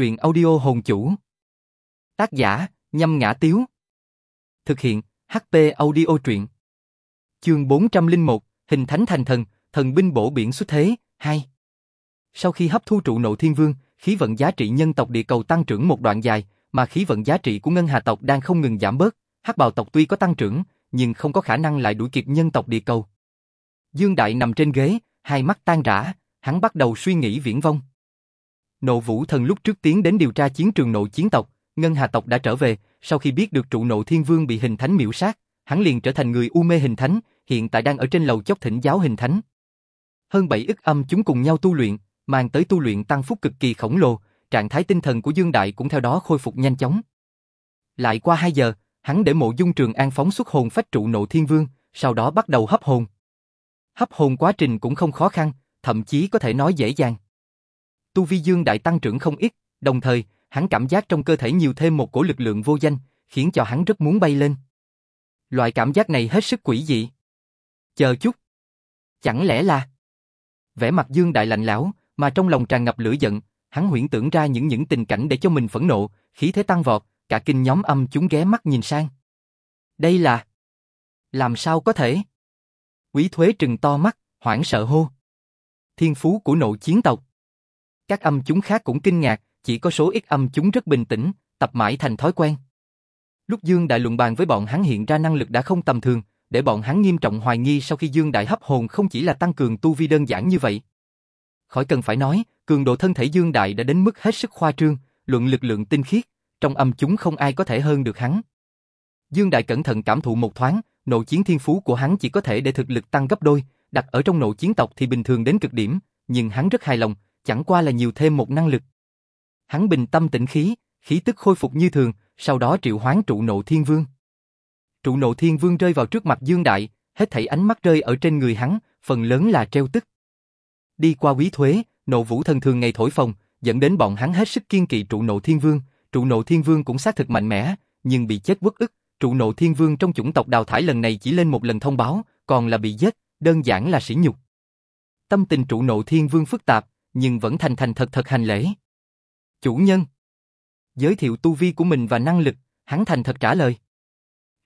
truyện audio hồn chủ. Tác giả, nhâm ngã tiếu. Thực hiện, HP audio truyện. Chương 401, Hình thánh thành thần, thần binh bổ biển xuất thế, 2. Sau khi hấp thu trụ nộ thiên vương, khí vận giá trị nhân tộc địa cầu tăng trưởng một đoạn dài, mà khí vận giá trị của ngân hà tộc đang không ngừng giảm bớt, hắc bào tộc tuy có tăng trưởng, nhưng không có khả năng lại đuổi kịp nhân tộc địa cầu. Dương Đại nằm trên ghế, hai mắt tan rã, hắn bắt đầu suy nghĩ viễn vông. Nộ Vũ Thần lúc trước tiến đến điều tra chiến trường nộ chiến tộc, Ngân Hà tộc đã trở về, sau khi biết được trụ nộ thiên vương bị hình thánh miễu sát, hắn liền trở thành người u mê hình thánh, hiện tại đang ở trên lầu chót thỉnh giáo hình thánh. Hơn bảy ức âm chúng cùng nhau tu luyện, mang tới tu luyện tăng phúc cực kỳ khổng lồ, trạng thái tinh thần của Dương Đại cũng theo đó khôi phục nhanh chóng. Lại qua 2 giờ, hắn để mộ dung trường an phóng xuất hồn phách trụ nộ thiên vương, sau đó bắt đầu hấp hồn. Hấp hồn quá trình cũng không khó khăn, thậm chí có thể nói dễ dàng. Tu vi Dương Đại tăng trưởng không ít, đồng thời, hắn cảm giác trong cơ thể nhiều thêm một cổ lực lượng vô danh, khiến cho hắn rất muốn bay lên. Loại cảm giác này hết sức quỷ dị. Chờ chút. Chẳng lẽ là... Vẻ mặt Dương Đại lạnh lão, mà trong lòng tràn ngập lửa giận, hắn huyễn tưởng ra những những tình cảnh để cho mình phẫn nộ, khí thế tăng vọt, cả kinh nhóm âm chúng ghé mắt nhìn sang. Đây là... Làm sao có thể? Quý thuế trừng to mắt, hoảng sợ hô. Thiên phú của nộ chiến tộc. Các âm chúng khác cũng kinh ngạc, chỉ có số ít âm chúng rất bình tĩnh, tập mãi thành thói quen. Lúc Dương Đại luận bàn với bọn hắn hiện ra năng lực đã không tầm thường, để bọn hắn nghiêm trọng hoài nghi sau khi Dương Đại hấp hồn không chỉ là tăng cường tu vi đơn giản như vậy. Khỏi cần phải nói, cường độ thân thể Dương Đại đã đến mức hết sức khoa trương, luận lực lượng tinh khiết, trong âm chúng không ai có thể hơn được hắn. Dương Đại cẩn thận cảm thụ một thoáng, nộ chiến thiên phú của hắn chỉ có thể để thực lực tăng gấp đôi, đặt ở trong nộ chiến tộc thì bình thường đến cực điểm, nhưng hắn rất hài lòng, chẳng qua là nhiều thêm một năng lực. Hắn bình tâm tĩnh khí, khí tức khôi phục như thường, sau đó triệu hoán trụ nộ thiên vương. Trụ nộ thiên vương rơi vào trước mặt Dương Đại, hết thảy ánh mắt rơi ở trên người hắn, phần lớn là treo tức. Đi qua quý thuế, nộ vũ thần thường ngày thổi phồng, dẫn đến bọn hắn hết sức kiên kỵ trụ nộ thiên vương, trụ nộ thiên vương cũng xác thực mạnh mẽ, nhưng bị chết bất ức, trụ nộ thiên vương trong chủng tộc đào thải lần này chỉ lên một lần thông báo, còn là bị giết, đơn giản là sỉ nhục. Tâm tình trụ nộ thiên vương phức tạp, nhưng vẫn thành thành thật thật hành lễ. Chủ nhân. Giới thiệu tu vi của mình và năng lực, hắn thành thật trả lời.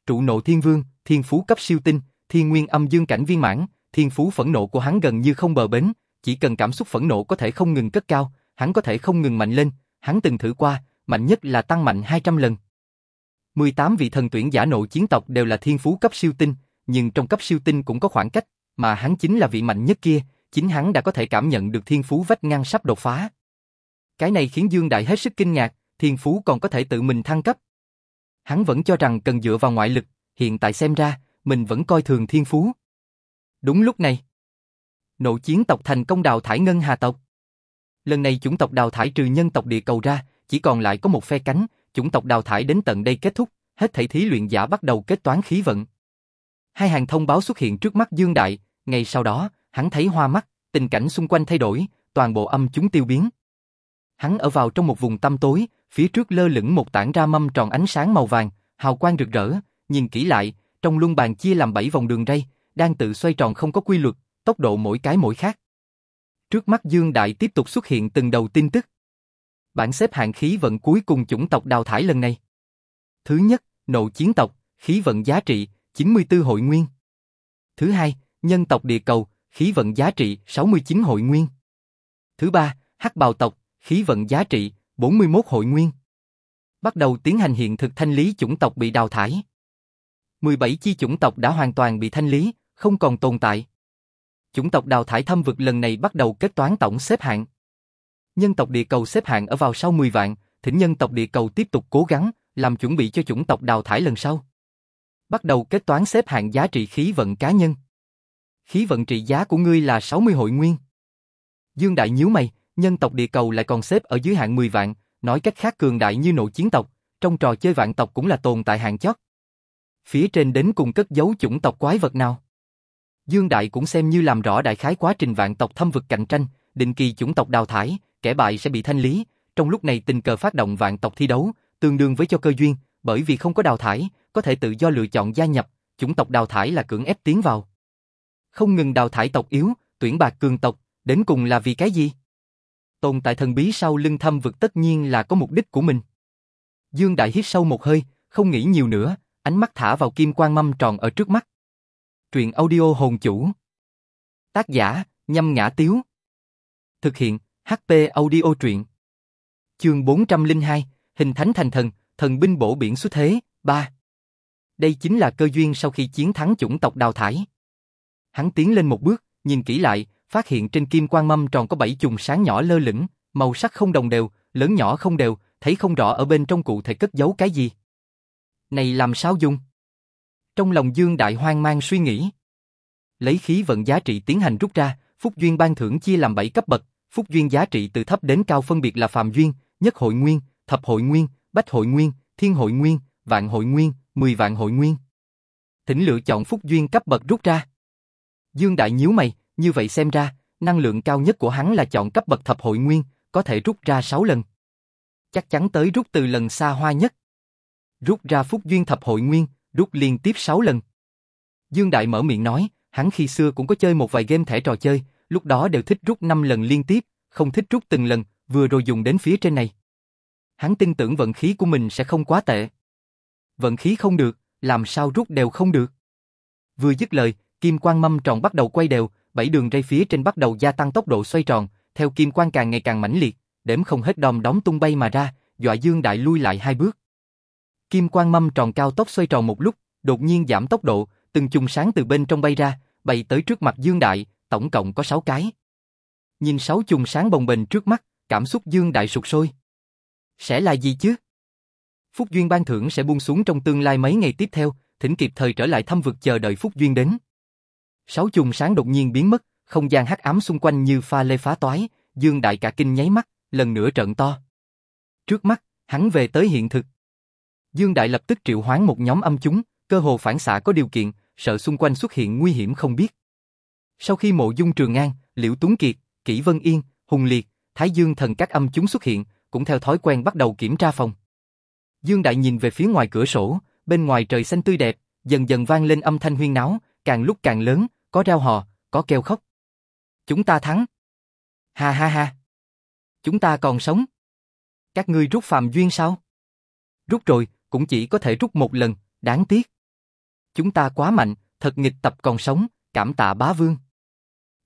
Trụ nộ thiên vương, thiên phú cấp siêu tinh, thiên nguyên âm dương cảnh viên mãn, thiên phú phẫn nộ của hắn gần như không bờ bến, chỉ cần cảm xúc phẫn nộ có thể không ngừng cất cao, hắn có thể không ngừng mạnh lên, hắn từng thử qua, mạnh nhất là tăng mạnh 200 lần. 18 vị thần tuyển giả nộ chiến tộc đều là thiên phú cấp siêu tinh, nhưng trong cấp siêu tinh cũng có khoảng cách, mà hắn chính là vị mạnh nhất kia, chính hắn đã có thể cảm nhận được thiên phú vách ngăn sắp đột phá. Cái này khiến Dương Đại hết sức kinh ngạc, thiên phú còn có thể tự mình thăng cấp. Hắn vẫn cho rằng cần dựa vào ngoại lực, hiện tại xem ra, mình vẫn coi thường thiên phú. Đúng lúc này, nộ chiến tộc thành công đào thải ngân hà tộc. Lần này chủng tộc đào thải trừ nhân tộc địa cầu ra, chỉ còn lại có một phe cánh, chủng tộc đào thải đến tận đây kết thúc, hết thảy thí luyện giả bắt đầu kết toán khí vận. Hai hàng thông báo xuất hiện trước mắt Dương Đại, ngay sau đó, hắn thấy hoa mắt, tình cảnh xung quanh thay đổi, toàn bộ âm chúng tiêu biến. Hắn ở vào trong một vùng tăm tối, phía trước lơ lửng một tảng ra mâm tròn ánh sáng màu vàng, hào quang rực rỡ, nhìn kỹ lại, trong luân bàn chia làm bảy vòng đường ray, đang tự xoay tròn không có quy luật, tốc độ mỗi cái mỗi khác. Trước mắt Dương Đại tiếp tục xuất hiện từng đầu tin tức. Bản xếp hạng khí vận cuối cùng chủng tộc đào thải lần này. Thứ nhất, nộ chiến tộc, khí vận giá trị, 94 hội nguyên. Thứ hai, nhân tộc địa cầu, khí vận giá trị 69 hội nguyên. Thứ ba, hắc bào tộc, khí vận giá trị 41 hội nguyên. Bắt đầu tiến hành hiện thực thanh lý chủng tộc bị đào thải. 17 chi chủng tộc đã hoàn toàn bị thanh lý, không còn tồn tại. Chủng tộc đào thải thâm vực lần này bắt đầu kết toán tổng xếp hạng. Nhân tộc địa cầu xếp hạng ở vào sau 10 vạn, thỉnh nhân tộc địa cầu tiếp tục cố gắng, làm chuẩn bị cho chủng tộc đào thải lần sau. Bắt đầu kết toán xếp hạng giá trị khí vận cá nhân. Khí vận trị giá của ngươi là 60 hội nguyên. Dương Đại nhíu mày, nhân tộc địa cầu lại còn xếp ở dưới hạng 10 vạn, nói cách khác cường đại như nội chiến tộc, trong trò chơi vạn tộc cũng là tồn tại hạng chót. Phía trên đến cùng cất giấu chủng tộc quái vật nào? Dương Đại cũng xem như làm rõ đại khái quá trình vạn tộc thâm vực cạnh tranh, định kỳ chủng tộc đào thải, kẻ bại sẽ bị thanh lý, trong lúc này tình cờ phát động vạn tộc thi đấu, tương đương với cho cơ duyên, bởi vì không có đào thải, có thể tự do lựa chọn gia nhập, chủng tộc đào thải là cưỡng ép tiến vào. Không ngừng đào thải tộc yếu, tuyển bạc cường tộc, đến cùng là vì cái gì? Tồn tại thần bí sau lưng thâm vực tất nhiên là có mục đích của mình. Dương Đại hít sâu một hơi, không nghĩ nhiều nữa, ánh mắt thả vào kim quang mâm tròn ở trước mắt. Truyện audio hồn chủ. Tác giả, nhâm ngã tiếu. Thực hiện, HP audio truyện. Chương 402, Hình thánh thành thần, thần binh bổ biển xuất thế, 3. Đây chính là cơ duyên sau khi chiến thắng chủng tộc đào thải. Hắn tiến lên một bước, nhìn kỹ lại, phát hiện trên kim quang mâm tròn có bảy chùm sáng nhỏ lơ lửng, màu sắc không đồng đều, lớn nhỏ không đều, thấy không rõ ở bên trong cụ thể cất giấu cái gì. Này làm sao dùng? Trong lòng Dương Đại hoang mang suy nghĩ. Lấy khí vận giá trị tiến hành rút ra, phúc duyên ban thưởng chia làm 7 cấp bậc, phúc duyên giá trị từ thấp đến cao phân biệt là phàm duyên, nhất hội nguyên, thập hội nguyên, bách hội nguyên, thiên hội nguyên, vạn hội nguyên, mười vạn hội nguyên. Thỉnh lựa chọn phúc duyên cấp bậc rút ra. Dương Đại nhíu mày, như vậy xem ra, năng lượng cao nhất của hắn là chọn cấp bậc thập hội nguyên, có thể rút ra 6 lần. Chắc chắn tới rút từ lần xa hoa nhất. Rút ra phúc duyên thập hội nguyên, rút liên tiếp 6 lần. Dương Đại mở miệng nói, hắn khi xưa cũng có chơi một vài game thẻ trò chơi, lúc đó đều thích rút 5 lần liên tiếp, không thích rút từng lần, vừa rồi dùng đến phía trên này. Hắn tin tưởng vận khí của mình sẽ không quá tệ. Vận khí không được, làm sao rút đều không được. Vừa dứt lời, kim quang mâm tròn bắt đầu quay đều, bảy đường ray phía trên bắt đầu gia tăng tốc độ xoay tròn, theo kim quang càng ngày càng mãnh liệt, đếm không hết đom đóm tung bay mà ra, dọa Dương Đại lui lại hai bước. Kim quang mâm tròn cao tốc xoay tròn một lúc, đột nhiên giảm tốc độ, từng chùm sáng từ bên trong bay ra, bay tới trước mặt Dương Đại, tổng cộng có 6 cái. Nhìn sáu chùm sáng bồng bềnh trước mắt, cảm xúc Dương Đại sụt sôi. Sẽ là gì chứ? Phúc Duyên ban thưởng sẽ buông xuống trong tương lai mấy ngày tiếp theo, thỉnh kịp thời trở lại thăm vực chờ đợi Phúc Duyên đến. Sáu chùm sáng đột nhiên biến mất, không gian hắc ám xung quanh như pha lê phá toái, Dương Đại cả kinh nháy mắt, lần nữa trợn to. Trước mắt, hắn về tới hiện thực. Dương Đại lập tức triệu hoán một nhóm âm chúng, cơ hồ phản xạ có điều kiện, sợ xung quanh xuất hiện nguy hiểm không biết. Sau khi mộ dung trường an, Liễu Tuấn Kiệt, Kỷ Vân Yên, Hùng Liệt, Thái Dương thần các âm chúng xuất hiện, cũng theo thói quen bắt đầu kiểm tra phòng. Dương Đại nhìn về phía ngoài cửa sổ, bên ngoài trời xanh tươi đẹp, dần dần vang lên âm thanh huyên náo, càng lúc càng lớn, có reo hò, có kêu khóc. Chúng ta thắng. Ha ha ha. Chúng ta còn sống. Các ngươi rút phàm duyên sao? Rút rồi, cũng chỉ có thể rút một lần, đáng tiếc. Chúng ta quá mạnh, thật nghịch tập còn sống, cảm tạ bá vương.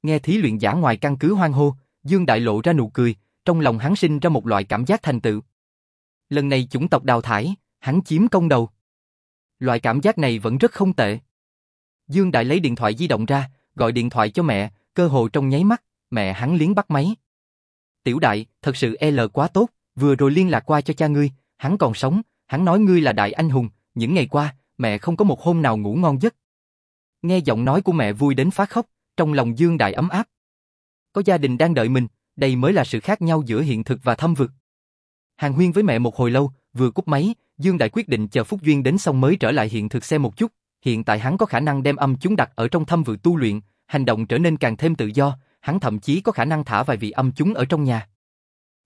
Nghe thí luyện giả ngoài căn cứ hoang hô, Dương Đại lộ ra nụ cười, trong lòng hắn sinh ra một loại cảm giác thành tựu. Lần này chủng tộc đào thải, hắn chiếm công đầu. Loại cảm giác này vẫn rất không tệ. Dương Đại lấy điện thoại di động ra, gọi điện thoại cho mẹ, cơ hồ trong nháy mắt, mẹ hắn liếng bắt máy. Tiểu Đại, thật sự L quá tốt, vừa rồi liên lạc qua cho cha ngươi, hắn còn sống, hắn nói ngươi là đại anh hùng, những ngày qua, mẹ không có một hôm nào ngủ ngon giấc. Nghe giọng nói của mẹ vui đến phát khóc, trong lòng Dương Đại ấm áp. Có gia đình đang đợi mình, đây mới là sự khác nhau giữa hiện thực và thâm vực. Hàng huyên với mẹ một hồi lâu, vừa cúp máy, Dương Đại quyết định chờ Phúc Duyên đến xong mới trở lại hiện thực xem một chút. Hiện tại hắn có khả năng đem âm chúng đặt ở trong thâm vực tu luyện, hành động trở nên càng thêm tự do, hắn thậm chí có khả năng thả vài vị âm chúng ở trong nhà.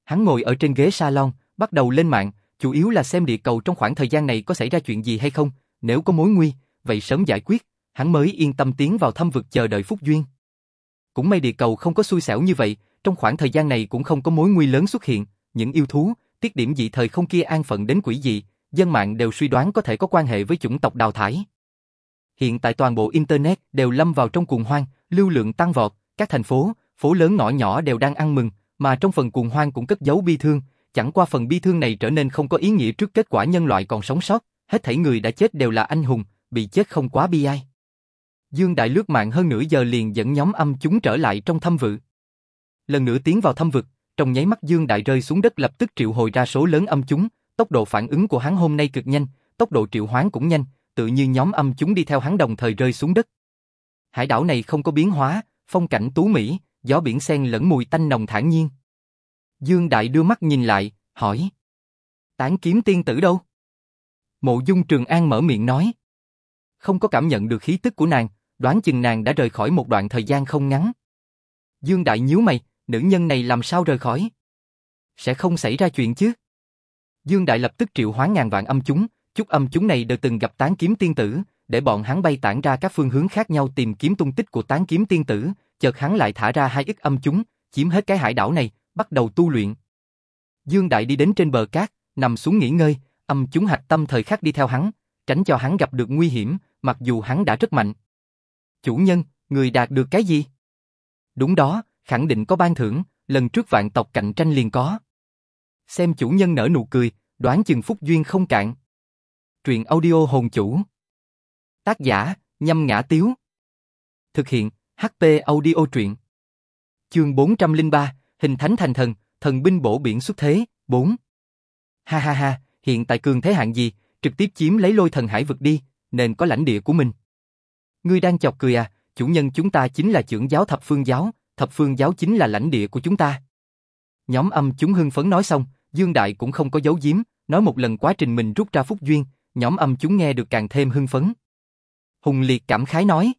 Hắn ngồi ở trên ghế salon, bắt đầu lên mạng, chủ yếu là xem địa cầu trong khoảng thời gian này có xảy ra chuyện gì hay không, nếu có mối nguy, vậy sớm giải quyết, hắn mới yên tâm tiến vào thâm vực chờ đợi Phúc Duyên. Cũng may địa cầu không có xui xẻo như vậy, trong khoảng thời gian này cũng không có mối nguy lớn xuất hiện, những yêu thú, tiết điểm dị thời không kia an phận đến quỷ dị, dân mạng đều suy đoán có thể có quan hệ với chủng tộc đào thải. Hiện tại toàn bộ Internet đều lâm vào trong cuồng hoang, lưu lượng tăng vọt, các thành phố, phố lớn ngõ nhỏ đều đang ăn mừng, mà trong phần cuồng hoang cũng cất giấu bi thương, chẳng qua phần bi thương này trở nên không có ý nghĩa trước kết quả nhân loại còn sống sót, hết thảy người đã chết đều là anh hùng, bị chết không quá bi ai. Dương Đại lướt mạng hơn nửa giờ liền dẫn nhóm âm chúng trở lại trong thâm vực. Lần nữa tiến vào thâm vực, trong nháy mắt Dương Đại rơi xuống đất lập tức triệu hồi ra số lớn âm chúng, tốc độ phản ứng của hắn hôm nay cực nhanh, tốc độ triệu hoán cũng nhanh, tự như nhóm âm chúng đi theo hắn đồng thời rơi xuống đất. Hải đảo này không có biến hóa, phong cảnh tú mỹ, gió biển xen lẫn mùi tanh nồng thản nhiên. Dương Đại đưa mắt nhìn lại, hỏi. Tán kiếm tiên tử đâu? Mộ dung Trường An mở miệng nói. Không có cảm nhận được khí tức của nàng, đoán chừng nàng đã rời khỏi một đoạn thời gian không ngắn. Dương Đại nhíu mày, nữ nhân này làm sao rời khỏi? Sẽ không xảy ra chuyện chứ? Dương Đại lập tức triệu hoán ngàn vạn âm chúng, chút âm chúng này đều từng gặp tán kiếm tiên tử, để bọn hắn bay tản ra các phương hướng khác nhau tìm kiếm tung tích của tán kiếm tiên tử, chợt hắn lại thả ra hai ít âm chúng, chiếm hết cái hải đảo này, bắt đầu tu luyện. Dương Đại đi đến trên bờ cát, nằm xuống nghỉ ngơi, âm chúng hạch tâm thời khắc đi theo hắn, tránh cho hắn gặp được nguy hiểm, mặc dù hắn đã rất mạnh. Chủ nhân, người đạt được cái gì? Đúng đó, khẳng định có ban thưởng, lần trước vạn tộc cạnh tranh liền có. Xem chủ nhân nở nụ cười, đoán chừng phúc duyên không cạn. Truyện audio hồn chủ. Tác giả, nhâm ngã tiếu. Thực hiện, HP audio truyện. Chương 403, Hình thánh thành thần, thần binh bổ biển xuất thế, 4. Ha ha ha, hiện tại cường thế hạng gì, trực tiếp chiếm lấy lôi thần hải vực đi, nên có lãnh địa của mình. Ngươi đang chọc cười à, chủ nhân chúng ta chính là trưởng giáo thập phương giáo, thập phương giáo chính là lãnh địa của chúng ta. Nhóm âm chúng hưng phấn nói xong, Dương Đại cũng không có giấu giếm, nói một lần quá trình mình rút ra phúc duyên, nhóm âm chúng nghe được càng thêm hưng phấn. Hùng Liệt cảm khái nói,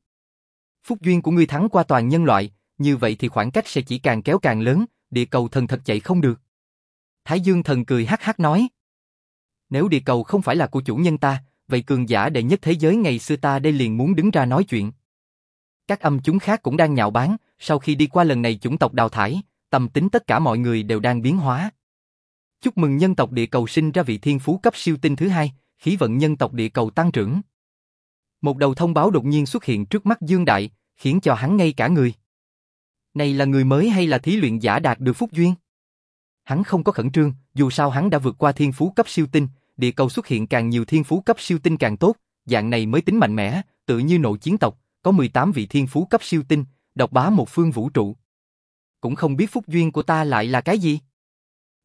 phúc duyên của ngươi thắng qua toàn nhân loại, như vậy thì khoảng cách sẽ chỉ càng kéo càng lớn, địa cầu thần thật chạy không được. Thái Dương thần cười hắc hắc nói, nếu địa cầu không phải là của chủ nhân ta, vậy cường giả đệ nhất thế giới ngày xưa ta đây liền muốn đứng ra nói chuyện. Các âm chúng khác cũng đang nhạo báng, sau khi đi qua lần này chủng tộc đào thải, tâm tính tất cả mọi người đều đang biến hóa. Chúc mừng nhân tộc địa cầu sinh ra vị thiên phú cấp siêu tinh thứ hai, khí vận nhân tộc địa cầu tăng trưởng. Một đầu thông báo đột nhiên xuất hiện trước mắt Dương Đại, khiến cho hắn ngay cả người. Này là người mới hay là thí luyện giả đạt được phúc duyên? Hắn không có khẩn trương, dù sao hắn đã vượt qua thiên phú cấp siêu tinh, địa cầu xuất hiện càng nhiều thiên phú cấp siêu tinh càng tốt, dạng này mới tính mạnh mẽ, tự như nội chiến tộc, có 18 vị thiên phú cấp siêu tinh, độc bá một phương vũ trụ. Cũng không biết phúc duyên của ta lại là cái gì?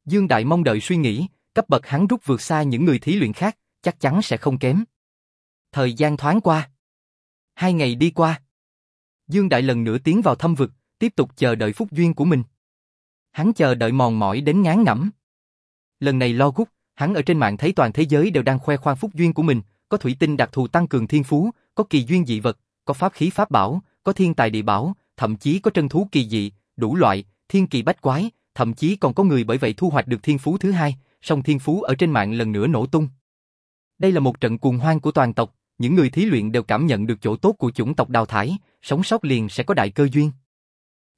Dương Đại mong đợi suy nghĩ, cấp bậc hắn rút vượt xa những người thí luyện khác, chắc chắn sẽ không kém. Thời gian thoáng qua. Hai ngày đi qua. Dương Đại lần nữa tiến vào thâm vực, tiếp tục chờ đợi phúc duyên của mình. Hắn chờ đợi mòn mỏi đến ngán ngẩm. Lần này lo gút, hắn ở trên mạng thấy toàn thế giới đều đang khoe khoang phúc duyên của mình, có thủy tinh đặc thù tăng cường thiên phú, có kỳ duyên dị vật, có pháp khí pháp bảo, có thiên tài địa bảo, thậm chí có trân thú kỳ dị, đủ loại, thiên kỳ bách quái, thậm chí còn có người bởi vậy thu hoạch được thiên phú thứ hai, song thiên phú ở trên mạng lần nữa nổ tung. Đây là một trận cuồng hoang của toàn tộc, những người thí luyện đều cảm nhận được chỗ tốt của chủng tộc đào thải, sống sót liền sẽ có đại cơ duyên.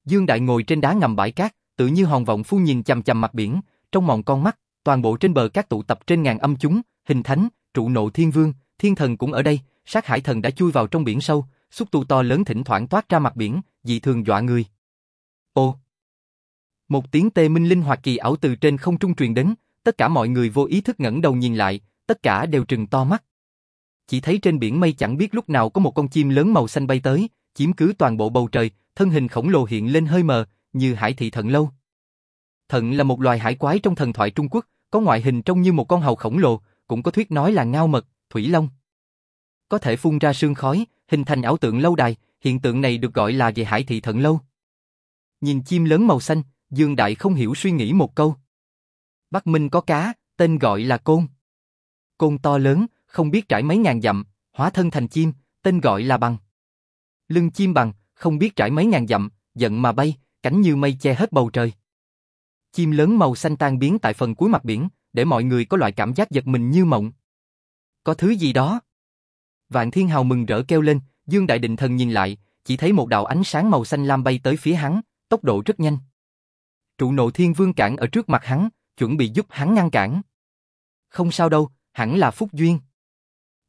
Dương Đại ngồi trên đá ngầm bãi cát, tự như hòn vọng phu nhìn chằm chằm mặt biển, trong mòn con mắt, toàn bộ trên bờ cát tụ tập trên ngàn âm chúng, hình thánh, trụ nộ thiên vương, thiên thần cũng ở đây, sát hải thần đã chui vào trong biển sâu, xúc tu to lớn thỉnh thoảng toát ra mặt biển, dị thường dọa người. Ô! Một tiếng tê minh linh hoạt kỳ ảo từ trên không trung truyền đến, tất cả mọi người vô ý thức ngẩng đầu nhìn lại, tất cả đều trừng to mắt. Chỉ thấy trên biển mây chẳng biết lúc nào có một con chim lớn màu xanh bay tới, chiếm cứ toàn bộ bầu trời, thân hình khổng lồ hiện lên hơi mờ, như hải thị thận lâu. Thận là một loài hải quái trong thần thoại Trung Quốc, có ngoại hình trông như một con hầu khổng lồ, cũng có thuyết nói là ngao mật, thủy long. Có thể phun ra sương khói, hình thành ảo tượng lâu đài, hiện tượng này được gọi là về hải thị thận lâu. Nhìn chim lớn màu xanh, Dương Đại không hiểu suy nghĩ một câu. Bắc Minh có cá, tên gọi là côn. Côn to lớn, không biết trải mấy ngàn dặm, hóa thân thành chim, tên gọi là bằng. Lưng chim bằng, không biết trải mấy ngàn dặm, giận mà bay, cánh như mây che hết bầu trời. Chim lớn màu xanh tan biến tại phần cuối mặt biển, để mọi người có loại cảm giác giật mình như mộng. Có thứ gì đó. Vạn Thiên Hào mừng rỡ kêu lên, Dương Đại Định Thần nhìn lại, chỉ thấy một đạo ánh sáng màu xanh lam bay tới phía hắn, tốc độ rất nhanh. Trụ nộ thiên vương cản ở trước mặt hắn, chuẩn bị giúp hắn ngăn cản. Không sao đâu, hẳn là phúc duyên.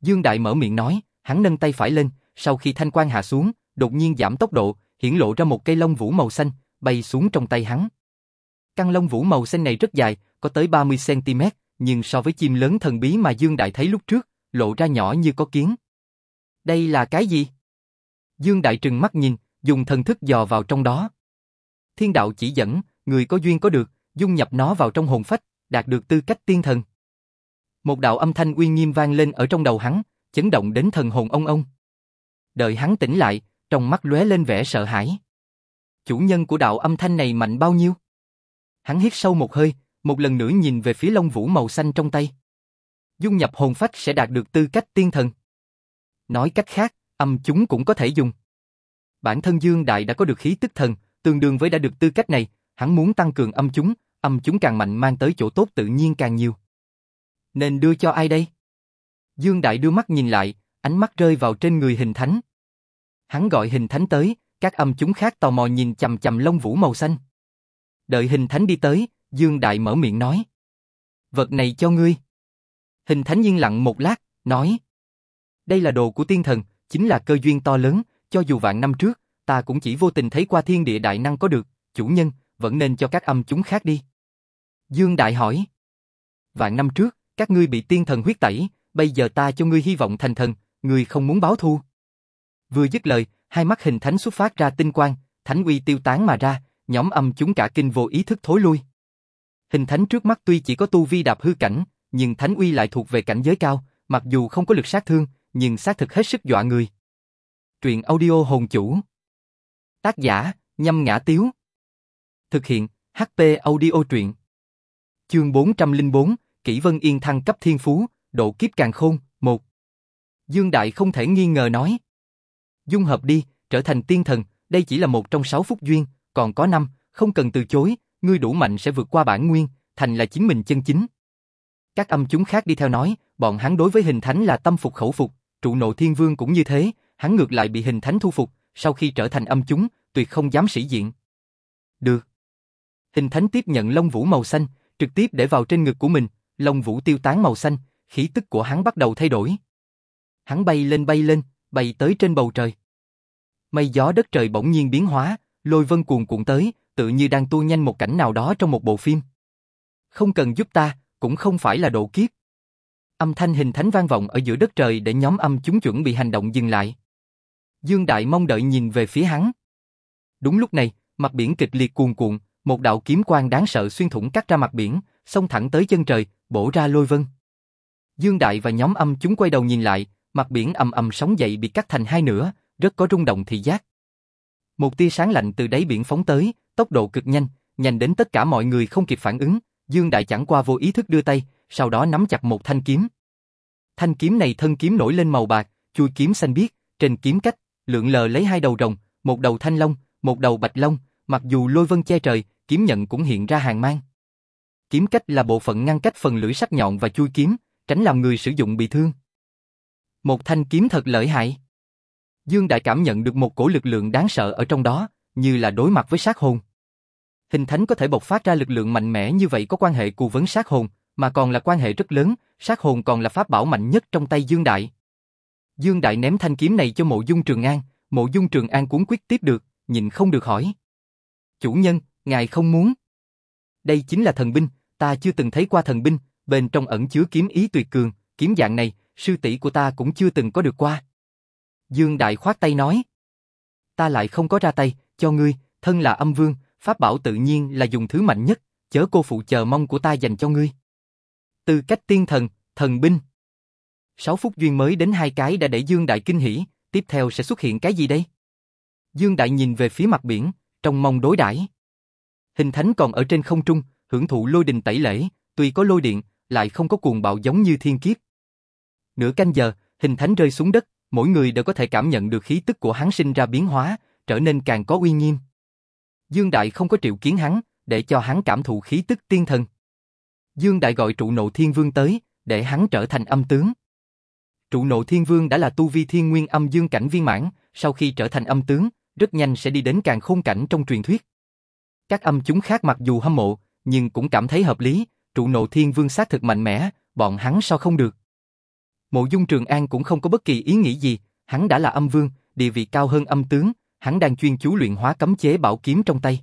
Dương Đại mở miệng nói, hắn nâng tay phải lên, sau khi thanh quan hạ xuống, đột nhiên giảm tốc độ, hiển lộ ra một cây lông vũ màu xanh, bay xuống trong tay hắn. Căn lông vũ màu xanh này rất dài, có tới 30cm, nhưng so với chim lớn thần bí mà Dương Đại thấy lúc trước, lộ ra nhỏ như có kiến. Đây là cái gì? Dương Đại trừng mắt nhìn, dùng thần thức dò vào trong đó. Thiên đạo chỉ dẫn, người có duyên có được, dung nhập nó vào trong hồn phách, đạt được tư cách tiên thần. Một đạo âm thanh uy nghiêm vang lên ở trong đầu hắn, chấn động đến thần hồn ông ông. Đợi hắn tỉnh lại, trong mắt lóe lên vẻ sợ hãi. Chủ nhân của đạo âm thanh này mạnh bao nhiêu? Hắn hít sâu một hơi, một lần nữa nhìn về phía lông vũ màu xanh trong tay. Dung nhập hồn phách sẽ đạt được tư cách tiên thần. Nói cách khác, âm chúng cũng có thể dùng. Bản thân Dương Đại đã có được khí tức thần, tương đương với đã được tư cách này, hắn muốn tăng cường âm chúng, âm chúng càng mạnh mang tới chỗ tốt tự nhiên càng nhiều. Nên đưa cho ai đây? Dương Đại đưa mắt nhìn lại, ánh mắt rơi vào trên người hình thánh. Hắn gọi hình thánh tới, các âm chúng khác tò mò nhìn chầm chầm lông vũ màu xanh. Đợi hình thánh đi tới, Dương Đại mở miệng nói. Vật này cho ngươi. Hình thánh yên lặng một lát, nói. Đây là đồ của tiên thần, chính là cơ duyên to lớn, cho dù vạn năm trước, ta cũng chỉ vô tình thấy qua thiên địa đại năng có được, chủ nhân, vẫn nên cho các âm chúng khác đi. Dương Đại hỏi. Vạn năm trước, các ngươi bị tiên thần huyết tẩy, bây giờ ta cho ngươi hy vọng thành thần, ngươi không muốn báo thù. Vừa dứt lời, hai mắt hình thánh xuất phát ra tinh quang, thánh uy tiêu tán mà ra, nhóm âm chúng cả kinh vô ý thức thối lui. Hình thánh trước mắt tuy chỉ có tu vi đạp hư cảnh, nhưng thánh uy lại thuộc về cảnh giới cao, mặc dù không có lực sát thương, nhưng xác thực hết sức dọa người. Truyện audio hồn chủ Tác giả, nhâm ngã tiếu Thực hiện, HP audio truyện Chương 404, Kỷ Vân Yên thăng cấp thiên phú, độ kiếp càng khôn, một Dương Đại không thể nghi ngờ nói. Dung hợp đi, trở thành tiên thần, đây chỉ là một trong sáu phúc duyên, còn có năm, không cần từ chối, ngươi đủ mạnh sẽ vượt qua bản nguyên, thành là chính mình chân chính. Các âm chúng khác đi theo nói, bọn hắn đối với hình thánh là tâm phục khẩu phục, trụ nộ thiên vương cũng như thế, hắn ngược lại bị hình thánh thu phục, sau khi trở thành âm chúng, tuyệt không dám sĩ diện. Được. Hình thánh tiếp nhận lông vũ màu xanh, trực tiếp để vào trên ngực của mình, lông vũ tiêu tán màu xanh, khí tức của hắn bắt đầu thay đổi. Hắn bay lên bay lên, bay tới trên bầu trời. Mây gió đất trời bỗng nhiên biến hóa, lôi vân cuồn cuộn tới, tự như đang tua nhanh một cảnh nào đó trong một bộ phim. Không cần giúp ta, cũng không phải là độ kiếp. Âm thanh hình thánh vang vọng ở giữa đất trời để nhóm âm chúng chuẩn bị hành động dừng lại. Dương Đại mong đợi nhìn về phía hắn. Đúng lúc này, mặt biển kịch liệt cuồn cuộn, một đạo kiếm quang đáng sợ xuyên thủng cắt ra mặt biển, xông thẳng tới chân trời, bổ ra lôi vân. Dương Đại và nhóm âm chúng quay đầu nhìn lại, mặt biển ầm ầm sóng dậy bị cắt thành hai nửa, rất có rung động thị giác. Một tia sáng lạnh từ đáy biển phóng tới, tốc độ cực nhanh, nhanh đến tất cả mọi người không kịp phản ứng, Dương Đại chẳng qua vô ý thức đưa tay, sau đó nắm chặt một thanh kiếm. Thanh kiếm này thân kiếm nổi lên màu bạc, chui kiếm xanh biếc, trên kiếm cách, lượng lờ lấy hai đầu rồng, một đầu thanh long, một đầu bạch long, mặc dù lôi vân che trời, kiếm nhận cũng hiện ra hàng mang. Kiếm cách là bộ phận ngăn cách phần lưỡi sắc nhọn và chui kiếm, tránh làm người sử dụng bị thương. Một thanh kiếm thật lợi hại. Dương Đại cảm nhận được một cổ lực lượng đáng sợ ở trong đó, như là đối mặt với sát hồn. Hình thánh có thể bộc phát ra lực lượng mạnh mẽ như vậy có quan hệ cù vấn sát hồn, mà còn là quan hệ rất lớn, sát hồn còn là pháp bảo mạnh nhất trong tay Dương Đại. Dương Đại ném thanh kiếm này cho mộ dung Trường An, mộ dung Trường An cuốn quyết tiếp được, nhìn không được hỏi. Chủ nhân, ngài không muốn. Đây chính là thần binh, ta chưa từng thấy qua thần binh, bên trong ẩn chứa kiếm ý tuyệt cường, kiếm dạng này, sư tỷ của ta cũng chưa từng có được qua. Dương Đại khoát tay nói. Ta lại không có ra tay, cho ngươi, thân là âm vương, pháp bảo tự nhiên là dùng thứ mạnh nhất, chớ cô phụ chờ mong của ta dành cho ngươi. Tư cách tiên thần, thần binh. Sáu phút duyên mới đến hai cái đã để Dương Đại kinh hỉ, tiếp theo sẽ xuất hiện cái gì đây? Dương Đại nhìn về phía mặt biển, trong mong đối đãi. Hình thánh còn ở trên không trung, hưởng thụ lôi đình tẩy lễ, tuy có lôi điện, lại không có cuồng bạo giống như thiên kiếp. Nửa canh giờ, hình thánh rơi xuống đất, mỗi người đều có thể cảm nhận được khí tức của hắn sinh ra biến hóa, trở nên càng có uy nghiêm. Dương Đại không có triệu kiến hắn, để cho hắn cảm thụ khí tức tiên thần. Dương Đại gọi trụ nộ thiên vương tới, để hắn trở thành âm tướng. Trụ nộ thiên vương đã là tu vi thiên nguyên âm dương cảnh viên mãn, sau khi trở thành âm tướng, rất nhanh sẽ đi đến càng khôn cảnh trong truyền thuyết. Các âm chúng khác mặc dù hâm mộ, nhưng cũng cảm thấy hợp lý, trụ nộ thiên vương xác thực mạnh mẽ, bọn hắn sao không được. Mộ dung Trường An cũng không có bất kỳ ý nghĩ gì, hắn đã là âm vương, địa vị cao hơn âm tướng, hắn đang chuyên chú luyện hóa cấm chế bảo kiếm trong tay.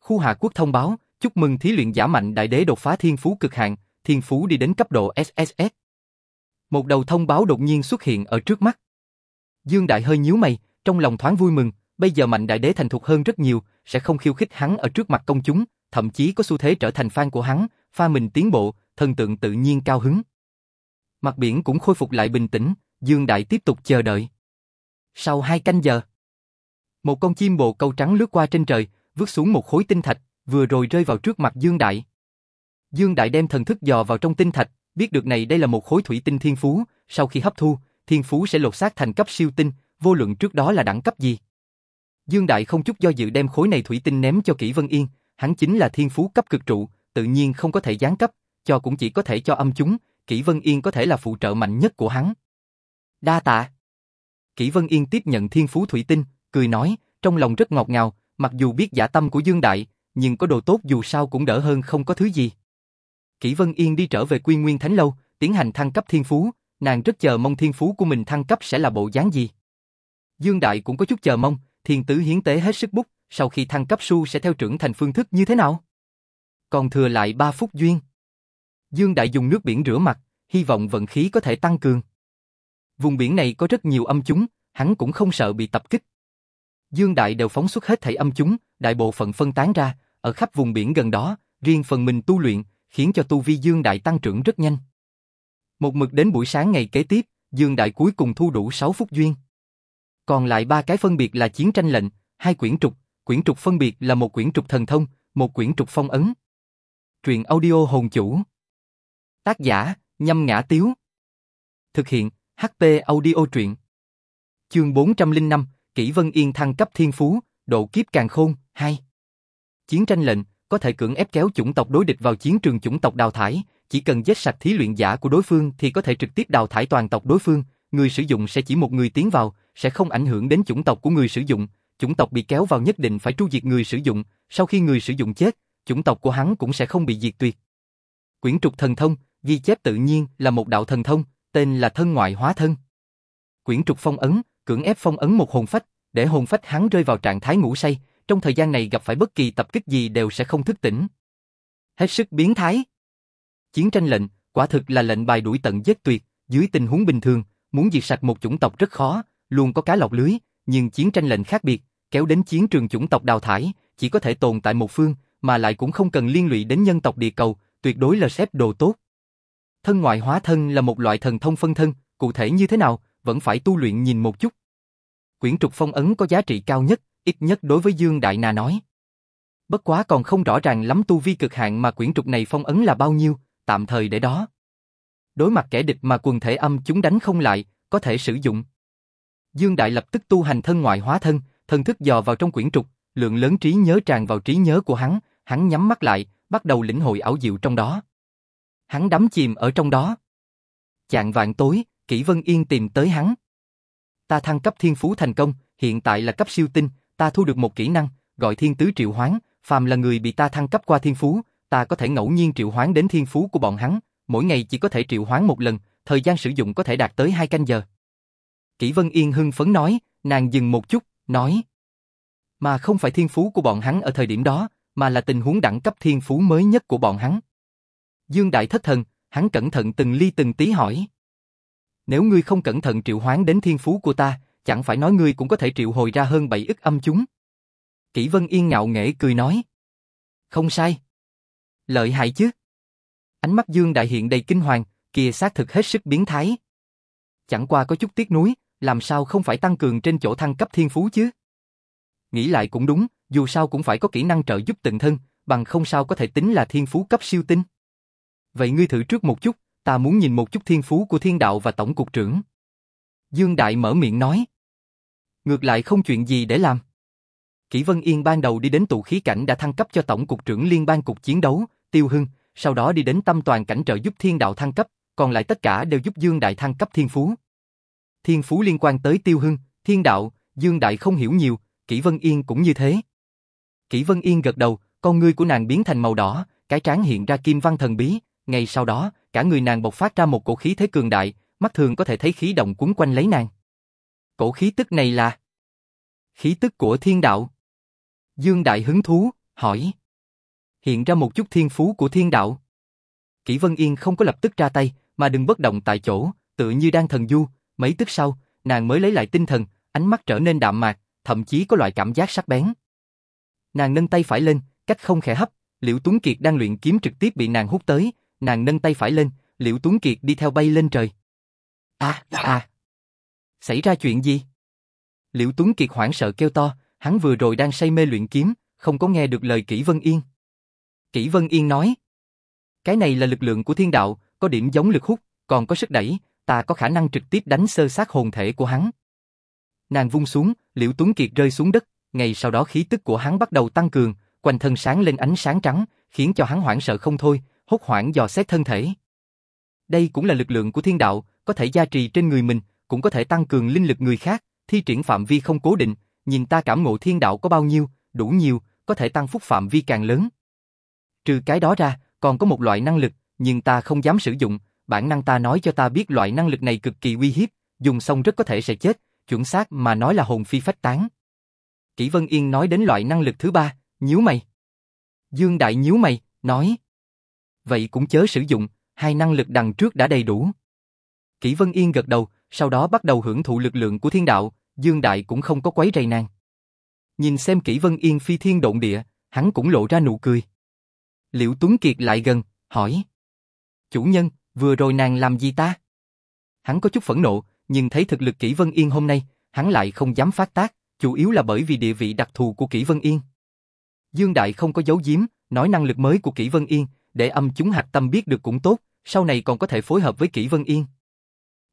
Khu Hạ Quốc thông báo, chúc mừng thí luyện giả mạnh đại đế đột phá thiên phú cực hạn, thiên phú đi đến cấp độ SSS. Một đầu thông báo đột nhiên xuất hiện ở trước mắt. Dương Đại hơi nhíu mày, trong lòng thoáng vui mừng, bây giờ mạnh đại đế thành thục hơn rất nhiều, sẽ không khiêu khích hắn ở trước mặt công chúng, thậm chí có xu thế trở thành fan của hắn, pha mình tiến bộ, thần tượng tự nhiên cao hứng. Mặt biển cũng khôi phục lại bình tĩnh, Dương Đại tiếp tục chờ đợi. Sau hai canh giờ, một con chim bồ câu trắng lướt qua trên trời, vứt xuống một khối tinh thạch, vừa rồi rơi vào trước mặt Dương Đại. Dương Đại đem thần thức dò vào trong tinh thạch, biết được này đây là một khối thủy tinh thiên phú, sau khi hấp thu, thiên phú sẽ lột xác thành cấp siêu tinh, vô luận trước đó là đẳng cấp gì. Dương Đại không chút do dự đem khối này thủy tinh ném cho Kỷ Vân Yên, hắn chính là thiên phú cấp cực trụ, tự nhiên không có thể giáng cấp, cho cũng chỉ có thể cho âm chúng, Kỷ Vân Yên có thể là phụ trợ mạnh nhất của hắn. Đa tạ. Kỷ Vân Yên tiếp nhận thiên phú thủy tinh, cười nói, trong lòng rất ngọt ngào, mặc dù biết giả tâm của Dương Đại, nhưng có đồ tốt dù sao cũng đỡ hơn không có thứ gì. Kỷ Vân Yên đi trở về Quy Nguyên Thánh Lâu, tiến hành thăng cấp thiên phú, nàng rất chờ mong thiên phú của mình thăng cấp sẽ là bộ dáng gì. Dương Đại cũng có chút chờ mong, thiên tứ hiến tế hết sức bút, sau khi thăng cấp su sẽ theo trưởng thành phương thức như thế nào? Còn thừa lại 3 phút duyên. Dương Đại dùng nước biển rửa mặt, hy vọng vận khí có thể tăng cường. Vùng biển này có rất nhiều âm chúng, hắn cũng không sợ bị tập kích. Dương Đại đều phóng xuất hết thảy âm chúng, đại bộ phận phân tán ra, ở khắp vùng biển gần đó, riêng phần mình tu luyện, khiến cho tu vi Dương Đại tăng trưởng rất nhanh. Một mực đến buổi sáng ngày kế tiếp, Dương Đại cuối cùng thu đủ 6 phút duyên. Còn lại ba cái phân biệt là chiến tranh lệnh, hai quyển trục, quyển trục phân biệt là một quyển trục thần thông, một quyển trục phong ấn. Truyện audio hồn chủ. Tác giả, nhâm ngã tiếu. Thực hiện, HP audio truyện. Chương 405, Kỷ Vân Yên thăng cấp thiên phú, độ kiếp càng khôn, 2. Chiến tranh lệnh, có thể cưỡng ép kéo chủng tộc đối địch vào chiến trường chủng tộc đào thải, chỉ cần giết sạch thí luyện giả của đối phương thì có thể trực tiếp đào thải toàn tộc đối phương, người sử dụng sẽ chỉ một người tiến vào, sẽ không ảnh hưởng đến chủng tộc của người sử dụng, chủng tộc bị kéo vào nhất định phải tru diệt người sử dụng, sau khi người sử dụng chết, chủng tộc của hắn cũng sẽ không bị diệt tuyệt. Quyển trục thần thông, ghi chép tự nhiên là một đạo thần thông, tên là thân ngoại hóa thân. Quyển trục phong ấn, cưỡng ép phong ấn một hồn phách, để hồn phách hắn rơi vào trạng thái ngủ say, trong thời gian này gặp phải bất kỳ tập kích gì đều sẽ không thức tỉnh. Hết sức biến thái. Chiến tranh lệnh, quả thực là lệnh bài đuổi tận giết tuyệt, dưới tình huống bình thường, muốn diệt sạch một chủng tộc rất khó, luôn có cá lọc lưới, nhưng chiến tranh lệnh khác biệt, kéo đến chiến trường chủng tộc đào thải, chỉ có thể tồn tại một phương, mà lại cũng không cần liên lụy đến nhân tộc địa cầu, tuyệt đối là xếp đồ tốt. Thân ngoại hóa thân là một loại thần thông phân thân, cụ thể như thế nào, vẫn phải tu luyện nhìn một chút. Quyển trục phong ấn có giá trị cao nhất, ít nhất đối với Dương Đại Na nói. Bất quá còn không rõ ràng lắm tu vi cực hạn mà quyển trục này phong ấn là bao nhiêu, tạm thời để đó. Đối mặt kẻ địch mà quần thể âm chúng đánh không lại, có thể sử dụng. Dương Đại lập tức tu hành thân ngoại hóa thân, thân thức dò vào trong quyển trục, lượng lớn trí nhớ tràn vào trí nhớ của hắn, hắn nhắm mắt lại, bắt đầu lĩnh hội ảo diệu trong đó. Hắn đắm chìm ở trong đó. Chạng vạn tối, Kỷ Vân Yên tìm tới hắn. Ta thăng cấp thiên phú thành công, hiện tại là cấp siêu tinh, ta thu được một kỹ năng, gọi thiên tứ triệu hoán, phàm là người bị ta thăng cấp qua thiên phú, ta có thể ngẫu nhiên triệu hoán đến thiên phú của bọn hắn, mỗi ngày chỉ có thể triệu hoán một lần, thời gian sử dụng có thể đạt tới hai canh giờ. Kỷ Vân Yên hưng phấn nói, nàng dừng một chút, nói. Mà không phải thiên phú của bọn hắn ở thời điểm đó, mà là tình huống đẳng cấp thiên phú mới nhất của bọn hắn. Dương Đại thất thần, hắn cẩn thận từng ly từng tí hỏi. Nếu ngươi không cẩn thận triệu hoán đến thiên phú của ta, chẳng phải nói ngươi cũng có thể triệu hồi ra hơn bảy ức âm chúng. Kỷ Vân Yên ngạo nghễ cười nói. Không sai. Lợi hại chứ. Ánh mắt Dương Đại hiện đầy kinh hoàng, kia xác thực hết sức biến thái. Chẳng qua có chút tiếc nuối, làm sao không phải tăng cường trên chỗ thăng cấp thiên phú chứ? Nghĩ lại cũng đúng, dù sao cũng phải có kỹ năng trợ giúp tình thân, bằng không sao có thể tính là thiên phú cấp siêu tinh. Vậy ngươi thử trước một chút, ta muốn nhìn một chút thiên phú của thiên đạo và tổng cục trưởng. Dương Đại mở miệng nói. Ngược lại không chuyện gì để làm. Kỷ Vân Yên ban đầu đi đến tụ khí cảnh đã thăng cấp cho tổng cục trưởng liên bang cục chiến đấu, Tiêu Hưng, sau đó đi đến tâm toàn cảnh trợ giúp thiên đạo thăng cấp, còn lại tất cả đều giúp Dương Đại thăng cấp thiên phú. Thiên phú liên quan tới Tiêu Hưng, thiên đạo, Dương Đại không hiểu nhiều, Kỷ Vân Yên cũng như thế. Kỷ Vân Yên gật đầu, con ngươi của nàng biến thành màu đỏ, cái trán hiện ra kim văn thần bí, ngay sau đó, cả người nàng bộc phát ra một cổ khí thế cường đại, mắt thường có thể thấy khí động cuốn quanh lấy nàng. Cổ khí tức này là khí tức của thiên đạo. Dương Đại hứng thú, hỏi. Hiện ra một chút thiên phú của thiên đạo. Kỷ Vân Yên không có lập tức ra tay, mà đừng bất động tại chỗ, tự như đang thần du, mấy tức sau, nàng mới lấy lại tinh thần, ánh mắt trở nên đạm mạc, thậm chí có loại cảm giác sắc bén. Nàng nâng tay phải lên, cách không khẽ hấp, Liễu Tuấn Kiệt đang luyện kiếm trực tiếp bị nàng hút tới, nàng nâng tay phải lên, Liễu Tuấn Kiệt đi theo bay lên trời. À, à. Xảy ra chuyện gì? Liễu Tuấn Kiệt hoảng sợ kêu to, hắn vừa rồi đang say mê luyện kiếm, không có nghe được lời Kỷ Vân Yên. Kỷ Vân Yên nói, cái này là lực lượng của thiên đạo, có điểm giống lực hút, còn có sức đẩy, ta có khả năng trực tiếp đánh sơ sát hồn thể của hắn. Nàng vung xuống, Liễu Tuấn Kiệt rơi xuống đất, ngay sau đó khí tức của hắn bắt đầu tăng cường, quanh thân sáng lên ánh sáng trắng, khiến cho hắn hoảng sợ không thôi, hốt hoảng dò xét thân thể. Đây cũng là lực lượng của thiên đạo, có thể gia trì trên người mình, cũng có thể tăng cường linh lực người khác, thi triển phạm vi không cố định, nhìn ta cảm ngộ thiên đạo có bao nhiêu, đủ nhiều, có thể tăng phúc phạm vi càng lớn. Trừ cái đó ra, còn có một loại năng lực, nhưng ta không dám sử dụng, bản năng ta nói cho ta biết loại năng lực này cực kỳ uy hiếp, dùng xong rất có thể sẽ chết, chuẩn xác mà nói là hồn phi phách tán. Kỷ Vân Yên nói đến loại năng lực thứ ba, nhíu mày. Dương Đại nhíu mày, nói. Vậy cũng chớ sử dụng, hai năng lực đằng trước đã đầy đủ. Kỷ Vân Yên gật đầu, sau đó bắt đầu hưởng thụ lực lượng của thiên đạo, Dương Đại cũng không có quấy rầy nàng. Nhìn xem Kỷ Vân Yên phi thiên động địa, hắn cũng lộ ra nụ cười. Liễu Tuấn Kiệt lại gần, hỏi. Chủ nhân, vừa rồi nàng làm gì ta? Hắn có chút phẫn nộ, nhưng thấy thực lực Kỷ Vân Yên hôm nay, hắn lại không dám phát tác, chủ yếu là bởi vì địa vị đặc thù của Kỷ Vân Yên. Dương Đại không có giấu giếm, nói năng lực mới của Kỷ Vân Yên, để âm chúng hạch tâm biết được cũng tốt, sau này còn có thể phối hợp với Kỷ Vân Yên.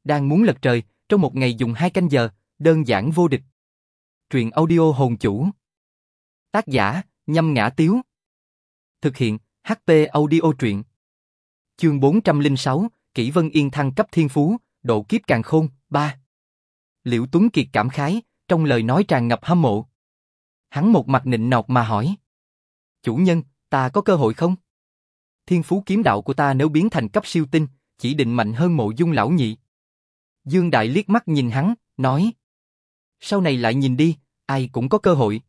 Đang muốn lật trời, trong một ngày dùng hai canh giờ, đơn giản vô địch. Truyện audio hồn chủ. Tác giả, nhâm ngã tiếu. Thực hiện, HP audio truyện. Chương 406, Kỷ Vân Yên thăng cấp thiên phú, độ kiếp càng khôn, 3. Liễu Tuấn Kiệt cảm khái, trong lời nói tràn ngập hâm mộ. Hắn một mặt nịnh nọt mà hỏi. Chủ nhân, ta có cơ hội không? Thiên phú kiếm đạo của ta nếu biến thành cấp siêu tinh, chỉ định mạnh hơn mộ dung lão nhị. Dương Đại liếc mắt nhìn hắn, nói. Sau này lại nhìn đi, ai cũng có cơ hội.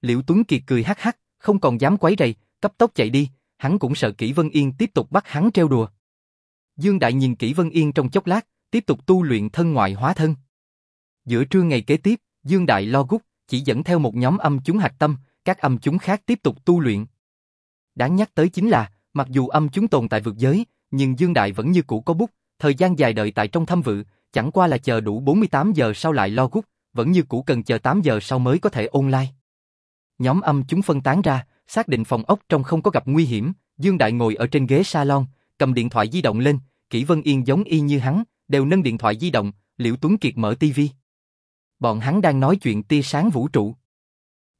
Liễu Tuấn Kiệt cười hắc hắc, không còn dám quấy rầy, cấp tốc chạy đi, hắn cũng sợ Kỷ Vân Yên tiếp tục bắt hắn treo đùa. Dương Đại nhìn Kỷ Vân Yên trong chốc lát, tiếp tục tu luyện thân ngoại hóa thân. Giữa trưa ngày kế tiếp, Dương Đại lo gút, chỉ dẫn theo một nhóm âm chúng hạch tâm, các âm chúng khác tiếp tục tu luyện. Đáng nhắc tới chính là, mặc dù âm chúng tồn tại vượt giới, nhưng Dương Đại vẫn như cũ có bút, thời gian dài đợi tại trong thâm vự, chẳng qua là chờ đủ 48 giờ sau lại lo gút, vẫn như cũ cần chờ 8 giờ sau mới có thể online. Nhóm âm chúng phân tán ra, xác định phòng ốc trong không có gặp nguy hiểm, Dương Đại ngồi ở trên ghế salon, cầm điện thoại di động lên, Kỷ Vân Yên giống y như hắn, đều nâng điện thoại di động, Liễu Tuấn Kiệt mở tivi. Bọn hắn đang nói chuyện tia sáng vũ trụ.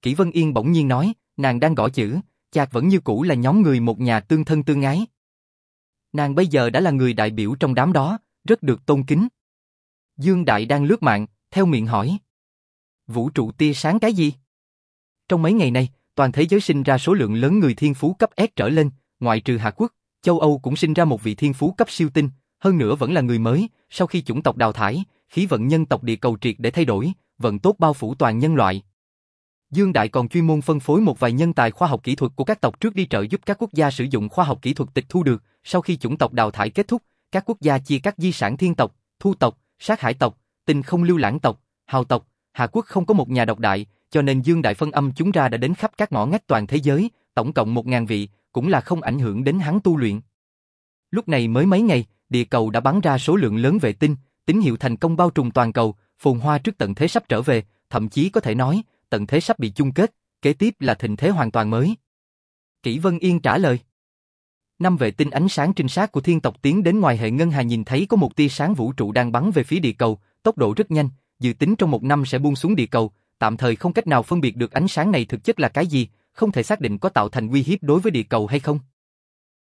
Kỷ Vân Yên bỗng nhiên nói, nàng đang gõ chữ, chạc vẫn như cũ là nhóm người một nhà tương thân tương ái. Nàng bây giờ đã là người đại biểu trong đám đó, rất được tôn kính. Dương Đại đang lướt mạng, theo miệng hỏi. Vũ trụ tia sáng cái gì? Trong mấy ngày này, toàn thế giới sinh ra số lượng lớn người thiên phú cấp S trở lên, ngoại trừ Hạ Quốc, châu Âu cũng sinh ra một vị thiên phú cấp siêu tinh, hơn nữa vẫn là người mới, sau khi chủng tộc đào thải, khí vận nhân tộc địa cầu triệt để thay đổi, vận tốt bao phủ toàn nhân loại. Dương Đại còn chuyên môn phân phối một vài nhân tài khoa học kỹ thuật của các tộc trước đi trợ giúp các quốc gia sử dụng khoa học kỹ thuật tịch thu được, sau khi chủng tộc đào thải kết thúc, các quốc gia chia các di sản thiên tộc, thu tộc, sát hải tộc, tình không lưu lãng tộc, hào tộc, Hà Quốc không có một nhà độc đại, cho nên Dương Đại phân âm chúng ra đã đến khắp các ngõ ngách toàn thế giới, tổng cộng một ngàn vị, cũng là không ảnh hưởng đến hắn tu luyện. Lúc này mới mấy ngày, địa cầu đã bắn ra số lượng lớn vệ tinh, tín hiệu thành công bao trùm toàn cầu, phồn hoa trước tận thế sắp trở về, thậm chí có thể nói, tận thế sắp bị chung kết, kế tiếp là thịnh thế hoàn toàn mới. Kỷ Vân Yên trả lời. Năm vệ tinh ánh sáng trinh sát của thiên tộc tiến đến ngoài hệ ngân hà nhìn thấy có một tia sáng vũ trụ đang bắn về phía địa cầu, tốc độ rất nhanh, dự tính trong một năm sẽ buông xuống địa cầu, tạm thời không cách nào phân biệt được ánh sáng này thực chất là cái gì, không thể xác định có tạo thành uy hiếp đối với địa cầu hay không.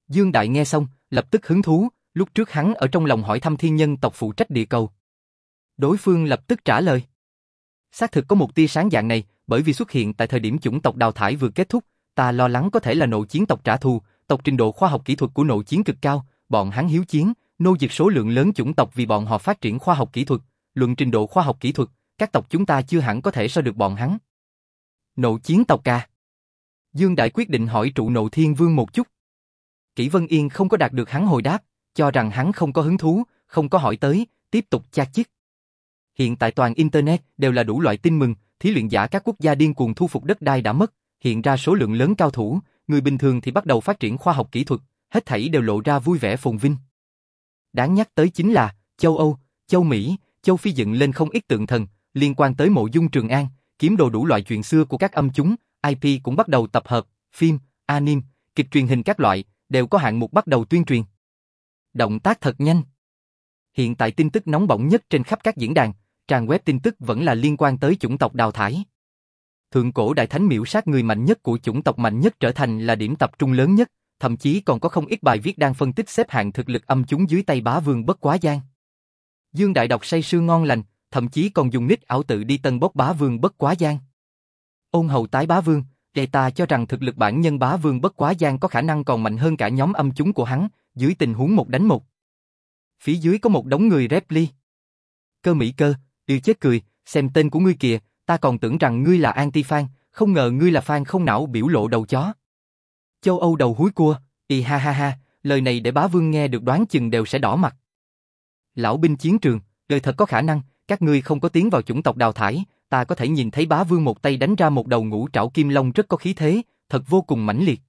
Dương Đại nghe xong, lập tức hứng thú, lúc trước hắn ở trong lòng hỏi thăm thiên nhân tộc phụ trách địa cầu. Đối phương lập tức trả lời. Xác thực có một tia sáng dạng này, bởi vì xuất hiện tại thời điểm chủng tộc đào thải vừa kết thúc, ta lo lắng có thể là nội chiến tộc trả thù, tộc trình độ khoa học kỹ thuật của nội chiến cực cao, bọn hắn hiếu chiến, nô dịch số lượng lớn chủng tộc vì bọn họ phát triển khoa học kỹ thuật, luận trình độ khoa học kỹ thuật, các tộc chúng ta chưa hẳn có thể so được bọn hắn. Nộ chiến tộc ca. Dương Đại quyết định hỏi trụ nộ thiên vương một chút. Kỷ Vân Yên không có đạt được hắn hồi đáp, cho rằng hắn không có hứng thú, không có hỏi tới, tiếp tục tra chức. Hiện tại toàn Internet đều là đủ loại tin mừng, thí luyện giả các quốc gia điên cuồng thu phục đất đai đã mất, hiện ra số lượng lớn cao thủ, người bình thường thì bắt đầu phát triển khoa học kỹ thuật, hết thảy đều lộ ra vui vẻ phồn vinh. Đáng nhắc tới chính là, châu Âu, châu Mỹ, châu Phi dựng lên không ít tượng thần, liên quan tới mộ dung Trường An, kiếm đồ đủ loại chuyện xưa của các âm chúng, IP cũng bắt đầu tập hợp, phim, anime, kịch truyền hình các loại, đều có hạng mục bắt đầu tuyên truyền. Động tác thật nhanh. Hiện tại tin tức nóng bỏng nhất trên khắp các diễn đàn, trang web tin tức vẫn là liên quan tới chủng tộc đào thải. Thượng cổ đại thánh miễu sát người mạnh nhất của chủng tộc mạnh nhất trở thành là điểm tập trung lớn nhất, thậm chí còn có không ít bài viết đang phân tích xếp hạng thực lực âm chúng dưới tay bá vương bất quá gian. Dương Đại đọc say sưa ngon lành, thậm chí còn dùng nick ảo tự đi tân bốc bá vương bất quá gian. Ôn hầu tái bá vương, đề ta cho rằng thực lực bản nhân bá vương bất quá gian có khả năng còn mạnh hơn cả nhóm âm chúng của hắn, dưới tình huống một đánh một. Phía dưới có một đống người rep ly. Cơ Mỹ cơ, yêu chết cười, xem tên của ngươi kìa, ta còn tưởng rằng ngươi là anti-fan, không ngờ ngươi là fan không não biểu lộ đầu chó. Châu Âu đầu húi cua, y ha ha ha, lời này để bá vương nghe được đoán chừng đều sẽ đỏ mặt. Lão binh chiến trường, đời thật có khả năng, các ngươi không có tiến vào chủng tộc đào thải, ta có thể nhìn thấy bá vương một tay đánh ra một đầu ngũ trảo kim long rất có khí thế, thật vô cùng mãnh liệt.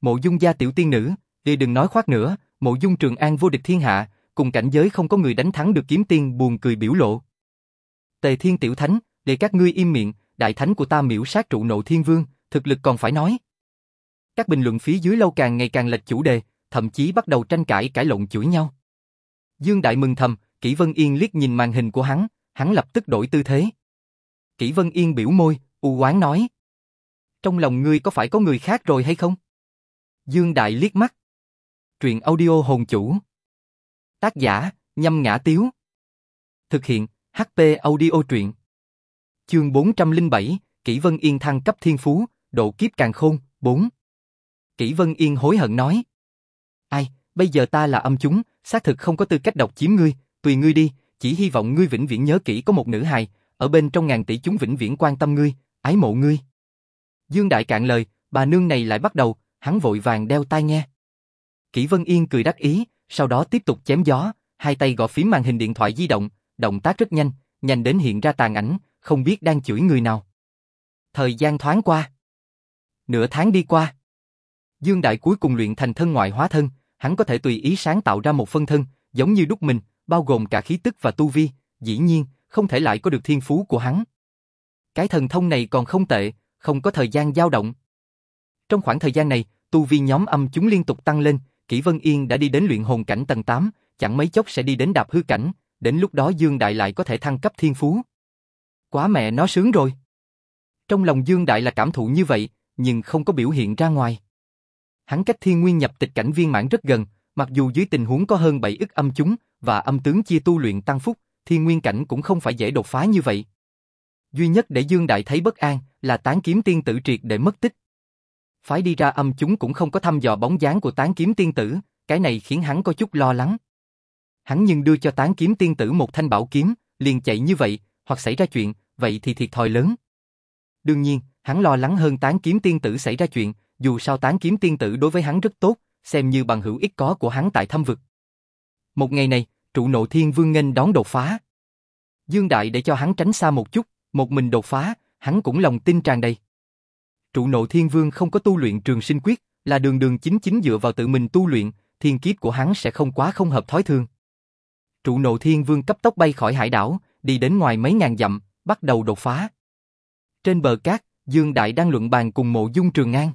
Mộ dung gia tiểu tiên nữ, đi đừng nói khoác nữa, mộ dung trường an vô địch thiên hạ, cùng cảnh giới không có người đánh thắng được kiếm tiên buồn cười biểu lộ. Tề thiên tiểu thánh, để các ngươi im miệng, đại thánh của ta miễu sát trụ nộ thiên vương, thực lực còn phải nói. Các bình luận phía dưới lâu càng ngày càng lệch chủ đề, thậm chí bắt đầu tranh cãi cãi lộn chửi nhau. Dương Đại mừng thầm, Kỷ Vân Yên liếc nhìn màn hình của hắn, hắn lập tức đổi tư thế. Kỷ Vân Yên biểu môi, u oán nói. Trong lòng ngươi có phải có người khác rồi hay không? Dương Đại liếc mắt. Truyện audio hồn chủ. Tác giả, nhâm ngã tiếu. Thực hiện, HP audio truyện. Chương 407, Kỷ Vân Yên thăng cấp thiên phú, độ kiếp càng khôn, 4. Kỷ Vân Yên hối hận nói. Ai, bây giờ ta là âm chúng, xác thực không có tư cách độc chiếm ngươi, tùy ngươi đi, chỉ hy vọng ngươi vĩnh viễn nhớ kỹ có một nữ hài, ở bên trong ngàn tỷ chúng vĩnh viễn quan tâm ngươi, ái mộ ngươi. Dương Đại cạn lời, bà nương này lại bắt đầu, hắn vội vàng đeo tai nghe. Kỷ Vân Yên cười đắc ý, sau đó tiếp tục chém gió, hai tay gõ phím màn hình điện thoại di động, động tác rất nhanh, nhanh đến hiện ra tàn ảnh, không biết đang chửi người nào. Thời gian thoáng qua. Nửa tháng đi qua. Dương Đại cuối cùng luyện thành thân ngoại hóa thân, hắn có thể tùy ý sáng tạo ra một phân thân, giống như đúc mình, bao gồm cả khí tức và tu vi, dĩ nhiên, không thể lại có được thiên phú của hắn. Cái thần thông này còn không tệ, không có thời gian dao động. Trong khoảng thời gian này, tu vi nhóm âm chúng liên tục tăng lên, Kỷ Vân Yên đã đi đến luyện hồn cảnh tầng 8, chẳng mấy chốc sẽ đi đến đạp hư cảnh, đến lúc đó Dương Đại lại có thể thăng cấp thiên phú. Quá mẹ nó sướng rồi. Trong lòng Dương Đại là cảm thụ như vậy, nhưng không có biểu hiện ra ngoài. Hắn cách thiên nguyên nhập tịch cảnh viên mãn rất gần, mặc dù dưới tình huống có hơn 7 ức âm chúng và âm tướng chia tu luyện tăng phúc, thì nguyên cảnh cũng không phải dễ đột phá như vậy. Duy nhất để Dương Đại thấy bất an là tán kiếm tiên tử triệt để mất tích. Phái đi ra âm chúng cũng không có thăm dò bóng dáng của tán kiếm tiên tử, cái này khiến hắn có chút lo lắng. Hắn nhưng đưa cho tán kiếm tiên tử một thanh bảo kiếm, liền chạy như vậy, hoặc xảy ra chuyện, vậy thì thiệt thòi lớn. Đương nhiên, hắn lo lắng hơn tán kiếm tiên tử xảy ra chuyện, dù sao tán kiếm tiên tử đối với hắn rất tốt, xem như bằng hữu ít có của hắn tại thâm vực. Một ngày này, trụ nộ thiên vương nghênh đón đột phá. Dương Đại để cho hắn tránh xa một chút, một mình đột phá, hắn cũng lòng tin tràn đầy. Trụ nộ thiên vương không có tu luyện trường sinh quyết, là đường đường chính chính dựa vào tự mình tu luyện, thiên kiếp của hắn sẽ không quá không hợp thói thường. Trụ nộ thiên vương cấp tốc bay khỏi hải đảo, đi đến ngoài mấy ngàn dặm, bắt đầu đột phá. Trên bờ cát, Dương Đại đang luận bàn cùng mộ dung trường an.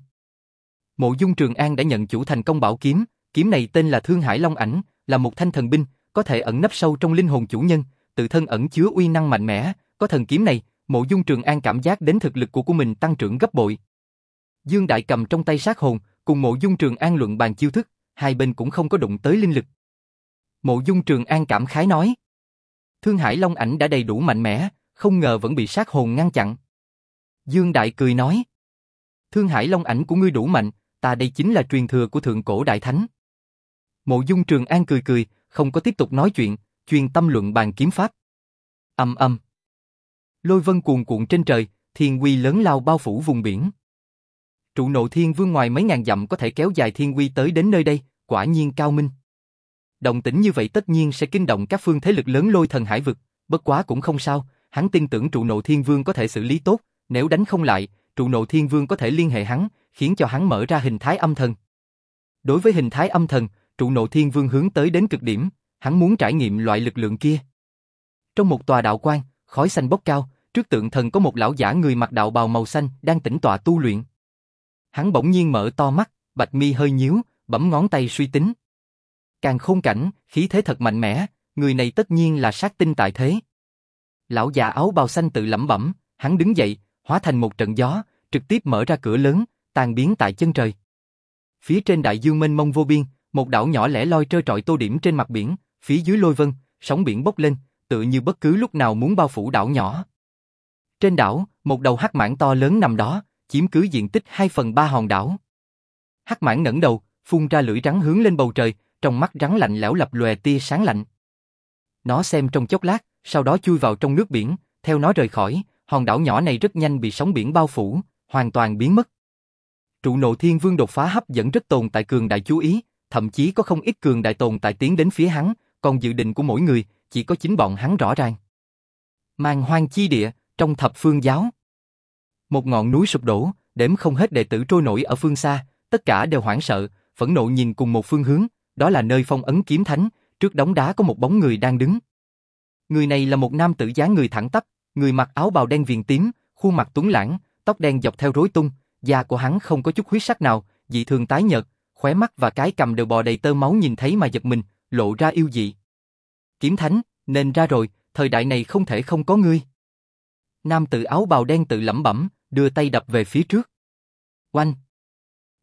Mộ dung trường an đã nhận chủ thành công bảo kiếm, kiếm này tên là Thương Hải Long Ảnh, là một thanh thần binh, có thể ẩn nấp sâu trong linh hồn chủ nhân, tự thân ẩn chứa uy năng mạnh mẽ, có thần kiếm này, Mộ Dung Trường An cảm giác đến thực lực của của mình tăng trưởng gấp bội. Dương Đại cầm trong tay sát hồn, cùng Mộ Dung Trường An luận bàn chiêu thức, hai bên cũng không có đụng tới linh lực. Mộ Dung Trường An cảm khái nói: Thương Hải Long ảnh đã đầy đủ mạnh mẽ, không ngờ vẫn bị sát hồn ngăn chặn. Dương Đại cười nói: Thương Hải Long ảnh của ngươi đủ mạnh, ta đây chính là truyền thừa của thượng cổ đại thánh. Mộ Dung Trường An cười cười, không có tiếp tục nói chuyện, chuyên tâm luận bàn kiếm pháp. Âm âm. Lôi vân cuồn cuộn trên trời, thiên quy lớn lao bao phủ vùng biển. Trụ nộ thiên vương ngoài mấy ngàn dặm có thể kéo dài thiên quy tới đến nơi đây, quả nhiên cao minh. Động tĩnh như vậy tất nhiên sẽ kinh động các phương thế lực lớn lôi thần hải vực, bất quá cũng không sao, hắn tin tưởng trụ nộ thiên vương có thể xử lý tốt, nếu đánh không lại, trụ nộ thiên vương có thể liên hệ hắn, khiến cho hắn mở ra hình thái âm thần. Đối với hình thái âm thần, trụ nộ thiên vương hướng tới đến cực điểm, hắn muốn trải nghiệm loại lực lượng kia. Trong một tòa đạo quan, khói xanh bốc cao, trước tượng thần có một lão giả người mặc đạo bào màu xanh đang tĩnh tọa tu luyện. Hắn bỗng nhiên mở to mắt, bạch mi hơi nhíu, bấm ngón tay suy tính. Càng khôn cảnh, khí thế thật mạnh mẽ, người này tất nhiên là sát tinh tại thế. Lão già áo bào xanh tự lẩm bẩm, hắn đứng dậy, hóa thành một trận gió, trực tiếp mở ra cửa lớn, tan biến tại chân trời. Phía trên đại dương mênh mông vô biên, một đảo nhỏ lẻ loi trơ trọi tô điểm trên mặt biển, phía dưới lôi vân, sóng biển bốc lên, tự như bất cứ lúc nào muốn bao phủ đảo nhỏ. Trên đảo, một đầu hắc mãng to lớn nằm đó, chiếm cứ diện tích 2 phần 3 hòn đảo. Hắc mãn ngẩng đầu, phun ra lưỡi rắn hướng lên bầu trời, trong mắt rắn lạnh lẽo lập lòe tia sáng lạnh. Nó xem trong chốc lát, sau đó chui vào trong nước biển, theo nó rời khỏi, hòn đảo nhỏ này rất nhanh bị sóng biển bao phủ, hoàn toàn biến mất. Trụ nộ thiên vương đột phá hấp dẫn rất tồn tại cường đại chú ý, thậm chí có không ít cường đại tồn tại tiến đến phía hắn, còn dự định của mỗi người, chỉ có chính bọn hắn rõ ràng. Mang hoang chi địa, trong thập phương giáo. Một ngọn núi sụp đổ, đếm không hết đệ tử trôi nổi ở phương xa, tất cả đều hoảng sợ, phẫn nộ nhìn cùng một phương hướng, đó là nơi phong ấn kiếm thánh, trước đống đá có một bóng người đang đứng. Người này là một nam tử dáng người thẳng tắp, người mặc áo bào đen viền tím, khuôn mặt tuấn lãng, tóc đen dọc theo rối tung, da của hắn không có chút huyết sắc nào, dị thường tái nhợt, khóe mắt và cái cầm đều bò đầy tơ máu nhìn thấy mà giật mình, lộ ra yêu dị. Kiếm thánh, nên ra rồi, thời đại này không thể không có ngươi. Nam tử áo bào đen tự lẩm bẩm, đưa tay đập về phía trước. Oanh!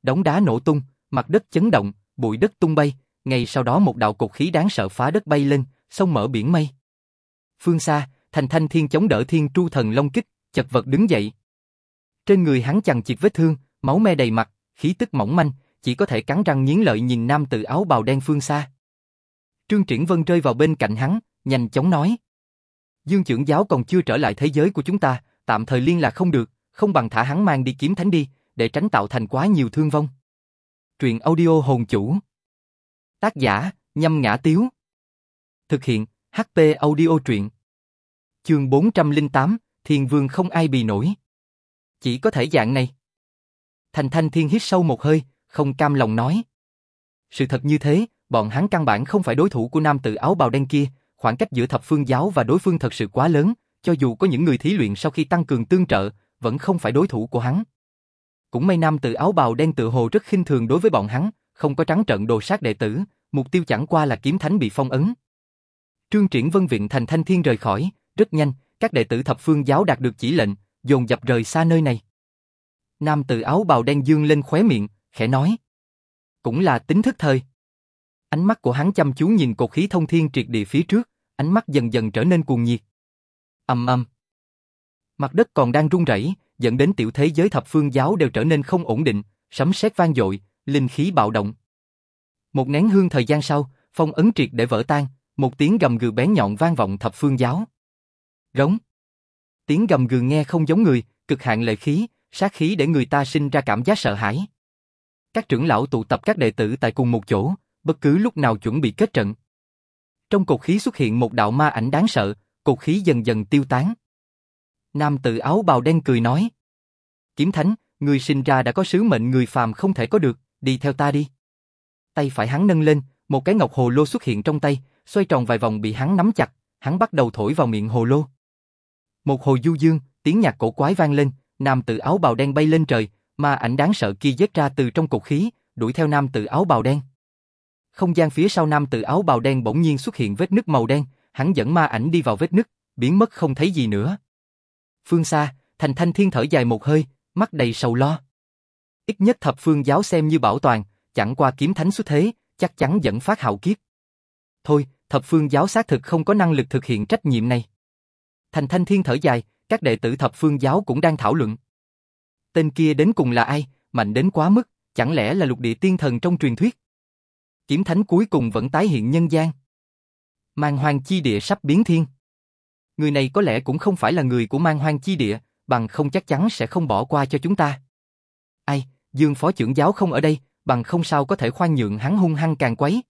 Đống đá nổ tung, mặt đất chấn động, bụi đất tung bay, ngay sau đó một đạo cột khí đáng sợ phá đất bay lên, sông mở biển mây. Phương xa, thành thanh thiên chống đỡ thiên tru thần long kích, chật vật đứng dậy. Trên người hắn chằng chịt vết thương, máu me đầy mặt, khí tức mỏng manh, chỉ có thể cắn răng nghiến lợi nhìn nam tử áo bào đen phương xa. Trương Triển Vân rơi vào bên cạnh hắn, nhanh chóng nói. Dương trưởng giáo còn chưa trở lại thế giới của chúng ta, tạm thời liên lạc không được, không bằng thả hắn mang đi kiếm thánh đi, để tránh tạo thành quá nhiều thương vong. Truyện audio hồn chủ. Tác giả, nhâm ngã tiếu. Thực hiện, HP audio truyện. Chương 408, Thiên Vương không ai bì nổi. Chỉ có thể dạng này. Thành Thanh Thiên hít sâu một hơi, không cam lòng nói. Sự thật như thế, bọn hắn căn bản không phải đối thủ của nam tử áo bào đen kia, khoảng cách giữa thập phương giáo và đối phương thật sự quá lớn, cho dù có những người thí luyện sau khi tăng cường tương trợ, vẫn không phải đối thủ của hắn. Cũng may nam tử áo bào đen tự hồ rất khinh thường đối với bọn hắn, không có trắng trận đồ sát đệ tử, mục tiêu chẳng qua là kiếm thánh bị phong ấn. Trương Triển Vân viện thành thanh thiên rời khỏi, rất nhanh, các đệ tử thập phương giáo đạt được chỉ lệnh, dồn dập rời xa nơi này. Nam tử áo bào đen dương lên khóe miệng, khẽ nói. Cũng là tính thức thời. Ánh mắt của hắn chăm chú nhìn cột khí thông thiên triệt địa phía trước, ánh mắt dần dần trở nên cuồng nhiệt. Ầm ầm. Mặt đất còn đang rung rẩy, dẫn đến tiểu thế giới thập phương giáo đều trở nên không ổn định, sấm sét vang dội, linh khí bạo động. Một nén hương thời gian sau, phong ấn triệt để vỡ tan, một tiếng gầm gừ bén nhọn vang vọng thập phương giáo. Rống. Tiếng gầm gừ nghe không giống người, cực hạn lệ khí, sát khí để người ta sinh ra cảm giác sợ hãi. Các trưởng lão tụ tập các đệ tử tại cùng một chỗ, bất cứ lúc nào chuẩn bị kết trận. Trong cột khí xuất hiện một đạo ma ảnh đáng sợ, cột khí dần dần tiêu tán. Nam tử áo bào đen cười nói. Kiếm thánh, người sinh ra đã có sứ mệnh người phàm không thể có được, đi theo ta đi. Tay phải hắn nâng lên, một cái ngọc hồ lô xuất hiện trong tay, xoay tròn vài vòng bị hắn nắm chặt, hắn bắt đầu thổi vào miệng hồ lô. Một hồi du dương, tiếng nhạc cổ quái vang lên, nam tử áo bào đen bay lên trời, ma ảnh đáng sợ kia giết ra từ trong cột khí, đuổi theo nam tử áo bào đen. Không gian phía sau nam tử áo bào đen bỗng nhiên xuất hiện vết nứt màu đen, hắn dẫn ma ảnh đi vào vết nứt, biến mất không thấy gì nữa. Phương xa, Thành Thanh Thiên thở dài một hơi, mắt đầy sầu lo. Ít nhất thập phương giáo xem như bảo toàn, chẳng qua kiếm thánh xuất thế, chắc chắn dẫn phát hạo kiếp. Thôi, thập phương giáo xác thực không có năng lực thực hiện trách nhiệm này. Thành Thanh Thiên thở dài, các đệ tử thập phương giáo cũng đang thảo luận. Tên kia đến cùng là ai, mạnh đến quá mức, chẳng lẽ là lục địa tiên thần trong truyền thuyết? Kiếm thánh cuối cùng vẫn tái hiện nhân gian. Mang hoang chi địa sắp biến thiên. Người này có lẽ cũng không phải là người của mang hoang chi địa, bằng không chắc chắn sẽ không bỏ qua cho chúng ta. Ai, Dương phó trưởng giáo không ở đây, bằng không sao có thể khoan nhượng hắn hung hăng càng quấy.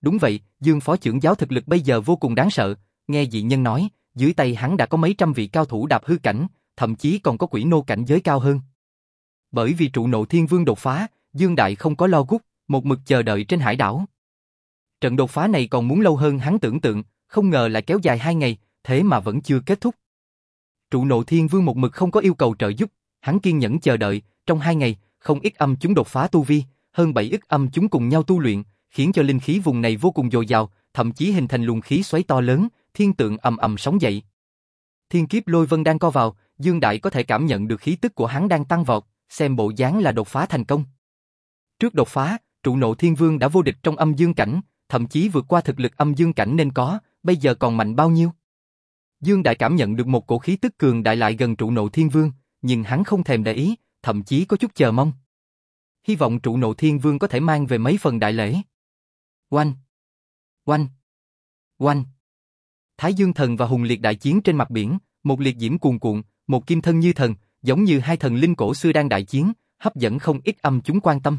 Đúng vậy, Dương phó trưởng giáo thực lực bây giờ vô cùng đáng sợ, nghe dị nhân nói, dưới tay hắn đã có mấy trăm vị cao thủ đạp hư cảnh, thậm chí còn có quỷ nô cảnh giới cao hơn. Bởi vì trụ nộ thiên vương đột phá, Dương Đại không có lo gút, một mực chờ đợi trên hải đảo. Trận đột phá này còn muốn lâu hơn hắn tưởng tượng, không ngờ lại kéo dài hai ngày, thế mà vẫn chưa kết thúc. Trụ nộ thiên vương một mực không có yêu cầu trợ giúp, hắn kiên nhẫn chờ đợi, trong hai ngày, không ít âm chúng đột phá tu vi, hơn bảy ức âm chúng cùng nhau tu luyện, khiến cho linh khí vùng này vô cùng dồi dào, thậm chí hình thành luồng khí xoáy to lớn, thiên tượng ầm ầm sóng dậy. Thiên kiếp lôi vân đang co vào, Dương Đại có thể cảm nhận được khí tức của hắn đang tăng vọt, xem bộ dáng là đột phá thành công. Trước đột phá, trụ nộ thiên vương đã vô địch trong âm dương cảnh, thậm chí vượt qua thực lực âm dương cảnh nên có, bây giờ còn mạnh bao nhiêu? Dương Đại cảm nhận được một cổ khí tức cường đại lại gần trụ nộ thiên vương, nhưng hắn không thèm để ý, thậm chí có chút chờ mong. Hy vọng trụ nộ thiên vương có thể mang về mấy phần đại lễ. Oanh! Oanh! Oanh! Thái Dương thần và Hùng Liệt đại chiến trên mặt biển, một liệt diễm cuồn cuộn, một kim thân như thần, giống như hai thần linh cổ xưa đang đại chiến, hấp dẫn không ít âm chúng quan tâm.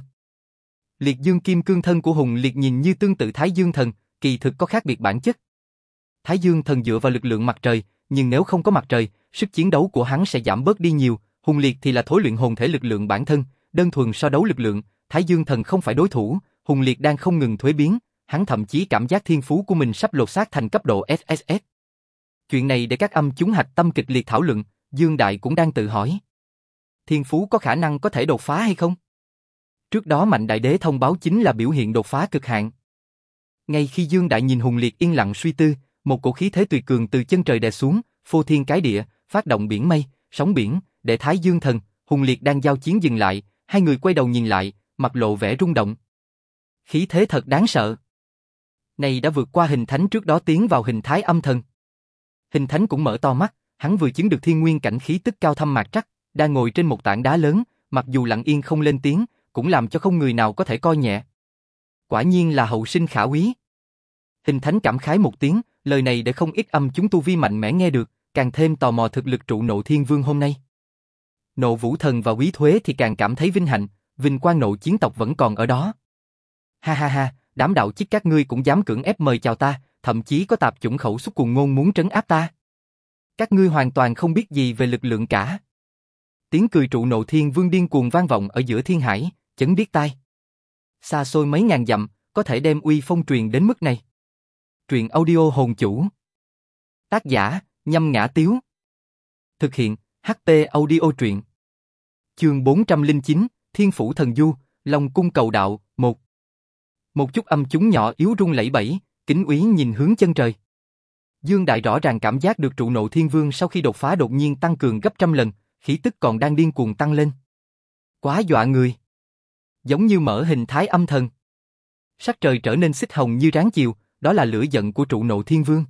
Liệt Dương kim cương thân của Hùng Liệt nhìn như tương tự Thái Dương thần, kỳ thực có khác biệt bản chất. Thái Dương thần dựa vào lực lượng mặt trời, nhưng nếu không có mặt trời, sức chiến đấu của hắn sẽ giảm bớt đi nhiều, Hùng Liệt thì là thối luyện hồn thể lực lượng bản thân, đơn thuần so đấu lực lượng, Thái Dương thần không phải đối thủ, Hùng Liệt đang không ngừng thuế biến, hắn thậm chí cảm giác thiên phú của mình sắp lột xác thành cấp độ SSS. Chuyện này để các âm chúng hạch tâm kịch liệt thảo luận, Dương Đại cũng đang tự hỏi. Thiên phú có khả năng có thể đột phá hay không? Trước đó Mạnh Đại Đế thông báo chính là biểu hiện đột phá cực hạn. Ngay khi Dương Đại nhìn Hùng Liệt yên lặng suy tư, một cổ khí thế tuyệt cường từ chân trời đè xuống, phô thiên cái địa, phát động biển mây, sóng biển, để Thái Dương Thần, Hùng Liệt đang giao chiến dừng lại, hai người quay đầu nhìn lại, mặt lộ vẻ rung động. Khí thế thật đáng sợ. Này đã vượt qua hình thánh trước đó tiến vào hình thái âm thần. Hình thánh cũng mở to mắt, hắn vừa chứng được thiên nguyên cảnh khí tức cao thâm mạc trắc, đang ngồi trên một tảng đá lớn, mặc dù lặng yên không lên tiếng, cũng làm cho không người nào có thể coi nhẹ. Quả nhiên là hậu sinh khả quý. Hình thánh cảm khái một tiếng, lời này để không ít âm chúng tu vi mạnh mẽ nghe được, càng thêm tò mò thực lực trụ nộ thiên vương hôm nay. Nộ vũ thần và quý thuế thì càng cảm thấy vinh hạnh, vinh quang nộ chiến tộc vẫn còn ở đó. Ha ha ha, đám đạo chiếc các ngươi cũng dám cưỡng ép mời chào ta, thậm chí có tạp chủng khẩu xúc cùng ngôn muốn trấn áp ta. Các ngươi hoàn toàn không biết gì về lực lượng cả. Tiếng cười trụ nộ thiên vương điên cuồng vang vọng ở giữa thiên hải, chấn điếc tai. Xa xôi mấy ngàn dặm, có thể đem uy phong truyền đến mức này. Truyện audio hồn chủ. Tác giả, nhâm ngã tiếu. Thực hiện, ht audio truyện. Chương 409, Thiên Phủ Thần Du, Long Cung Cầu Đạo, 1. Một chút âm chúng nhỏ yếu rung lẩy bẩy, kính úy nhìn hướng chân trời. Dương Đại rõ ràng cảm giác được trụ nộ thiên vương sau khi đột phá đột nhiên tăng cường gấp trăm lần, khí tức còn đang điên cuồng tăng lên. Quá dọa người. Giống như mở hình thái âm thần. Sắc trời trở nên xích hồng như ráng chiều, đó là lửa giận của trụ nộ thiên vương.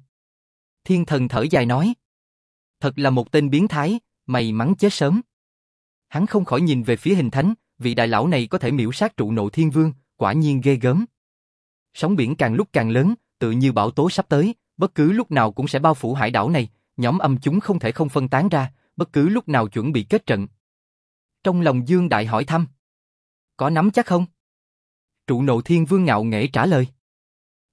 Thiên thần thở dài nói. Thật là một tên biến thái, mày mắn chết sớm. Hắn không khỏi nhìn về phía hình thánh, vị đại lão này có thể miễu sát trụ nộ thiên vương, quả nhiên ghê gớm. Sóng biển càng lúc càng lớn, tự như bão tố sắp tới, bất cứ lúc nào cũng sẽ bao phủ hải đảo này, nhóm âm chúng không thể không phân tán ra, bất cứ lúc nào chuẩn bị kết trận. Trong lòng Dương Đại hỏi thăm. Có nắm chắc không? Trụ nộ thiên vương ngạo nghễ trả lời.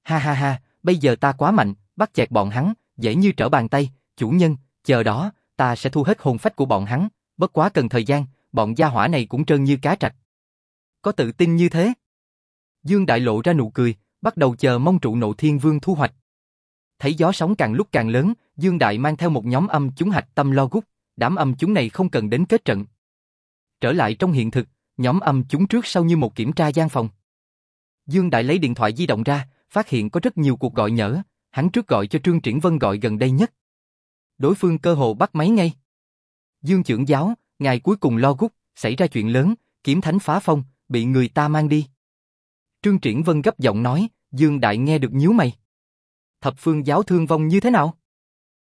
Ha ha ha, bây giờ ta quá mạnh, bắt chẹt bọn hắn, dễ như trở bàn tay, chủ nhân, chờ đó, ta sẽ thu hết hồn phách của bọn hắn, bất quá cần thời gian, bọn gia hỏa này cũng trơn như cá trạch. Có tự tin như thế? Dương Đại lộ ra nụ cười, bắt đầu chờ mong trụ nộ thiên vương thu hoạch. Thấy gió sóng càng lúc càng lớn, Dương Đại mang theo một nhóm âm chúng hạch tâm lo gút, đám âm chúng này không cần đến kết trận. Trở lại trong hiện thực, nhóm âm chúng trước sau như một kiểm tra gian phòng. Dương Đại lấy điện thoại di động ra, phát hiện có rất nhiều cuộc gọi nhỡ, hắn trước gọi cho Trương Triển Vân gọi gần đây nhất. Đối phương cơ hồ bắt máy ngay. Dương trưởng giáo, ngày cuối cùng lo gút, xảy ra chuyện lớn, kiếm thánh phá phong, bị người ta mang đi. Trương Triển Vân gấp giọng nói, Dương Đại nghe được nhíu mày. Thập phương giáo thương vong như thế nào?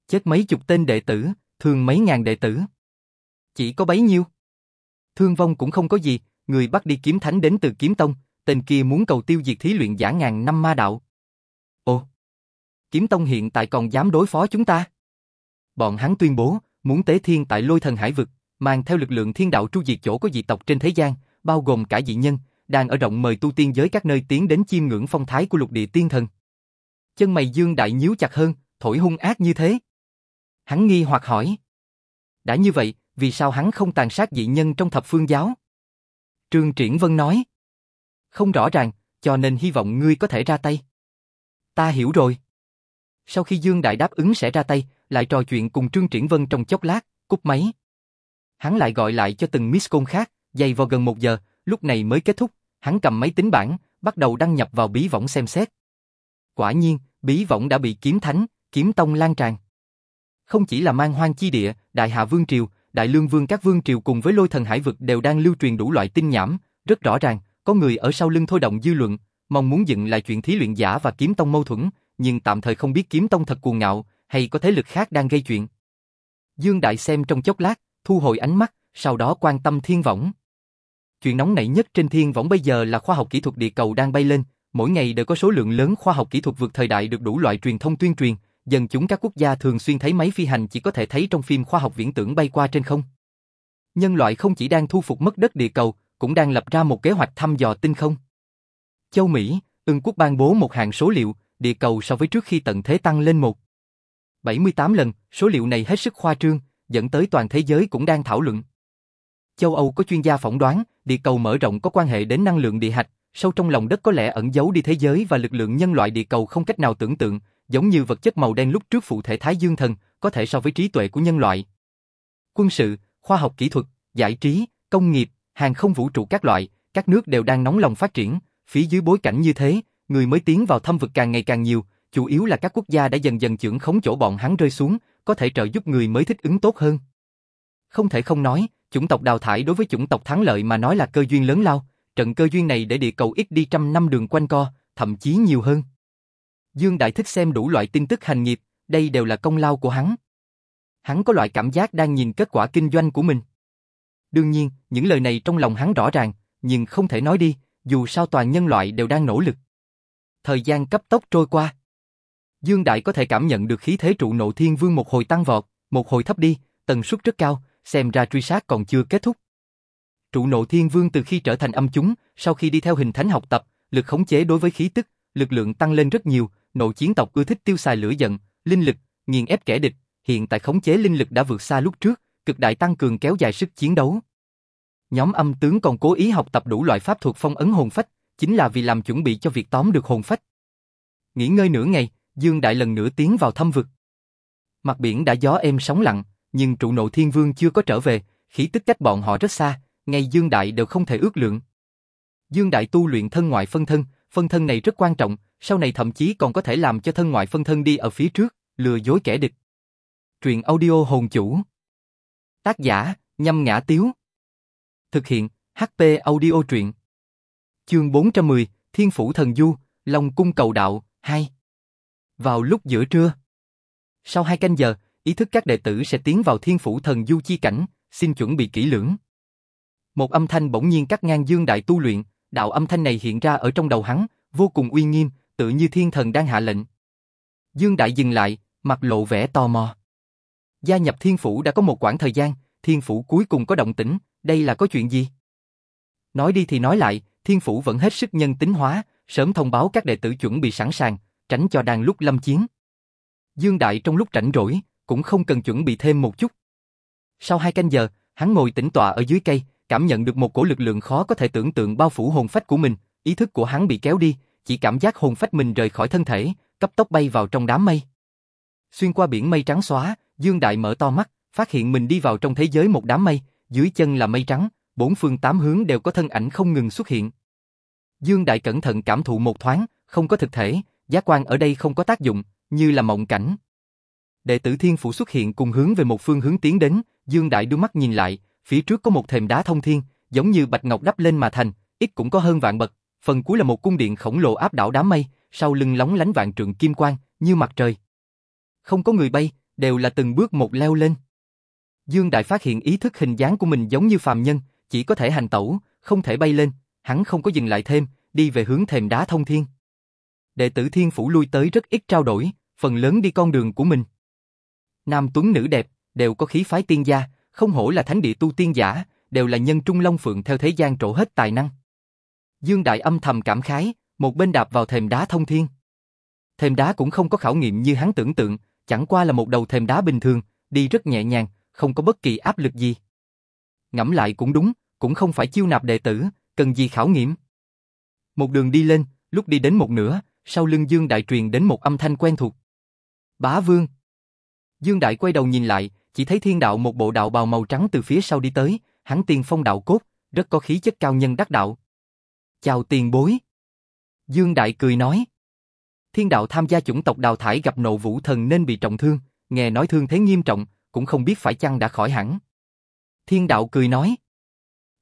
Chết mấy chục tên đệ tử, thương mấy ngàn đệ tử. Chỉ có bấy nhiêu. Thương vong cũng không có gì, người bắt đi kiếm thánh đến từ kiếm tông, tên kia muốn cầu tiêu diệt thí luyện giả ngàn năm ma đạo. Ồ, kiếm tông hiện tại còn dám đối phó chúng ta? Bọn hắn tuyên bố, muốn tế thiên tại lôi thần hải vực, mang theo lực lượng thiên đạo tru diệt chỗ có dị tộc trên thế gian, bao gồm cả dị nhân, đang ở rộng mời tu tiên giới các nơi tiến đến chiêm ngưỡng phong thái của lục địa tiên thần. Chân mày Dương Đại nhíu chặt hơn, thổi hung ác như thế. Hắn nghi hoặc hỏi. Đã như vậy, vì sao hắn không tàn sát dị nhân trong thập phương giáo? Trương Triển Vân nói. Không rõ ràng, cho nên hy vọng ngươi có thể ra tay. Ta hiểu rồi. Sau khi Dương Đại đáp ứng sẽ ra tay, lại trò chuyện cùng Trương Triển Vân trong chốc lát, cúp máy. Hắn lại gọi lại cho từng miss call khác, dày vào gần một giờ, lúc này mới kết thúc, hắn cầm máy tính bảng, bắt đầu đăng nhập vào bí võng xem xét. Quả nhiên, bí võng đã bị kiếm thánh, kiếm tông lan tràn. Không chỉ là mang hoang chi địa, đại hạ vương triều, đại lương vương các vương triều cùng với lôi thần hải vực đều đang lưu truyền đủ loại tin nhảm, rất rõ ràng, có người ở sau lưng thôi động dư luận, mong muốn dựng lại chuyện thí luyện giả và kiếm tông mâu thuẫn, nhưng tạm thời không biết kiếm tông thật cuồng ngạo, hay có thế lực khác đang gây chuyện. Dương Đại xem trong chốc lát, thu hồi ánh mắt, sau đó quan tâm thiên võng. Chuyện nóng nảy nhất trên thiên võng bây giờ là khoa học kỹ thuật địa cầu đang bay lên, mỗi ngày đều có số lượng lớn khoa học kỹ thuật vượt thời đại được đủ loại truyền thông tuyên truyền, dân chúng các quốc gia thường xuyên thấy máy phi hành chỉ có thể thấy trong phim khoa học viễn tưởng bay qua trên không. Nhân loại không chỉ đang thu phục mất đất địa cầu, cũng đang lập ra một kế hoạch thăm dò tinh không. Châu Mỹ, ưng quốc ban bố một hạng số liệu, địa cầu so với trước khi tận thế tăng lên một 78 lần, số liệu này hết sức khoa trương, dẫn tới toàn thế giới cũng đang thảo luận. Châu Âu có chuyên gia phỏng đoán, địa cầu mở rộng có quan hệ đến năng lượng địa hạch, sâu trong lòng đất có lẽ ẩn giấu đi thế giới và lực lượng nhân loại địa cầu không cách nào tưởng tượng, giống như vật chất màu đen lúc trước phụ thể Thái Dương Thần, có thể so với trí tuệ của nhân loại. Quân sự, khoa học kỹ thuật, giải trí, công nghiệp, hàng không vũ trụ các loại, các nước đều đang nóng lòng phát triển, phía dưới bối cảnh như thế, người mới tiến vào thâm vực càng ngày càng nhiều, chủ yếu là các quốc gia đã dần dần trưởng khống chỗ bọn hắn rơi xuống, có thể trợ giúp người mới thích ứng tốt hơn. Không thể không nói, chủng tộc đào thải đối với chủng tộc thắng lợi mà nói là cơ duyên lớn lao, trận cơ duyên này để địa cầu ít đi trăm năm đường quanh co, thậm chí nhiều hơn. Dương Đại thích xem đủ loại tin tức hành nghiệp, đây đều là công lao của hắn. Hắn có loại cảm giác đang nhìn kết quả kinh doanh của mình. Đương nhiên, những lời này trong lòng hắn rõ ràng, nhưng không thể nói đi, dù sao toàn nhân loại đều đang nỗ lực. Thời gian cấp tốc trôi qua. Dương Đại có thể cảm nhận được khí thế trụ nộ thiên vương một hồi tăng vọt, một hồi thấp đi, tần suất rất cao, xem ra truy sát còn chưa kết thúc. Trụ nộ thiên vương từ khi trở thành âm chúng, sau khi đi theo hình thánh học tập, lực khống chế đối với khí tức, lực lượng tăng lên rất nhiều, nộ chiến tộc ưa thích tiêu xài lửa giận, linh lực, nghiền ép kẻ địch, hiện tại khống chế linh lực đã vượt xa lúc trước, cực đại tăng cường kéo dài sức chiến đấu. Nhóm âm tướng còn cố ý học tập đủ loại pháp thuật phong ấn hồn phách, chính là vì làm chuẩn bị cho việc tóm được hồn phách. Nghỉ ngơi nửa ngày, Dương Đại lần nữa tiến vào thâm vực. Mặt biển đã gió êm sóng lặng, nhưng trụ nộ thiên vương chưa có trở về, khí tức cách bọn họ rất xa, ngay Dương Đại đều không thể ước lượng. Dương Đại tu luyện thân ngoại phân thân, phân thân này rất quan trọng, sau này thậm chí còn có thể làm cho thân ngoại phân thân đi ở phía trước, lừa dối kẻ địch. Truyện audio hồn chủ. Tác giả, nhâm ngã tiếu. Thực hiện, HP audio truyện. Chương 410, Thiên Phủ Thần Du, Long Cung Cầu Đạo, 2. Vào lúc giữa trưa. Sau hai canh giờ, ý thức các đệ tử sẽ tiến vào Thiên Phủ Thần Du chi cảnh, xin chuẩn bị kỹ lưỡng. Một âm thanh bỗng nhiên cắt ngang Dương Đại tu luyện, đạo âm thanh này hiện ra ở trong đầu hắn, vô cùng uy nghiêm, tự như thiên thần đang hạ lệnh. Dương Đại dừng lại, mặt lộ vẻ tò mò. Gia nhập thiên phủ đã có một quãng thời gian, thiên phủ cuối cùng có động tĩnh, đây là có chuyện gì? Nói đi thì nói lại, thiên phủ vẫn hết sức nhân tính hóa, sớm thông báo các đệ tử chuẩn bị sẵn sàng, tránh cho đang lúc lâm chiến. Dương Đại trong lúc rảnh rỗi, cũng không cần chuẩn bị thêm một chút. Sau hai canh giờ, hắn ngồi tĩnh tọa ở dưới cây, cảm nhận được một cổ lực lượng khó có thể tưởng tượng bao phủ hồn phách của mình, ý thức của hắn bị kéo đi, chỉ cảm giác hồn phách mình rời khỏi thân thể, cấp tốc bay vào trong đám mây. Xuyên qua biển mây trắng xóa, Dương Đại mở to mắt, phát hiện mình đi vào trong thế giới một đám mây, dưới chân là mây trắng, bốn phương tám hướng đều có thân ảnh không ngừng xuất hiện. Dương Đại cẩn thận cảm thụ một thoáng, không có thực thể, giác quan ở đây không có tác dụng, như là mộng cảnh. Đệ tử Thiên Phủ xuất hiện cùng hướng về một phương hướng tiến đến, Dương Đại đưa mắt nhìn lại, phía trước có một thềm đá thông thiên, giống như bạch ngọc đắp lên mà thành, ít cũng có hơn vạn bậc, phần cuối là một cung điện khổng lồ áp đảo đám mây, sau lưng lóng lánh vạn trượng kim quang, như mặt trời. Không có người bay, đều là từng bước một leo lên. Dương Đại phát hiện ý thức hình dáng của mình giống như phàm nhân, chỉ có thể hành tẩu, không thể bay lên, hắn không có dừng lại thêm, đi về hướng thềm đá thông thiên. Đệ tử thiên phủ lui tới rất ít trao đổi, phần lớn đi con đường của mình. Nam tuấn nữ đẹp, đều có khí phái tiên gia, không hổ là thánh địa tu tiên giả, đều là nhân trung long phượng theo thế gian trổ hết tài năng. Dương Đại âm thầm cảm khái, một bên đạp vào thềm đá thông thiên. Thềm đá cũng không có khảo nghiệm như hắn tưởng tượng, chẳng qua là một đầu thềm đá bình thường, đi rất nhẹ nhàng, không có bất kỳ áp lực gì. Ngẫm lại cũng đúng, cũng không phải chiêu nạp đệ tử, cần gì khảo nghiệm. Một đường đi lên, lúc đi đến một nửa, sau lưng Dương Đại truyền đến một âm thanh quen thuộc. Bá Vương. Dương Đại quay đầu nhìn lại, chỉ thấy thiên đạo một bộ đạo bào màu trắng từ phía sau đi tới, hắn tiên phong đạo cốt, rất có khí chất cao nhân đắc đạo. Chào tiền bối. Dương Đại cười nói. Thiên đạo tham gia chủng tộc đào thải gặp nộ vũ thần nên bị trọng thương, nghe nói thương thế nghiêm trọng, cũng không biết phải chăng đã khỏi hẳn. Thiên đạo cười nói.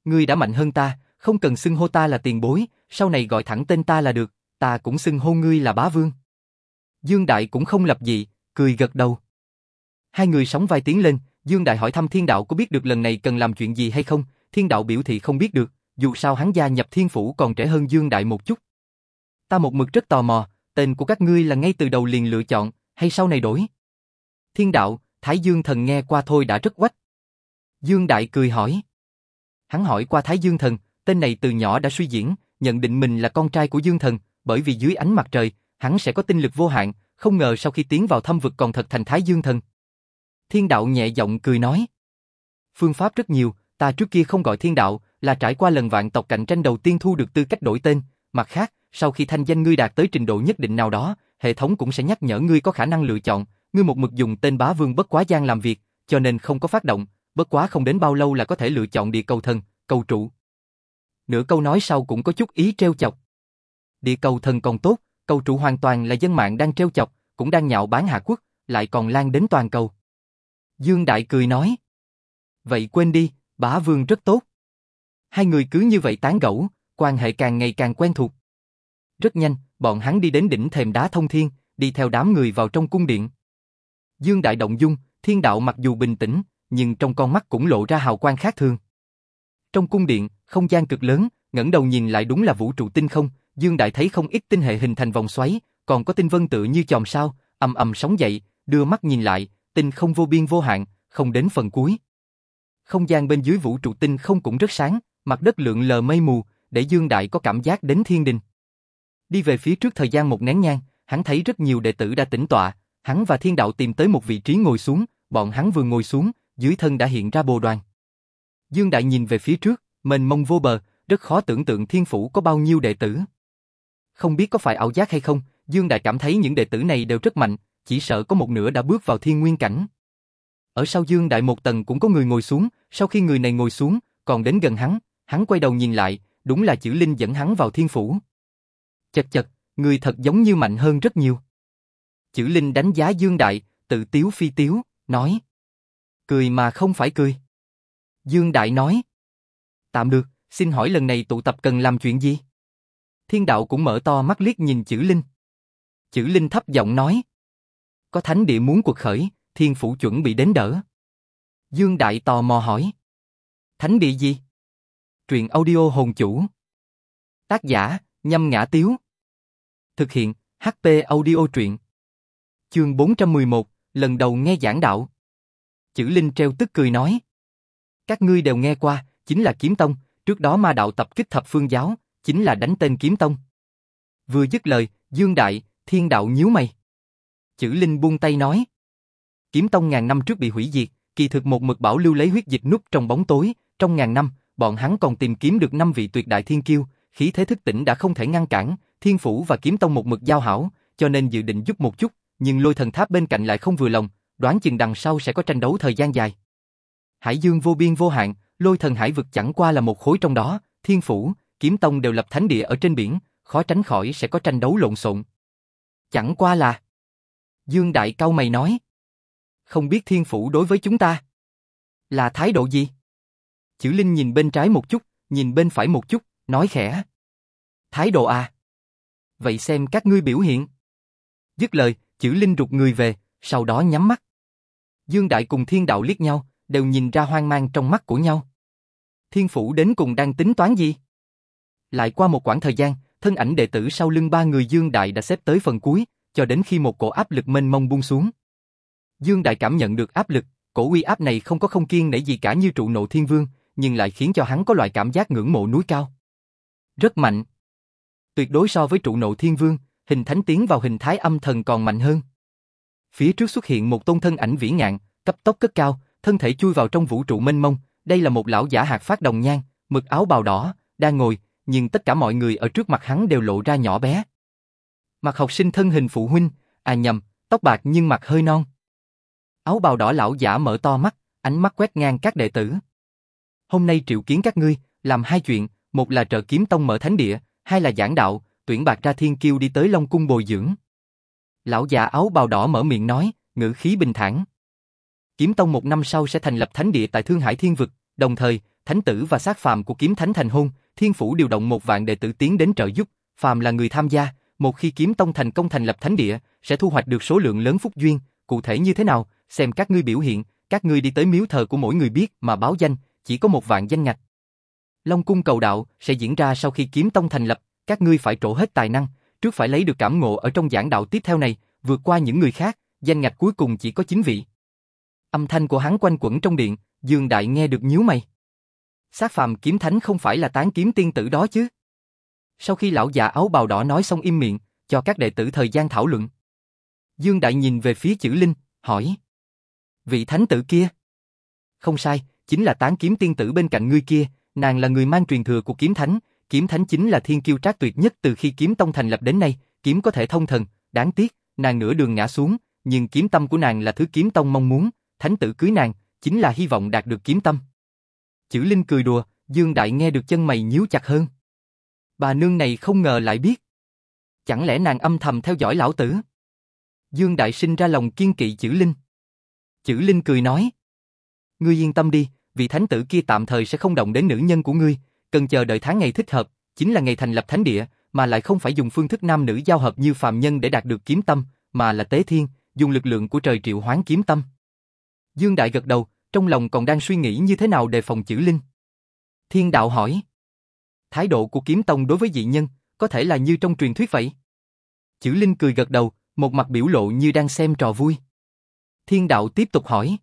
Ngươi đã mạnh hơn ta, không cần xưng hô ta là tiền bối, sau này gọi thẳng tên ta là được, ta cũng xưng hô ngươi là bá vương. Dương Đại cũng không lập dị, cười gật đầu. Hai người sóng vai tiến lên, Dương Đại hỏi thăm Thiên Đạo có biết được lần này cần làm chuyện gì hay không, Thiên Đạo biểu thị không biết được, dù sao hắn gia nhập Thiên Phủ còn trẻ hơn Dương Đại một chút. Ta một mực rất tò mò, tên của các ngươi là ngay từ đầu liền lựa chọn, hay sau này đổi? Thiên Đạo, Thái Dương Thần nghe qua thôi đã rất quách. Dương Đại cười hỏi. Hắn hỏi qua Thái Dương Thần, tên này từ nhỏ đã suy diễn, nhận định mình là con trai của Dương Thần, bởi vì dưới ánh mặt trời, hắn sẽ có tinh lực vô hạn, không ngờ sau khi tiến vào thâm vực còn thật thành Thái Dương Thần. Thiên đạo nhẹ giọng cười nói. Phương pháp rất nhiều, ta trước kia không gọi thiên đạo, là trải qua lần vạn tộc cạnh tranh đầu tiên thu được tư cách đổi tên. Mặt khác, sau khi thanh danh ngươi đạt tới trình độ nhất định nào đó, hệ thống cũng sẽ nhắc nhở ngươi có khả năng lựa chọn. Ngươi một mực dùng tên bá vương bất quá gian làm việc, cho nên không có phát động, bất quá không đến bao lâu là có thể lựa chọn địa cầu thần, cầu trụ. Nửa câu nói sau cũng có chút ý treo chọc. Địa cầu thần còn tốt, cầu trụ hoàn toàn là dân mạng đang treo chọc, cũng đang nhạo bán Hạ Quốc, lại còn lan đến toàn cầu. Dương Đại cười nói. Vậy quên đi, bá vương rất tốt. Hai người cứ như vậy tán gẫu, quan hệ càng ngày càng quen thuộc. Rất nhanh, bọn hắn đi đến đỉnh thềm đá thông thiên, đi theo đám người vào trong cung điện. Dương Đại động dung, thiên đạo mặc dù bình tĩnh, nhưng trong con mắt cũng lộ ra hào quang khác thường. Trong cung điện, không gian cực lớn, ngẩng đầu nhìn lại đúng là vũ trụ tinh không, Dương Đại thấy không ít tinh hệ hình thành vòng xoáy, còn có tinh vân tự như chòm sao, ầm ầm sóng dậy, đưa mắt nhìn lại, tinh không vô biên vô hạn, không đến phần cuối. Không gian bên dưới vũ trụ tinh không cũng rất sáng, mặt đất lượng lờ mây mù, để Dương Đại có cảm giác đến thiên đình. Đi về phía trước thời gian một nén nhang, hắn thấy rất nhiều đệ tử đã tĩnh tọa, hắn và thiên đạo tìm tới một vị trí ngồi xuống, bọn hắn vừa ngồi xuống, dưới thân đã hiện ra bồ đoàn. Dương Đại nhìn về phía trước, mênh mông vô bờ, rất khó tưởng tượng thiên phủ có bao nhiêu đệ tử. Không biết có phải ảo giác hay không, Dương Đại cảm thấy những đệ tử này đều rất mạnh, chỉ sợ có một nửa đã bước vào thiên nguyên cảnh. Ở sau Dương Đại một tầng cũng có người ngồi xuống, sau khi người này ngồi xuống, còn đến gần hắn, hắn quay đầu nhìn lại, đúng là chữ Linh dẫn hắn vào thiên phủ. Chật chật, người thật giống như mạnh hơn rất nhiều. Chữ Linh đánh giá Dương Đại, tự tiếu phi tiếu, nói. Cười mà không phải cười. Dương Đại nói. Tạm được, xin hỏi lần này tụ tập cần làm chuyện gì? Thiên đạo cũng mở to mắt liếc nhìn chữ Linh. Chữ Linh thấp giọng nói. Có thánh địa muốn cuộc khởi, thiên phủ chuẩn bị đến đỡ. Dương Đại tò mò hỏi. Thánh địa gì? Truyện audio hồn chủ. Tác giả, nhâm ngã tiếu. Thực hiện, HP audio truyện. Chương 411, lần đầu nghe giảng đạo. Chữ Linh treo tức cười nói. Các ngươi đều nghe qua, chính là kiếm tông, trước đó ma đạo tập kích thập phương giáo, chính là đánh tên kiếm tông. Vừa dứt lời, Dương Đại, Thiên Đạo nhíu mày. Chữ Linh buông tay nói. Kiếm tông ngàn năm trước bị hủy diệt, kỳ thực một mực bảo lưu lấy huyết dịch núp trong bóng tối, trong ngàn năm, bọn hắn còn tìm kiếm được năm vị tuyệt đại thiên kiêu, khí thế thức tỉnh đã không thể ngăn cản, thiên phủ và kiếm tông một mực giao hảo, cho nên dự định giúp một chút, nhưng lôi thần tháp bên cạnh lại không vừa lòng, đoán chừng đằng sau sẽ có tranh đấu thời gian dài. Hải dương vô biên vô hạn, lôi thần hải vực chẳng qua là một khối trong đó, thiên phủ, kiếm tông đều lập thánh địa ở trên biển, khó tránh khỏi sẽ có tranh đấu lộn xộn. Chẳng qua là... Dương Đại cao mày nói. Không biết thiên phủ đối với chúng ta. Là thái độ gì? Chữ Linh nhìn bên trái một chút, nhìn bên phải một chút, nói khẽ. Thái độ à? Vậy xem các ngươi biểu hiện. Dứt lời, chữ Linh rụt người về, sau đó nhắm mắt. Dương Đại cùng Thiên Đạo liếc nhau, đều nhìn ra hoang mang trong mắt của nhau. Thiên Phủ đến cùng đang tính toán gì? Lại qua một quãng thời gian, thân ảnh đệ tử sau lưng ba người Dương Đại đã xếp tới phần cuối, cho đến khi một cổ áp lực mênh mông buông xuống. Dương Đại cảm nhận được áp lực, cổ uy áp này không có không kiên nể gì cả như trụ nộ thiên vương, nhưng lại khiến cho hắn có loại cảm giác ngưỡng mộ núi cao. Rất mạnh. Tuyệt đối so với trụ nộ thiên vương, hình thánh tiến vào hình thái âm thần còn mạnh hơn. Phía trước xuất hiện một tôn thân ảnh vĩ ngạn, cấp tốc cất cao, thân thể chui vào trong vũ trụ mênh mông, đây là một lão giả hạt phát đồng nhan, mực áo bào đỏ, đang ngồi, nhưng tất cả mọi người ở trước mặt hắn đều lộ ra nhỏ bé. Mặt học sinh thân hình phụ huynh, à nhầm, tóc bạc nhưng mặt hơi non. Áo bào đỏ lão giả mở to mắt, ánh mắt quét ngang các đệ tử. Hôm nay triệu kiến các ngươi, làm hai chuyện, một là trợ kiếm tông mở thánh địa, hai là giảng đạo, tuyển bạc ra thiên kiêu đi tới Long Cung bồi dưỡng. Lão già áo bào đỏ mở miệng nói, ngữ khí bình thản. Kiếm Tông một năm sau sẽ thành lập thánh địa tại Thương Hải Thiên Vực, đồng thời, thánh tử và sát phàm của kiếm thánh thành hôn, Thiên Phủ điều động một vạn đệ tử tiến đến trợ giúp, phàm là người tham gia, một khi kiếm tông thành công thành lập thánh địa, sẽ thu hoạch được số lượng lớn phúc duyên, cụ thể như thế nào, xem các ngươi biểu hiện, các ngươi đi tới miếu thờ của mỗi người biết mà báo danh, chỉ có một vạn danh ngạch. Long cung cầu đạo sẽ diễn ra sau khi kiếm tông thành lập, các ngươi phải trổ hết tài năng, trước phải lấy được cảm ngộ ở trong giảng đạo tiếp theo này, vượt qua những người khác, danh ngạch cuối cùng chỉ có 9 vị. Âm thanh của hắn quanh quẩn trong điện, Dương Đại nghe được nhíu mày. Sát phàm kiếm thánh không phải là tán kiếm tiên tử đó chứ? Sau khi lão già áo bào đỏ nói xong im miệng, cho các đệ tử thời gian thảo luận. Dương Đại nhìn về phía chữ Linh, hỏi. Vị thánh tử kia? Không sai, chính là tán kiếm tiên tử bên cạnh ngươi kia, nàng là người mang truyền thừa của kiếm thánh, kiếm thánh chính là thiên kiêu trác tuyệt nhất từ khi kiếm tông thành lập đến nay, kiếm có thể thông thần, đáng tiếc, nàng nửa đường ngã xuống, nhưng kiếm tâm của nàng là thứ kiếm tông mong muốn, thánh tử cưới nàng, chính là hy vọng đạt được kiếm tâm. Chữ Linh cười đùa, Dương Đại nghe được chân mày nhíu chặt hơn. Bà nương này không ngờ lại biết. Chẳng lẽ nàng âm thầm theo dõi lão tử? Dương Đại sinh ra lòng kiên kỵ chữ Linh. Chữ Linh cười nói. Ngươi yên tâm đi, vị thánh tử kia tạm thời sẽ không động đến nữ nhân của ngươi, cần chờ đợi tháng ngày thích hợp, chính là ngày thành lập thánh địa, mà lại không phải dùng phương thức nam nữ giao hợp như phàm nhân để đạt được kiếm tâm, mà là tế thiên, dùng lực lượng của trời triệu hoán kiếm tâm. Dương Đại gật đầu, trong lòng còn đang suy nghĩ như thế nào đề phòng chữ Linh. Thiên đạo hỏi. Thái độ của kiếm tông đối với dị nhân, có thể là như trong truyền thuyết vậy. Chữ Linh cười gật đầu, một mặt biểu lộ như đang xem trò vui. Thiên đạo tiếp tục hỏi.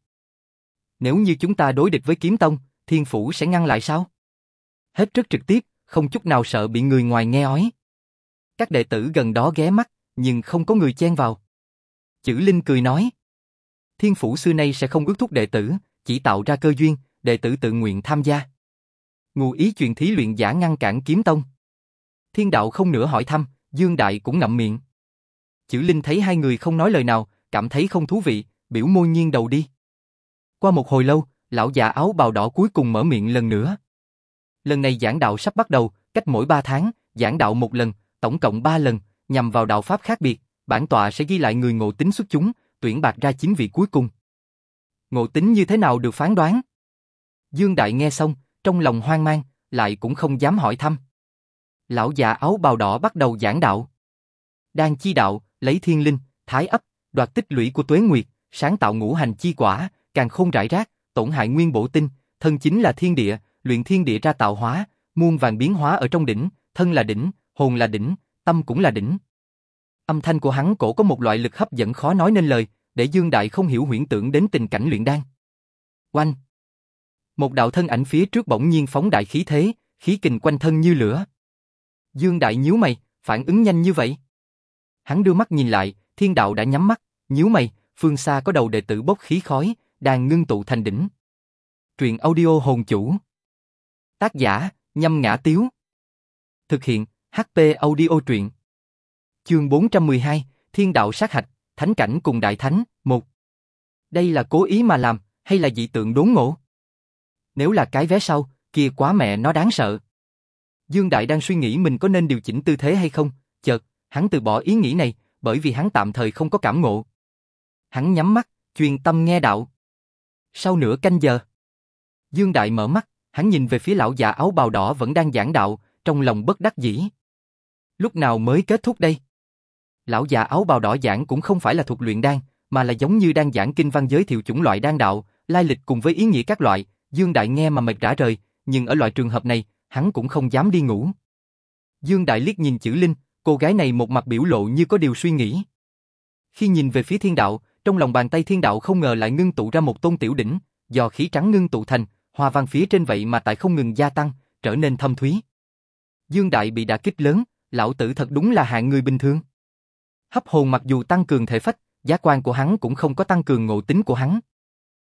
Nếu như chúng ta đối địch với kiếm tông, thiên phủ sẽ ngăn lại sao? Hết rất trực tiếp, không chút nào sợ bị người ngoài nghe ói. Các đệ tử gần đó ghé mắt, nhưng không có người chen vào. Chữ Linh cười nói. Thiên phủ xưa nay sẽ không ước thúc đệ tử, chỉ tạo ra cơ duyên, đệ tử tự nguyện tham gia. Ngụ ý chuyện thí luyện giả ngăn cản kiếm tông. Thiên đạo không nữa hỏi thăm, Dương Đại cũng ngậm miệng. Chữ Linh thấy hai người không nói lời nào, cảm thấy không thú vị, biểu môi nhiên đầu đi. Qua một hồi lâu, lão già áo bào đỏ cuối cùng mở miệng lần nữa. Lần này giảng đạo sắp bắt đầu, cách mỗi ba tháng, giảng đạo một lần, tổng cộng ba lần, nhằm vào đạo pháp khác biệt, bản tọa sẽ ghi lại người ngộ tính xuất chúng, tuyển bạc ra chín vị cuối cùng. Ngộ tính như thế nào được phán đoán? Dương Đại nghe xong, trong lòng hoang mang, lại cũng không dám hỏi thăm. Lão già áo bào đỏ bắt đầu giảng đạo. Đang chi đạo, lấy thiên linh, thái ấp, đoạt tích lũy của tuế nguyệt, sáng tạo ngũ hành chi quả, càng không rải rác, tổn hại nguyên bổ tinh, thân chính là thiên địa, luyện thiên địa ra tạo hóa, muôn vàng biến hóa ở trong đỉnh, thân là đỉnh, hồn là đỉnh, tâm cũng là đỉnh. Âm thanh của hắn cổ có một loại lực hấp dẫn khó nói nên lời, để Dương Đại không hiểu huyễn tưởng đến tình cảnh luyện đan. Oanh! Một đạo thân ảnh phía trước bỗng nhiên phóng đại khí thế, khí kình quanh thân như lửa. Dương Đại nhíu mày, phản ứng nhanh như vậy. Hắn đưa mắt nhìn lại, thiên đạo đã nhắm mắt, nhíu mày, phương xa có đầu đệ tử bốc khí khói, đang ngưng tụ thành đỉnh. Truyện audio hồn chủ. Tác giả, nhâm ngã tiếu. Thực hiện, HP audio truyện. Chương 412, Thiên đạo sát hạch, Thánh cảnh cùng Đại Thánh, một. Đây là cố ý mà làm, hay là dị tượng đốn ngộ? Nếu là cái vé sau, kia quá mẹ nó đáng sợ. Dương Đại đang suy nghĩ mình có nên điều chỉnh tư thế hay không, chợt, hắn từ bỏ ý nghĩ này, bởi vì hắn tạm thời không có cảm ngộ. Hắn nhắm mắt, chuyên tâm nghe đạo. Sau nửa canh giờ, Dương Đại mở mắt, hắn nhìn về phía lão già áo bào đỏ vẫn đang giảng đạo, trong lòng bất đắc dĩ. Lúc nào mới kết thúc đây? Lão già áo bào đỏ giảng cũng không phải là thuộc luyện đan, mà là giống như đang giảng kinh văn giới thiệu chủng loại đan đạo, lai lịch cùng với ý nghĩa các loại, Dương Đại nghe mà mệt rã rời, nhưng ở loại trường hợp này, hắn cũng không dám đi ngủ. Dương Đại liếc nhìn chữ Linh, cô gái này một mặt biểu lộ như có điều suy nghĩ. Khi nhìn về phía thiên đạo, trong lòng bàn tay thiên đạo không ngờ lại ngưng tụ ra một tôn tiểu đỉnh, do khí trắng ngưng tụ thành, hoa văn phía trên vậy mà tại không ngừng gia tăng, trở nên thâm thúy. Dương Đại bị đả kích lớn, lão tử thật đúng là hạng người bình thường. Hấp hồn mặc dù tăng cường thể phách, giá quan của hắn cũng không có tăng cường ngộ tính của hắn.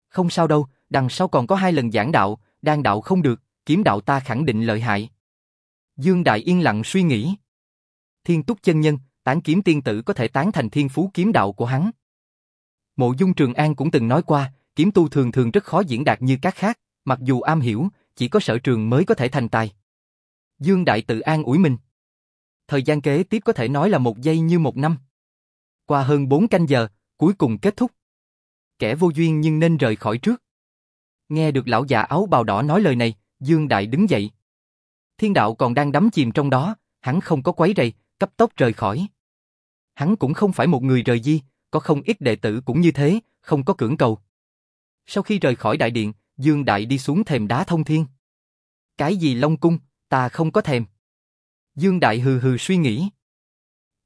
Không sao đâu, đằng sau còn có hai lần giảng đạo, đan đạo không được, kiếm đạo ta khẳng định lợi hại. Dương Đại yên lặng suy nghĩ. Thiên túc chân nhân, tán kiếm tiên tử có thể tán thành thiên phú kiếm đạo của hắn. Mộ Dung Trường An cũng từng nói qua, kiếm tu thường thường rất khó diễn đạt như các khác, mặc dù am hiểu, chỉ có sở trường mới có thể thành tài. Dương Đại tự an ủi mình. Thời gian kế tiếp có thể nói là một giây như một năm. Qua hơn bốn canh giờ, cuối cùng kết thúc. Kẻ vô duyên nhưng nên rời khỏi trước. Nghe được lão già áo bào đỏ nói lời này, Dương Đại đứng dậy. Thiên đạo còn đang đắm chìm trong đó, hắn không có quấy rầy, cấp tốc rời khỏi. Hắn cũng không phải một người rời di, có không ít đệ tử cũng như thế, không có cưỡng cầu. Sau khi rời khỏi đại điện, Dương Đại đi xuống thềm đá thông thiên. Cái gì Long Cung, ta không có thèm. Dương Đại hừ hừ suy nghĩ.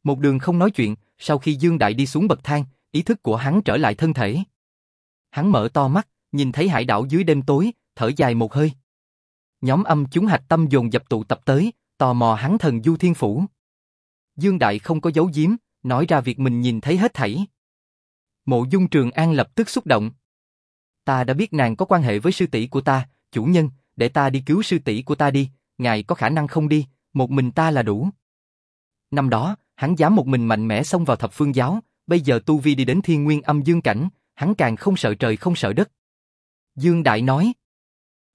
Một đường không nói chuyện, sau khi Dương Đại đi xuống bậc thang, ý thức của hắn trở lại thân thể. Hắn mở to mắt, nhìn thấy hải đảo dưới đêm tối, thở dài một hơi. Nhóm âm chúng hạch tâm dồn dập tụ tập tới, tò mò hắn thần du thiên phủ. Dương Đại không có giấu giếm, nói ra việc mình nhìn thấy hết thảy. Mộ Dung Trường An lập tức xúc động. Ta đã biết nàng có quan hệ với sư tỷ của ta, chủ nhân, để ta đi cứu sư tỷ của ta đi, ngài có khả năng không đi, một mình ta là đủ. Năm đó, hắn dám một mình mạnh mẽ xông vào thập phương giáo, bây giờ tu vi đi đến thiên nguyên âm dương cảnh, hắn càng không sợ trời không sợ đất. Dương Đại nói,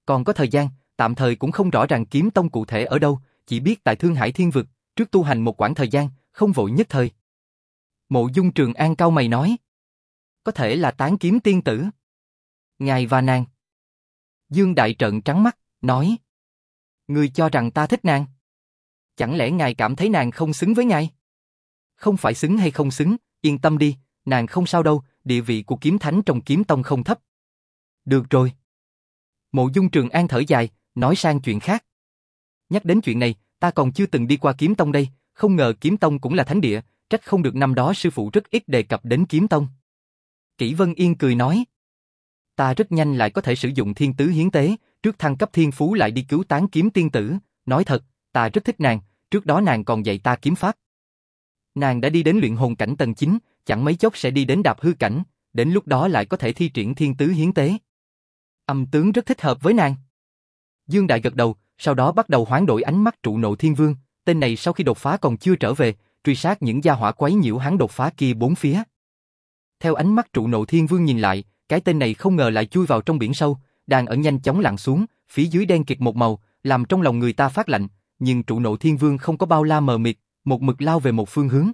còn có thời gian, tạm thời cũng không rõ ràng kiếm tông cụ thể ở đâu, chỉ biết tại Thương Hải Thiên Vực, trước tu hành một quãng thời gian, không vội nhất thời. Mộ Dung Trường An cao mày nói, có thể là tán kiếm tiên tử. Ngài và nàng. Dương Đại trận trắng mắt, nói, Người cho rằng ta thích nàng. Chẳng lẽ ngài cảm thấy nàng không xứng với ngài? Không phải xứng hay không xứng, yên tâm đi, nàng không sao đâu, địa vị của kiếm thánh trong kiếm tông không thấp. Được rồi. Mộ Dung Trường An thở dài, nói sang chuyện khác. Nhắc đến chuyện này, ta còn chưa từng đi qua kiếm tông đây, không ngờ kiếm tông cũng là thánh địa, trách không được năm đó sư phụ rất ít đề cập đến kiếm tông. Kỷ Vân Yên cười nói. Ta rất nhanh lại có thể sử dụng thiên tứ hiến tế, trước thăng cấp thiên phú lại đi cứu tán kiếm tiên tử, nói thật, ta rất thích nàng, trước đó nàng còn dạy ta kiếm pháp. Nàng đã đi đến luyện hồn cảnh tầng 9, chẳng mấy chốc sẽ đi đến đạp hư cảnh, đến lúc đó lại có thể thi triển thiên tứ hiến tế. Âm tướng rất thích hợp với nàng. Dương Đại gật đầu, sau đó bắt đầu hoán đổi ánh mắt trụ nộ thiên vương, tên này sau khi đột phá còn chưa trở về, truy sát những gia hỏa quấy nhiễu hắn đột phá kia bốn phía. Theo ánh mắt trụ nộ thiên vương nhìn lại, cái tên này không ngờ lại chui vào trong biển sâu, đang ở nhanh chóng lặn xuống, phía dưới đen kịt một màu, làm trong lòng người ta phát lạnh, nhưng trụ nộ thiên vương không có bao la mờ mịt, một mực lao về một phương hướng.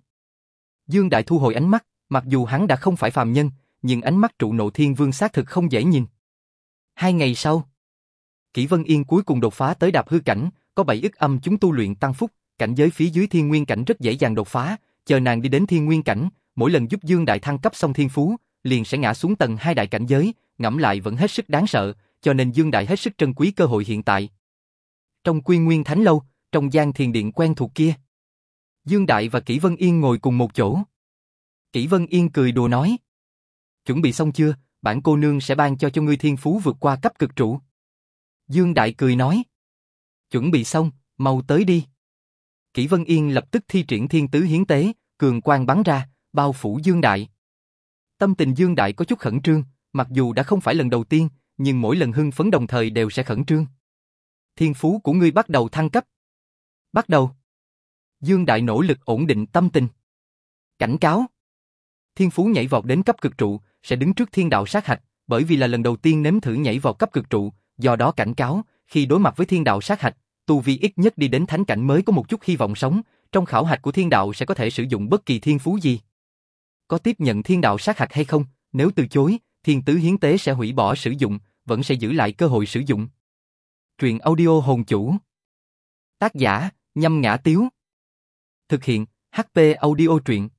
Dương Đại thu hồi ánh mắt, mặc dù hắn đã không phải phàm nhân, nhưng ánh mắt trụ nộ thiên vương xác thực không dễ nhìn. Hai ngày sau, Kỷ Vân Yên cuối cùng đột phá tới đạp hư cảnh, có bảy ức âm chúng tu luyện tăng phúc, cảnh giới phía dưới thiên nguyên cảnh rất dễ dàng đột phá, chờ nàng đi đến thiên nguyên cảnh, mỗi lần giúp Dương Đại thăng cấp xong thiên phú, liền sẽ ngã xuống tầng hai đại cảnh giới, ngẫm lại vẫn hết sức đáng sợ, cho nên Dương Đại hết sức trân quý cơ hội hiện tại. Trong Quy Nguyên Thánh lâu, trong gian thiền điện quen thuộc kia, Dương Đại và Kỷ Vân Yên ngồi cùng một chỗ. Kỷ Vân Yên cười đùa nói: "Chuẩn bị xong chưa? Bản cô nương sẽ ban cho cho ngươi thiên phú vượt qua cấp cực trụ." Dương Đại cười nói: "Chuẩn bị xong, mau tới đi." Kỷ Vân Yên lập tức thi triển thiên tứ hiến tế, cường quang bắn ra, bao phủ Dương Đại. Tâm tình Dương Đại có chút khẩn trương, mặc dù đã không phải lần đầu tiên, nhưng mỗi lần hưng phấn đồng thời đều sẽ khẩn trương. Thiên phú của ngươi bắt đầu thăng cấp. Bắt đầu. Dương Đại nỗ lực ổn định tâm tình. Cảnh cáo. Thiên phú nhảy vọt đến cấp cực trụ, sẽ đứng trước thiên đạo sát hạch, bởi vì là lần đầu tiên nếm thử nhảy vào cấp cực trụ, do đó cảnh cáo, khi đối mặt với thiên đạo sát hạch, tu vi ít nhất đi đến thánh cảnh mới có một chút hy vọng sống, trong khảo hạch của thiên đạo sẽ có thể sử dụng bất kỳ thiên phú gì. Có tiếp nhận thiên đạo sát hạch hay không, nếu từ chối, thiên tứ hiến tế sẽ hủy bỏ sử dụng, vẫn sẽ giữ lại cơ hội sử dụng. Truyện audio hồn chủ. Tác giả, nhâm ngã tiếu. Thực hiện, HP audio truyện.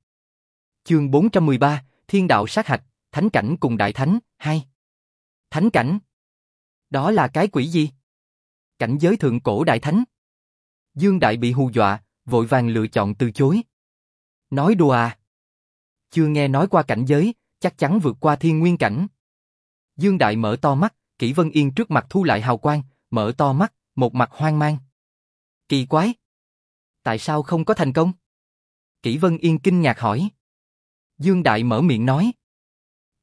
Chương 413, Thiên đạo sát hạch, Thánh cảnh cùng Đại Thánh, hai Thánh cảnh Đó là cái quỷ gì? Cảnh giới thượng cổ Đại Thánh Dương Đại bị hù dọa, vội vàng lựa chọn từ chối. Nói đùa à? Chưa nghe nói qua cảnh giới, chắc chắn vượt qua thiên nguyên cảnh. Dương Đại mở to mắt, Kỷ Vân Yên trước mặt thu lại hào quang, mở to mắt, một mặt hoang mang. Kỳ quái! Tại sao không có thành công? Kỷ Vân Yên kinh ngạc hỏi. Dương Đại mở miệng nói.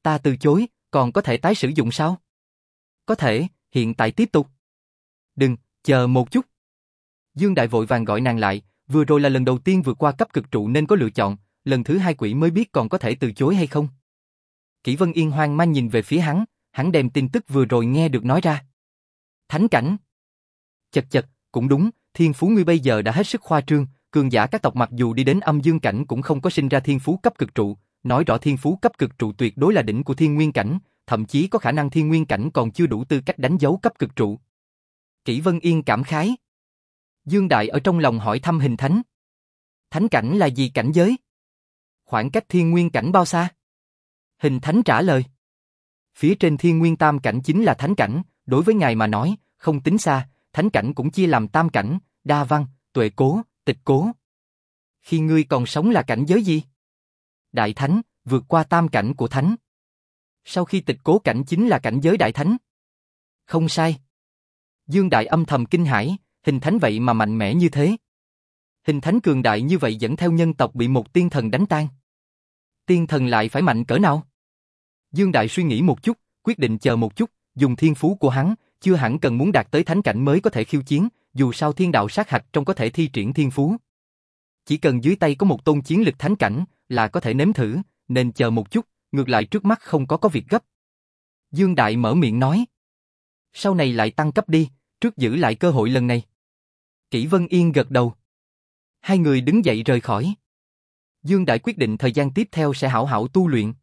Ta từ chối, còn có thể tái sử dụng sao? Có thể, hiện tại tiếp tục. Đừng, chờ một chút. Dương Đại vội vàng gọi nàng lại, vừa rồi là lần đầu tiên vượt qua cấp cực trụ nên có lựa chọn, lần thứ hai quỷ mới biết còn có thể từ chối hay không. Kỷ Vân Yên hoang mang nhìn về phía hắn, hắn đem tin tức vừa rồi nghe được nói ra. Thánh cảnh. Chật chật, cũng đúng, thiên phú ngươi bây giờ đã hết sức khoa trương, cường giả các tộc mặc dù đi đến âm dương cảnh cũng không có sinh ra thiên phú cấp cực trụ, nói rõ thiên phú cấp cực trụ tuyệt đối là đỉnh của thiên nguyên cảnh, thậm chí có khả năng thiên nguyên cảnh còn chưa đủ tư cách đánh dấu cấp cực trụ. Kỷ Vân Yên cảm khái. Dương Đại ở trong lòng hỏi thăm hình thánh. Thánh cảnh là gì cảnh giới? Khoảng cách thiên nguyên cảnh bao xa? Hình thánh trả lời. phía trên thiên nguyên tam cảnh chính là thánh cảnh, đối với ngài mà nói, không tính xa, thánh cảnh cũng chia làm tam cảnh, đa văn, tuệ cố, tịch cố. Khi ngươi còn sống là cảnh giới gì? Đại thánh, vượt qua tam cảnh của thánh. Sau khi tịch cố cảnh chính là cảnh giới đại thánh. Không sai. Dương Đại âm thầm kinh hãi, hình thánh vậy mà mạnh mẽ như thế. Hình thánh cường đại như vậy dẫn theo nhân tộc bị một tiên thần đánh tan. Tiên thần lại phải mạnh cỡ nào? Dương Đại suy nghĩ một chút, quyết định chờ một chút, dùng thiên phú của hắn, chưa hẳn cần muốn đạt tới thánh cảnh mới có thể khiêu chiến, dù sao thiên đạo sát hạch trong có thể thi triển thiên phú. Chỉ cần dưới tay có một tôn chiến lực thánh cảnh là có thể nếm thử, nên chờ một chút, ngược lại trước mắt không có có việc gấp. Dương Đại mở miệng nói. Sau này lại tăng cấp đi, trước giữ lại cơ hội lần này. Kỷ Vân Yên gật đầu. Hai người đứng dậy rời khỏi. Dương Đại quyết định thời gian tiếp theo sẽ hảo hảo tu luyện.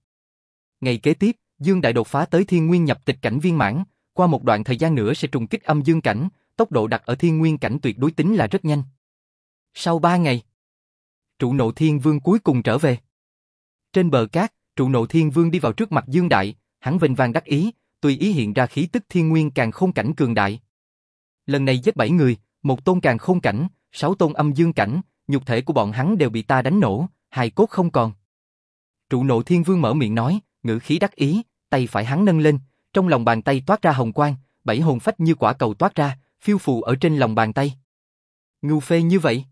Ngày kế tiếp, Dương Đại đột phá tới thiên nguyên nhập tịch cảnh viên mãn, qua một đoạn thời gian nữa sẽ trùng kích âm dương cảnh, tốc độ đặt ở thiên nguyên cảnh tuyệt đối tính là rất nhanh. Sau ba ngày, trụ nộ thiên vương cuối cùng trở về. Trên bờ cát, trụ nộ thiên vương đi vào trước mặt Dương Đại, hắn vinh vang đắc ý, tùy ý hiện ra khí tức thiên nguyên càng khôn cảnh cường đại. Lần này giết bảy người, một tôn càng khôn cảnh, sáu tôn âm dương cảnh, nhục thể của bọn hắn đều bị ta đánh nổ, hài cốt không còn. Trụ nộ thiên vương mở miệng nói, ngữ khí đắc ý, tay phải hắn nâng lên, trong lòng bàn tay toát ra hồng quang, bảy hồn phách như quả cầu toát ra, phiêu phù ở trên lòng bàn tay. Ngu phê như vậy.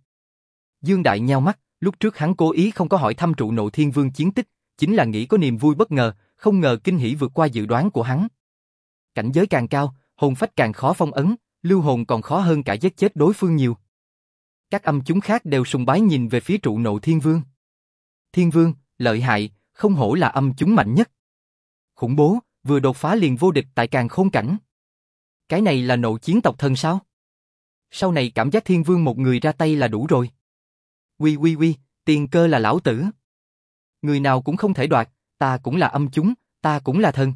Dương Đại nhao mắt, lúc trước hắn cố ý không có hỏi thăm trụ nộ thiên vương chiến tích, chính là nghĩ có niềm vui bất ngờ, không ngờ kinh hỉ vượt qua dự đoán của hắn. Cảnh giới càng cao, hồn phách càng khó phong ấn, lưu hồn còn khó hơn cả giết chết đối phương nhiều. Các âm chúng khác đều sùng bái nhìn về phía trụ nộ thiên vương. Thiên vương, lợi hại, không hổ là âm chúng mạnh nhất. Khủng bố, vừa đột phá liền vô địch tại càng khôn cảnh. Cái này là nộ chiến tộc thần sao? Sau này cảm giác thiên vương một người ra tay là đủ rồi. Quy quy quy, tiền cơ là lão tử. Người nào cũng không thể đoạt, ta cũng là âm chúng, ta cũng là thần.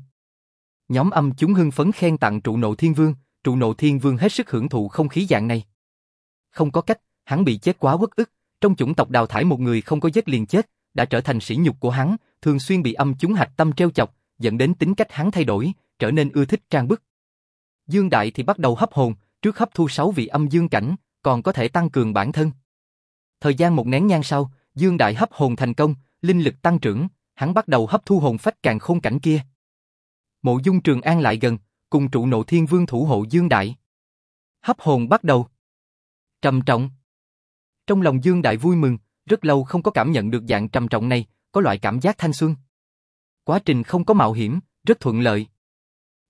Nhóm âm chúng hưng phấn khen tặng trụ nộ thiên vương, trụ nộ thiên vương hết sức hưởng thụ không khí dạng này. Không có cách, hắn bị chết quá quất ức, trong chủng tộc đào thải một người không có giết liền chết, đã trở thành sỉ nhục của hắn, thường xuyên bị âm chúng hạch tâm treo chọc, dẫn đến tính cách hắn thay đổi, trở nên ưa thích trang bức. Dương Đại thì bắt đầu hấp hồn, trước hấp thu sáu vị âm dương cảnh, còn có thể tăng cường bản thân. Thời gian một nén nhang sau, Dương Đại hấp hồn thành công, linh lực tăng trưởng, hắn bắt đầu hấp thu hồn phách càng khôn cảnh kia. Mộ Dung Trường An lại gần, cùng trụ nộ thiên vương thủ hộ Dương Đại. Hấp hồn bắt đầu. Trầm trọng. Trong lòng Dương Đại vui mừng, rất lâu không có cảm nhận được dạng trầm trọng này, có loại cảm giác thanh xuân. Quá trình không có mạo hiểm, rất thuận lợi.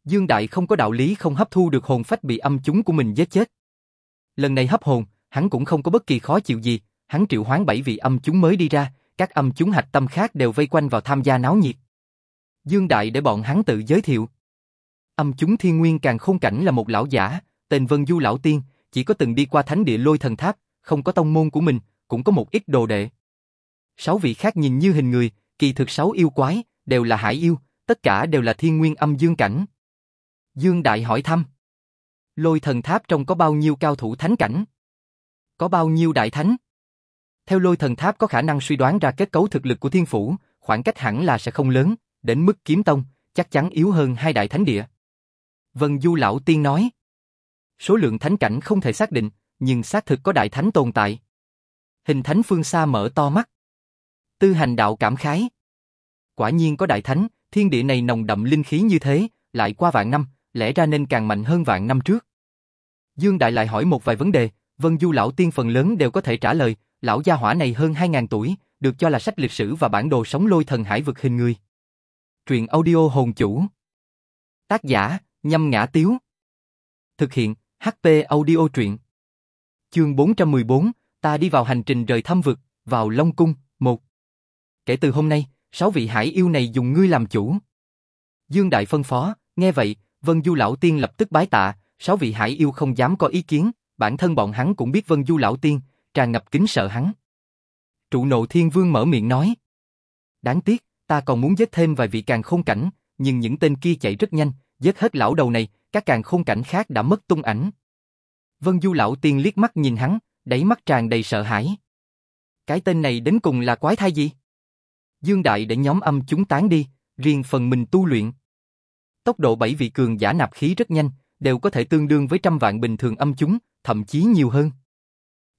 Dương Đại không có đạo lý không hấp thu được hồn phách bị âm chúng của mình giết chết. Lần này hấp hồn, hắn cũng không có bất kỳ khó chịu gì, hắn triệu hoán bảy vị âm chúng mới đi ra, các âm chúng hạch tâm khác đều vây quanh vào tham gia náo nhiệt. Dương Đại để bọn hắn tự giới thiệu. Âm chúng thiên nguyên càng khôn cảnh là một lão giả, tên Vân Du Lão Tiên, chỉ có từng đi qua thánh địa lôi thần tháp, không có tông môn của mình, cũng có một ít đồ đệ. Sáu vị khác nhìn như hình người, kỳ thực sáu yêu quái, đều là hải yêu, tất cả đều là thiên nguyên âm dương cảnh. Dương Đại hỏi thăm. Lôi thần tháp trong có bao nhiêu cao thủ thánh cảnh? Có bao nhiêu đại thánh? Theo lôi thần tháp có khả năng suy đoán ra kết cấu thực lực của thiên phủ, khoảng cách hẳn là sẽ không lớn, đến mức kiếm tông, chắc chắn yếu hơn hai đại thánh địa. Vân Du Lão Tiên nói. Số lượng thánh cảnh không thể xác định, nhưng xác thực có đại thánh tồn tại. Hình thánh phương xa mở to mắt. Tư hành đạo cảm khái. Quả nhiên có đại thánh, thiên địa này nồng đậm linh khí như thế, lại qua vạn năm, lẽ ra nên càng mạnh hơn vạn năm trước. Dương Đại lại hỏi một vài vấn đề, Vân Du lão tiên phần lớn đều có thể trả lời, lão gia hỏa này hơn 2.000 tuổi, được cho là sách lịch sử và bản đồ sống lôi thần hải vực hình người. Truyện audio hồn chủ. Tác giả, nhâm ngã tiếu. Thực hiện, HP audio truyện. Chương 414, ta đi vào hành trình rời thăm vực, vào Long Cung, một. Kể từ hôm nay, sáu vị hải yêu này dùng ngươi làm chủ. Dương Đại phân phó, nghe vậy, Vân Du Lão Tiên lập tức bái tạ, sáu vị hải yêu không dám có ý kiến, bản thân bọn hắn cũng biết Vân Du Lão Tiên, tràn ngập kính sợ hắn. Trụ nộ thiên vương mở miệng nói. Đáng tiếc, ta còn muốn giết thêm vài vị càng không cảnh, nhưng những tên kia chạy rất nhanh, giết hết lão đầu này, các càng không cảnh khác đã mất tung ảnh. Vân Du Lão Tiên liếc mắt nhìn hắn, đáy mắt tràn đầy sợ hãi. Cái tên này đến cùng là quái thai gì? Dương Đại để nhóm âm chúng tán đi, riêng phần mình tu luyện. Tốc độ bảy vị cường giả nạp khí rất nhanh, đều có thể tương đương với trăm vạn bình thường âm chúng, thậm chí nhiều hơn.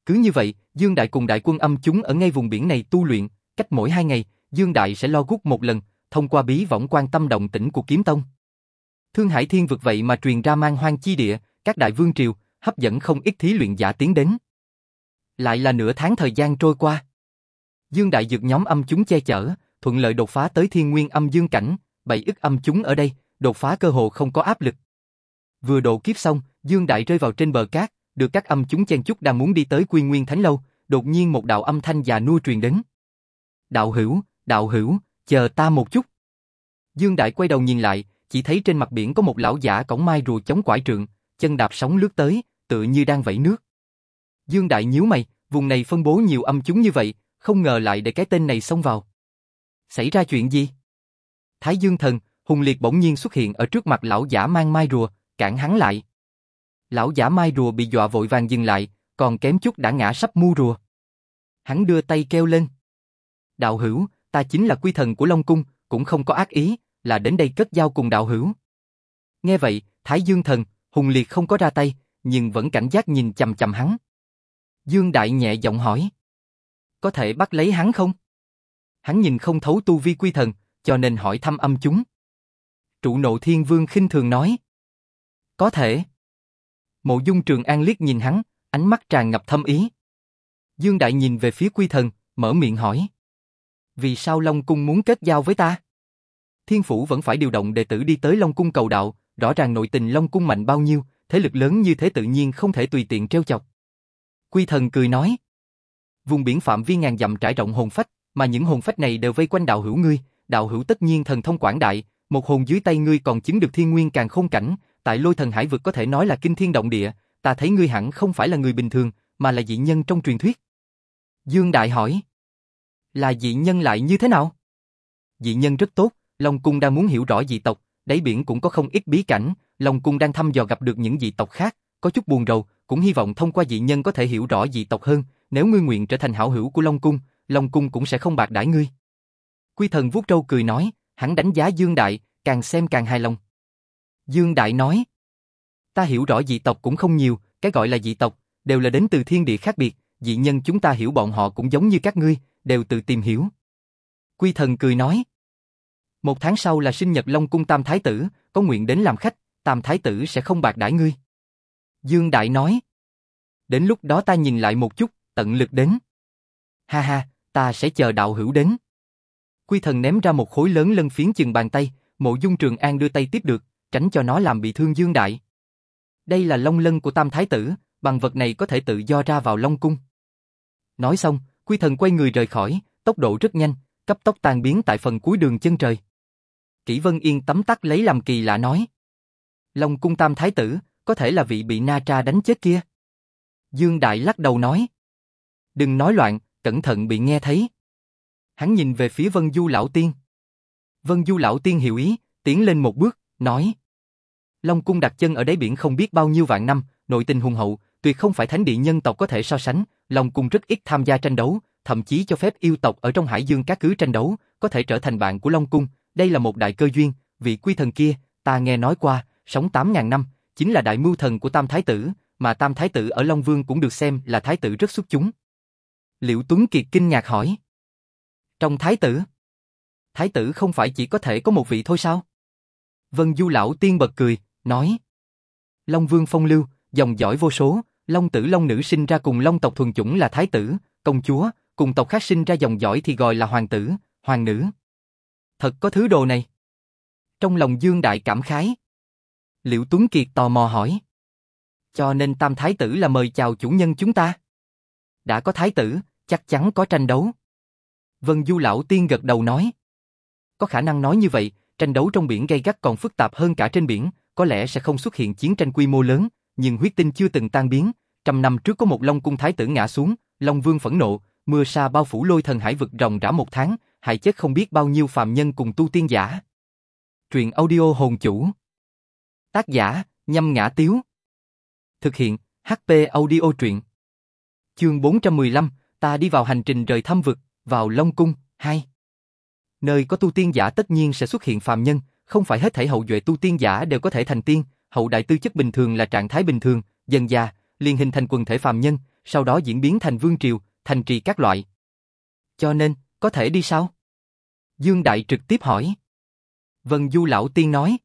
Cứ như vậy, Dương Đại cùng đại quân âm chúng ở ngay vùng biển này tu luyện, cách mỗi hai ngày, Dương Đại sẽ lo gút một lần, thông qua bí võng quan tâm động tĩnh của kiếm tông. Thương Hải Thiên vực vậy mà truyền ra mang hoang chi địa, các đại vương triều, hấp dẫn không ít thí luyện giả tiến đến. Lại là nửa tháng thời gian trôi qua. Dương Đại dược nhóm âm chúng che chở, thuận lợi đột phá tới thiên nguyên âm dương cảnh, bảy ức âm chúng ở đây, đột phá cơ hồ không có áp lực. Vừa độ kiếp xong, Dương Đại rơi vào trên bờ cát, được các âm chúng chen chúc đang muốn đi tới Quy Nguyên Thánh Lâu, đột nhiên một đạo âm thanh già nua truyền đến. Đạo hữu, đạo hữu, chờ ta một chút. Dương Đại quay đầu nhìn lại, chỉ thấy trên mặt biển có một lão giả cổng mai rùa chống quải trượng, chân đạp sóng lướt tới, tựa như đang vẫy nước. Dương Đại nhíu mày, vùng này phân bố nhiều âm chúng như vậy, không ngờ lại để cái tên này xông vào. Xảy ra chuyện gì? Thái Dương Thần, Hùng Liệt bỗng nhiên xuất hiện ở trước mặt lão giả mang mai rùa, cản hắn lại. Lão giả mai rùa bị dọa vội vàng dừng lại, còn kém chút đã ngã sắp mu rùa. Hắn đưa tay kêu lên. Đạo hữu, ta chính là quy thần của Long Cung, cũng không có ác ý, là đến đây cất giao cùng đạo hữu. Nghe vậy, Thái Dương Thần, Hùng Liệt không có ra tay, nhưng vẫn cảnh giác nhìn chầm chầm hắn. Dương Đại nhẹ giọng hỏi. Có thể bắt lấy hắn không? Hắn nhìn không thấu tu vi quy thần, cho nên hỏi thăm âm chúng. Trụ nộ thiên vương khinh thường nói. Có thể. Mộ dung trường an liếc nhìn hắn, ánh mắt tràn ngập thâm ý. Dương Đại nhìn về phía quy thần, mở miệng hỏi. Vì sao Long Cung muốn kết giao với ta? Thiên Phủ vẫn phải điều động đệ tử đi tới Long Cung cầu đạo, rõ ràng nội tình Long Cung mạnh bao nhiêu, thế lực lớn như thế tự nhiên không thể tùy tiện treo chọc. Quy thần cười nói. Vùng biển phạm vi ngàn dặm trải rộng hồn phách, mà những hồn phách này đều vây quanh đạo hữu ngươi, đạo hữu tất nhiên thần thông quảng đại, một hồn dưới tay ngươi còn chứng được thiên nguyên càng không cảnh, tại lôi thần hải vực có thể nói là kinh thiên động địa, ta thấy ngươi hẳn không phải là người bình thường, mà là dị nhân trong truyền thuyết. Dương Đại hỏi. Là dị nhân lại như thế nào? Dị nhân rất tốt, Long Cung đang muốn hiểu rõ dị tộc, đáy biển cũng có không ít bí cảnh, Long Cung đang thăm dò gặp được những dị tộc khác, có chút buồn rầu, cũng hy vọng thông qua dị nhân có thể hiểu rõ dị tộc hơn, nếu ngươi nguyện trở thành hảo hữu của Long Cung, Long Cung cũng sẽ không bạc đãi ngươi. Quy thần vuốt râu cười nói, hắn đánh giá Dương Đại, càng xem càng hài lòng. Dương Đại nói, ta hiểu rõ dị tộc cũng không nhiều, cái gọi là dị tộc, đều là đến từ thiên địa khác biệt, dị nhân chúng ta hiểu bọn họ cũng giống như các ngươi, đều tự tìm hiểu. Quy thần cười nói, một tháng sau là sinh nhật Long Cung Tam Thái Tử, có nguyện đến làm khách, Tam Thái Tử sẽ không bạc đãi ngươi. Dương Đại nói, đến lúc đó ta nhìn lại một chút, tận lực đến. Ha ha, ta sẽ chờ đạo hữu đến. Quy thần ném ra một khối lớn lân phiến chừng bàn tay, mộ dung trường an đưa tay tiếp được, tránh cho nó làm bị thương Dương Đại. Đây là long lân của Tam Thái Tử, bằng vật này có thể tự do ra vào Long Cung. Nói xong, quy thần quay người rời khỏi, tốc độ rất nhanh, cấp tốc tan biến tại phần cuối đường chân trời. Kỷ Vân Yên tấm tắc lấy làm kỳ lạ nói. Long Cung Tam Thái Tử, có thể là vị bị Na Tra đánh chết kia. Dương Đại lắc đầu nói. Đừng nói loạn, cẩn thận bị nghe thấy. Hắn nhìn về phía Vân Du Lão Tiên. Vân Du Lão Tiên hiểu ý, tiến lên một bước, nói. Long cung đặt chân ở đáy biển không biết bao nhiêu vạn năm, nội tình hùng hậu, tuyệt không phải thánh địa nhân tộc có thể so sánh. Long cung rất ít tham gia tranh đấu, thậm chí cho phép yêu tộc ở trong hải dương các cứ tranh đấu, có thể trở thành bạn của Long cung. Đây là một đại cơ duyên, vị quy thần kia, ta nghe nói qua, sống 8000 năm, chính là đại mưu thần của Tam Thái Tử, mà Tam Thái Tử ở Long Vương cũng được xem là Thái Tử rất xuất chúng. Liễu Tuấn Kiệt kinh ngạc hỏi. Trong Thái Tử? Thái Tử không phải chỉ có thể có một vị thôi sao? Vân Du Lão Tiên bật cười, nói. Long Vương phong lưu, dòng dõi vô số, Long tử Long nữ sinh ra cùng Long tộc thuần chủng là Thái Tử, công chúa, cùng tộc khác sinh ra dòng dõi thì gọi là Hoàng tử, Hoàng nữ. Thật có thứ đồ này. Trong lòng Dương Đại cảm khái. Liễu Tuấn Kiệt tò mò hỏi. Cho nên Tam Thái Tử là mời chào chủ nhân chúng ta. Đã có Thái Tử, chắc chắn có tranh đấu. Vân Du Lão Tiên gật đầu nói. Có khả năng nói như vậy, tranh đấu trong biển gây gắt còn phức tạp hơn cả trên biển, có lẽ sẽ không xuất hiện chiến tranh quy mô lớn, nhưng huyết tinh chưa từng tan biến. Trăm năm trước có một Long Cung Thái Tử ngã xuống, Long Vương phẫn nộ, mưa sa bao phủ lôi thần hải vực ròng rã một tháng, hại chết không biết bao nhiêu phàm nhân cùng tu tiên giả. Truyện audio hồn chủ Tác giả, nhâm ngã tiếu Thực hiện, HP audio truyện Chương 415, ta đi vào hành trình rời thăm vực, vào Long Cung, 2 Nơi có tu tiên giả tất nhiên sẽ xuất hiện phàm nhân, không phải hết thảy hậu duệ tu tiên giả đều có thể thành tiên, hậu đại tư chất bình thường là trạng thái bình thường, dần già, liền hình thành quần thể phàm nhân, sau đó diễn biến thành vương triều, thành trì các loại. Cho nên, có thể đi sao? Dương Đại trực tiếp hỏi. Vân Du Lão Tiên nói.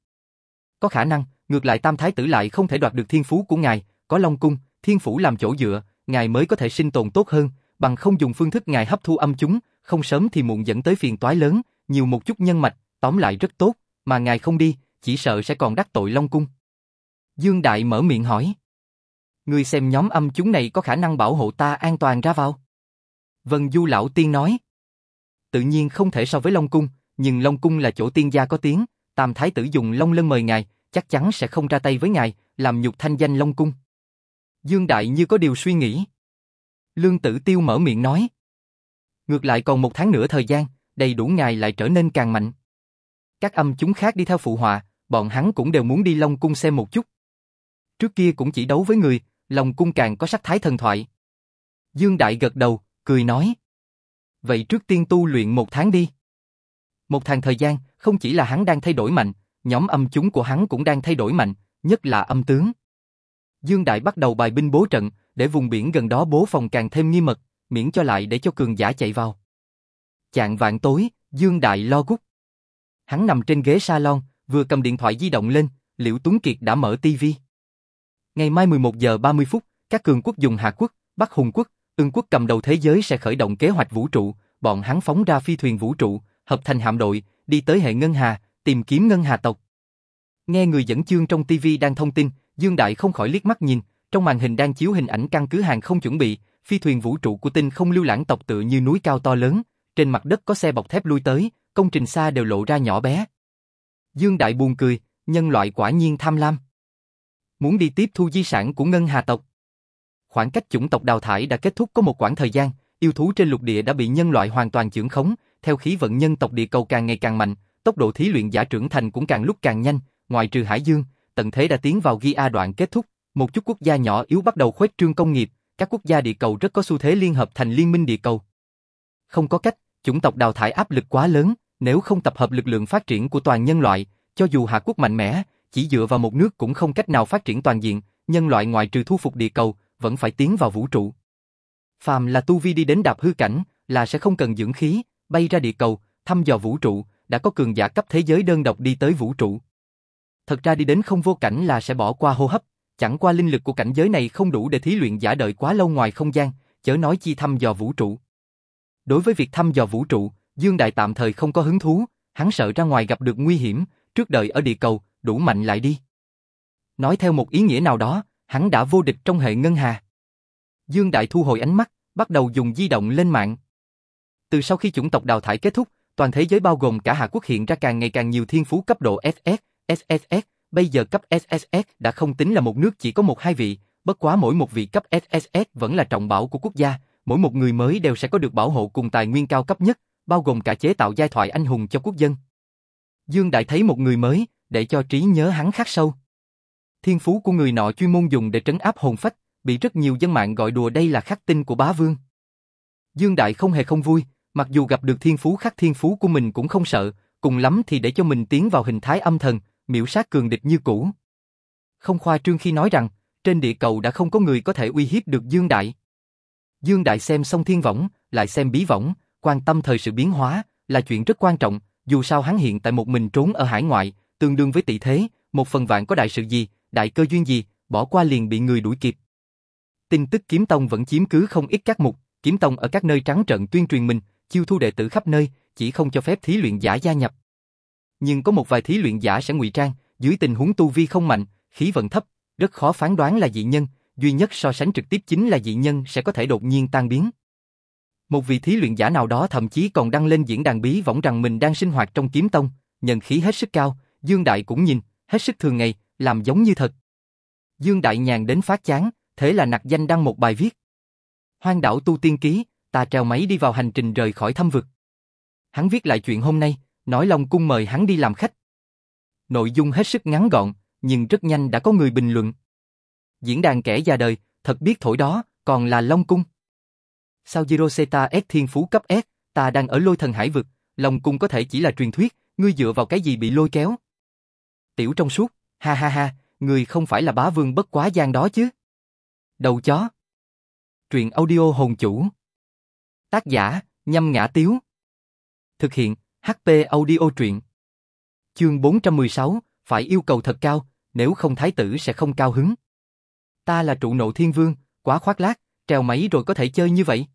Có khả năng, ngược lại Tam Thái Tử lại không thể đoạt được thiên phú của ngài, có Long Cung, thiên phủ làm chỗ dựa, ngài mới có thể sinh tồn tốt hơn, bằng không dùng phương thức ngài hấp thu âm chúng, không sớm thì muộn dẫn tới phiền toái lớn, nhiều một chút nhân mạch, tóm lại rất tốt, mà ngài không đi, chỉ sợ sẽ còn đắc tội Long Cung. Dương Đại mở miệng hỏi. Ngươi xem nhóm âm chúng này có khả năng bảo hộ ta an toàn ra vào. Vân Du Lão Tiên nói. Tự nhiên không thể so với Long Cung, nhưng Long Cung là chỗ tiên gia có tiếng, Tam Thái tử dùng Long Lân mời ngài, chắc chắn sẽ không ra tay với ngài, làm nhục thanh danh Long Cung. Dương Đại như có điều suy nghĩ. Lương Tử Tiêu mở miệng nói. Ngược lại còn một tháng nữa thời gian, đầy đủ ngài lại trở nên càng mạnh. Các âm chúng khác đi theo phụ họa, bọn hắn cũng đều muốn đi Long Cung xem một chút. Trước kia cũng chỉ đấu với người, Long Cung càng có sắc thái thần thoại. Dương Đại gật đầu, cười nói. Vậy trước tiên tu luyện một tháng đi. Một tháng thời gian, không chỉ là hắn đang thay đổi mạnh, nhóm âm chúng của hắn cũng đang thay đổi mạnh, nhất là âm tướng. Dương Đại bắt đầu bài binh bố trận, để vùng biển gần đó bố phòng càng thêm nghi mật, miễn cho lại để cho cường giả chạy vào. Chạng vạn tối, Dương Đại lo gút. Hắn nằm trên ghế salon, vừa cầm điện thoại di động lên, Liễu Tuấn Kiệt đã mở tivi. Ngày mai 11 giờ 30 phút, các cường quốc dùng Hạ quốc, Bắc Hùng quốc, Ưng quốc cầm đầu thế giới sẽ khởi động kế hoạch vũ trụ, bọn hắn phóng ra phi thuyền vũ trụ, hợp thành hạm đội, đi tới hệ ngân hà, tìm kiếm ngân hà tộc. Nghe người dẫn chương trong TV đang thông tin, Dương Đại không khỏi liếc mắt nhìn, trong màn hình đang chiếu hình ảnh căn cứ hàng không chuẩn bị, phi thuyền vũ trụ của tinh không lưu lãng tộc tựa như núi cao to lớn, trên mặt đất có xe bọc thép lui tới, công trình xa đều lộ ra nhỏ bé. Dương Đại buồn cười, nhân loại quả nhiên tham lam. Muốn đi tiếp thu di sản của ngân hà tộc. Khoảng cách chủng tộc đào thải đã kết thúc có một quãng thời gian, yêu thú trên lục địa đã bị nhân loại hoàn toàn chưởng khống, theo khí vận nhân tộc địa cầu càng ngày càng mạnh, tốc độ thí luyện giả trưởng thành cũng càng lúc càng nhanh, ngoài trừ Hải Dương, tận thế đã tiến vào ghi A đoạn kết thúc, một chút quốc gia nhỏ yếu bắt đầu khuếch trương công nghiệp, các quốc gia địa cầu rất có xu thế liên hợp thành liên minh địa cầu. Không có cách, chủng tộc đào thải áp lực quá lớn, nếu không tập hợp lực lượng phát triển của toàn nhân loại, cho dù Hạ quốc mạnh mẽ, chỉ dựa vào một nước cũng không cách nào phát triển toàn diện, nhân loại ngoại trừ thu phục địa cầu, vẫn phải tiến vào vũ trụ. Phàm là tu vi đi đến đạp hư cảnh, là sẽ không cần dưỡng khí, bay ra địa cầu, thăm dò vũ trụ, đã có cường giả cấp thế giới đơn độc đi tới vũ trụ. Thật ra đi đến không vô cảnh là sẽ bỏ qua hô hấp, chẳng qua linh lực của cảnh giới này không đủ để thí luyện giả đợi quá lâu ngoài không gian, chớ nói chi thăm dò vũ trụ. Đối với việc thăm dò vũ trụ, Dương Đại tạm thời không có hứng thú, hắn sợ ra ngoài gặp được nguy hiểm, trước đời ở địa cầu, đủ mạnh lại đi. Nói theo một ý nghĩa nào đó, hắn đã vô địch trong hệ ngân hà. Dương Đại thu hồi ánh mắt, bắt đầu dùng di động lên mạng. Từ sau khi chủng tộc đào thải kết thúc, toàn thế giới bao gồm cả Hạ Quốc hiện ra càng ngày càng nhiều thiên phú cấp độ SS, SSS, bây giờ cấp SSS đã không tính là một nước chỉ có một hai vị, bất quá mỗi một vị cấp SSS vẫn là trọng bảo của quốc gia, mỗi một người mới đều sẽ có được bảo hộ cùng tài nguyên cao cấp nhất, bao gồm cả chế tạo giai thoại anh hùng cho quốc dân. Dương Đại thấy một người mới, để cho trí nhớ hắn khắc sâu. Thiên phú của người nọ chuyên môn dùng để trấn áp hồn phách, bị rất nhiều dân mạng gọi đùa đây là khắc tinh của bá vương. Dương Đại không hề không vui, mặc dù gặp được thiên phú khắc thiên phú của mình cũng không sợ, cùng lắm thì để cho mình tiến vào hình thái âm thần, miễu sát cường địch như cũ. Không khoa trương khi nói rằng, trên địa cầu đã không có người có thể uy hiếp được Dương Đại. Dương Đại xem xong thiên võng, lại xem bí võng, quan tâm thời sự biến hóa, là chuyện rất quan trọng, dù sao hắn hiện tại một mình trốn ở hải ngoại, tương đương với tỷ thế, một phần vạn có đại sự gì, đại cơ duyên gì, bỏ qua liền bị người đuổi kịp. Tin tức Kiếm Tông vẫn chiếm cứ không ít các mục, Kiếm Tông ở các nơi trắng trận tuyên truyền mình, chiêu thu đệ tử khắp nơi, chỉ không cho phép thí luyện giả gia nhập. Nhưng có một vài thí luyện giả sẽ ngụy trang, dưới tình huống tu vi không mạnh, khí vận thấp, rất khó phán đoán là dị nhân, duy nhất so sánh trực tiếp chính là dị nhân sẽ có thể đột nhiên tan biến. Một vị thí luyện giả nào đó thậm chí còn đăng lên diễn đàn bí võng rằng mình đang sinh hoạt trong kiếm tông, nhân khí hết sức cao, Dương Đại cũng nhìn, hết sức thường ngày, làm giống như thật. Dương Đại nhàn đến phát chán, thế là nặc danh đăng một bài viết. Hoang đảo tu tiên ký, ta treo máy đi vào hành trình rời khỏi thâm vực. Hắn viết lại chuyện hôm nay, nói Long Cung mời hắn đi làm khách. Nội dung hết sức ngắn gọn, nhưng rất nhanh đã có người bình luận. Diễn đàn kẻ già đời, thật biết thổi đó, còn là Long Cung. Sao Jiroseta S thiên phú cấp S, ta đang ở lôi thần hải vực, lòng Cung có thể chỉ là truyền thuyết, ngươi dựa vào cái gì bị lôi kéo? tiểu trong suốt, ha ha ha, người không phải là bá vương bất quá gian đó chứ. Đầu chó. Truyện audio hồn chủ. Tác giả, nhâm ngã tiếu. Thực hiện, HP audio truyện. Chương 416, phải yêu cầu thật cao, nếu không thái tử sẽ không cao hứng. Ta là trụ nộ thiên vương, quá khoác lác, treo máy rồi có thể chơi như vậy.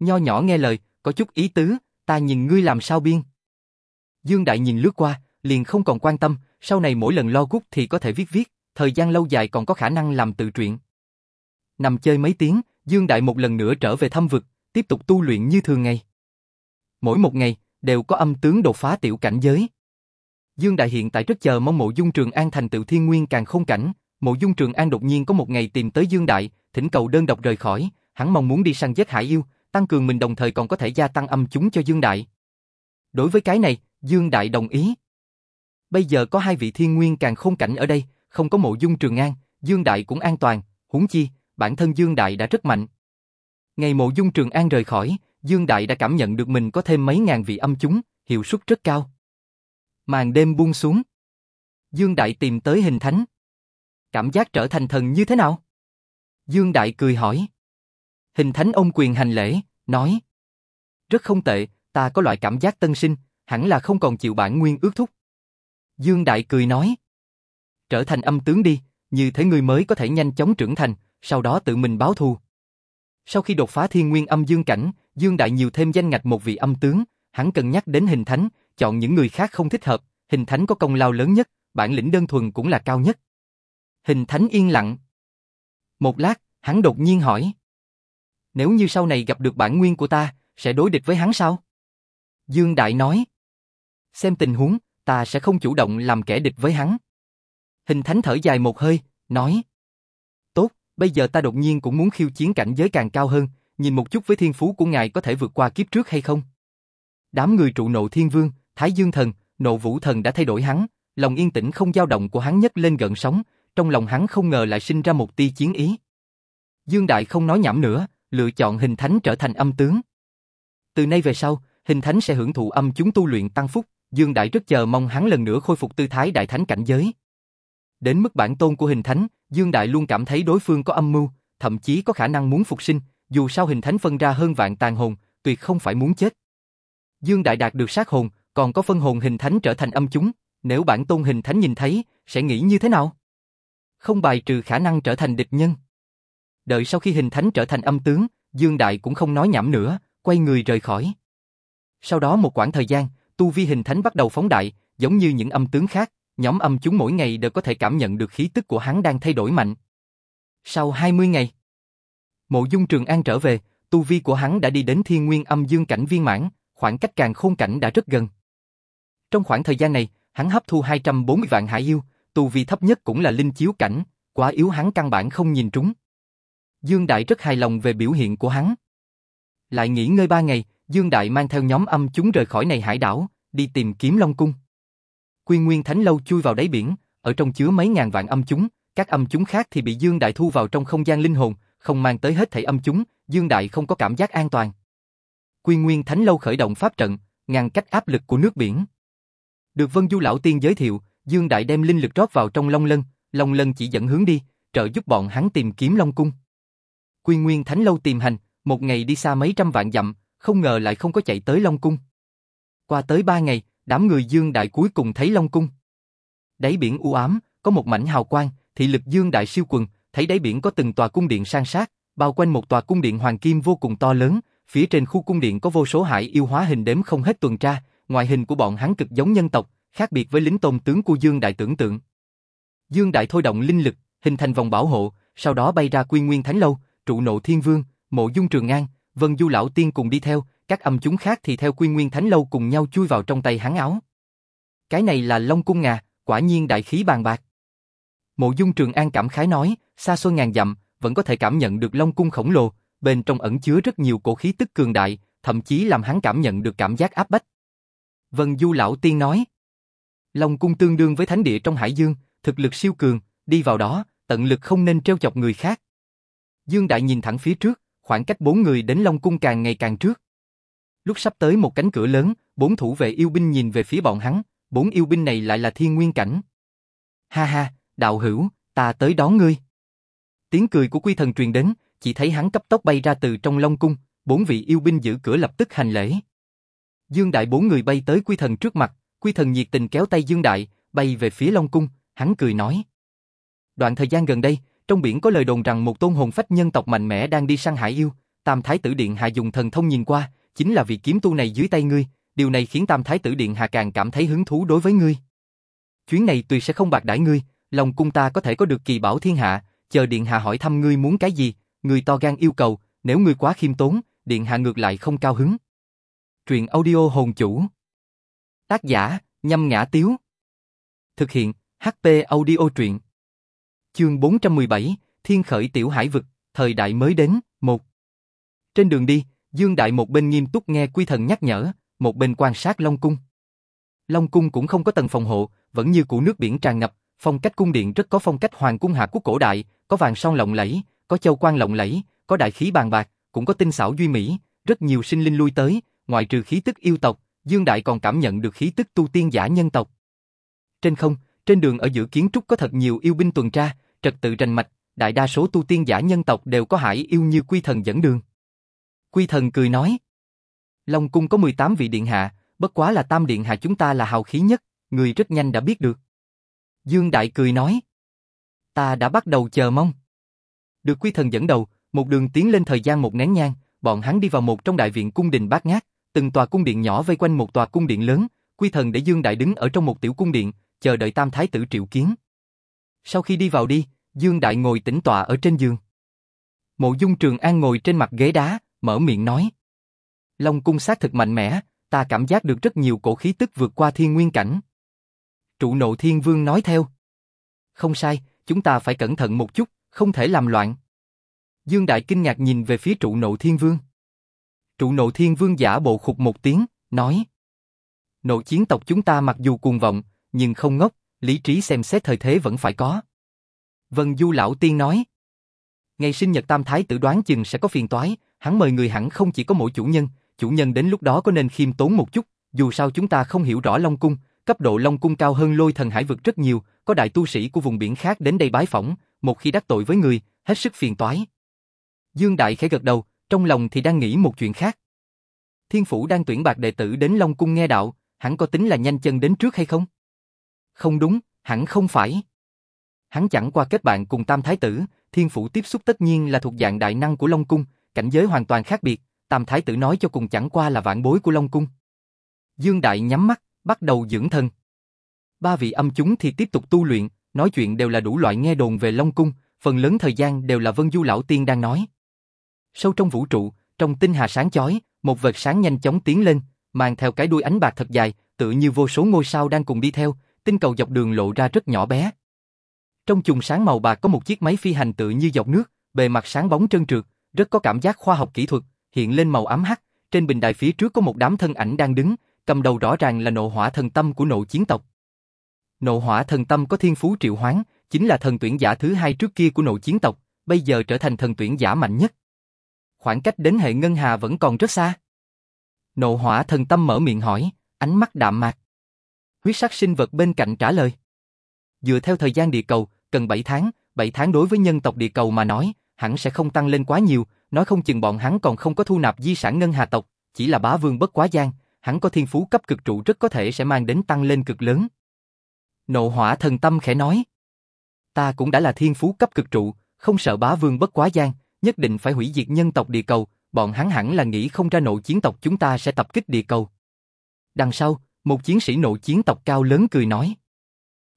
Nho nhỏ nghe lời, có chút ý tứ, ta nhìn ngươi làm sao biên. Dương Đại nhìn lướt qua, liền không còn quan tâm, sau này mỗi lần lo gút thì có thể viết viết, thời gian lâu dài còn có khả năng làm tự truyện. Nằm chơi mấy tiếng, Dương Đại một lần nữa trở về thâm vực, tiếp tục tu luyện như thường ngày. Mỗi một ngày, đều có âm tướng đột phá tiểu cảnh giới. Dương Đại hiện tại rất chờ mong mộ dung trường an thành tựu thiên nguyên càng không cảnh, mộ dung trường an đột nhiên có một ngày tìm tới Dương Đại, thỉnh cầu đơn độc rời khỏi, hắn mong muốn đi săn giết hải yêu, tăng cường mình đồng thời còn có thể gia tăng âm chúng cho Dương Đại. Đối với cái này, Dương Đại đồng ý. Bây giờ có hai vị thiên nguyên càng không cảnh ở đây, không có mộ dung trường an, Dương Đại cũng an toàn, huống chi, bản thân Dương Đại đã rất mạnh. Ngày mộ dung trường an rời khỏi, Dương Đại đã cảm nhận được mình có thêm mấy ngàn vị âm chúng, hiệu suất rất cao. Màn đêm buông xuống. Dương Đại tìm tới hình thánh. Cảm giác trở thành thần như thế nào? Dương Đại cười hỏi. Hình thánh ông quyền hành lễ, nói. Rất không tệ, ta có loại cảm giác tân sinh, hẳn là không còn chịu bản nguyên ước thúc. Dương Đại cười nói. Trở thành âm tướng đi, như thế người mới có thể nhanh chóng trưởng thành, sau đó tự mình báo thù. Sau khi đột phá thiên nguyên âm dương cảnh, Dương Đại nhiều thêm danh ngạch một vị âm tướng, hắn cân nhắc đến hình thánh, chọn những người khác không thích hợp, hình thánh có công lao lớn nhất, bản lĩnh đơn thuần cũng là cao nhất. Hình thánh yên lặng. Một lát, hắn đột nhiên hỏi. Nếu như sau này gặp được bản nguyên của ta, sẽ đối địch với hắn sao? Dương Đại nói. Xem tình huống, ta sẽ không chủ động làm kẻ địch với hắn. Hình thánh thở dài một hơi, nói. Tốt, bây giờ ta đột nhiên cũng muốn khiêu chiến cảnh giới càng cao hơn, nhìn một chút với thiên phú của ngài có thể vượt qua kiếp trước hay không? Đám người trụ nộ thiên vương, thái dương thần, nộ vũ thần đã thay đổi hắn, lòng yên tĩnh không dao động của hắn nhất lên gần sóng, trong lòng hắn không ngờ lại sinh ra một tia chiến ý. Dương Đại không nói nhảm nữa, lựa chọn hình thánh trở thành âm tướng. Từ nay về sau, hình thánh sẽ hưởng thụ âm chúng tu luyện tăng phúc, Dương Đại rất chờ mong hắn lần nữa khôi phục tư thái đại thánh cảnh giới. Đến mức bản tôn của hình thánh, Dương Đại luôn cảm thấy đối phương có âm mưu, thậm chí có khả năng muốn phục sinh, dù sao hình thánh phân ra hơn vạn tàn hồn, tuyệt không phải muốn chết. Dương Đại đạt được sát hồn, còn có phân hồn hình thánh trở thành âm chúng, nếu bản tôn hình thánh nhìn thấy, sẽ nghĩ như thế nào? Không bài trừ khả năng trở thành địch nhân. Đợi sau khi hình thánh trở thành âm tướng, Dương Đại cũng không nói nhảm nữa, quay người rời khỏi. Sau đó một quãng thời gian, tu vi hình thánh bắt đầu phóng đại, giống như những âm tướng khác, nhóm âm chúng mỗi ngày đều có thể cảm nhận được khí tức của hắn đang thay đổi mạnh. Sau 20 ngày, Mộ Dung Trường An trở về, tu vi của hắn đã đi đến thiên nguyên âm dương cảnh viên mãn, khoảng cách càng khôn cảnh đã rất gần. Trong khoảng thời gian này, hắn hấp thu 240 vạn hải yêu, tu vi thấp nhất cũng là linh chiếu cảnh, quá yếu hắn căn bản không nhìn trúng. Dương Đại rất hài lòng về biểu hiện của hắn. Lại nghỉ ngơi ba ngày, Dương Đại mang theo nhóm âm chúng rời khỏi này hải đảo, đi tìm kiếm Long Cung. Quy Nguyên Thánh Lâu chui vào đáy biển, ở trong chứa mấy ngàn vạn âm chúng, các âm chúng khác thì bị Dương Đại thu vào trong không gian linh hồn, không mang tới hết thảy âm chúng, Dương Đại không có cảm giác an toàn. Quy Nguyên Thánh Lâu khởi động pháp trận, ngăn cách áp lực của nước biển. Được Vân Du Lão Tiên giới thiệu, Dương Đại đem linh lực rót vào trong Long Lân, Long Lân chỉ dẫn hướng đi, trợ giúp bọn hắn tìm kiếm Long Cung. Quy Nguyên Thánh Lâu tìm hành, một ngày đi xa mấy trăm vạn dặm, không ngờ lại không có chạy tới Long Cung. Qua tới ba ngày, đám người Dương Đại cuối cùng thấy Long Cung. Đáy biển u ám, có một mảnh hào quang, thị lực Dương Đại siêu quần, thấy đáy biển có từng tòa cung điện sang sát, bao quanh một tòa cung điện hoàng kim vô cùng to lớn, phía trên khu cung điện có vô số hải yêu hóa hình đếm không hết tuần tra, ngoại hình của bọn hắn cực giống nhân tộc, khác biệt với lính tôn tướng của Dương Đại tưởng tượng. Dương Đại thôi động linh lực, hình thành vòng bảo hộ, sau đó bay ra Quy Nguyên Thánh lâu, trụ nộ Thiên Vương, Mộ Dung Trường An, Vân Du lão tiên cùng đi theo, các âm chúng khác thì theo Quy Nguyên Thánh lâu cùng nhau chui vào trong tay hắn áo. Cái này là Long cung ngà, quả nhiên đại khí bàn bạc. Mộ Dung Trường An cảm khái nói, xa xôi ngàn dặm, vẫn có thể cảm nhận được Long cung khổng lồ, bên trong ẩn chứa rất nhiều cổ khí tức cường đại, thậm chí làm hắn cảm nhận được cảm giác áp bách. Vân Du lão tiên nói, Long cung tương đương với thánh địa trong hải dương, thực lực siêu cường, đi vào đó, tận lực không nên treo chọc người khác. Dương Đại nhìn thẳng phía trước, khoảng cách bốn người đến Long cung càng ngày càng trước. Lúc sắp tới một cánh cửa lớn, bốn thủ vệ yêu binh nhìn về phía bọn hắn, bốn yêu binh này lại là thiên nguyên cảnh. Ha ha, đạo hữu, ta tới đón ngươi. Tiếng cười của quy thần truyền đến, chỉ thấy hắn cấp tốc bay ra từ trong Long cung, bốn vị yêu binh giữ cửa lập tức hành lễ. Dương Đại bốn người bay tới quy thần trước mặt, quy thần nhiệt tình kéo tay Dương Đại, bay về phía Long cung, hắn cười nói. Đoạn thời gian gần đây, trong biển có lời đồn rằng một tôn hồn phách nhân tộc mạnh mẽ đang đi săn hải yêu, Tam Thái tử Điện Hạ dùng thần thông nhìn qua, chính là vị kiếm tu này dưới tay ngươi, điều này khiến Tam Thái tử Điện Hạ càng cảm thấy hứng thú đối với ngươi. Chuyến này tuy sẽ không bạc đãi ngươi, lòng cung ta có thể có được kỳ bảo thiên hạ, chờ Điện Hạ hỏi thăm ngươi muốn cái gì, ngươi to gan yêu cầu, nếu ngươi quá khiêm tốn, Điện Hạ ngược lại không cao hứng. Truyện audio hồn chủ Tác giả, nhâm ngã tiếu Thực hiện, HP audio truyện Chương 417, Thiên khởi tiểu hải vực, thời đại mới đến, một. Trên đường đi, Dương Đại một bên nghiêm túc nghe quy thần nhắc nhở, một bên quan sát Long Cung. Long Cung cũng không có tầng phòng hộ, vẫn như cũ nước biển tràn ngập, phong cách cung điện rất có phong cách hoàng cung hạ quốc cổ đại, có vàng son lộng lẫy, có châu quan lộng lẫy, có đại khí bàn bạc, cũng có tinh xảo duy mỹ, rất nhiều sinh linh lui tới, ngoại trừ khí tức yêu tộc, Dương Đại còn cảm nhận được khí tức tu tiên giả nhân tộc. Trên không, trên đường ở giữa kiến trúc có thật nhiều yêu binh tuần tra, trật tự rành mạch, đại đa số tu tiên giả nhân tộc đều có hải yêu như quy thần dẫn đường. Quy thần cười nói, Long cung có 18 vị điện hạ, bất quá là tam điện hạ chúng ta là hào khí nhất, người rất nhanh đã biết được. Dương Đại cười nói, ta đã bắt đầu chờ mong. Được quy thần dẫn đầu, một đường tiến lên thời gian một nén nhang, bọn hắn đi vào một trong đại viện cung đình bát ngát, từng tòa cung điện nhỏ vây quanh một tòa cung điện lớn, quy thần để Dương Đại đứng ở trong một tiểu cung điện, chờ đợi tam thái tử triệu kiến. Sau khi đi vào đi, Dương Đại ngồi tĩnh tọa ở trên giường. Mộ Dung Trường An ngồi trên mặt ghế đá, mở miệng nói. Long cung sát thực mạnh mẽ, ta cảm giác được rất nhiều cổ khí tức vượt qua thiên nguyên cảnh. Trụ nộ thiên vương nói theo. Không sai, chúng ta phải cẩn thận một chút, không thể làm loạn. Dương Đại kinh ngạc nhìn về phía trụ nộ thiên vương. Trụ nộ thiên vương giả bộ khục một tiếng, nói. Nộ chiến tộc chúng ta mặc dù cuồng vọng, nhưng không ngốc, lý trí xem xét thời thế vẫn phải có. Vân Du Lão Tiên nói. Ngày sinh nhật tam thái tử đoán chừng sẽ có phiền toái, hắn mời người hẳn không chỉ có mỗi chủ nhân, chủ nhân đến lúc đó có nên khiêm tốn một chút, dù sao chúng ta không hiểu rõ Long Cung, cấp độ Long Cung cao hơn lôi thần hải vực rất nhiều, có đại tu sĩ của vùng biển khác đến đây bái phỏng, một khi đắc tội với người, hết sức phiền toái. Dương Đại khẽ gật đầu, trong lòng thì đang nghĩ một chuyện khác. Thiên Phủ đang tuyển bạc đệ tử đến Long Cung nghe đạo, hắn có tính là nhanh chân đến trước hay không? Không đúng, hẳn không phải. Hắn chẳng qua kết bạn cùng Tam Thái Tử, Thiên Phủ tiếp xúc tất nhiên là thuộc dạng đại năng của Long Cung, cảnh giới hoàn toàn khác biệt, Tam Thái Tử nói cho cùng chẳng qua là vạn bối của Long Cung. Dương Đại nhắm mắt, bắt đầu dưỡng thân. Ba vị âm chúng thì tiếp tục tu luyện, nói chuyện đều là đủ loại nghe đồn về Long Cung, phần lớn thời gian đều là Vân Du Lão Tiên đang nói. Sâu trong vũ trụ, trong tinh hà sáng chói, một vệt sáng nhanh chóng tiến lên, mang theo cái đuôi ánh bạc thật dài, tự như vô số ngôi sao đang cùng đi theo, tinh cầu dọc đường lộ ra rất nhỏ bé. Trong chùm sáng màu bạc có một chiếc máy phi hành tự như dọc nước, bề mặt sáng bóng trơn trượt, rất có cảm giác khoa học kỹ thuật, hiện lên màu ấm hắc, trên bình đài phía trước có một đám thân ảnh đang đứng, cầm đầu rõ ràng là nộ hỏa thần tâm của nộ chiến tộc. Nộ hỏa thần tâm có thiên phú triệu hoán, chính là thần tuyển giả thứ hai trước kia của nộ chiến tộc, bây giờ trở thành thần tuyển giả mạnh nhất. Khoảng cách đến hệ ngân hà vẫn còn rất xa. Nộ hỏa thần tâm mở miệng hỏi, ánh mắt đạm mạc. Huyết sắc sinh vật bên cạnh trả lời. Dựa theo thời gian địa cầu, cần 7 tháng, 7 tháng đối với nhân tộc địa cầu mà nói, hẳn sẽ không tăng lên quá nhiều, nói không chừng bọn hắn còn không có thu nạp di sản ngân hà tộc, chỉ là bá vương bất quá gian, hắn có thiên phú cấp cực trụ rất có thể sẽ mang đến tăng lên cực lớn. Nộ hỏa thần tâm khẽ nói, ta cũng đã là thiên phú cấp cực trụ, không sợ bá vương bất quá gian, nhất định phải hủy diệt nhân tộc địa cầu, bọn hắn hẳn là nghĩ không ra nội chiến tộc chúng ta sẽ tập kích địa cầu. Đằng sau, một chiến sĩ nội chiến tộc cao lớn cười nói.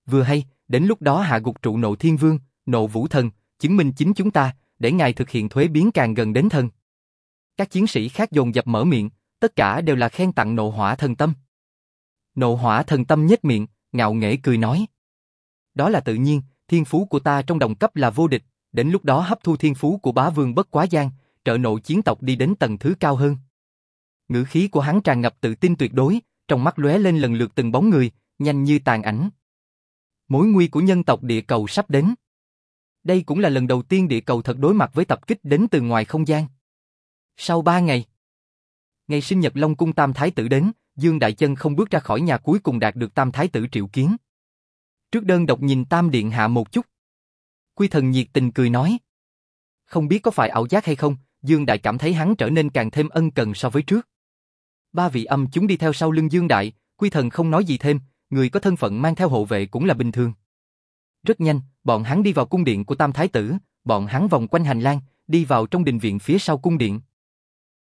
Vừa hay, đến lúc đó hạ gục trụ nộ thiên vương, nộ vũ thần, chứng minh chính chúng ta, để ngài thực hiện thuế biến càng gần đến thân. Các chiến sĩ khác dồn dập mở miệng, tất cả đều là khen tặng nộ hỏa thần tâm. Nộ hỏa thần tâm nhếch miệng, ngạo nghễ cười nói. Đó là tự nhiên, thiên phú của ta trong đồng cấp là vô địch, đến lúc đó hấp thu thiên phú của bá vương bất quá gian, trợ nộ chiến tộc đi đến tầng thứ cao hơn. Ngữ khí của hắn tràn ngập tự tin tuyệt đối, trong mắt lóe lên lần lượt từng bóng người, nhanh như tàn ảnh. Mối nguy của nhân tộc địa cầu sắp đến. Đây cũng là lần đầu tiên địa cầu thật đối mặt với tập kích đến từ ngoài không gian. Sau ba ngày, ngày sinh nhật Long Cung Tam Thái tử đến, Dương Đại Chân không bước ra khỏi nhà cuối cùng đạt được Tam Thái tử triệu kiến. Trước đơn độc nhìn Tam Điện Hạ một chút. Quy thần nhiệt tình cười nói. Không biết có phải ảo giác hay không, Dương Đại cảm thấy hắn trở nên càng thêm ân cần so với trước. Ba vị âm chúng đi theo sau lưng Dương Đại, Quy thần không nói gì thêm, người có thân phận mang theo hộ vệ cũng là bình thường. Rất nhanh, bọn hắn đi vào cung điện của Tam Thái Tử, bọn hắn vòng quanh hành lang, đi vào trong đình viện phía sau cung điện.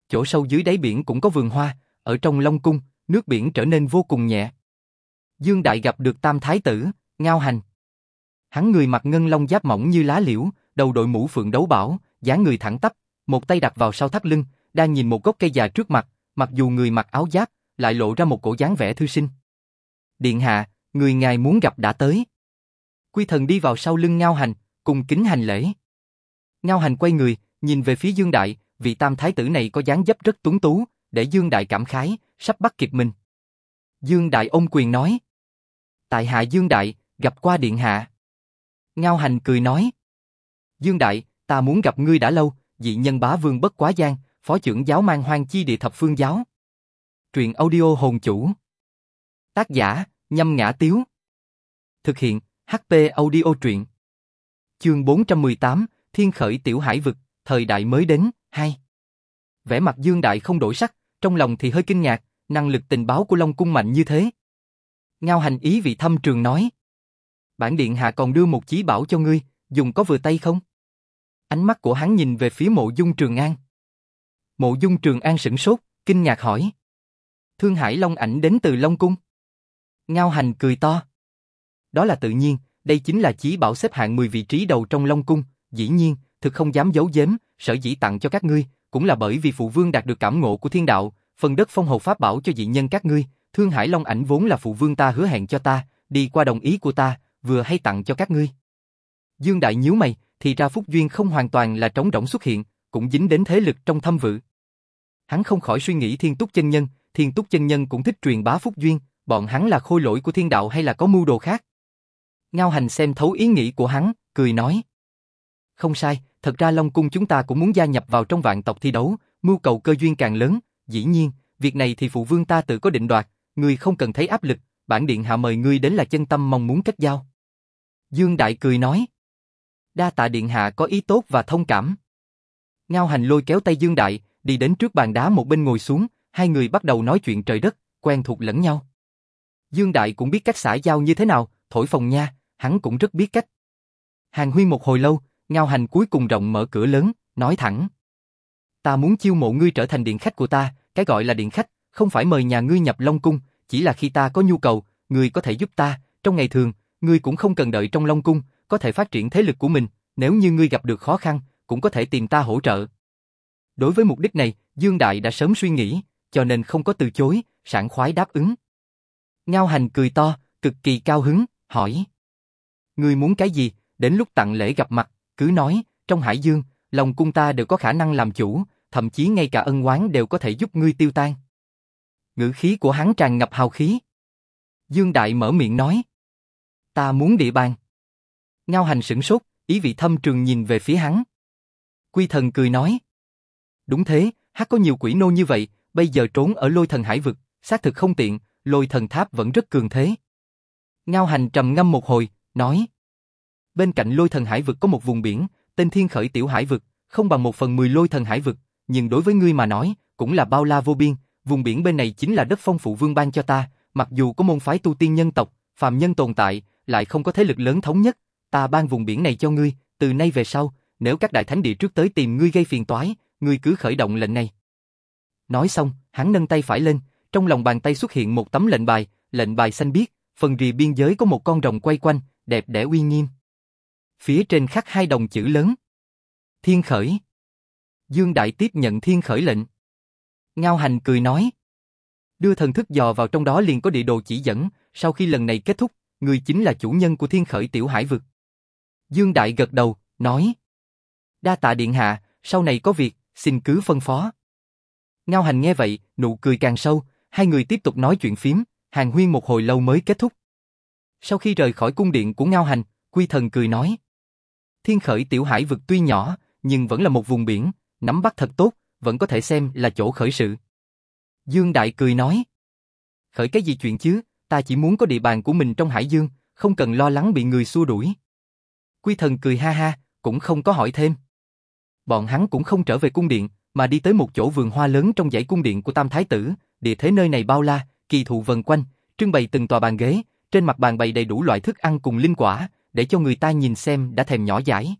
Chỗ sâu dưới đáy biển cũng có vườn hoa, ở trong Long Cung, nước biển trở nên vô cùng nhẹ. Dương Đại gặp được Tam Thái Tử, Ngao Hành. Hắn người mặc ngân long giáp mỏng như lá liễu, đầu đội mũ phượng đấu bảo, dáng người thẳng tắp, một tay đặt vào sau thắt lưng, đang nhìn một gốc cây già trước mặt, mặc dù người mặc áo giáp, lại lộ ra một cổ dáng vẻ thư sinh. Điện hạ, người ngài muốn gặp đã tới. Quy thần đi vào sau lưng Ngao Hành, cùng kính hành lễ. Ngao Hành quay người, nhìn về phía Dương Đại, vị tam thái tử này có dáng dấp rất tuấn tú, để Dương Đại cảm khái, sắp bắt kịp mình. Dương Đại ôm quyền nói. Tại hạ Dương Đại, gặp qua điện hạ. Ngao Hành cười nói. Dương Đại, ta muốn gặp ngươi đã lâu, dị nhân bá vương bất quá gian, phó trưởng giáo mang hoang chi địa thập phương giáo. Truyện audio hồn chủ. Tác giả, nhâm ngã tiếu. Thực hiện, HP audio truyện. Chương 418, Thiên khởi tiểu hải vực, thời đại mới đến, hai. Vẻ mặt Dương Đại không đổi sắc, trong lòng thì hơi kinh ngạc, năng lực tình báo của Long Cung mạnh như thế. Ngao hành ý vị thâm trường nói. Bản điện hạ còn đưa một chí bảo cho ngươi, dùng có vừa tay không? Ánh mắt của hắn nhìn về phía mộ dung Trường An. Mộ dung Trường An sửng sốt, kinh ngạc hỏi. Thương Hải Long ảnh đến từ Long Cung. Ngao hành cười to. Đó là tự nhiên, đây chính là chí bảo xếp hạng 10 vị trí đầu trong Long Cung, dĩ nhiên, thực không dám giấu giếm, sở dĩ tặng cho các ngươi, cũng là bởi vì phụ vương đạt được cảm ngộ của thiên đạo, phần đất phong hầu pháp bảo cho dị nhân các ngươi, Thương Hải Long ảnh vốn là phụ vương ta hứa hẹn cho ta, đi qua đồng ý của ta, vừa hay tặng cho các ngươi. Dương Đại nhíu mày, thì ra Phúc Duyên không hoàn toàn là trống rỗng xuất hiện, cũng dính đến thế lực trong thâm vự. Hắn không khỏi suy nghĩ Thiên Túc chân nhân, Thiên Túc chân nhân cũng thích truyền bá Phúc Duyên, bọn hắn là khôi lỗi của thiên đạo hay là có mưu đồ khác. Ngao Hành xem thấu ý nghĩ của hắn, cười nói. Không sai, thật ra Long Cung chúng ta cũng muốn gia nhập vào trong vạn tộc thi đấu, mưu cầu cơ duyên càng lớn, dĩ nhiên, việc này thì phụ vương ta tự có định đoạt, ngươi không cần thấy áp lực, bản điện hạ mời ngươi đến là chân tâm mong muốn kết giao. Dương Đại cười nói. Đa tạ điện hạ có ý tốt và thông cảm. Ngao hành lôi kéo tay Dương Đại, đi đến trước bàn đá một bên ngồi xuống, hai người bắt đầu nói chuyện trời đất, quen thuộc lẫn nhau. Dương Đại cũng biết cách xã giao như thế nào, thổi phòng nha, hắn cũng rất biết cách. Hàng Huy một hồi lâu, Ngao Hành cuối cùng rộng mở cửa lớn, nói thẳng. Ta muốn chiêu mộ ngươi trở thành điện khách của ta, cái gọi là điện khách, không phải mời nhà ngươi nhập Long Cung, chỉ là khi ta có nhu cầu, ngươi có thể giúp ta, trong ngày thường, ngươi cũng không cần đợi trong Long Cung, có thể phát triển thế lực của mình, nếu như ngươi gặp được khó khăn, cũng có thể tìm ta hỗ trợ. Đối với mục đích này, Dương Đại đã sớm suy nghĩ, cho nên không có từ chối, sảng khoái đáp ứng. Ngao Hành cười to, cực kỳ cao hứng, hỏi. Ngươi muốn cái gì, đến lúc tặng lễ gặp mặt, cứ nói, trong Hải Dương, lòng cung ta đều có khả năng làm chủ, thậm chí ngay cả ân oán đều có thể giúp ngươi tiêu tan. Ngữ khí của hắn tràn ngập hào khí. Dương Đại mở miệng nói. Ta muốn địa bàn. Ngao hành sửng sốt, ý vị thâm trường nhìn về phía hắn. Quy thần cười nói. Đúng thế, hát có nhiều quỷ nô như vậy, bây giờ trốn ở lôi thần hải vực, xác thực không tiện, lôi thần tháp vẫn rất cường thế. Ngao hành trầm ngâm một hồi, nói. Bên cạnh lôi thần hải vực có một vùng biển, tên thiên khởi tiểu hải vực, không bằng một phần mười lôi thần hải vực, nhưng đối với ngươi mà nói, cũng là bao la vô biên, vùng biển bên này chính là đất phong phụ vương ban cho ta, mặc dù có môn phái tu tiên nhân tộc, phàm nhân tồn tại, lại không có thế lực lớn thống nhất, ta ban vùng biển này cho ngươi, từ nay về sau, nếu các đại thánh địa trước tới tìm ngươi gây phiền toái, ngươi cứ khởi động lệnh này. Nói xong, hắn nâng tay phải lên, trong lòng bàn tay xuất hiện một tấm lệnh bài, lệnh bài xanh biếc, phần rìa biên giới có một con rồng quay quanh, đẹp đẽ uy nghiêm. Phía trên khắc hai đồng chữ lớn. Thiên khởi. Dương Đại tiếp nhận thiên khởi lệnh. Ngao Hành cười nói. Đưa thần thức dò vào trong đó liền có địa đồ chỉ dẫn, sau khi lần này kết thúc, người chính là chủ nhân của thiên khởi tiểu hải vực. Dương Đại gật đầu, nói. Đa tạ điện hạ, sau này có việc, xin cứ phân phó. Ngao Hành nghe vậy, nụ cười càng sâu, hai người tiếp tục nói chuyện phím, hàng huyên một hồi lâu mới kết thúc. Sau khi rời khỏi cung điện của Ngao Hành, Quy Thần cười nói. Thiên khởi tiểu hải vực tuy nhỏ, nhưng vẫn là một vùng biển, nắm bắt thật tốt, vẫn có thể xem là chỗ khởi sự. Dương Đại cười nói. Khởi cái gì chuyện chứ, ta chỉ muốn có địa bàn của mình trong hải dương, không cần lo lắng bị người xua đuổi. Quy thần cười ha ha, cũng không có hỏi thêm. Bọn hắn cũng không trở về cung điện, mà đi tới một chỗ vườn hoa lớn trong dãy cung điện của Tam Thái Tử, địa thế nơi này bao la, kỳ thụ vần quanh, trưng bày từng tòa bàn ghế, trên mặt bàn bày đầy đủ loại thức ăn cùng linh quả, để cho người ta nhìn xem đã thèm nhỏ dãi.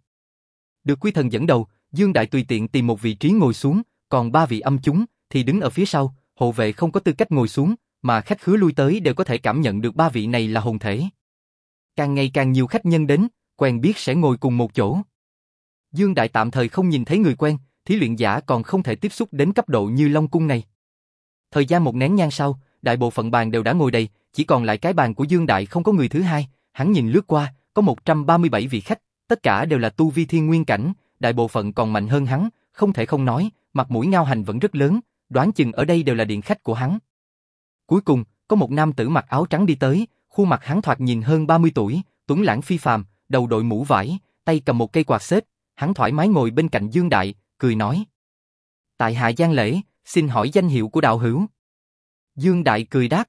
Được quy thần dẫn đầu, Dương Đại tùy tiện tìm một vị trí ngồi xuống, còn ba vị âm chúng thì đứng ở phía sau, hộ vệ không có tư cách ngồi xuống, mà khách khứa lui tới đều có thể cảm nhận được ba vị này là hồn thể. Càng ngày càng nhiều khách nhân đến, quen biết sẽ ngồi cùng một chỗ. Dương Đại tạm thời không nhìn thấy người quen, thí luyện giả còn không thể tiếp xúc đến cấp độ như Long Cung này. Thời gian một nén nhang sau, đại bộ phận bàn đều đã ngồi đầy, chỉ còn lại cái bàn của Dương Đại không có người thứ hai, hắn nhìn lướt qua, có 137 vị khách, tất cả đều là tu vi thiên nguyên cảnh, đại bộ phận còn mạnh hơn hắn, không thể không nói, mặt mũi ngao hành vẫn rất lớn, đoán chừng ở đây đều là điện khách của hắn. Cuối cùng, có một nam tử mặc áo trắng đi tới, khuôn mặt hắn thoạt nhìn hơn 30 tuổi, tuấn lãng phi phàm, đầu đội mũ vải, tay cầm một cây quạt xếp, hắn thoải mái ngồi bên cạnh Dương Đại, cười nói. Tại hạ Giang Lễ, xin hỏi danh hiệu của đạo hữu. Dương Đại cười đáp.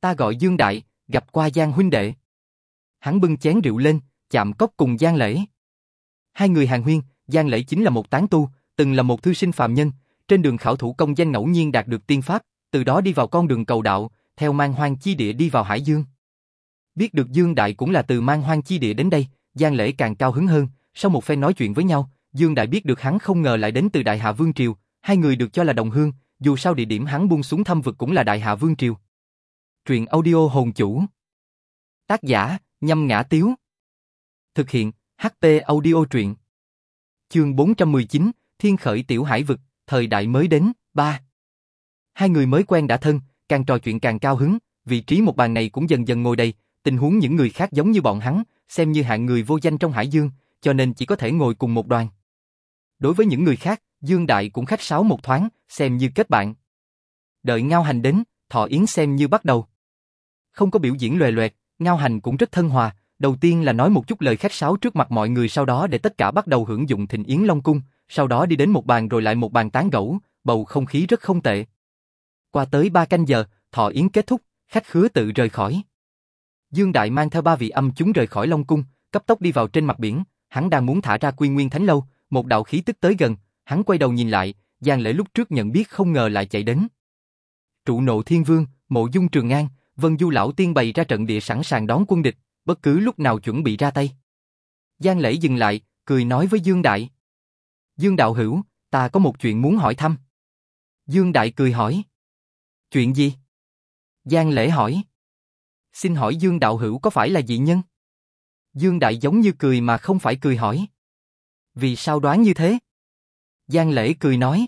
Ta gọi Dương Đại, gặp qua Giang huynh đệ. Hắn bưng chén rượu lên, chạm cốc cùng Giang Lễ. Hai người hàng huyên, Giang Lễ chính là một tán tu, từng là một thư sinh phàm nhân, trên đường khảo thủ công danh ngẫu nhiên đạt được tiên pháp, từ đó đi vào con đường cầu đạo, theo mang hoang chi địa đi vào Hải Dương. Biết được Dương Đại cũng là từ mang hoang chi địa đến đây, Giang Lễ càng cao hứng hơn, sau một phen nói chuyện với nhau, Dương Đại biết được hắn không ngờ lại đến từ Đại Hạ Vương Triều, hai người được cho là đồng hương, dù sao địa điểm hắn buông xuống thăm vực cũng là Đại Hạ Vương Triều. Truyện audio hồn chủ. Tác giả, nhâm ngã tiếu. Thực hiện, ht audio truyện. Chương 419, Thiên khởi tiểu hải vực, thời đại mới đến, 3 Hai người mới quen đã thân, càng trò chuyện càng cao hứng, vị trí một bàn này cũng dần dần ngồi đầy, tình huống những người khác giống như bọn hắn, xem như hạng người vô danh trong Hải Dương, cho nên chỉ có thể ngồi cùng một đoàn. Đối với những người khác, Dương Đại cũng khách sáo một thoáng, xem như kết bạn. Đợi Ngao Hành đến, thọ yến xem như bắt đầu. Không có biểu diễn lòe loẹt, Ngao Hành cũng rất thân hòa, đầu tiên là nói một chút lời khách sáo trước mặt mọi người sau đó để tất cả bắt đầu hưởng dụng thịnh yến Long Cung, sau đó đi đến một bàn rồi lại một bàn tán gẫu, bầu không khí rất không tệ. Qua tới ba canh giờ, thọ yến kết thúc, khách khứa tự rời khỏi. Dương Đại mang theo ba vị âm chúng rời khỏi Long Cung, cấp tốc đi vào trên mặt biển, hắn đang muốn thả ra quy nguyên thánh lâu, một đạo khí tức tới gần, hắn quay đầu nhìn lại, Giang Lễ lúc trước nhận biết không ngờ lại chạy đến. Trụ nộ thiên vương, mộ dung trường ngang, vân du lão tiên bày ra trận địa sẵn sàng đón quân địch, bất cứ lúc nào chuẩn bị ra tay. Giang Lễ dừng lại, cười nói với Dương Đại. Dương Đạo Hữu, ta có một chuyện muốn hỏi thăm. Dương Đại cười hỏi. Chuyện gì? Giang Lễ hỏi. Xin hỏi Dương Đạo Hữu có phải là dị nhân? Dương Đại giống như cười mà không phải cười hỏi. Vì sao đoán như thế? Giang Lễ cười nói.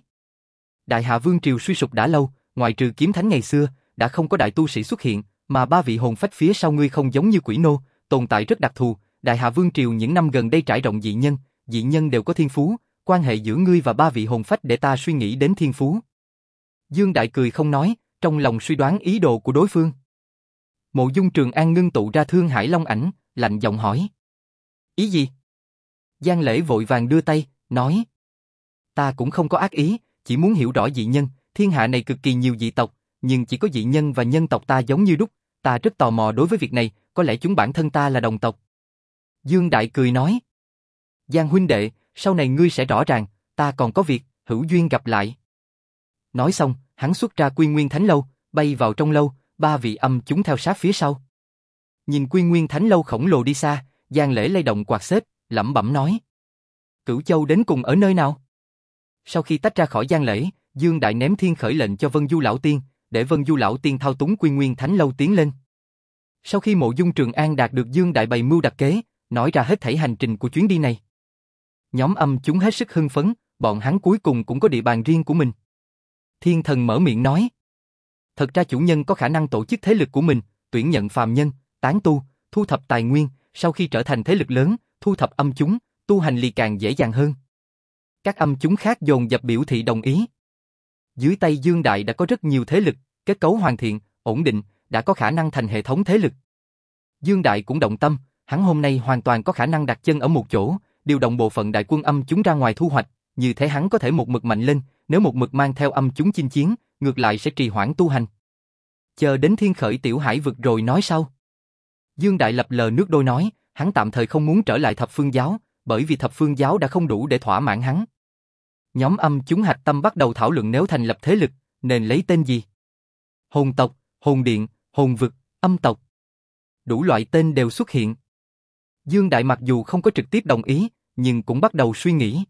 Đại Hạ Vương Triều suy sụp đã lâu, ngoài trừ kiếm thánh ngày xưa, đã không có đại tu sĩ xuất hiện, mà ba vị hồn phách phía sau ngươi không giống như quỷ nô, tồn tại rất đặc thù. Đại Hạ Vương Triều những năm gần đây trải rộng dị nhân, dị nhân đều có thiên phú, quan hệ giữa ngươi và ba vị hồn phách để ta suy nghĩ đến thiên phú. Dương Đại cười không nói, trong lòng suy đoán ý đồ của đối phương. Mộ Dung Trường An ngưng tụ ra Thương Hải Long ảnh, lạnh giọng hỏi. Ý gì? Giang Lễ vội vàng đưa tay, nói. Ta cũng không có ác ý, chỉ muốn hiểu rõ dị nhân, thiên hạ này cực kỳ nhiều dị tộc, nhưng chỉ có dị nhân và nhân tộc ta giống như đúc, ta rất tò mò đối với việc này, có lẽ chúng bản thân ta là đồng tộc. Dương Đại cười nói. Giang huynh đệ, sau này ngươi sẽ rõ ràng, ta còn có việc, hữu duyên gặp lại. Nói xong, hắn xuất ra quy nguyên thánh lâu, bay vào trong lâu, ba vị âm chúng theo sát phía sau. Nhìn quy nguyên thánh lâu khổng lồ đi xa, Giang Lễ lay động quạt xếp, lẩm bẩm nói. Cửu Châu đến cùng ở nơi nào? Sau khi tách ra khỏi Giang Lễ, Dương Đại ném thiên khởi lệnh cho Vân Du Lão Tiên, để Vân Du Lão Tiên thao túng quy nguyên thánh lâu tiến lên. Sau khi mộ dung Trường An đạt được Dương Đại bày mưu đặt kế, nói ra hết thảy hành trình của chuyến đi này. Nhóm âm chúng hết sức hưng phấn, bọn hắn cuối cùng cũng có địa bàn riêng của mình. Thiên thần mở miệng nói. Thật ra chủ nhân có khả năng tổ chức thế lực của mình, tuyển nhận phàm nhân, tán tu, thu thập tài nguyên, sau khi trở thành thế lực lớn, thu thập âm chúng, tu hành lì càng dễ dàng hơn. Các âm chúng khác dồn dập biểu thị đồng ý. Dưới tay Dương Đại đã có rất nhiều thế lực, kết cấu hoàn thiện, ổn định, đã có khả năng thành hệ thống thế lực. Dương Đại cũng động tâm, hắn hôm nay hoàn toàn có khả năng đặt chân ở một chỗ, điều động bộ phận đại quân âm chúng ra ngoài thu hoạch, như thế hắn có thể một mực mạnh lên, nếu một mực mang theo âm chúng chinh chiến, ngược lại sẽ trì hoãn tu hành. Chờ đến thiên khởi tiểu hải vực rồi nói sau. Dương Đại lập lờ nước đôi nói, hắn tạm thời không muốn trở lại thập phương giáo, bởi vì thập phương giáo đã không đủ để thỏa mãn hắn. Nhóm âm chúng hạch tâm bắt đầu thảo luận nếu thành lập thế lực, nên lấy tên gì? Hồn tộc, hồn điện, hồn vực, âm tộc. Đủ loại tên đều xuất hiện. Dương Đại mặc dù không có trực tiếp đồng ý, nhưng cũng bắt đầu suy nghĩ.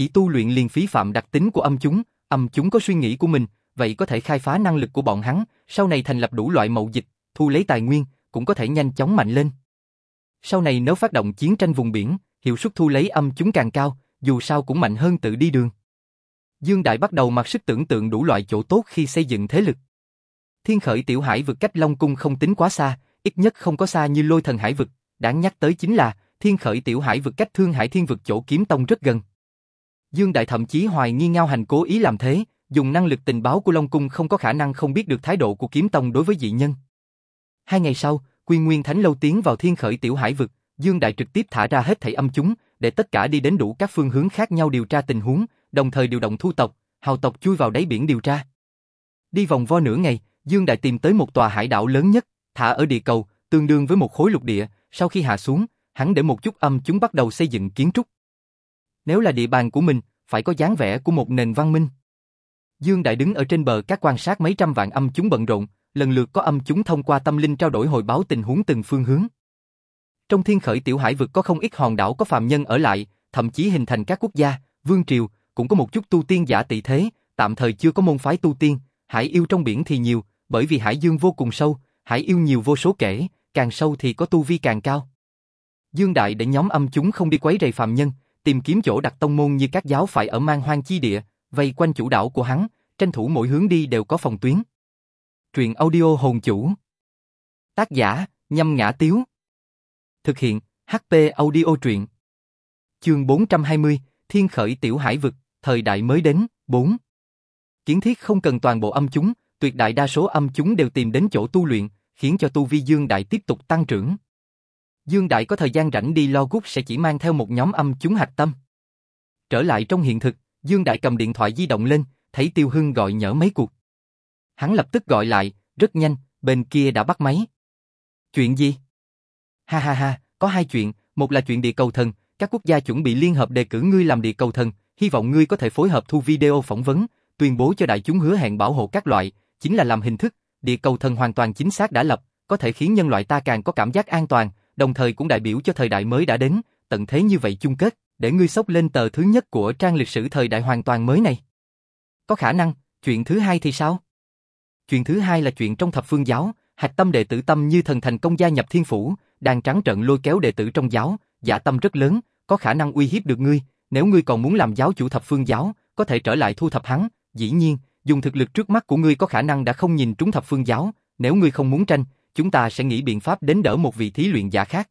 Chỉ tu luyện liền phí phạm đặc tính của âm chúng, âm chúng có suy nghĩ của mình, vậy có thể khai phá năng lực của bọn hắn, sau này thành lập đủ loại mậu dịch, thu lấy tài nguyên, cũng có thể nhanh chóng mạnh lên. Sau này nếu phát động chiến tranh vùng biển, hiệu suất thu lấy âm chúng càng cao, dù sao cũng mạnh hơn tự đi đường. Dương Đại bắt đầu mặc sức tưởng tượng đủ loại chỗ tốt khi xây dựng thế lực. Thiên khởi tiểu hải vực cách Long Cung không tính quá xa, ít nhất không có xa như lôi thần hải vực, đáng nhắc tới chính là, thiên khởi tiểu hải vực cách thương hải thiên vực chỗ kiếm tông rất gần. Dương Đại thậm chí hoài nghi Ngao Hành cố ý làm thế, dùng năng lực tình báo của Long Cung không có khả năng không biết được thái độ của kiếm tông đối với dị nhân. Hai ngày sau, Quy Nguyên Thánh Lâu tiến vào thiên khởi tiểu hải vực, Dương Đại trực tiếp thả ra hết thảy âm chúng, để tất cả đi đến đủ các phương hướng khác nhau điều tra tình huống, đồng thời điều động thu tộc, hào tộc chui vào đáy biển điều tra. Đi vòng vo nửa ngày, Dương Đại tìm tới một tòa hải đảo lớn nhất, thả ở địa cầu, tương đương với một khối lục địa, sau khi hạ xuống, hắn để một chút âm chúng bắt đầu xây dựng kiến trúc. Nếu là địa bàn của mình, phải có dáng vẻ của một nền văn minh. Dương Đại đứng ở trên bờ các quan sát mấy trăm vạn âm chúng bận rộn, lần lượt có âm chúng thông qua tâm linh trao đổi hồi báo tình huống từng phương hướng. Trong thiên khởi tiểu hải vực có không ít hòn đảo có phàm nhân ở lại, thậm chí hình thành các quốc gia, vương triều, cũng có một chút tu tiên giả tỷ thế, tạm thời chưa có môn phái tu tiên, hải yêu trong biển thì nhiều, bởi vì hải dương vô cùng sâu, hải yêu nhiều vô số kể, càng sâu thì có tu vi càng cao. Dương Đại để nhóm âm chúng không đi quấy rầy phàm nhân, tìm kiếm chỗ đặt tông môn như các giáo phải ở mang hoang chi địa, vây quanh chủ đảo của hắn, tranh thủ mỗi hướng đi đều có phòng tuyến. Truyện audio hồn chủ. Tác giả, nhâm ngã tiếu. Thực hiện, HP audio truyện. Chương 420, Thiên khởi tiểu hải vực, thời đại mới đến, 4. Kiến thiết không cần toàn bộ âm chúng, tuyệt đại đa số âm chúng đều tìm đến chỗ tu luyện, khiến cho tu vi Dương Đại tiếp tục tăng trưởng. Dương Đại có thời gian rảnh đi lo gút sẽ chỉ mang theo một nhóm âm chúng hạch tâm. Trở lại trong hiện thực, Dương Đại cầm điện thoại di động lên, thấy Tiêu Hưng gọi nhỡ mấy cuộc. Hắn lập tức gọi lại, rất nhanh, bên kia đã bắt máy. Chuyện gì? Ha ha ha, có hai chuyện, một là chuyện địa cầu thần, các quốc gia chuẩn bị liên hợp đề cử ngươi làm địa cầu thần, hy vọng ngươi có thể phối hợp thu video phỏng vấn, tuyên bố cho đại chúng hứa hẹn bảo hộ các loại, chính là làm hình thức, địa cầu thần hoàn toàn chính xác đã lập, có thể khiến nhân loại ta càng có cảm giác an toàn, đồng thời cũng đại biểu cho thời đại mới đã đến, tận thế như vậy chung kết, để ngươi sốc lên tờ thứ nhất của trang lịch sử thời đại hoàn toàn mới này. Có khả năng, chuyện thứ hai thì sao? Chuyện thứ hai là chuyện trong thập phương giáo, hạch tâm đệ tử tâm như thần thành công gia nhập thiên phủ, đang trắng trận lôi kéo đệ tử trong giáo, giả tâm rất lớn, có khả năng uy hiếp được ngươi, nếu ngươi còn muốn làm giáo chủ thập phương giáo, có thể trở lại thu thập hắn, dĩ nhiên, dùng thực lực trước mắt của ngươi có khả năng đã không nhìn trúng thập phương giáo, nếu ngươi không muốn tranh, chúng ta sẽ nghĩ biện pháp đến đỡ một vị thí luyện giả khác.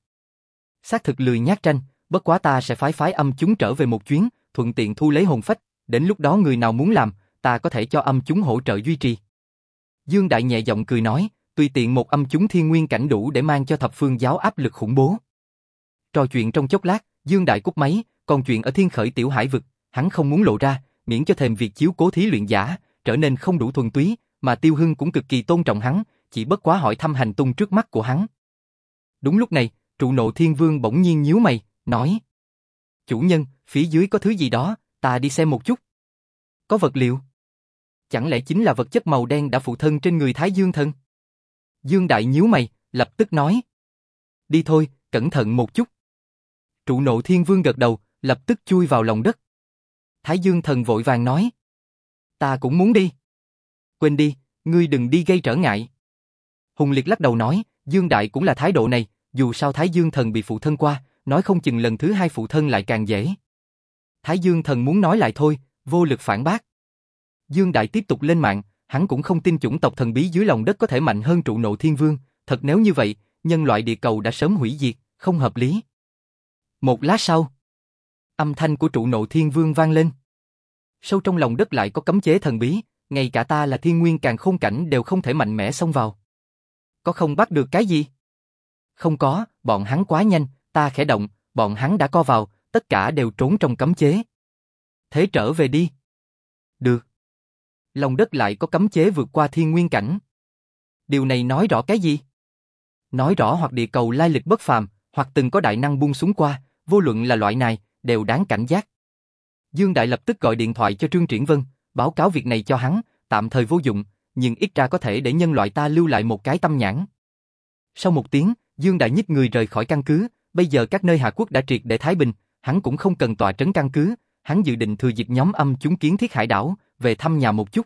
Xác thực lười nhát tranh, bất quá ta sẽ phái phái âm chúng trở về một chuyến, thuận tiện thu lấy hồn phách, đến lúc đó người nào muốn làm, ta có thể cho âm chúng hỗ trợ duy trì. Dương Đại nhẹ giọng cười nói, tùy tiện một âm chúng thiên nguyên cảnh đủ để mang cho thập phương giáo áp lực khủng bố. Trò chuyện trong chốc lát, Dương Đại cúp máy, còn chuyện ở thiên khởi tiểu hải vực, hắn không muốn lộ ra, miễn cho thèm việc chiếu cố thí luyện giả, trở nên không đủ thuần túy, mà Tiêu Hưng cũng cực kỳ tôn trọng hắn, chỉ bất quá hỏi thăm hành tung trước mắt của hắn. Đúng lúc này, trụ nộ thiên vương bỗng nhiên nhíu mày, nói Chủ nhân, phía dưới có thứ gì đó, ta đi xem một chút. Có vật liệu. Chẳng lẽ chính là vật chất màu đen đã phụ thân trên người Thái Dương thân Dương Đại nhíu mày, lập tức nói. Đi thôi, cẩn thận một chút. Trụ nộ thiên vương gật đầu, lập tức chui vào lòng đất. Thái Dương Thần vội vàng nói. Ta cũng muốn đi. Quên đi, ngươi đừng đi gây trở ngại. Hùng Liệt lắc đầu nói, Dương Đại cũng là thái độ này, dù sao Thái Dương Thần bị phụ thân qua, nói không chừng lần thứ hai phụ thân lại càng dễ. Thái Dương Thần muốn nói lại thôi, vô lực phản bác. Dương Đại tiếp tục lên mạng, hắn cũng không tin chủng tộc thần bí dưới lòng đất có thể mạnh hơn trụ nộ thiên vương, thật nếu như vậy, nhân loại địa cầu đã sớm hủy diệt, không hợp lý. Một lát sau, âm thanh của trụ nộ thiên vương vang lên. Sâu trong lòng đất lại có cấm chế thần bí, ngay cả ta là thiên nguyên càng khôn cảnh đều không thể mạnh mẽ xông vào. Có không bắt được cái gì? Không có, bọn hắn quá nhanh, ta khẽ động, bọn hắn đã co vào, tất cả đều trốn trong cấm chế. Thế trở về đi. Được. Lòng đất lại có cấm chế vượt qua thiên nguyên cảnh. Điều này nói rõ cái gì? Nói rõ hoặc địa cầu lai lịch bất phàm, hoặc từng có đại năng buông xuống qua, vô luận là loại này, đều đáng cảnh giác. Dương Đại lập tức gọi điện thoại cho Trương Triển Vân, báo cáo việc này cho hắn, tạm thời vô dụng, nhưng ít ra có thể để nhân loại ta lưu lại một cái tâm nhãn. Sau một tiếng, Dương Đại nhích người rời khỏi căn cứ, bây giờ các nơi Hạ Quốc đã triệt để Thái Bình, hắn cũng không cần tòa trấn căn cứ, hắn dự định thừa dịp nhóm âm chúng kiến thiết hải đảo, về thăm nhà một chút.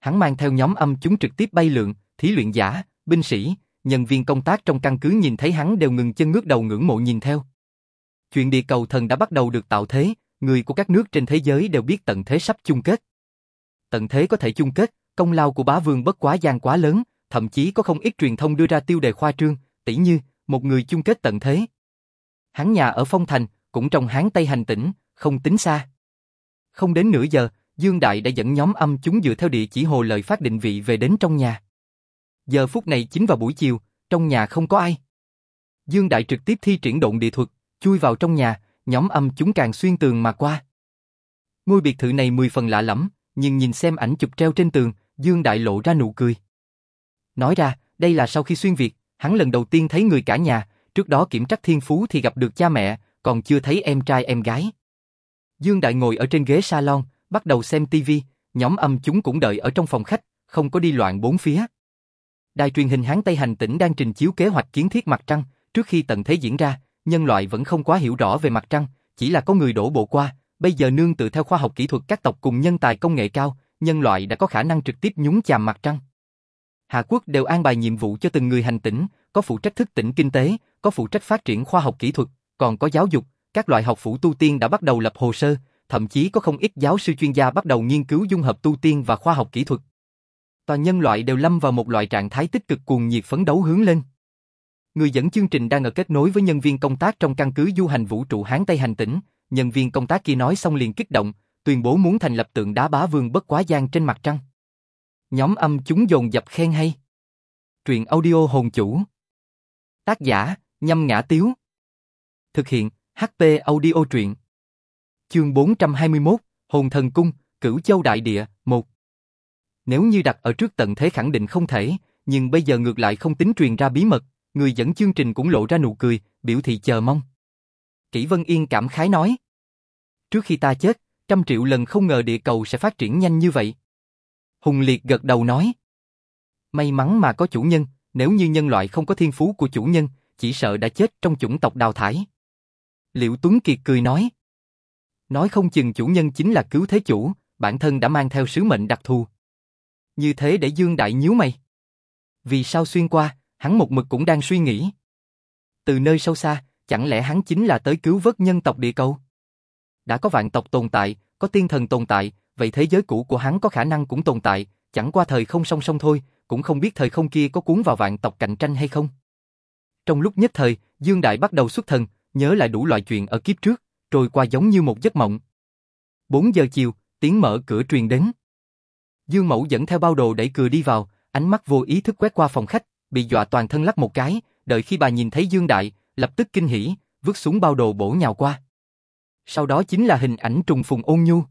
Hắn mang theo nhóm âm chúng trực tiếp bay lượn, thí luyện giả, binh sĩ, nhân viên công tác trong căn cứ nhìn thấy hắn đều ngừng chân ngước đầu ngưỡng mộ nhìn theo. Chuyện địa cầu thần đã bắt đầu được tạo thế, người của các nước trên thế giới đều biết tận thế sắp chung kết. Tận thế có thể chung kết, công lao của bá vương bất quá gian quá lớn, thậm chí có không ít truyền thông đưa ra tiêu đề khoa trương, tỷ như, một người chung kết tận thế. Hắn nhà ở Phong Thành, cũng trong hán Tây hành tỉnh, không tính xa. Không đến nửa giờ, Dương Đại đã dẫn nhóm âm chúng dựa theo địa chỉ hồ lời phát định vị về đến trong nhà. Giờ phút này chính vào buổi chiều, trong nhà không có ai. Dương Đại trực tiếp thi triển động địa thuật, chui vào trong nhà, nhóm âm chúng càng xuyên tường mà qua. Ngôi biệt thự này mười phần lạ lẫm, nhưng nhìn xem ảnh chụp treo trên tường, Dương Đại lộ ra nụ cười. Nói ra, đây là sau khi xuyên Việt, hắn lần đầu tiên thấy người cả nhà, trước đó kiểm trắc thiên phú thì gặp được cha mẹ, còn chưa thấy em trai em gái. Dương Đại ngồi ở trên ghế salon, bắt đầu xem tivi, nhóm âm chúng cũng đợi ở trong phòng khách, không có đi loạn bốn phía. Đài truyền hình Hán Tây Hành tỉnh đang trình chiếu kế hoạch kiến thiết mặt trăng, trước khi tận thế diễn ra, nhân loại vẫn không quá hiểu rõ về mặt trăng, chỉ là có người đổ bộ qua, bây giờ nương tự theo khoa học kỹ thuật các tộc cùng nhân tài công nghệ cao, nhân loại đã có khả năng trực tiếp nhúng chàm mặt trăng. Hạ quốc đều an bài nhiệm vụ cho từng người hành tỉnh, có phụ trách thức tỉnh kinh tế, có phụ trách phát triển khoa học kỹ thuật, còn có giáo dục, các loại học phủ tu tiên đã bắt đầu lập hồ sơ, thậm chí có không ít giáo sư chuyên gia bắt đầu nghiên cứu dung hợp tu tiên và khoa học kỹ thuật. Toàn nhân loại đều lâm vào một loại trạng thái tích cực cuồng nhiệt phấn đấu hướng lên. Người dẫn chương trình đang ở kết nối với nhân viên công tác trong căn cứ du hành vũ trụ Hán Tây hành tỉnh, nhân viên công tác kia nói xong liền kích động, tuyên bố muốn thành lập tượng đá bá vương bất quá gian trên mặt trăng. Nhóm âm chúng dồn dập khen hay. Truyện audio hồn chủ. Tác giả, nhâm ngã tiếu. Thực hiện, HP audio truyện. Chương 421, Hồn Thần Cung, Cửu Châu Đại Địa, 1 Nếu như đặt ở trước tận thế khẳng định không thể, nhưng bây giờ ngược lại không tính truyền ra bí mật, người dẫn chương trình cũng lộ ra nụ cười, biểu thị chờ mong. Kỷ Vân Yên cảm khái nói. Trước khi ta chết, trăm triệu lần không ngờ địa cầu sẽ phát triển nhanh như vậy. Hùng Liệt gật đầu nói. May mắn mà có chủ nhân, nếu như nhân loại không có thiên phú của chủ nhân, chỉ sợ đã chết trong chủng tộc đào thải. Liệu Tuấn Kiệt cười nói. Nói không chừng chủ nhân chính là cứu thế chủ, bản thân đã mang theo sứ mệnh đặc thù. Như thế để Dương Đại nhíu mày. Vì sao xuyên qua, hắn một mực cũng đang suy nghĩ. Từ nơi sâu xa, chẳng lẽ hắn chính là tới cứu vớt nhân tộc địa cầu? Đã có vạn tộc tồn tại, có tiên thần tồn tại, vậy thế giới cũ của hắn có khả năng cũng tồn tại, chẳng qua thời không song song thôi, cũng không biết thời không kia có cuốn vào vạn tộc cạnh tranh hay không. Trong lúc nhất thời, Dương Đại bắt đầu xuất thần, nhớ lại đủ loại chuyện ở kiếp trước, trôi qua giống như một giấc mộng. 4 giờ chiều, tiếng mở cửa truyền đến. Dương Mẫu dẫn theo bao đồ đẩy cửa đi vào, ánh mắt vô ý thức quét qua phòng khách, bị dọa toàn thân lắc một cái, đợi khi bà nhìn thấy Dương Đại, lập tức kinh hỉ, vứt xuống bao đồ bổ nhào qua. Sau đó chính là hình ảnh trùng phùng ôn nhu.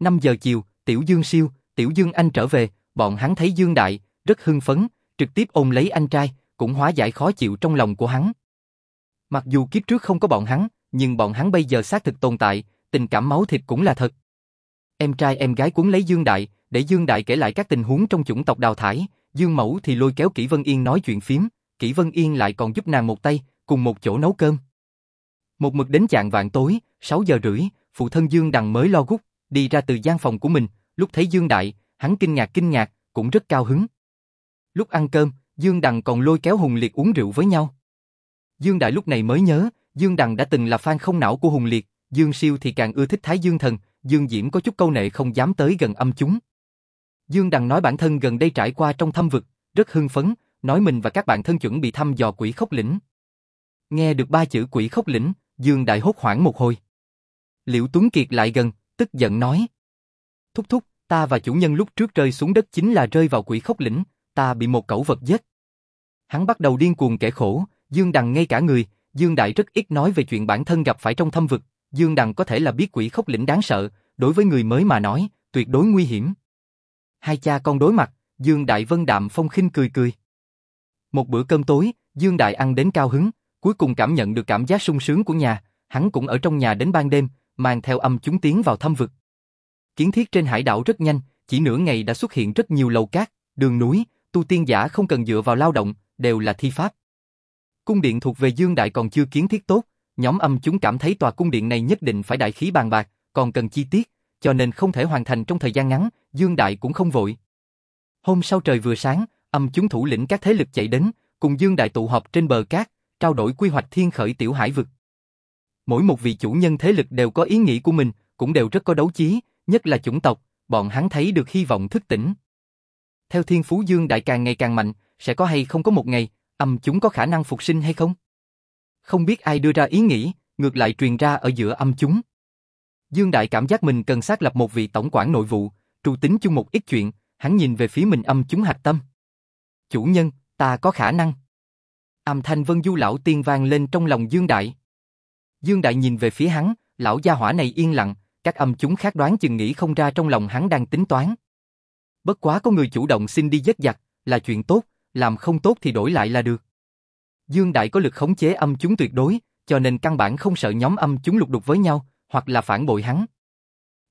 5 giờ chiều, Tiểu Dương siêu, Tiểu Dương Anh trở về, bọn hắn thấy Dương Đại, rất hưng phấn, trực tiếp ôm lấy anh trai, cũng hóa giải khó chịu trong lòng của hắn. Mặc dù kiếp trước không có bọn hắn, nhưng bọn hắn bây giờ xác thực tồn tại, tình cảm máu thịt cũng là thật. Em trai em gái cuốn lấy Dương Đại, để Dương Đại kể lại các tình huống trong chủng tộc đào thải, Dương Mẫu thì lôi kéo Kỷ Vân Yên nói chuyện phím, Kỷ Vân Yên lại còn giúp nàng một tay, cùng một chỗ nấu cơm. Một mực đến chạng vạn tối, 6 giờ rưỡi, phụ thân Dương Đằng mới lo gút, đi ra từ gian phòng của mình, lúc thấy Dương Đại, hắn kinh ngạc kinh ngạc, cũng rất cao hứng. Lúc ăn cơm, Dương Đằng còn lôi kéo Hùng Liệt uống rượu với nhau. Dương Đại lúc này mới nhớ, Dương Đằng đã từng là fan không não của Hùng Liệt, Dương Siêu thì càng ưa thích Thái Dương Thần, Dương Diễm có chút câu nệ không dám tới gần âm chúng. Dương Đằng nói bản thân gần đây trải qua trong thâm vực, rất hưng phấn, nói mình và các bạn thân chuẩn bị thăm dò quỷ khốc lĩnh. Nghe được ba chữ quỷ khốc lĩnh, Dương Đại hốt hoảng một hồi. Liễu Tuấn Kiệt lại gần, tức giận nói. Thúc thúc, ta và chủ nhân lúc trước rơi xuống đất chính là rơi vào quỷ khốc lĩnh, ta bị một cẩu vật giết. Hắn bắt đầu điên cuồng kể khổ, Dương Đằng ngay cả người, Dương Đại rất ít nói về chuyện bản thân gặp phải trong thâm vực, Dương Đằng có thể là biết quỷ khốc lĩnh đáng sợ, đối với người mới mà nói, tuyệt đối nguy hiểm. Hai cha con đối mặt, Dương Đại Vân đạm phong khinh cười cười. Một bữa cơm tối, Dương Đại ăn đến cao hứng, cuối cùng cảm nhận được cảm giác sung sướng của nhà, hắn cũng ở trong nhà đến ban đêm, mang theo âm chúng tiến vào thâm vực. Kiến thiết trên hải đảo rất nhanh, chỉ nửa ngày đã xuất hiện rất nhiều lầu cát, đường núi, tu tiên giả không cần dựa vào lao động, đều là thi pháp. Cung điện thuộc về Dương Đại còn chưa kiến thiết tốt, nhóm âm chúng cảm thấy tòa cung điện này nhất định phải đại khí bàn bạc, còn cần chi tiết, cho nên không thể hoàn thành trong thời gian ngắn, Dương Đại cũng không vội. Hôm sau trời vừa sáng, âm chúng thủ lĩnh các thế lực chạy đến, cùng Dương Đại tụ họp trên bờ cát, trao đổi quy hoạch thiên khởi tiểu hải vực. Mỗi một vị chủ nhân thế lực đều có ý nghĩ của mình, cũng đều rất có đấu chí, nhất là chủng tộc, bọn hắn thấy được hy vọng thức tỉnh. Theo thiên phú Dương Đại càng ngày càng mạnh, sẽ có hay không có một ngày, âm chúng có khả năng phục sinh hay không? Không biết ai đưa ra ý nghĩ, ngược lại truyền ra ở giữa âm chúng. Dương Đại cảm giác mình cần xác lập một vị tổng quản nội vụ, trụ tính chung một ít chuyện, hắn nhìn về phía mình âm chúng hạch tâm. Chủ nhân, ta có khả năng. Âm thanh vân du lão tiên vang lên trong lòng Dương Đại. Dương Đại nhìn về phía hắn, lão gia hỏa này yên lặng, các âm chúng khác đoán chừng nghĩ không ra trong lòng hắn đang tính toán. Bất quá có người chủ động xin đi dứt giặc, là chuyện tốt, làm không tốt thì đổi lại là được. Dương Đại có lực khống chế âm chúng tuyệt đối, cho nên căn bản không sợ nhóm âm chúng lục đục với nhau, hoặc là phản bội hắn.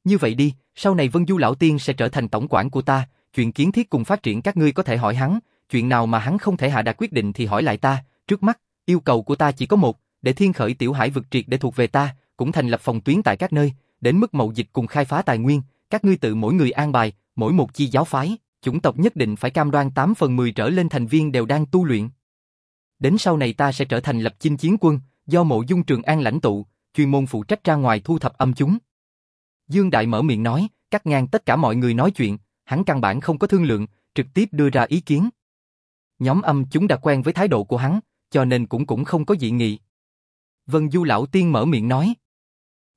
Như vậy đi, sau này Vân Du Lão Tiên sẽ trở thành tổng quản của ta, chuyện kiến thiết cùng phát triển các ngươi có thể hỏi hắn, chuyện nào mà hắn không thể hạ đạt quyết định thì hỏi lại ta, trước mắt, yêu cầu của ta chỉ có một, để thiên khởi tiểu hải vực triệt để thuộc về ta, cũng thành lập phòng tuyến tại các nơi, đến mức mậu dịch cùng khai phá tài nguyên, các ngươi tự mỗi người an bài, mỗi một chi giáo phái, chủng tộc nhất định phải cam đoan 8 phần 10 trở lên thành viên đều đang tu luyện. Đến sau này ta sẽ trở thành lập chinh chiến quân, do mộ dung trường an lãnh tụ, chuyên môn phụ trách ra ngoài thu thập âm chúng. Dương Đại mở miệng nói, cắt ngang tất cả mọi người nói chuyện, hắn căn bản không có thương lượng, trực tiếp đưa ra ý kiến. Nhóm âm chúng đã quen với thái độ của hắn, cho nên cũng cũng không có dị nghị. Vân Du Lão Tiên mở miệng nói.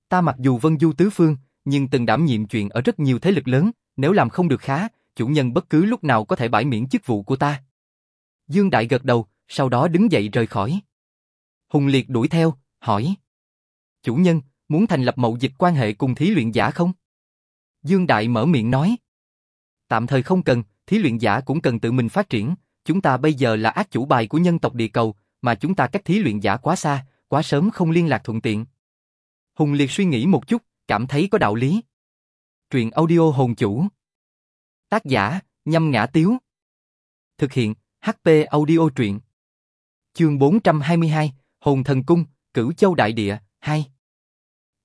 Ta mặc dù Vân Du Tứ Phương, nhưng từng đảm nhiệm chuyện ở rất nhiều thế lực lớn, nếu làm không được khá, chủ nhân bất cứ lúc nào có thể bãi miễn chức vụ của ta. Dương Đại gật đầu, sau đó đứng dậy rời khỏi. Hùng Liệt đuổi theo, hỏi. Chủ nhân, muốn thành lập mậu dịch quan hệ cùng thí luyện giả không? Dương Đại mở miệng nói. Tạm thời không cần, thí luyện giả cũng cần tự mình phát triển, chúng ta bây giờ là ác chủ bài của nhân tộc địa cầu, mà chúng ta cách thí luyện giả quá xa, quá sớm không liên lạc thuận tiện. Hùng Liệt suy nghĩ một chút, cảm thấy có đạo lý. Truyện audio hồn chủ. Tác giả, nhâm ngã tiếu. Thực hiện, HP audio truyện. Chương 422, Hồn Thần Cung, Cửu Châu Đại Địa, 2.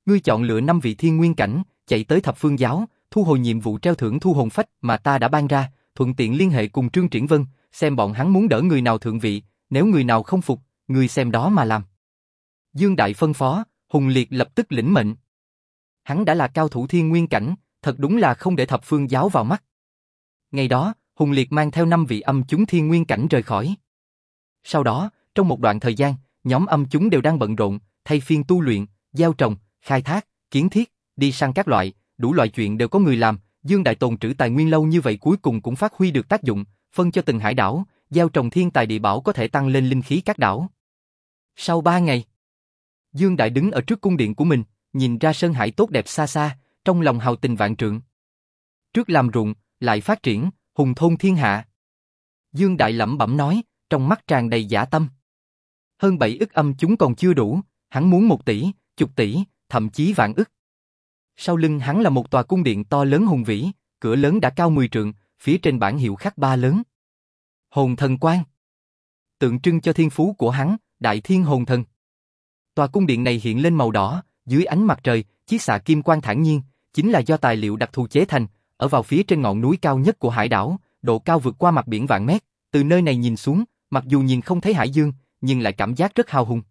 Ngươi chọn lựa năm vị thiên nguyên cảnh, chạy tới thập phương giáo, thu hồi nhiệm vụ treo thưởng thu hồn phách mà ta đã ban ra, thuận tiện liên hệ cùng Trương Triển Vân, xem bọn hắn muốn đỡ người nào thượng vị, nếu người nào không phục, người xem đó mà làm. Dương Đại phân phó, Hùng Liệt lập tức lĩnh mệnh. Hắn đã là cao thủ thiên nguyên cảnh, thật đúng là không để thập phương giáo vào mắt. Ngày đó, Hùng Liệt mang theo năm vị âm chúng thiên nguyên cảnh rời khỏi. Sau đó, trong một đoạn thời gian, nhóm âm chúng đều đang bận rộn, thay phiên tu luyện, gieo trồng, khai thác, kiến thiết, đi săn các loại, đủ loại chuyện đều có người làm, Dương Đại tồn trữ tài nguyên lâu như vậy cuối cùng cũng phát huy được tác dụng, phân cho từng hải đảo, gieo trồng thiên tài địa bảo có thể tăng lên linh khí các đảo. Sau ba ngày, Dương Đại đứng ở trước cung điện của mình, nhìn ra sơn hải tốt đẹp xa xa, trong lòng hào tình vạn trượng. Trước làm ruộng, lại phát triển, hùng thôn thiên hạ. Dương Đại lẩm bẩm nói, trong mắt tràn đầy giả tâm. Hơn bảy ức âm chúng còn chưa đủ, hắn muốn một tỷ, chục tỷ, thậm chí vạn ức. Sau lưng hắn là một tòa cung điện to lớn hùng vĩ, cửa lớn đã cao 10 trượng, phía trên bản hiệu khắc ba lớn. Hồn thần quan. Tượng trưng cho thiên phú của hắn, đại thiên hồn thần. Tòa cung điện này hiện lên màu đỏ, dưới ánh mặt trời, chiếc xạ kim quang thản nhiên, chính là do tài liệu đặc thù chế thành, ở vào phía trên ngọn núi cao nhất của hải đảo, độ cao vượt qua mặt biển vạn mét, từ nơi này nhìn xuống, mặc dù nhìn không thấy hải dương, nhưng lại cảm giác rất hào hùng.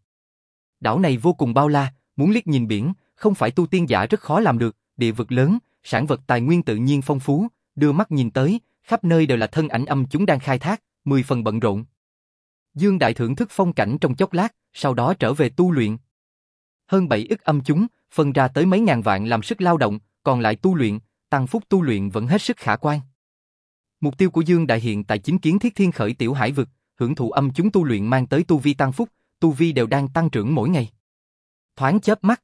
Đảo này vô cùng bao la, muốn liếc nhìn biển, không phải tu tiên giả rất khó làm được, địa vực lớn, sản vật tài nguyên tự nhiên phong phú, đưa mắt nhìn tới, khắp nơi đều là thân ảnh âm chúng đang khai thác, mười phần bận rộn. Dương Đại thưởng thức phong cảnh trong chốc lát, sau đó trở về tu luyện. Hơn bảy ức âm chúng, phân ra tới mấy ngàn vạn làm sức lao động, còn lại tu luyện, tăng phúc tu luyện vẫn hết sức khả quan. Mục tiêu của Dương Đại hiện tại chính kiến thiết thiên khởi tiểu hải vực, hưởng thụ âm chúng tu luyện mang tới tu vi tăng phúc, tu vi đều đang tăng trưởng mỗi ngày. Thoáng chớp mắt.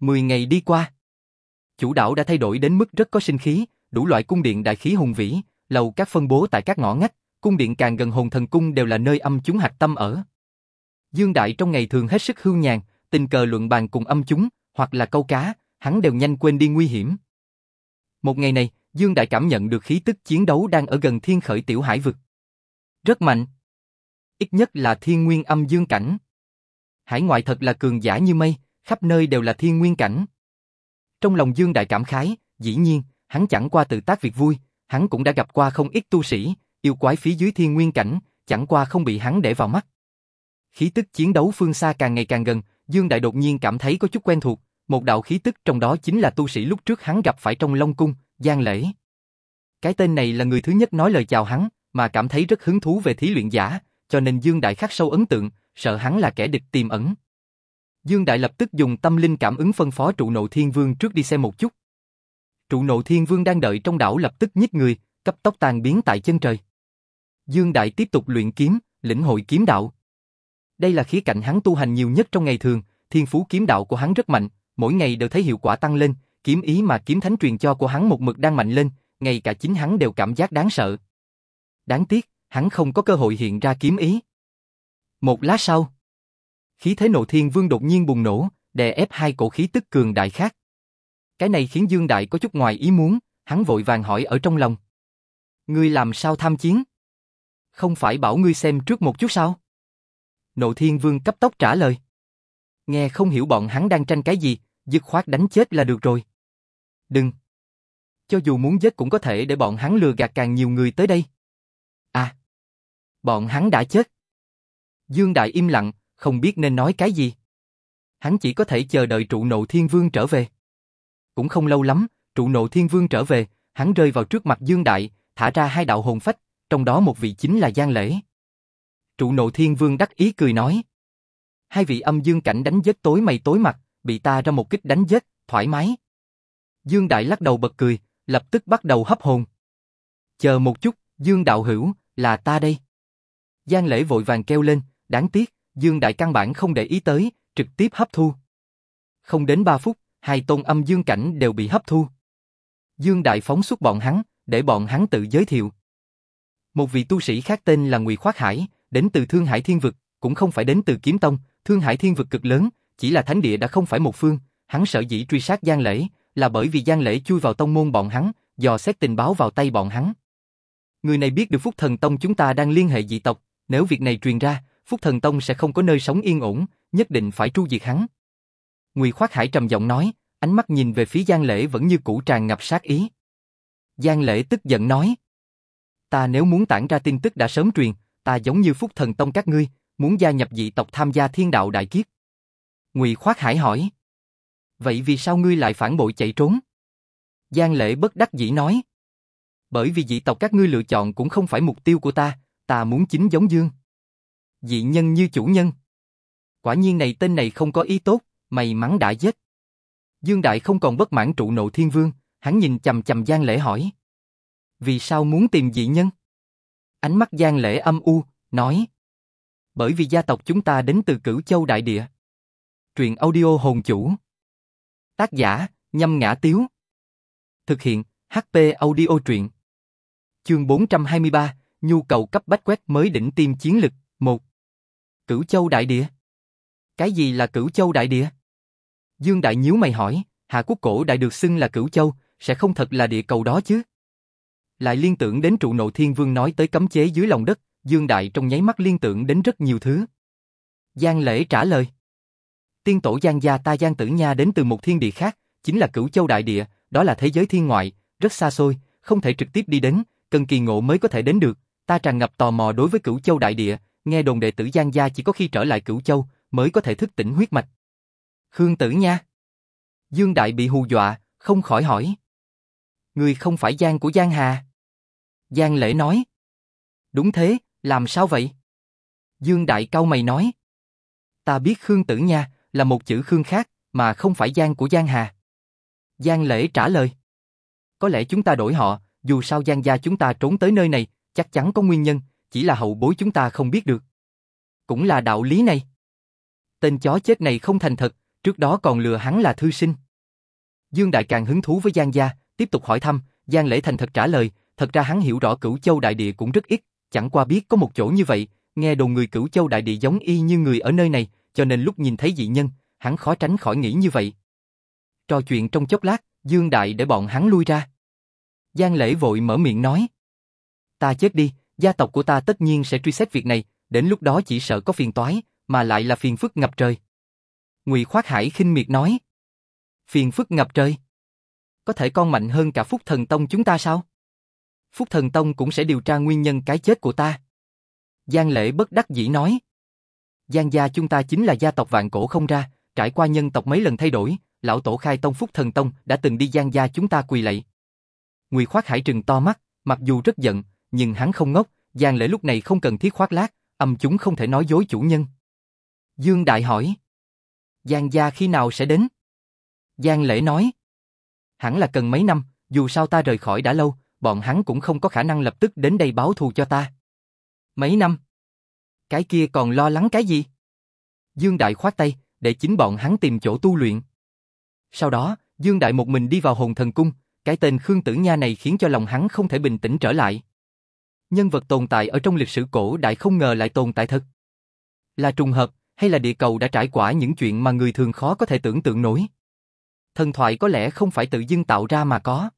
Mười ngày đi qua. Chủ đảo đã thay đổi đến mức rất có sinh khí, đủ loại cung điện đại khí hùng vĩ, lầu các phân bố tại các ngõ ngách, cung điện càng gần hồn thần cung đều là nơi âm chúng hạch tâm ở. Dương Đại trong ngày thường hết sức hưu nhàn, tình cờ luận bàn cùng âm chúng, hoặc là câu cá, hắn đều nhanh quên đi nguy hiểm. Một ngày này, Dương Đại cảm nhận được khí tức chiến đấu đang ở gần thiên khởi tiểu hải vực. Rất mạnh. Ít nhất là thiên nguyên âm dương cảnh. Hải ngoại thật là cường giả như mây, khắp nơi đều là thiên nguyên cảnh. Trong lòng Dương Đại cảm khái, dĩ nhiên, hắn chẳng qua tự tác việc vui, hắn cũng đã gặp qua không ít tu sĩ, yêu quái phía dưới thiên nguyên cảnh, chẳng qua không bị hắn để vào mắt. Khí tức chiến đấu phương xa càng ngày càng gần, Dương Đại đột nhiên cảm thấy có chút quen thuộc, một đạo khí tức trong đó chính là tu sĩ lúc trước hắn gặp phải trong Long Cung, Giang Lễ. Cái tên này là người thứ nhất nói lời chào hắn, mà cảm thấy rất hứng thú về thí luyện giả, cho nên Dương Đại khắc sâu ấn tượng, sợ hắn là kẻ địch tiềm ẩn. Dương Đại lập tức dùng tâm linh cảm ứng phân phó trụ nộ thiên vương trước đi xem một chút. Trụ nộ thiên vương đang đợi trong đảo lập tức nhích người, cấp tốc tan biến tại chân trời. Dương Đại tiếp tục luyện kiếm, lĩnh hội kiếm đạo. Đây là khía cạnh hắn tu hành nhiều nhất trong ngày thường, thiên phú kiếm đạo của hắn rất mạnh, mỗi ngày đều thấy hiệu quả tăng lên, kiếm ý mà kiếm thánh truyền cho của hắn một mực đang mạnh lên, ngay cả chính hắn đều cảm giác đáng sợ. Đáng tiếc, hắn không có cơ hội hiện ra kiếm ý. Một lát sau, khí thế nộ thiên vương đột nhiên bùng nổ, đè ép hai cổ khí tức cường đại khác. Cái này khiến Dương Đại có chút ngoài ý muốn, hắn vội vàng hỏi ở trong lòng. Ngươi làm sao tham chiến? Không phải bảo ngươi xem trước một chút sao? Nộ thiên vương cấp tốc trả lời. Nghe không hiểu bọn hắn đang tranh cái gì, dứt khoát đánh chết là được rồi. Đừng. Cho dù muốn giết cũng có thể để bọn hắn lừa gạt càng nhiều người tới đây. À. Bọn hắn đã chết. Dương Đại im lặng, không biết nên nói cái gì. Hắn chỉ có thể chờ đợi trụ nộ thiên vương trở về. Cũng không lâu lắm, trụ nộ thiên vương trở về, hắn rơi vào trước mặt Dương Đại, thả ra hai đạo hồn phách, trong đó một vị chính là Giang Lễ. Trụ nộ thiên vương đắc ý cười nói. Hai vị âm dương cảnh đánh giết tối mày tối mặt, bị ta ra một kích đánh giết, thoải mái. Dương Đại lắc đầu bật cười, lập tức bắt đầu hấp hồn. Chờ một chút, Dương Đạo Hữu, là ta đây. Giang Lễ vội vàng kêu lên, đáng tiếc, Dương Đại căn bản không để ý tới, trực tiếp hấp thu. Không đến 3 phút, hai tôn âm dương cảnh đều bị hấp thu. Dương Đại phóng xuất bọn hắn, để bọn hắn tự giới thiệu. Một vị tu sĩ khác tên là Ngụy Khoát Hải, đến từ Thương Hải Thiên Vực, cũng không phải đến từ Kiếm Tông, Thương Hải Thiên Vực cực lớn, chỉ là thánh địa đã không phải một phương, hắn sợ dĩ truy sát Giang Lễ, là bởi vì Giang Lễ chui vào tông môn bọn hắn, dò xét tình báo vào tay bọn hắn. Người này biết được Phúc Thần Tông chúng ta đang liên hệ dị tộc, nếu việc này truyền ra, Phúc Thần Tông sẽ không có nơi sống yên ổn, nhất định phải tru diệt hắn. Ngụy Khoát Hải trầm giọng nói, ánh mắt nhìn về phía Giang Lễ vẫn như cũ tràn ngập sát ý. Giang Lễ tức giận nói, ta nếu muốn tản ra tin tức đã sớm truyền, ta giống như Phúc Thần Tông các ngươi, muốn gia nhập dị tộc tham gia thiên đạo đại kiếp. Ngụy Khoát Hải hỏi, vậy vì sao ngươi lại phản bội chạy trốn? Giang Lễ bất đắc dĩ nói, bởi vì dị tộc các ngươi lựa chọn cũng không phải mục tiêu của ta, ta muốn chính giống Dương. Dị nhân như chủ nhân. Quả nhiên này tên này không có ý tốt, may mắn đã giết. Dương Đại không còn bất mãn trụ nộ thiên vương, hắn nhìn chầm chầm Giang Lễ hỏi. Vì sao muốn tìm dị nhân? Ánh mắt Giang Lễ âm u, nói. Bởi vì gia tộc chúng ta đến từ cửu châu đại địa. Truyện audio hồn chủ. Tác giả, nhâm ngã tiếu. Thực hiện, HP audio truyện. Chương 423, nhu cầu cấp bách quét mới đỉnh tiêm chiến lực, 1. Cửu Châu Đại Địa Cái gì là Cửu Châu Đại Địa? Dương Đại nhíu mày hỏi, Hạ Quốc Cổ Đại được xưng là Cửu Châu, sẽ không thật là địa cầu đó chứ? Lại liên tưởng đến trụ nộ thiên vương nói tới cấm chế dưới lòng đất, Dương Đại trong nháy mắt liên tưởng đến rất nhiều thứ. Giang Lễ trả lời. Tiên tổ Giang gia ta Giang Tử Nha đến từ một thiên địa khác, chính là Cửu Châu Đại Địa, đó là thế giới thiên ngoại, rất xa xôi, không thể trực tiếp đi đến, cần kỳ ngộ mới có thể đến được. Ta tràn ngập tò mò đối với Cửu Châu Đại Địa, nghe đồn đệ tử Giang gia chỉ có khi trở lại Cửu Châu mới có thể thức tỉnh huyết mạch. Khương Tử Nha. Dương Đại bị hù dọa, không khỏi hỏi. Người không phải Giang của Giang Hà. Giang Lễ nói. Đúng thế, làm sao vậy? Dương Đại cao mày nói. Ta biết Khương Tử Nha là một chữ Khương khác, mà không phải Giang của Giang Hà. Giang Lễ trả lời. Có lẽ chúng ta đổi họ, dù sao Giang gia chúng ta trốn tới nơi này, chắc chắn có nguyên nhân, chỉ là hậu bối chúng ta không biết được. Cũng là đạo lý này. Tên chó chết này không thành thật, trước đó còn lừa hắn là thư sinh. Dương Đại càng hứng thú với Giang gia, tiếp tục hỏi thăm, Giang Lễ thành thật trả lời, thật ra hắn hiểu rõ cửu châu đại địa cũng rất ít, chẳng qua biết có một chỗ như vậy, nghe đồn người cửu châu đại địa giống y như người ở nơi này, cho nên lúc nhìn thấy dị nhân, hắn khó tránh khỏi nghĩ như vậy. Trò chuyện trong chốc lát, Dương Đại để bọn hắn lui ra. Giang Lễ vội mở miệng nói. Ta chết đi, gia tộc của ta tất nhiên sẽ truy xét việc này, đến lúc đó chỉ sợ có phiền toái, mà lại là phiền phức ngập trời. Ngụy Khoát Hải khinh miệt nói. Phiền phức ngập trời. Có thể con mạnh hơn cả Phúc Thần Tông chúng ta sao? Phúc Thần Tông cũng sẽ điều tra nguyên nhân cái chết của ta. Giang Lễ bất đắc dĩ nói. Giang gia chúng ta chính là gia tộc vạn cổ không ra, trải qua nhân tộc mấy lần thay đổi, lão tổ khai tông Phúc Thần Tông đã từng đi Giang gia chúng ta quỳ lạy. Ngụy Khoát Hải trừng to mắt, mặc dù rất giận, nhưng hắn không ngốc, Giang Lễ lúc này không cần thiết khoác lác, âm chúng không thể nói dối chủ nhân. Dương Đại hỏi. Giang gia khi nào sẽ đến? Giang Lễ nói. Hẳn là cần mấy năm, dù sao ta rời khỏi đã lâu, bọn hắn cũng không có khả năng lập tức đến đây báo thù cho ta. Mấy năm? Cái kia còn lo lắng cái gì? Dương Đại khoát tay, để chính bọn hắn tìm chỗ tu luyện. Sau đó, Dương Đại một mình đi vào hồn thần cung, cái tên Khương Tử Nha này khiến cho lòng hắn không thể bình tĩnh trở lại. Nhân vật tồn tại ở trong lịch sử cổ đại không ngờ lại tồn tại thật. Là trùng hợp, hay là địa cầu đã trải qua những chuyện mà người thường khó có thể tưởng tượng nổi. Thần thoại có lẽ không phải tự dưng tạo ra mà có.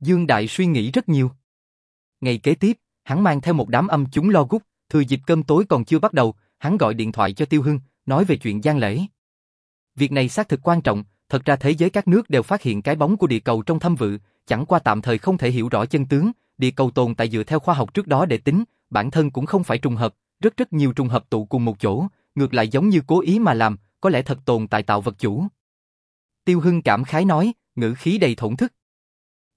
Dương Đại suy nghĩ rất nhiều. Ngày kế tiếp, hắn mang theo một đám âm chúng lo gút, thừa dịp cơm tối còn chưa bắt đầu, hắn gọi điện thoại cho Tiêu Hưng, nói về chuyện gian lễ. Việc này xác thực quan trọng, thật ra thế giới các nước đều phát hiện cái bóng của địa cầu trong thâm vự, chẳng qua tạm thời không thể hiểu rõ chân tướng, địa cầu tồn tại dựa theo khoa học trước đó để tính, bản thân cũng không phải trùng hợp, rất rất nhiều trùng hợp tụ cùng một chỗ, ngược lại giống như cố ý mà làm, có lẽ thật tồn tại tạo vật chủ. Tiêu Hưng cảm khái nói, ngữ khí đầy thổn thức.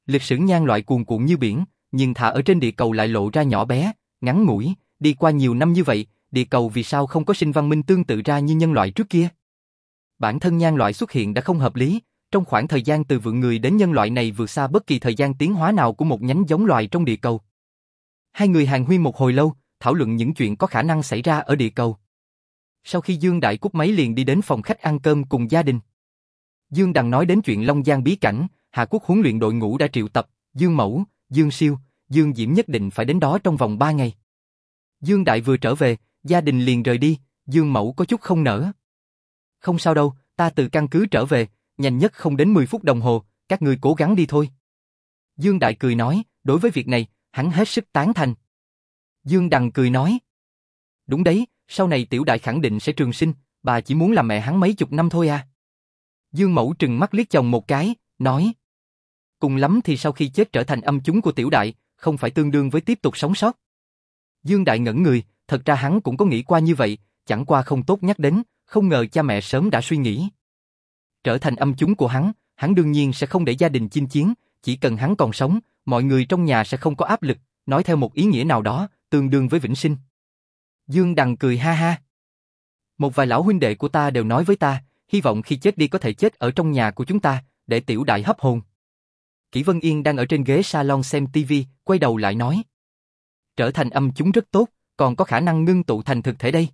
Lịch sử nhan loại cuồn cuộn như biển, nhưng thả ở trên địa cầu lại lộ ra nhỏ bé, ngắn ngủi, đi qua nhiều năm như vậy, địa cầu vì sao không có sinh văn minh tương tự ra như nhân loại trước kia? Bản thân nhan loại xuất hiện đã không hợp lý, trong khoảng thời gian từ vượng người đến nhân loại này vượt xa bất kỳ thời gian tiến hóa nào của một nhánh giống loài trong địa cầu. Hai người hàng huyên một hồi lâu, thảo luận những chuyện có khả năng xảy ra ở địa cầu. Sau khi Dương Đại cúp máy liền đi đến phòng khách ăn cơm cùng gia đình. Dương Đằng nói đến chuyện Long Giang bí cảnh, Hà Quốc huấn luyện đội ngũ đã triệu tập, Dương Mẫu, Dương Siêu, Dương Diễm nhất định phải đến đó trong vòng 3 ngày. Dương Đại vừa trở về, gia đình liền rời đi, Dương Mẫu có chút không nở. Không sao đâu, ta từ căn cứ trở về, nhanh nhất không đến 10 phút đồng hồ, các ngươi cố gắng đi thôi. Dương Đại cười nói, đối với việc này, hắn hết sức tán thành. Dương Đằng cười nói, đúng đấy, sau này tiểu đại khẳng định sẽ trường sinh, bà chỉ muốn làm mẹ hắn mấy chục năm thôi à. Dương Mẫu trừng mắt liếc chồng một cái, nói, cùng lắm thì sau khi chết trở thành âm chúng của tiểu đại, không phải tương đương với tiếp tục sống sót. Dương Đại ngẩn người, thật ra hắn cũng có nghĩ qua như vậy, chẳng qua không tốt nhắc đến, không ngờ cha mẹ sớm đã suy nghĩ. Trở thành âm chúng của hắn, hắn đương nhiên sẽ không để gia đình chinh chiến, chỉ cần hắn còn sống, mọi người trong nhà sẽ không có áp lực, nói theo một ý nghĩa nào đó, tương đương với vĩnh sinh. Dương Đằng cười ha ha. Một vài lão huynh đệ của ta đều nói với ta, hy vọng khi chết đi có thể chết ở trong nhà của chúng ta, để tiểu đại hấp hồn. Kỷ Vân Yên đang ở trên ghế salon xem TV, quay đầu lại nói. Trở thành âm chúng rất tốt, còn có khả năng ngưng tụ thành thực thể đây.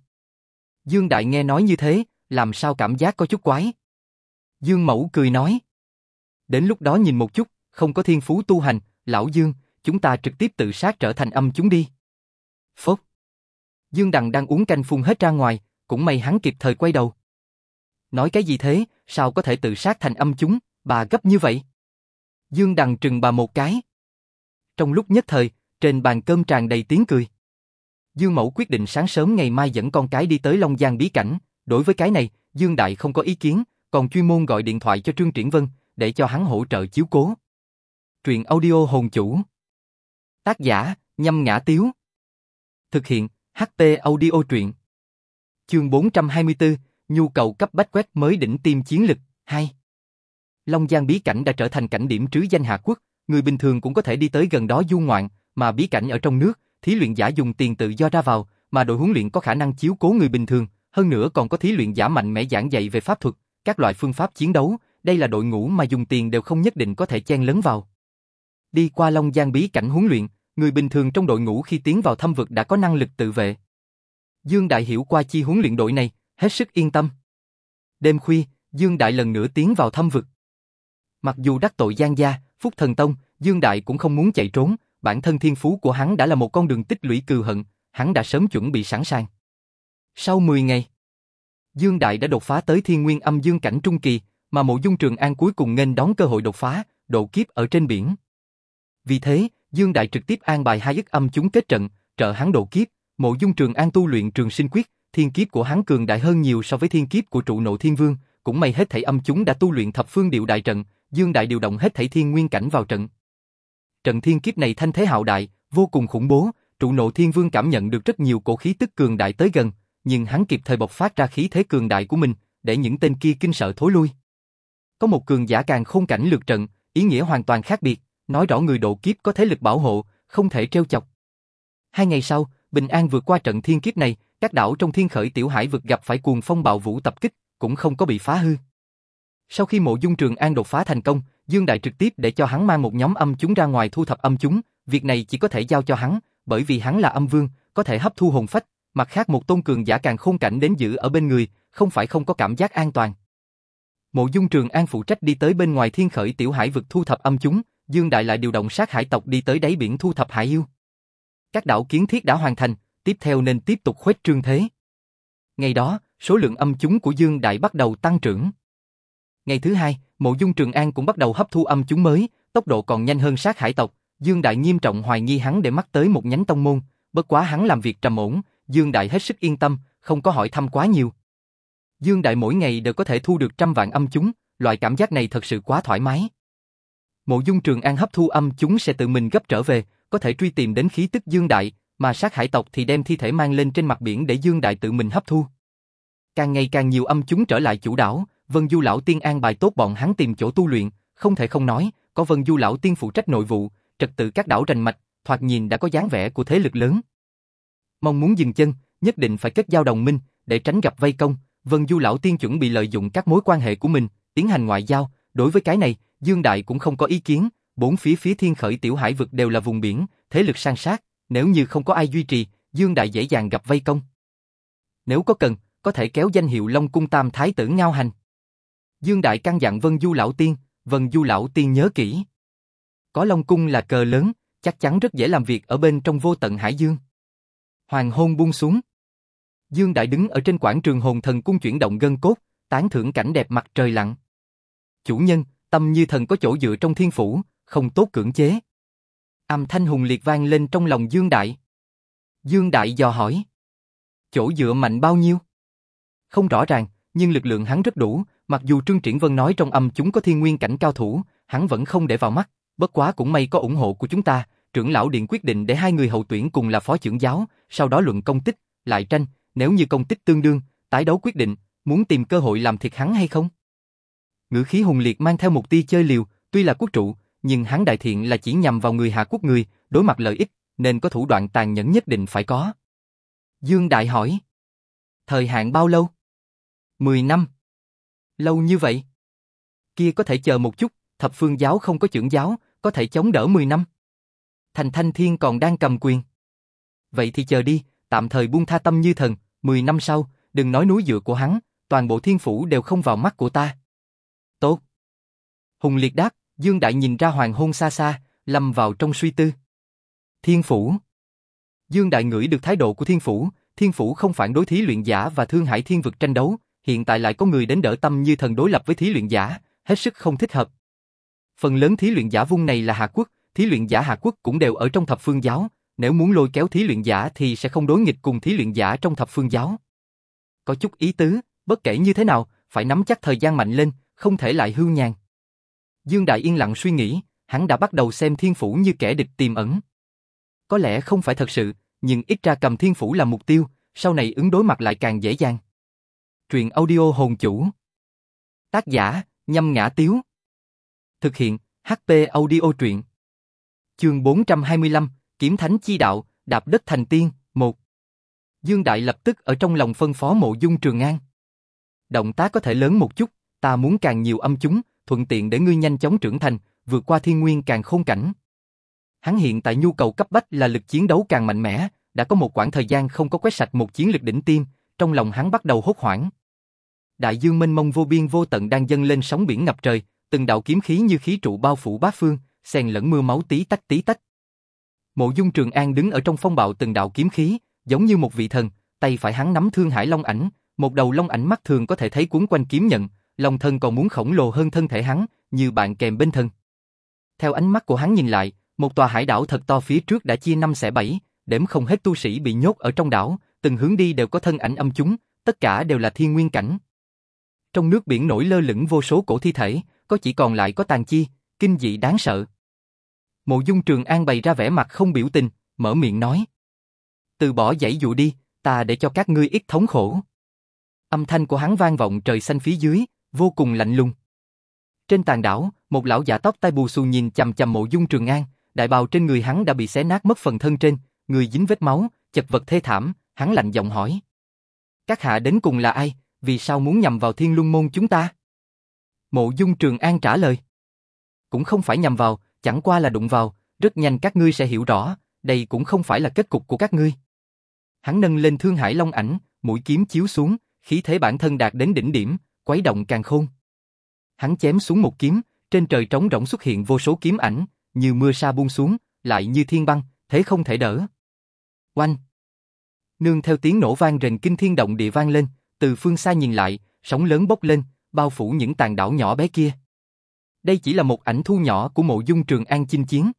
Dương Đại nghe nói như thế, làm sao cảm giác có chút quái. Dương Mẫu cười nói. Đến lúc đó nhìn một chút, không có thiên phú tu hành, lão Dương, chúng ta trực tiếp tự sát trở thành âm chúng đi. Phốc. Dương Đằng đang uống canh phun hết ra ngoài, cũng may hắn kịp thời quay đầu. Nói cái gì thế, sao có thể tự sát thành âm chúng, bà gấp như vậy? Dương Đằng trừng bà một cái. Trong lúc nhất thời, trên bàn cơm tràn đầy tiếng cười. Dương Mẫu quyết định sáng sớm ngày mai dẫn con cái đi tới Long Giang bí cảnh. Đối với cái này, Dương Đại không có ý kiến, còn chuyên môn gọi điện thoại cho Trương Triển Vân, để cho hắn hỗ trợ chiếu cố. Truyện audio hồn chủ. Tác giả, nhâm ngã tiếu. Thực hiện, HT audio truyện. Chương 424, nhu cầu cấp bách quét mới đỉnh tiêm chiến lực, 2. Long Giang bí cảnh đã trở thành cảnh điểm trứ danh Hạ Quốc, người bình thường cũng có thể đi tới gần đó du ngoạn, mà bí cảnh ở trong nước, thí luyện giả dùng tiền tự do ra vào, mà đội huấn luyện có khả năng chiếu cố người bình thường, hơn nữa còn có thí luyện giả mạnh mẽ giảng dạy về pháp thuật, các loại phương pháp chiến đấu, đây là đội ngũ mà dùng tiền đều không nhất định có thể chen lấn vào. Đi qua Long Giang bí cảnh huấn luyện, người bình thường trong đội ngũ khi tiến vào thâm vực đã có năng lực tự vệ. Dương Đại hiểu qua chi huấn luyện đội này, hết sức yên tâm. Đêm khuya, Dương Đại lần nữa tiến vào thâm vực. Mặc dù đắc tội Giang Gia, Phúc Thần Tông, Dương Đại cũng không muốn chạy trốn, bản thân thiên phú của hắn đã là một con đường tích lũy cừu hận, hắn đã sớm chuẩn bị sẵn sàng. Sau 10 ngày, Dương Đại đã đột phá tới thiên nguyên âm dương cảnh trung kỳ, mà mộ dung trường an cuối cùng nghênh đón cơ hội đột phá, độ kiếp ở trên biển. Vì thế, Dương Đại trực tiếp an bài hai ức âm chúng kết trận, trợ hắn độ kiếp, mộ dung trường an tu luyện trường sinh quyết, thiên kiếp của hắn cường đại hơn nhiều so với thiên kiếp của trụ nộ thiên vương, cũng may hết thảy âm chúng đã tu luyện thập phương điệu đại trận, Dương Đại điều động hết thảy thiên nguyên cảnh vào trận. Trận thiên kiếp này thanh thế hạo đại, vô cùng khủng bố, trụ nộ thiên vương cảm nhận được rất nhiều cổ khí tức cường đại tới gần, nhưng hắn kịp thời bộc phát ra khí thế cường đại của mình, để những tên kia kinh sợ thối lui. Có một cường giả càng không cảnh lược trận, ý nghĩa hoàn toàn khác biệt, nói rõ người độ kiếp có thế lực bảo hộ, không thể treo chọc. Hai ngày sau, Bình An vượt qua trận thiên kiếp này, các đảo trong thiên khởi tiểu hải vực gặp phải cuồng phong bạo vũ tập kích, cũng không có bị phá hư. Sau khi mộ dung trường an đột phá thành công, Dương Đại trực tiếp để cho hắn mang một nhóm âm chúng ra ngoài thu thập âm chúng, việc này chỉ có thể giao cho hắn, bởi vì hắn là âm vương, có thể hấp thu hồn phách, mặt khác một tôn cường giả càng khôn cảnh đến giữ ở bên người, không phải không có cảm giác an toàn. Mộ Dung Trường An phụ trách đi tới bên ngoài thiên khởi tiểu hải vực thu thập âm chúng, Dương Đại lại điều động sát hải tộc đi tới đáy biển thu thập hải yêu. Các đảo kiến thiết đã hoàn thành, tiếp theo nên tiếp tục khuếch trương thế. Ngày đó, số lượng âm chúng của Dương Đại bắt đầu tăng trưởng. Ngày thứ hai, Mộ Dung Trường An cũng bắt đầu hấp thu âm chúng mới, tốc độ còn nhanh hơn sát hải tộc. Dương Đại nghiêm trọng hoài nghi hắn để mắt tới một nhánh tông môn, bất quá hắn làm việc trầm ổn, Dương Đại hết sức yên tâm, không có hỏi thăm quá nhiều. Dương Đại mỗi ngày đều có thể thu được trăm vạn âm chúng, loại cảm giác này thật sự quá thoải mái. Mộ Dung Trường An hấp thu âm chúng sẽ tự mình gấp trở về, có thể truy tìm đến khí tức Dương Đại, mà sát hải tộc thì đem thi thể mang lên trên mặt biển để Dương Đại tự mình hấp thu. Càng ngày càng nhiều âm chúng trở lại chủ đảo, Vân Du lão tiên an bài tốt bọn hắn tìm chỗ tu luyện, không thể không nói, có Vân Du lão tiên phụ trách nội vụ, trật tự các đảo rành mạch, thoạt nhìn đã có dáng vẻ của thế lực lớn. Mong muốn dừng chân, nhất định phải kết giao đồng minh, để tránh gặp vây công, Vân Du lão tiên chuẩn bị lợi dụng các mối quan hệ của mình, tiến hành ngoại giao, đối với cái này, Dương Đại cũng không có ý kiến, bốn phía phía thiên khởi tiểu hải vực đều là vùng biển, thế lực sang sát, nếu như không có ai duy trì, Dương Đại dễ dàng gặp vây công. Nếu có cần, có thể kéo danh hiệu Long Cung Tam Thái tử Ngao Hành. Dương Đại căn dặn Vân Du Lão Tiên, Vân Du Lão Tiên nhớ kỹ. Có Long Cung là cờ lớn, chắc chắn rất dễ làm việc ở bên trong vô tận Hải Dương. Hoàng hôn buông xuống. Dương Đại đứng ở trên quảng trường hồn thần cung chuyển động gân cốt, tán thưởng cảnh đẹp mặt trời lặn. Chủ nhân, tâm như thần có chỗ dựa trong thiên phủ, không tốt cưỡng chế. Âm thanh hùng liệt vang lên trong lòng Dương Đại. Dương Đại dò hỏi. Chỗ dựa mạnh bao nhiêu? Không rõ ràng, nhưng lực lượng hắn rất đủ, mặc dù Trương Triển Vân nói trong âm chúng có thiên nguyên cảnh cao thủ, hắn vẫn không để vào mắt, bất quá cũng may có ủng hộ của chúng ta, trưởng lão điện quyết định để hai người hậu tuyển cùng là phó trưởng giáo, sau đó luận công tích, lại tranh, nếu như công tích tương đương, tái đấu quyết định, muốn tìm cơ hội làm thiệt hắn hay không? Ngữ khí hùng liệt mang theo một tia chơi liều, tuy là quốc trụ, nhưng hắn đại thiện là chỉ nhằm vào người Hạ quốc người, đối mặt lợi ích, nên có thủ đoạn tàn nhẫn nhất định phải có. Dương Đại hỏi. Thời hạn bao lâu? Mười năm. Lâu như vậy? Kia có thể chờ một chút, thập phương giáo không có trưởng giáo, có thể chống đỡ mười năm. Thành Thanh Thiên còn đang cầm quyền. Vậy thì chờ đi, tạm thời buông tha tâm như thần, mười năm sau, đừng nói núi dựa của hắn, toàn bộ thiên phủ đều không vào mắt của ta. Tốt. Hùng liệt đáp, Dương Đại nhìn ra hoàng hôn xa xa, lâm vào trong suy tư. Thiên phủ. Dương Đại ngửi được thái độ của thiên phủ, thiên phủ không phản đối thí luyện giả và thương hải thiên vực tranh đấu, hiện tại lại có người đến đỡ tâm như thần đối lập với thí luyện giả, hết sức không thích hợp. Phần lớn thí luyện giả vung này là Hạ Quốc, thí luyện giả Hạ Quốc cũng đều ở trong thập phương giáo, nếu muốn lôi kéo thí luyện giả thì sẽ không đối nghịch cùng thí luyện giả trong thập phương giáo. Có chút ý tứ, bất kể như thế nào, phải nắm chắc thời gian mạnh lên, không thể lại hưu nhàn. Dương Đại yên lặng suy nghĩ, hắn đã bắt đầu xem thiên phủ như kẻ địch tiềm ẩn. Có lẽ không phải thật sự, nhưng ít ra cầm thiên phủ làm mục tiêu, sau này ứng đối mặt lại càng dễ dàng. Truyện audio hồn chủ. Tác giả, nhâm ngã tiếu. Thực hiện, HP audio truyện. Chương 425, Kiếm Thánh Chi Đạo, Đạp Đất Thành Tiên, 1. Dương Đại lập tức ở trong lòng phân phó mộ dung Trường An. Động tác có thể lớn một chút, ta muốn càng nhiều âm chúng, thuận tiện để ngươi nhanh chóng trưởng thành, vượt qua thiên nguyên càng khôn cảnh. Hắn hiện tại nhu cầu cấp bách là lực chiến đấu càng mạnh mẽ, đã có một quãng thời gian không có quét sạch một chiến lực đỉnh tiêm, trong lòng hắn bắt đầu hốt hoảng. Đại dương mênh mông vô biên vô tận đang dâng lên sóng biển ngập trời, từng đạo kiếm khí như khí trụ bao phủ bát phương, xen lẫn mưa máu tí tách tí tách. Mộ Dung Trường An đứng ở trong phong bạo từng đạo kiếm khí, giống như một vị thần, tay phải hắn nắm thương hải long ảnh, một đầu long ảnh mắt thường có thể thấy cuốn quanh kiếm nhận, long thân còn muốn khổng lồ hơn thân thể hắn, như bạn kèm bên thân. Theo ánh mắt của hắn nhìn lại, một tòa hải đảo thật to phía trước đã chia năm xẻ bảy, đếm không hết tu sĩ bị nhốt ở trong đảo, từng hướng đi đều có thân ảnh âm chúng, tất cả đều là thiên nguyên cảnh. Trong nước biển nổi lơ lửng vô số cổ thi thể, có chỉ còn lại có tàn chi, kinh dị đáng sợ. Mộ Dung Trường An bày ra vẻ mặt không biểu tình, mở miệng nói. Từ bỏ dãy dụ đi, ta để cho các ngươi ít thống khổ. Âm thanh của hắn vang vọng trời xanh phía dưới, vô cùng lạnh lùng. Trên tàn đảo, một lão giả tóc tai bù xù nhìn chằm chằm mộ dung trường an, đại bào trên người hắn đã bị xé nát mất phần thân trên, người dính vết máu, chật vật thê thảm, hắn lạnh giọng hỏi. Các hạ đến cùng là ai, vì sao muốn nhằm vào thiên luân môn chúng ta? Mộ dung trường an trả lời. Cũng không phải nhằm vào, chẳng qua là đụng vào, rất nhanh các ngươi sẽ hiểu rõ, đây cũng không phải là kết cục của các ngươi. Hắn nâng lên thương hải long ảnh, mũi kiếm chiếu xuống, khí thế bản thân đạt đến đỉnh điểm, quấy động càng khôn. Hắn chém xuống một kiếm, trên trời trống rỗng xuất hiện vô số kiếm ảnh, như mưa sa buông xuống, lại như thiên băng, thế không thể đỡ. Oanh! Nương theo tiếng nổ vang rền kinh thiên động địa vang lên, từ phương xa nhìn lại, sóng lớn bốc lên, bao phủ những tàn đảo nhỏ bé kia. Đây chỉ là một ảnh thu nhỏ của mộ dung trường an chinh chiến.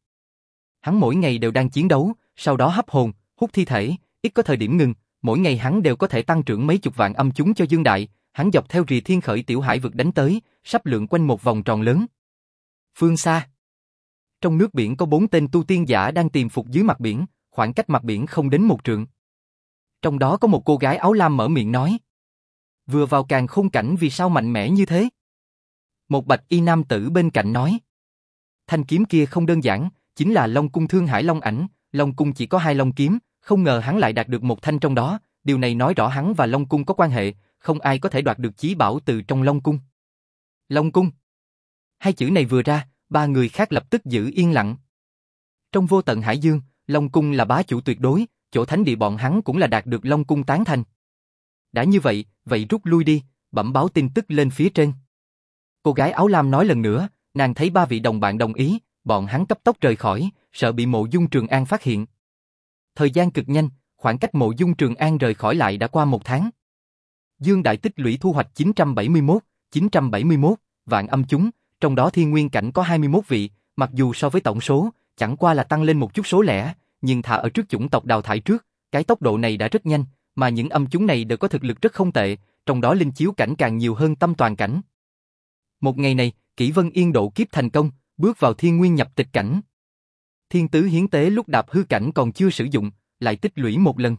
Hắn mỗi ngày đều đang chiến đấu, sau đó hấp hồn, hút thi thể, ít có thời điểm ngừng, mỗi ngày hắn đều có thể tăng trưởng mấy chục vạn âm chúng cho Dương Đại, hắn dọc theo rìa thiên khởi tiểu hải vực đánh tới, sắp lượn quanh một vòng tròn lớn. Phương xa. Trong nước biển có bốn tên tu tiên giả đang tìm phục dưới mặt biển, khoảng cách mặt biển không đến một trượng. Trong đó có một cô gái áo lam mở miệng nói. Vừa vào càng khung cảnh vì sao mạnh mẽ như thế? Một bạch y nam tử bên cạnh nói. Thanh kiếm kia không đơn giản, chính là Long Cung Thương Hải Long ảnh, Long Cung chỉ có hai long kiếm, không ngờ hắn lại đạt được một thanh trong đó, điều này nói rõ hắn và Long Cung có quan hệ, không ai có thể đoạt được chí bảo từ trong Long Cung. Long Cung. Hai chữ này vừa ra, ba người khác lập tức giữ yên lặng. Trong vô tận Hải Dương, Long Cung là bá chủ tuyệt đối, chỗ thánh địa bọn hắn cũng là đạt được Long Cung tán thành. Đã như vậy, vậy rút lui đi, bẩm báo tin tức lên phía trên. Cô gái áo lam nói lần nữa, nàng thấy ba vị đồng bạn đồng ý, bọn hắn cấp tốc rời khỏi, sợ bị mộ dung trường an phát hiện. Thời gian cực nhanh, khoảng cách mộ dung trường an rời khỏi lại đã qua một tháng. Dương Đại tích lũy thu hoạch 971, 971, vạn âm chúng, trong đó thiên nguyên cảnh có 21 vị, mặc dù so với tổng số, chẳng qua là tăng lên một chút số lẻ, nhưng thả ở trước chủng tộc đào thải trước, cái tốc độ này đã rất nhanh, mà những âm chúng này đều có thực lực rất không tệ, trong đó linh chiếu cảnh càng nhiều hơn tâm toàn cảnh. Một ngày này, Kỷ Vân Yên độ kiếp thành công, bước vào thiên nguyên nhập tịch cảnh. Thiên tứ hiến tế lúc đạp hư cảnh còn chưa sử dụng, lại tích lũy một lần.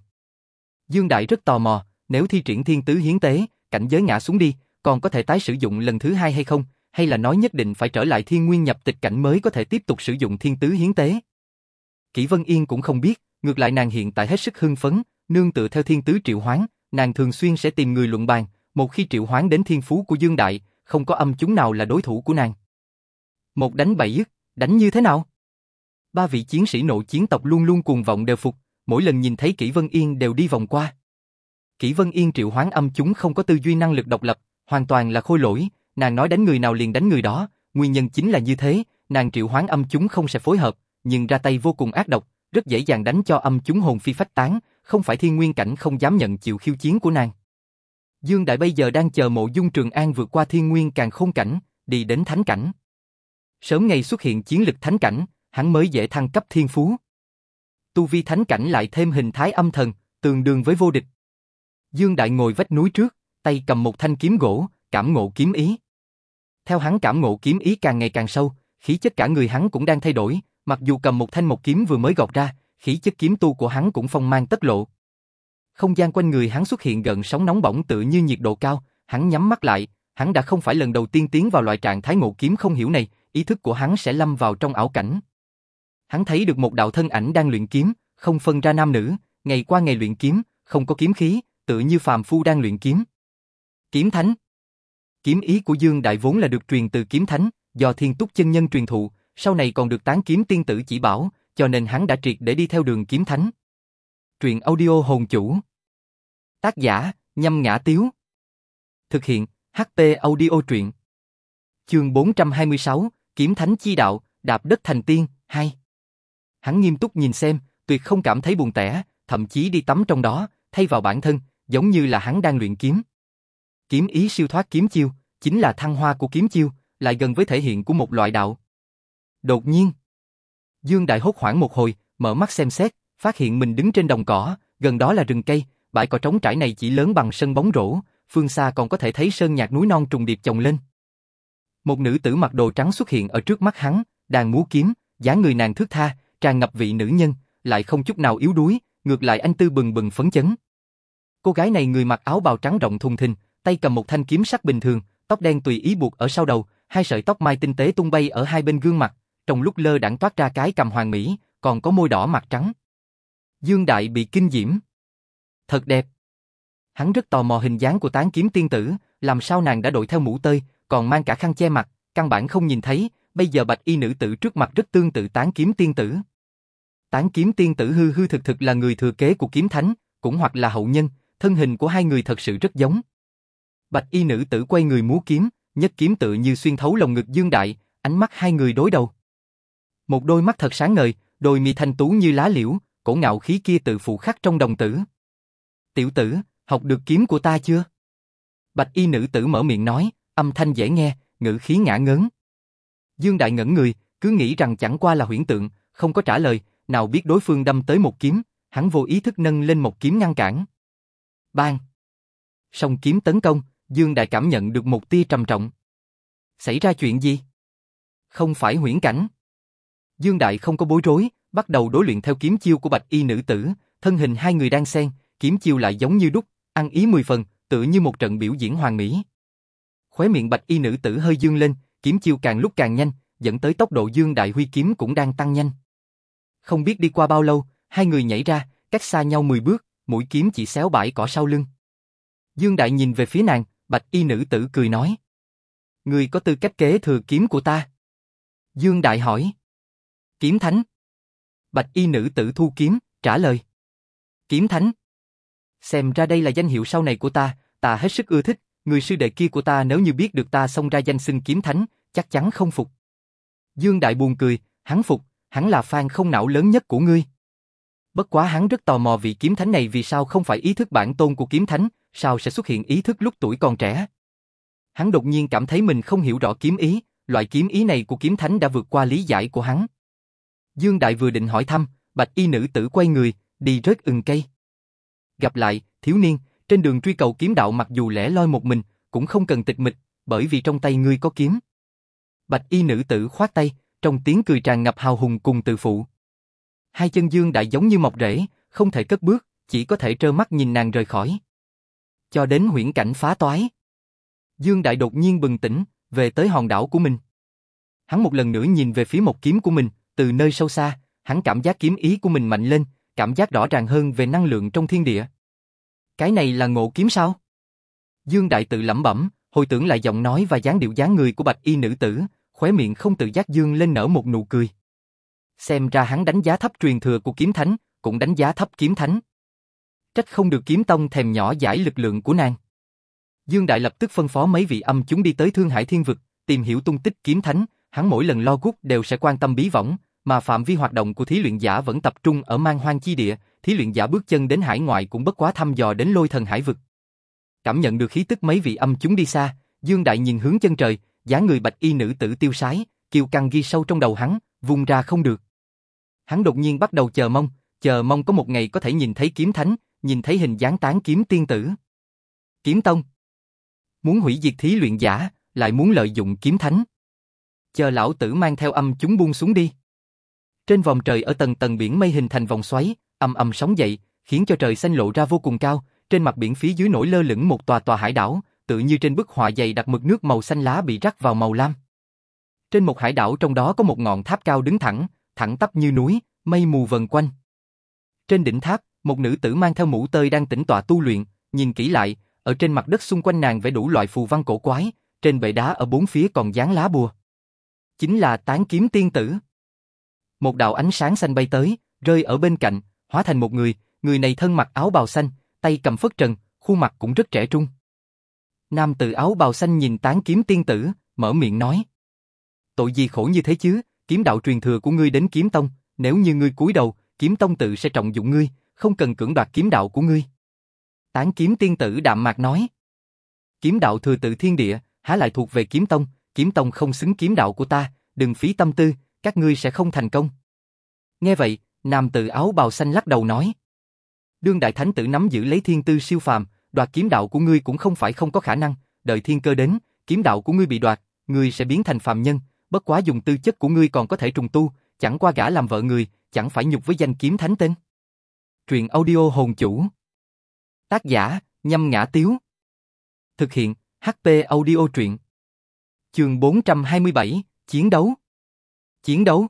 Dương Đại rất tò mò, nếu thi triển thiên tứ hiến tế, cảnh giới ngã xuống đi, còn có thể tái sử dụng lần thứ hai hay không, hay là nói nhất định phải trở lại thiên nguyên nhập tịch cảnh mới có thể tiếp tục sử dụng thiên tứ hiến tế. Kỷ Vân Yên cũng không biết, ngược lại nàng hiện tại hết sức hưng phấn, nương tựa theo thiên tứ triệu hoán, nàng thường xuyên sẽ tìm người luận bàn, một khi triệu hoán đến thiên phú của Dương Đại, không có âm chúng nào là đối thủ của nàng. Một đánh bảy dứt, đánh như thế nào? Ba vị chiến sĩ nội chiến tộc luôn luôn cuồng vọng đều phục, mỗi lần nhìn thấy Kỷ Vân Yên đều đi vòng qua. Kỷ Vân Yên triệu hoán âm chúng không có tư duy năng lực độc lập, hoàn toàn là khôi lỗi, nàng nói đánh người nào liền đánh người đó, nguyên nhân chính là như thế, nàng triệu hoán âm chúng không sẽ phối hợp, nhưng ra tay vô cùng ác độc, rất dễ dàng đánh cho âm chúng hồn phi phách tán, không phải thiên nguyên cảnh không dám nhận chịu khiêu chiến của nàng. Dương Đại bây giờ đang chờ mộ dung Trường An vượt qua thiên nguyên càng khôn cảnh, đi đến thánh cảnh. Sớm ngày xuất hiện chiến lực thánh cảnh, hắn mới dễ thăng cấp thiên phú. Tu vi thánh cảnh lại thêm hình thái âm thần, tương đương với vô địch. Dương Đại ngồi vách núi trước, tay cầm một thanh kiếm gỗ, cảm ngộ kiếm ý. Theo hắn cảm ngộ kiếm ý càng ngày càng sâu, khí chất cả người hắn cũng đang thay đổi, mặc dù cầm một thanh một kiếm vừa mới gọt ra, khí chất kiếm tu của hắn cũng phong mang tất lộ. Không gian quanh người hắn xuất hiện gần sóng nóng bỏng tự như nhiệt độ cao, hắn nhắm mắt lại, hắn đã không phải lần đầu tiên tiến vào loại trạng thái ngộ kiếm không hiểu này, ý thức của hắn sẽ lâm vào trong ảo cảnh. Hắn thấy được một đạo thân ảnh đang luyện kiếm, không phân ra nam nữ, ngày qua ngày luyện kiếm, không có kiếm khí, tự như phàm phu đang luyện kiếm. Kiếm thánh. Kiếm ý của Dương Đại vốn là được truyền từ kiếm thánh, do thiên túc chân nhân truyền thụ, sau này còn được tán kiếm tiên tử chỉ bảo, cho nên hắn đã triệt để đi theo đường kiếm thánh. Truyện audio hồn chủ. Tác giả, nhâm ngã tiếu. Thực hiện, HP audio truyện. Chương 426, Kiếm Thánh Chi Đạo, Đạp Đất Thành Tiên, 2 Hắn nghiêm túc nhìn xem, tuyệt không cảm thấy buồn tẻ, thậm chí đi tắm trong đó, thay vào bản thân, giống như là hắn đang luyện kiếm. Kiếm ý siêu thoát kiếm chiêu, chính là thăng hoa của kiếm chiêu, lại gần với thể hiện của một loại đạo. Đột nhiên, Dương Đại hốt hoảng một hồi, mở mắt xem xét, phát hiện mình đứng trên đồng cỏ, gần đó là rừng cây, bãi cỏ trống trải này chỉ lớn bằng sân bóng rổ, phương xa còn có thể thấy sơn nhạc núi non trùng điệp chồng lên. Một nữ tử mặc đồ trắng xuất hiện ở trước mắt hắn, đang múa kiếm, dáng người nàng thước tha, tràn ngập vị nữ nhân, lại không chút nào yếu đuối, ngược lại anh tư bừng bừng phấn chấn. Cô gái này người mặc áo bào trắng rộng thùng thình, tay cầm một thanh kiếm sắc bình thường, tóc đen tùy ý buộc ở sau đầu, hai sợi tóc mai tinh tế tung bay ở hai bên gương mặt, trong lúc lơ đãng toát ra cái cầm hoàng mỹ, còn có môi đỏ mặt trắng. Dương Đại bị kinh diễm. Thật đẹp. Hắn rất tò mò hình dáng của tán kiếm tiên tử, làm sao nàng đã đội theo mũ tơi, còn mang cả khăn che mặt, căn bản không nhìn thấy, bây giờ bạch y nữ tử trước mặt rất tương tự tán kiếm tiên tử. Tán kiếm tiên tử hư hư thực thực là người thừa kế của kiếm thánh, cũng hoặc là hậu nhân, thân hình của hai người thật sự rất giống. Bạch y nữ tử quay người múa kiếm, nhất kiếm tự như xuyên thấu lồng ngực dương đại, ánh mắt hai người đối đầu. Một đôi mắt thật sáng ngời, đôi mi thanh tú như lá liễu, cổ ngạo khí kia tự phụ khắc trong đồng tử. Tiểu tử, học được kiếm của ta chưa? Bạch y nữ tử mở miệng nói, âm thanh dễ nghe, ngữ khí ngã ngớn. Dương Đại ngẩn người, cứ nghĩ rằng chẳng qua là huyễn tượng, không có trả lời, nào biết đối phương đâm tới một kiếm, hắn vô ý thức nâng lên một kiếm ngăn cản. Bang! Song kiếm tấn công, Dương Đại cảm nhận được một tia trầm trọng. Xảy ra chuyện gì? Không phải huyễn cảnh. Dương Đại không có bối rối, bắt đầu đối luyện theo kiếm chiêu của bạch y nữ tử, thân hình hai người đang xen, kiếm chiêu lại giống như đúc, ăn ý mười phần, tựa như một trận biểu diễn hoàn mỹ. Khóe miệng bạch y nữ tử hơi dương lên, kiếm chiêu càng lúc càng nhanh, dẫn tới tốc độ Dương Đại huy kiếm cũng đang tăng nhanh. Không biết đi qua bao lâu, hai người nhảy ra, cách xa nhau 10 bước, mũi kiếm chỉ xéo bãi cỏ sau lưng. Dương Đại nhìn về phía nàng, bạch y nữ tử cười nói. Người có tư cách kế thừa kiếm của ta. Dương Đại hỏi. Kiếm thánh. Bạch y nữ tử thu kiếm, trả lời. Kiếm thánh. Xem ra đây là danh hiệu sau này của ta, ta hết sức ưa thích, người sư đệ kia của ta nếu như biết được ta xông ra danh xưng kiếm thánh, chắc chắn không phục. Dương Đại buồn cười, hắn phục, hắn là fan không não lớn nhất của ngươi. Bất quá hắn rất tò mò vị kiếm thánh này vì sao không phải ý thức bản tôn của kiếm thánh, sao sẽ xuất hiện ý thức lúc tuổi còn trẻ. Hắn đột nhiên cảm thấy mình không hiểu rõ kiếm ý, loại kiếm ý này của kiếm thánh đã vượt qua lý giải của hắn. Dương Đại vừa định hỏi thăm, bạch y nữ tử quay người, đi rớt ừng cây. Gặp lại, thiếu niên, trên đường truy cầu kiếm đạo mặc dù lẻ loi một mình, cũng không cần tịch mịch, bởi vì trong tay ngươi có kiếm. Bạch y nữ tử khoát tay, trong tiếng cười tràn ngập hào hùng cùng tự phụ. Hai chân Dương Đại giống như mọc rễ, không thể cất bước, chỉ có thể trơ mắt nhìn nàng rời khỏi. Cho đến huyễn cảnh phá toái. Dương Đại đột nhiên bừng tỉnh, về tới hòn đảo của mình. Hắn một lần nữa nhìn về phía một kiếm của mình, từ nơi sâu xa, hắn cảm giác kiếm ý của mình mạnh lên, cảm giác rõ ràng hơn về năng lượng trong thiên địa. Cái này là ngộ kiếm sao? Dương Đại tự lẩm bẩm, hồi tưởng lại giọng nói và dáng điệu dáng người của bạch y nữ tử, khóe miệng không tự giác dương lên nở một nụ cười. Xem ra hắn đánh giá thấp truyền thừa của kiếm thánh, cũng đánh giá thấp kiếm thánh. Trách không được kiếm tông thèm nhỏ giải lực lượng của nàng. Dương Đại lập tức phân phó mấy vị âm chúng đi tới Thương Hải Thiên Vực, tìm hiểu tung tích kiếm thánh, hắn mỗi lần lo gút đều sẽ quan tâm bí võng, mà phạm vi hoạt động của thí luyện giả vẫn tập trung ở mang hoang chi địa, thí luyện giả bước chân đến hải ngoại cũng bất quá thăm dò đến lôi thần hải vực. Cảm nhận được khí tức mấy vị âm chúng đi xa, Dương Đại nhìn hướng chân trời, dáng người bạch y nữ tử tiêu sái, kiều căng ghi sâu trong đầu hắn, vùng ra không được. Hắn đột nhiên bắt đầu chờ mong, chờ mong có một ngày có thể nhìn thấy kiếm thánh, nhìn thấy hình dáng tán kiếm tiên tử. Kiếm tông. Muốn hủy diệt thí luyện giả, lại muốn lợi dụng kiếm thánh. Chờ lão tử mang theo âm chúng buông xuống đi. Trên vòng trời ở tầng tầng biển mây hình thành vòng xoáy, âm âm sóng dậy, khiến cho trời xanh lộ ra vô cùng cao, trên mặt biển phía dưới nổi lơ lửng một tòa tòa hải đảo, tự như trên bức họa dày đặt mực nước màu xanh lá bị rắc vào màu lam. Trên một hải đảo trong đó có một ngọn tháp cao đứng thẳng, thẳng tắp như núi, mây mù vần quanh. Trên đỉnh tháp, một nữ tử mang theo mũ tơi đang tĩnh tọa tu luyện, nhìn kỹ lại, ở trên mặt đất xung quanh nàng vẽ đủ loại phù văn cổ quái, trên bệ đá ở bốn phía còn dán lá bùa. Chính là tán kiếm tiên tử. Một đạo ánh sáng xanh bay tới, rơi ở bên cạnh, hóa thành một người, người này thân mặc áo bào xanh, tay cầm phất trần, khuôn mặt cũng rất trẻ trung. Nam tử áo bào xanh nhìn tán kiếm tiên tử, mở miệng nói. Tội gì khổ như thế chứ, kiếm đạo truyền thừa của ngươi đến kiếm tông, Nếu như ngươi cúi đầu, kiếm tông tự sẽ trọng dụng ngươi, không cần cưỡng đoạt kiếm đạo của ngươi. Tán kiếm tiên tử đạm mạc nói. Kiếm đạo thừa tự thiên địa, há lại thuộc về kiếm tông, kiếm tông không xứng kiếm đạo của ta, đừng phí tâm tư, các ngươi sẽ không thành công. Nghe vậy, nam tử áo bào xanh lắc đầu nói. Đương đại thánh tử nắm giữ lấy thiên tư siêu phàm, đoạt kiếm đạo của ngươi cũng không phải không có khả năng, đợi thiên cơ đến, kiếm đạo của ngươi bị đoạt, ngươi sẽ biến thành phàm nhân, bất quá dùng tư chất của ngươi còn có thể trùng tu, chẳng qua gã làm vợ người, chẳng phải nhục với danh kiếm thánh tên. Truyện audio hồn chủ. Tác giả, nhâm ngã tiếu. Thực hiện, HP audio truyện. Trường 427, Chiến đấu. Chiến đấu.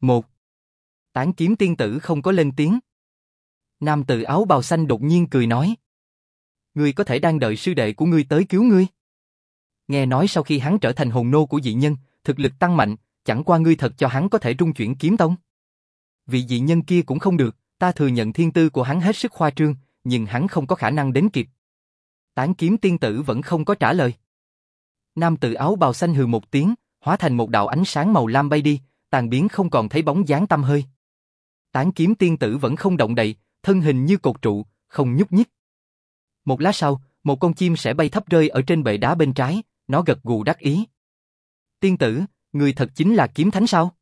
1. Tán kiếm tiên tử không có lên tiếng. Nam tử áo bào xanh đột nhiên cười nói. Ngươi có thể đang đợi sư đệ của ngươi tới cứu ngươi. Nghe nói sau khi hắn trở thành hồn nô của dị nhân, thực lực tăng mạnh, chẳng qua ngươi thật cho hắn có thể trung chuyển kiếm tông. Vị dị nhân kia cũng không được, ta thừa nhận thiên tư của hắn hết sức khoa trương, nhưng hắn không có khả năng đến kịp. Tán kiếm tiên tử vẫn không có trả lời. Nam tử áo bào xanh hừ một tiếng, hóa thành một đạo ánh sáng màu lam bay đi, tàn biến không còn thấy bóng dáng tâm hơi. Tán kiếm tiên tử vẫn không động đậy, thân hình như cột trụ, không nhúc nhích. Một lát sau, một con chim sẽ bay thấp rơi ở trên bệ đá bên trái, nó gật gù đắc ý. Tiên tử, người thật chính là kiếm thánh sao?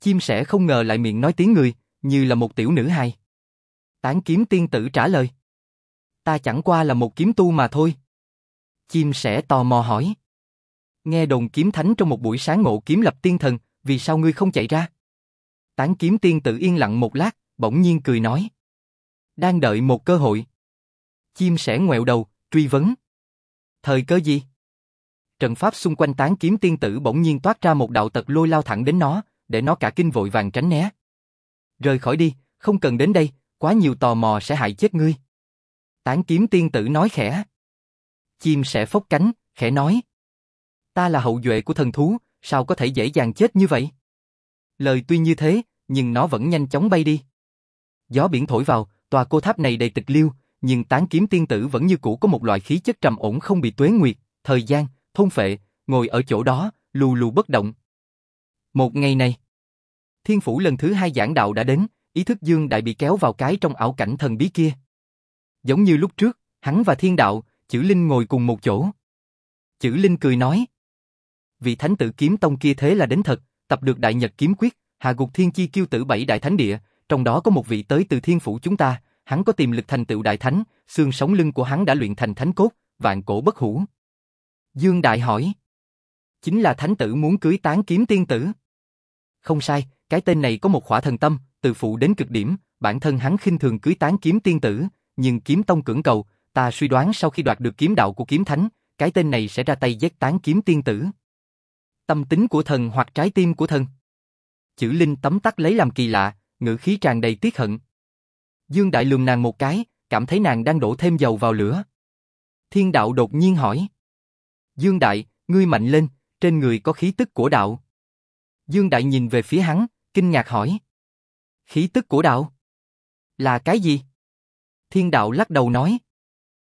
Chim sẻ không ngờ lại miệng nói tiếng người, như là một tiểu nữ hài. Tán kiếm tiên tử trả lời. Ta chẳng qua là một kiếm tu mà thôi. Chim sẻ tò mò hỏi. Nghe đồn kiếm thánh trong một buổi sáng ngộ kiếm lập tiên thần, vì sao ngươi không chạy ra? Tán kiếm tiên tử yên lặng một lát, bỗng nhiên cười nói. Đang đợi một cơ hội. Chim sẻ ngoẹo đầu, truy vấn. Thời cơ gì? Trận pháp xung quanh tán kiếm tiên tử bỗng nhiên toát ra một đạo tật lôi lao thẳng đến nó, để nó cả kinh vội vàng tránh né. Rời khỏi đi, không cần đến đây, quá nhiều tò mò sẽ hại chết ngươi. Tán kiếm tiên tử nói khẽ. Chim sẽ phốc cánh, khẽ nói. Ta là hậu duệ của thần thú, sao có thể dễ dàng chết như vậy? Lời tuy như thế, nhưng nó vẫn nhanh chóng bay đi. Gió biển thổi vào, tòa cô tháp này đầy tịch liêu, nhưng tán kiếm tiên tử vẫn như cũ có một loại khí chất trầm ổn không bị tuế nguyệt, thời gian, thôn phệ, ngồi ở chỗ đó, lù lù bất động. Một ngày này, Thiên Phủ lần thứ hai giảng đạo đã đến, ý thức Dương Đại bị kéo vào cái trong ảo cảnh thần bí kia. Giống như lúc trước, hắn và Thiên Đạo, Chữ Linh ngồi cùng một chỗ. Chữ Linh cười nói. Vị thánh tử kiếm tông kia thế là đến thật, tập được đại nhật kiếm quyết, hạ gục thiên chi kiêu tử bảy đại thánh địa, trong đó có một vị tới từ thiên phủ chúng ta, hắn có tiềm lực thành tựu đại thánh, xương sống lưng của hắn đã luyện thành thánh cốt, vạn cổ bất hủ. Dương Đại hỏi. Chính là thánh tử muốn cưới tán kiếm tiên tử. Không sai, cái tên này có một khỏa thần tâm, từ phụ đến cực điểm, bản thân hắn khinh thường cưới tán kiếm tiên tử, nhưng kiếm tông cưỡng cầu, ta suy đoán sau khi đoạt được kiếm đạo của kiếm thánh, cái tên này sẽ ra tay giết tán kiếm tiên tử. Tâm tính của thần hoặc trái tim của thần. Chữ Linh tấm tắc lấy làm kỳ lạ, ngữ khí tràn đầy tiếc hận. Dương Đại lườm nàng một cái, cảm thấy nàng đang đổ thêm dầu vào lửa. Thiên đạo đột nhiên hỏi. Dương Đại, ngươi mạnh lên, trên người có khí tức của đạo. Dương Đại nhìn về phía hắn, kinh ngạc hỏi. Khí tức của đạo? Là cái gì? Thiên đạo lắc đầu nói.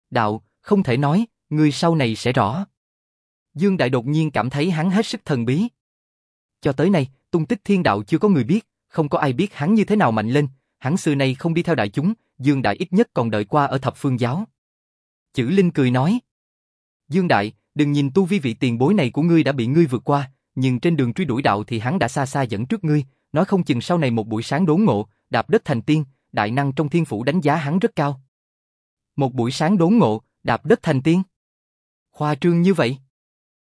Đạo, không thể nói, ngươi sau này sẽ rõ. Dương Đại đột nhiên cảm thấy hắn hết sức thần bí. Cho tới nay, tung tích thiên đạo chưa có người biết, không có ai biết hắn như thế nào mạnh lên, hắn xưa nay không đi theo đại chúng, Dương Đại ít nhất còn đợi qua ở thập phương giáo. Chữ Linh cười nói. Dương Đại, đừng nhìn tu vi vị tiền bối này của ngươi đã bị ngươi vượt qua, nhưng trên đường truy đuổi đạo thì hắn đã xa xa dẫn trước ngươi, nói không chừng sau này một buổi sáng đốn ngộ, đạp đất thành tiên, đại năng trong thiên phủ đánh giá hắn rất cao. Một buổi sáng đốn ngộ, đạp đất thành tiên. Khoa trương như vậy.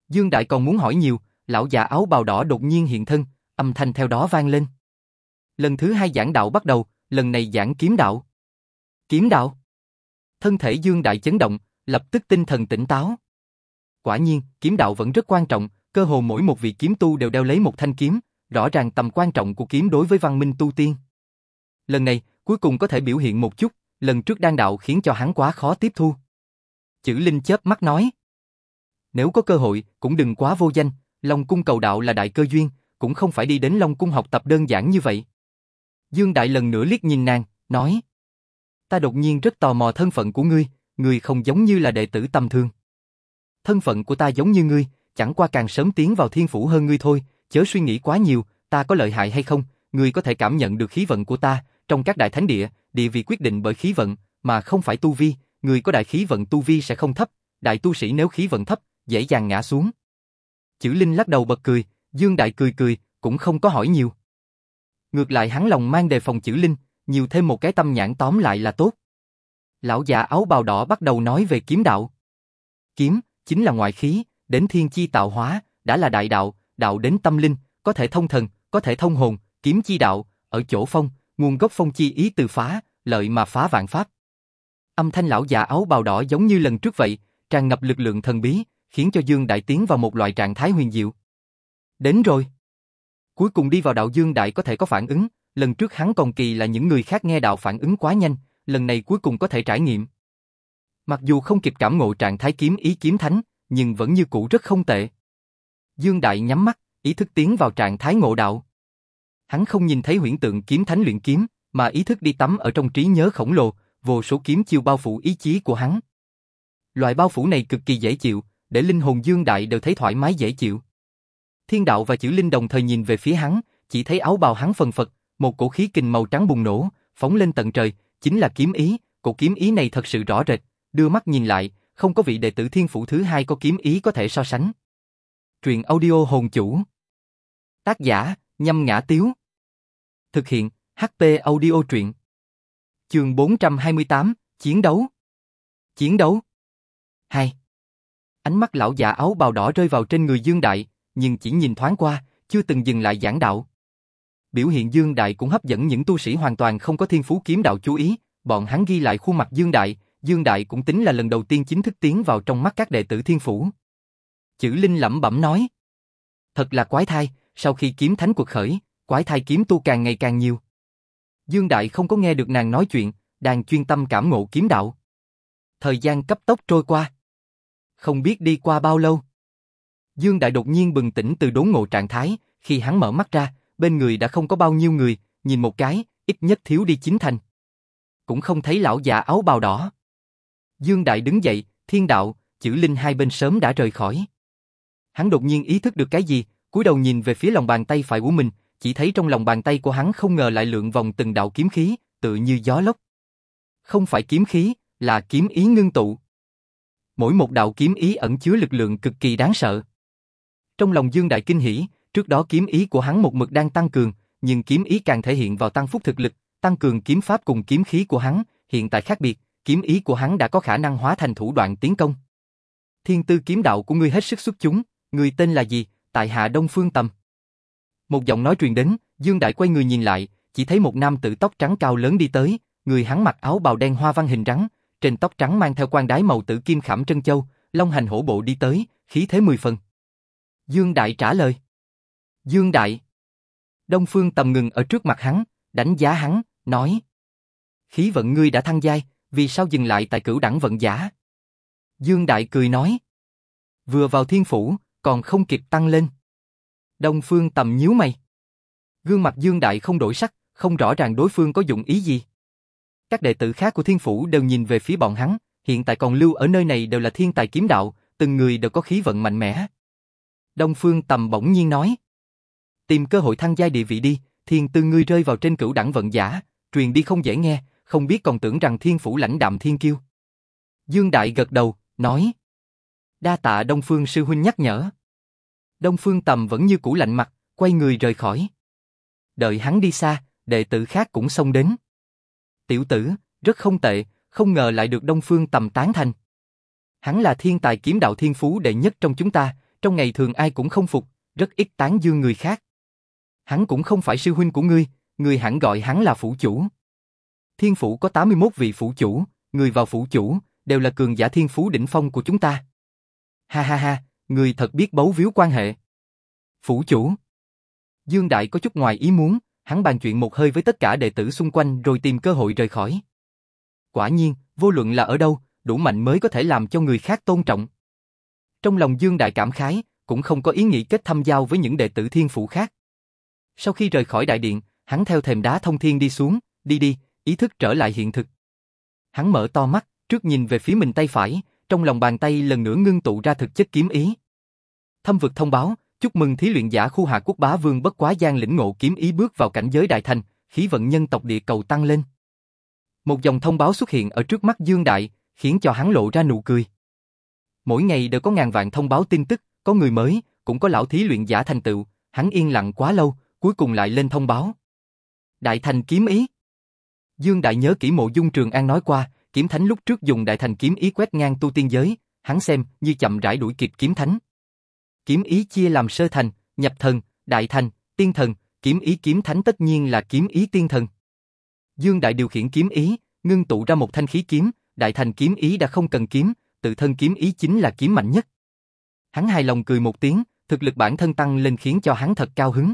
Dương Đại còn muốn hỏi nhiều, lão già áo bào đỏ đột nhiên hiện thân, âm thanh theo đó vang lên. Lần thứ hai giảng đạo bắt đầu, lần này giảng kiếm đạo. Kiếm đạo. Thân thể Dương Đại chấn động, lập tức tinh thần tỉnh táo. Quả nhiên, kiếm đạo vẫn rất quan trọng, cơ hồ mỗi một vị kiếm tu đều đeo lấy một thanh kiếm, rõ ràng tầm quan trọng của kiếm đối với văn minh tu tiên. Lần này, cuối cùng có thể biểu hiện một chút, lần trước đan đạo khiến cho hắn quá khó tiếp thu. Chữ Linh chớp mắt nói. Nếu có cơ hội, cũng đừng quá vô danh, Long Cung cầu đạo là đại cơ duyên, cũng không phải đi đến Long Cung học tập đơn giản như vậy. Dương Đại lần nữa liếc nhìn nàng, nói. Ta đột nhiên rất tò mò thân phận của ngươi, ngươi không giống như là đệ tử tầm thường. Thân phận của ta giống như ngươi, chẳng qua càng sớm tiến vào thiên phủ hơn ngươi thôi, chớ suy nghĩ quá nhiều, ta có lợi hại hay không, ngươi có thể cảm nhận được khí vận của ta, trong các đại thánh địa, địa vị quyết định bởi khí vận, mà không phải tu vi, người có đại khí vận tu vi sẽ không thấp, đại tu sĩ nếu khí vận thấp, dễ dàng ngã xuống. Chữ Linh lắc đầu bật cười, Dương Đại cười cười, cũng không có hỏi nhiều. Ngược lại hắn lòng mang đề phòng chữ Linh, nhiều thêm một cái tâm nhãn tóm lại là tốt. Lão già áo bào đỏ bắt đầu nói về kiếm đạo. Kiếm, chính là ngoại khí, đến thiên chi tạo hóa, đã là đại đạo, đạo đến tâm linh, có thể thông thần, có thể thông hồn, kiếm chi đạo, ở chỗ phong, nguồn gốc phong chi ý từ phá, lợi mà phá vạn pháp. Âm thanh lão già áo bào đỏ giống như lần trước vậy, tràn ngập lực lượng thần bí, khiến cho Dương Đại tiến vào một loại trạng thái huyền diệu. Đến rồi. Cuối cùng đi vào đạo Dương Đại có thể có phản ứng, lần trước hắn còn kỳ là những người khác nghe đạo phản ứng quá nhanh, lần này cuối cùng có thể trải nghiệm. Mặc dù không kịp cảm ngộ trạng thái kiếm ý kiếm thánh, nhưng vẫn như cũ rất không tệ. Dương Đại nhắm mắt, ý thức tiến vào trạng thái ngộ đạo. Hắn không nhìn thấy huyễn tượng kiếm thánh luyện kiếm, mà ý thức đi tắm ở trong trí nhớ khổng lồ, vô số kiếm chiêu bao phủ ý chí của hắn. Loại bao phủ này cực kỳ dễ chịu, để linh hồn Dương Đại đều thấy thoải mái dễ chịu. Thiên đạo và chữ linh đồng thời nhìn về phía hắn, chỉ thấy áo bào hắn phần phật, một cổ khí kình màu trắng bùng nổ, phóng lên tận trời, chính là kiếm ý, cổ kiếm ý này thật sự rõ rệt, đưa mắt nhìn lại, không có vị đệ tử thiên phủ thứ hai có kiếm ý có thể so sánh. Truyện audio hồn chủ. Tác giả, nhâm ngã tiếu. Thực hiện, HP audio truyện. Trường 428, Chiến đấu. Chiến đấu. 2 Ánh mắt lão già áo bào đỏ rơi vào trên người Dương Đại, nhưng chỉ nhìn thoáng qua, chưa từng dừng lại giảng đạo. Biểu hiện Dương Đại cũng hấp dẫn những tu sĩ hoàn toàn không có thiên phú kiếm đạo chú ý, bọn hắn ghi lại khuôn mặt Dương Đại, Dương Đại cũng tính là lần đầu tiên chính thức tiến vào trong mắt các đệ tử thiên phủ. Chữ Linh lẩm bẩm nói. Thật là quái thai, sau khi kiếm thánh cuộc khởi, quái thai kiếm tu càng ngày càng nhiều. Dương Đại không có nghe được nàng nói chuyện, đang chuyên tâm cảm ngộ kiếm đạo. Thời gian cấp tốc trôi qua. Không biết đi qua bao lâu. Dương Đại đột nhiên bừng tỉnh từ đốn ngộ trạng thái, khi hắn mở mắt ra, bên người đã không có bao nhiêu người, nhìn một cái, ít nhất thiếu đi chín thành. Cũng không thấy lão già áo bào đỏ. Dương Đại đứng dậy, thiên đạo, chữ linh hai bên sớm đã rời khỏi. Hắn đột nhiên ý thức được cái gì, cúi đầu nhìn về phía lòng bàn tay phải của mình, chỉ thấy trong lòng bàn tay của hắn không ngờ lại lượn vòng từng đạo kiếm khí, tự như gió lốc. Không phải kiếm khí, là kiếm ý ngưng tụ. Mỗi một đạo kiếm ý ẩn chứa lực lượng cực kỳ đáng sợ. Trong lòng Dương Đại kinh hỉ, trước đó kiếm ý của hắn một mực đang tăng cường, nhưng kiếm ý càng thể hiện vào tăng phúc thực lực, tăng cường kiếm pháp cùng kiếm khí của hắn, hiện tại khác biệt, kiếm ý của hắn đã có khả năng hóa thành thủ đoạn tiến công. Thiên tư kiếm đạo của ngươi hết sức xuất chúng, ngươi tên là gì? Tại hạ Đông Phương Tầm. Một giọng nói truyền đến, Dương Đại quay người nhìn lại, chỉ thấy một nam tử tóc trắng cao lớn đi tới, người hắn mặc áo bào đen hoa văn hình rắn, trên tóc trắng mang theo quan đái màu tử kim khảm trân châu, long hành hổ bộ đi tới, khí thế mười phần. Dương Đại trả lời. Dương Đại. Đông Phương Tầm ngừng ở trước mặt hắn, đánh giá hắn, nói. Khí vận ngươi đã thăng giai, vì sao dừng lại tại cửu đẳng vận giả? Dương Đại cười nói. Vừa vào thiên phủ, còn không kịp tăng lên. Đông Phương Tầm nhíu mày. Gương mặt Dương Đại không đổi sắc, không rõ ràng đối phương có dụng ý gì. Các đệ tử khác của thiên phủ đều nhìn về phía bọn hắn, hiện tại còn lưu ở nơi này đều là thiên tài kiếm đạo, từng người đều có khí vận mạnh mẽ. Đông Phương Tầm bỗng nhiên nói. Tìm cơ hội thăng giai địa vị đi, thiên tư ngươi rơi vào trên cửu đẳng vận giả, truyền đi không dễ nghe, không biết còn tưởng rằng thiên phủ lãnh đạm thiên kiêu. Dương Đại gật đầu, nói. Đa tạ Đông Phương sư huynh nhắc nhở. Đông Phương Tầm vẫn như cũ lạnh mặt, quay người rời khỏi. Đợi hắn đi xa, đệ tử khác cũng xông đến. Tiểu tử, rất không tệ, không ngờ lại được Đông Phương Tầm tán thành. Hắn là thiên tài kiếm đạo thiên phú đệ nhất trong chúng ta, trong ngày thường ai cũng không phục, rất ít tán dương người khác. Hắn cũng không phải sư huynh của ngươi, người hẳn gọi hắn là phủ chủ. Thiên phủ có 81 vị phủ chủ, người vào phủ chủ, đều là cường giả thiên phú đỉnh phong của chúng ta. Ha ha ha, người thật biết bấu víu quan hệ. Phủ chủ. Dương Đại có chút ngoài ý muốn, hắn bàn chuyện một hơi với tất cả đệ tử xung quanh rồi tìm cơ hội rời khỏi. Quả nhiên, vô luận là ở đâu, đủ mạnh mới có thể làm cho người khác tôn trọng. Trong lòng Dương Đại cảm khái, cũng không có ý nghĩ kết thăm giao với những đệ tử thiên phủ khác. Sau khi rời khỏi đại điện, hắn theo thềm đá thông thiên đi xuống, đi đi, ý thức trở lại hiện thực. Hắn mở to mắt, trước nhìn về phía mình tay phải, trong lòng bàn tay lần nữa ngưng tụ ra thực chất kiếm ý. Thâm vực thông báo, chúc mừng thí luyện giả khu hạ quốc bá vương bất quá gian lĩnh ngộ kiếm ý bước vào cảnh giới đại thành, khí vận nhân tộc địa cầu tăng lên. Một dòng thông báo xuất hiện ở trước mắt Dương Đại, khiến cho hắn lộ ra nụ cười. Mỗi ngày đều có ngàn vạn thông báo tin tức, có người mới, cũng có lão thí luyện giả thành tựu, hắn yên lặng quá lâu, cuối cùng lại lên thông báo. Đại thành kiếm ý. Dương Đại nhớ kỹ mộ dung trường an nói qua, kiếm thánh lúc trước dùng đại thành kiếm ý quét ngang tu tiên giới, hắn xem như chậm rãi đuổi kịp kiếm thánh. Kiếm ý chia làm sơ thành, nhập thần, đại thành, tiên thần, kiếm ý kiếm thánh tất nhiên là kiếm ý tiên thần. Dương Đại điều khiển kiếm ý, ngưng tụ ra một thanh khí kiếm, đại thành kiếm ý đã không cần kiếm, tự thân kiếm ý chính là kiếm mạnh nhất. Hắn hài lòng cười một tiếng, thực lực bản thân tăng lên khiến cho hắn thật cao hứng.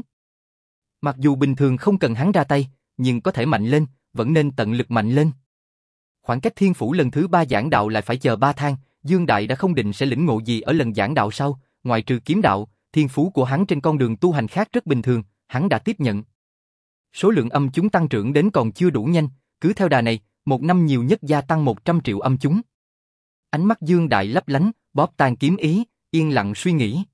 Mặc dù bình thường không cần hắn ra tay, nhưng có thể mạnh lên, vẫn nên tận lực mạnh lên. Khoảng cách thiên phủ lần thứ ba giảng đạo lại phải chờ ba thang. Dương Đại đã không định sẽ lĩnh ngộ gì ở lần giảng đạo sau, ngoài trừ kiếm đạo, thiên phú của hắn trên con đường tu hành khác rất bình thường, hắn đã tiếp nhận. Số lượng âm chúng tăng trưởng đến còn chưa đủ nhanh, cứ theo đà này, một năm nhiều nhất gia tăng 100 triệu âm chúng. Ánh mắt Dương Đại lấp lánh, bóp tan kiếm ý, yên lặng suy nghĩ.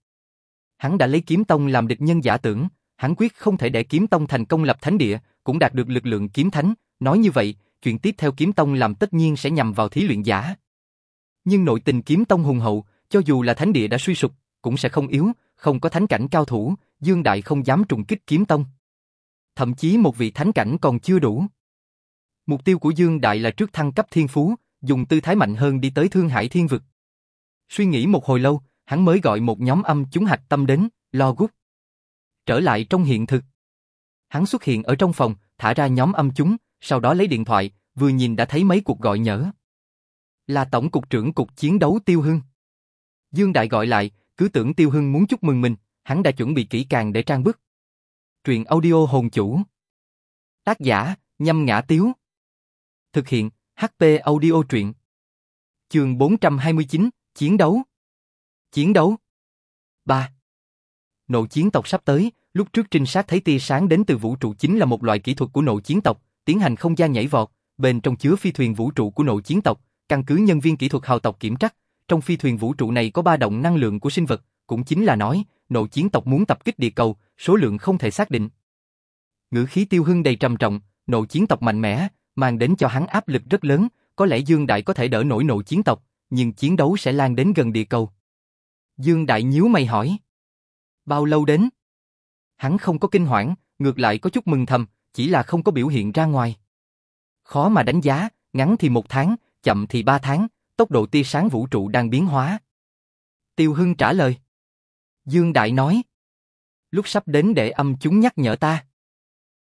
Hắn đã lấy kiếm tông làm địch nhân giả tưởng, hắn quyết không thể để kiếm tông thành công lập thánh địa, cũng đạt được lực lượng kiếm thánh, nói như vậy, chuyện tiếp theo kiếm tông làm tất nhiên sẽ nhằm vào thí luyện giả. Nhưng nội tình kiếm tông hùng hậu, cho dù là thánh địa đã suy sụp, cũng sẽ không yếu, không có thánh cảnh cao thủ, Dương Đại không dám trùng kích kiếm tông. Thậm chí một vị thánh cảnh còn chưa đủ. Mục tiêu của Dương Đại là trước thăng cấp thiên phú, dùng tư thái mạnh hơn đi tới Thương Hải Thiên Vực. Suy nghĩ một hồi lâu, hắn mới gọi một nhóm âm chúng hạch tâm đến, lo gút. Trở lại trong hiện thực. Hắn xuất hiện ở trong phòng, thả ra nhóm âm chúng, sau đó lấy điện thoại, vừa nhìn đã thấy mấy cuộc gọi nhỡ. Là Tổng cục trưởng Cục Chiến đấu Tiêu Hưng. Dương Đại gọi lại, cứ tưởng Tiêu Hưng muốn chúc mừng mình, hắn đã chuẩn bị kỹ càng để trang bức. Truyện audio hồn chủ. Tác giả, nhâm ngã tiếu. Thực hiện, HP audio truyện. Trường 429, Chiến đấu. Chiến đấu. 3. nội chiến tộc sắp tới, lúc trước trinh sát thấy tia sáng đến từ vũ trụ chính là một loại kỹ thuật của nội chiến tộc, tiến hành không gian nhảy vọt, bên trong chứa phi thuyền vũ trụ của nội chiến tộc, căn cứ nhân viên kỹ thuật hào tộc kiểm trắc, trong phi thuyền vũ trụ này có ba động năng lượng của sinh vật, cũng chính là nói, nội chiến tộc muốn tập kích địa cầu, số lượng không thể xác định. Ngữ khí tiêu hưng đầy trầm trọng, nội chiến tộc mạnh mẽ, mang đến cho hắn áp lực rất lớn, có lẽ Dương Đại có thể đỡ nổi nội chiến tộc, nhưng chiến đấu sẽ lan đến gần địa cầu. Dương Đại nhíu mày hỏi. Bao lâu đến? Hắn không có kinh hoảng, ngược lại có chút mừng thầm, chỉ là không có biểu hiện ra ngoài. Khó mà đánh giá, ngắn thì một tháng, chậm thì ba tháng, tốc độ tia sáng vũ trụ đang biến hóa. Tiêu Hưng trả lời. Dương Đại nói. Lúc sắp đến để âm chúng nhắc nhở ta.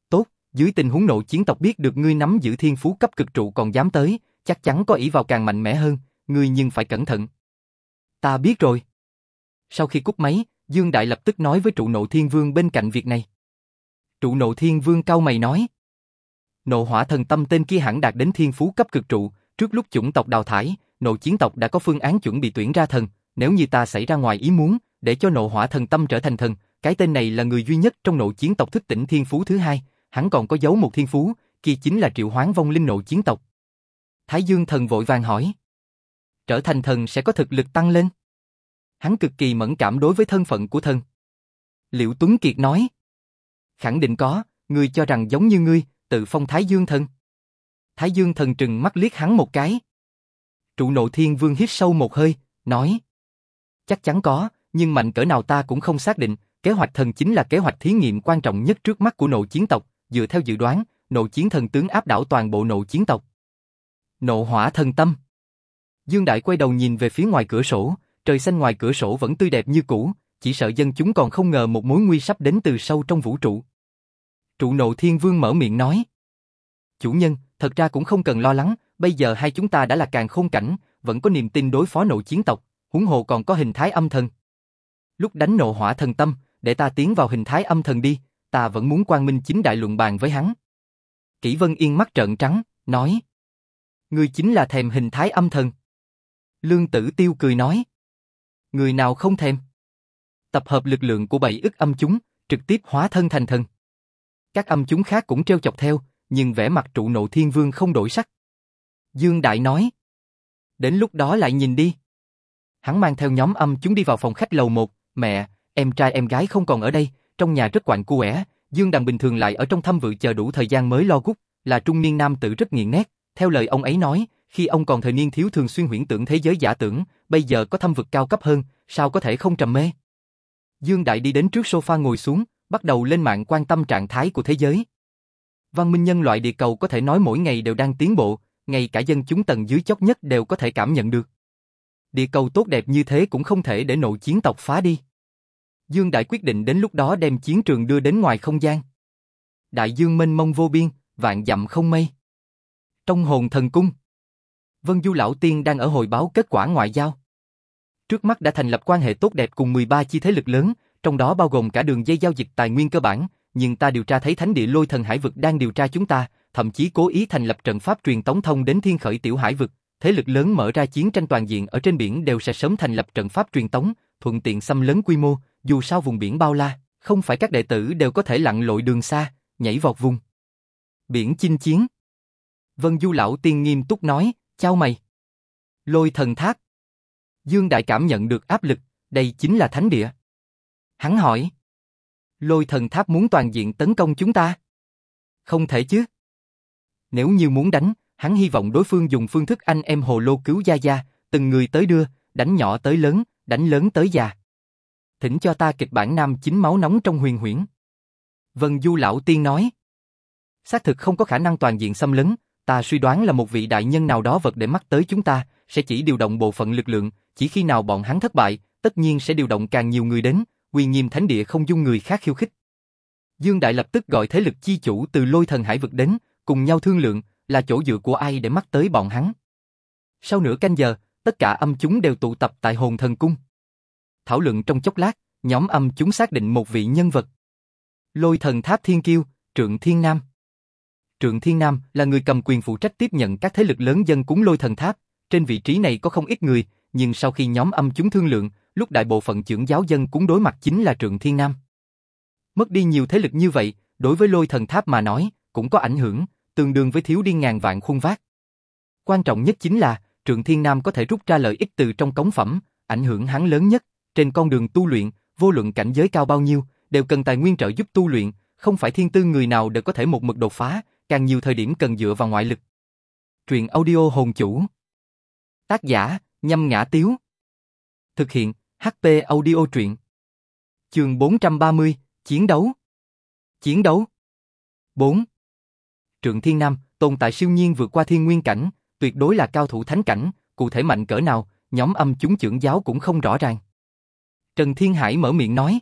Tốt, dưới tình huống nộ chiến tộc biết được ngươi nắm giữ thiên phú cấp cực trụ còn dám tới, chắc chắn có ý vào càng mạnh mẽ hơn, ngươi nhưng phải cẩn thận. Ta biết rồi. Sau khi cúp máy, Dương Đại lập tức nói với trụ nộ thiên vương bên cạnh việc này. Trụ nộ thiên vương cao mày nói. Nộ hỏa thần tâm tên kia hẳn đạt đến thiên phú cấp cực trụ, trước lúc chủng tộc đào thải, nộ chiến tộc đã có phương án chuẩn bị tuyển ra thần, nếu như ta xảy ra ngoài ý muốn, để cho nộ hỏa thần tâm trở thành thần, cái tên này là người duy nhất trong nộ chiến tộc thức tỉnh thiên phú thứ hai, hắn còn có giấu một thiên phú, kia chính là triệu hoán vong linh nộ chiến tộc. Thái Dương thần vội vàng hỏi. Trở thành thần sẽ có thực lực tăng lên. Hắn cực kỳ mẫn cảm đối với thân phận của thần. Liệu Tuấn Kiệt nói. Khẳng định có, ngươi cho rằng giống như ngươi, tự phong Thái Dương thần. Thái Dương thần trừng mắt liếc hắn một cái. Trụ nộ thiên vương hít sâu một hơi, nói. Chắc chắn có, nhưng mạnh cỡ nào ta cũng không xác định, kế hoạch thần chính là kế hoạch thí nghiệm quan trọng nhất trước mắt của nộ chiến tộc, dựa theo dự đoán, nộ chiến thần tướng áp đảo toàn bộ nộ chiến tộc. Nộ hỏa thần tâm. Dương Đại quay đầu nhìn về phía ngoài cửa sổ, trời xanh ngoài cửa sổ vẫn tươi đẹp như cũ, chỉ sợ dân chúng còn không ngờ một mối nguy sắp đến từ sâu trong vũ trụ. Trụ nộ thiên vương mở miệng nói. Chủ nhân, thật ra cũng không cần lo lắng, bây giờ hai chúng ta đã là càng khôn cảnh, vẫn có niềm tin đối phó nộ chiến tộc, huống hồ còn có hình thái âm thần. Lúc đánh nộ hỏa thần tâm, để ta tiến vào hình thái âm thần đi, ta vẫn muốn quang minh chính đại luận bàn với hắn. Kỷ Vân Yên mắt trợn trắng, nói. Ngươi chính là thèm hình thái âm thần. Lương Tử Tiêu cười nói. Người nào không thèm? Tập hợp lực lượng của bảy ức âm chúng, trực tiếp hóa thân thành thần. Các âm chúng khác cũng treo chọc theo, nhưng vẻ mặt trụ nộ thiên vương không đổi sắc. Dương Đại nói. Đến lúc đó lại nhìn đi. Hắn mang theo nhóm âm chúng đi vào phòng khách lầu một, mẹ, em trai em gái không còn ở đây, trong nhà rất quạnh quẻ, Dương Đằng bình thường lại ở trong thăm vự chờ đủ thời gian mới lo gút, là trung niên nam tử rất nghiện nét, theo lời ông ấy nói, khi ông còn thời niên thiếu thường xuyên huyễn tưởng thế giới giả tưởng, bây giờ có thâm vực cao cấp hơn, sao có thể không trầm mê. Dương Đại đi đến trước sofa ngồi xuống, bắt đầu lên mạng quan tâm trạng thái của thế giới. Văn minh nhân loại địa cầu có thể nói mỗi ngày đều đang tiến bộ, ngay cả dân chúng tầng dưới chót nhất đều có thể cảm nhận được. Địa cầu tốt đẹp như thế cũng không thể để nội chiến tộc phá đi. Dương Đại quyết định đến lúc đó đem chiến trường đưa đến ngoài không gian. Đại dương mênh mông vô biên, vạn dặm không mây. Trong hồn thần cung, Vân Du Lão Tiên đang ở hồi báo kết quả ngoại giao. Trước mắt đã thành lập quan hệ tốt đẹp cùng 13 chi thế lực lớn, trong đó bao gồm cả đường dây giao dịch tài nguyên cơ bản, nhưng ta điều tra thấy thánh địa lôi thần hải vực đang điều tra chúng ta, thậm chí cố ý thành lập trận pháp truyền tống thông đến thiên khởi tiểu hải vực, thế lực lớn mở ra chiến tranh toàn diện ở trên biển đều sẽ sớm thành lập trận pháp truyền tống, thuận tiện xâm lớn quy mô, dù sao vùng biển bao la, không phải các đệ tử đều có thể lặn lội đường xa, nhảy vọt vùng. Biển chinh chiến. Vân Du lão tiên nghiêm túc nói, chào mày. Lôi thần thác." Dương Đại cảm nhận được áp lực, đây chính là thánh địa. Hắn hỏi. Lôi thần tháp muốn toàn diện tấn công chúng ta? Không thể chứ. Nếu như muốn đánh, hắn hy vọng đối phương dùng phương thức anh em hồ lô cứu Gia Gia, từng người tới đưa, đánh nhỏ tới lớn, đánh lớn tới già. Thỉnh cho ta kịch bản nam chính máu nóng trong huyền huyễn. Vân Du Lão Tiên nói. Xác thực không có khả năng toàn diện xâm lấn, ta suy đoán là một vị đại nhân nào đó vật để mắt tới chúng ta, sẽ chỉ điều động bộ phận lực lượng, chỉ khi nào bọn hắn thất bại, tất nhiên sẽ điều động càng nhiều người đến, quy nghiêm thánh địa không dung người khác khiêu khích. Dương Đại lập tức gọi thế lực chi chủ từ lôi thần hải vực đến, cùng nhau thương lượng, là chỗ dựa của ai để mắt tới bọn hắn. Sau nửa canh giờ, tất cả âm chúng đều tụ tập tại hồn thần cung. Thảo luận trong chốc lát, nhóm âm chúng xác định một vị nhân vật. Lôi thần tháp thiên kiêu, Trượng Thiên Nam. Trượng Thiên Nam là người cầm quyền phụ trách tiếp nhận các thế lực lớn dân cúng lôi thần tháp. Trên vị trí này có không ít người, nhưng sau khi nhóm âm chúng thương lượng, lúc đại bộ phận trưởng giáo dân cũng đối mặt chính là Trượng Thiên Nam. Mất đi nhiều thế lực như vậy, đối với lôi thần tháp mà nói, cũng có ảnh hưởng, tương đương với thiếu đi ngàn vạn khuôn vác. Quan trọng nhất chính là, Trượng Thiên Nam có thể rút ra lợi ích từ trong cống phẩm, ảnh hưởng hắn lớn nhất, trên con đường tu luyện, vô luận cảnh giới cao bao nhiêu, đều cần tài nguyên trợ giúp tu luyện, không phải thiên tư người nào đều có thể một mực đột phá, càng nhiều thời điểm cần dựa vào ngoại lực. Truyện audio hồn chủ. Tác giả, nhâm ngã tiếu. Thực hiện, HP audio truyện. Trường 430, Chiến đấu. Chiến đấu. 4. Trượng Thiên Nam, tồn tại siêu nhiên vượt qua thiên nguyên cảnh, tuyệt đối là cao thủ thánh cảnh, cụ thể mạnh cỡ nào, nhóm âm chúng trưởng giáo cũng không rõ ràng. Trần Thiên Hải mở miệng nói.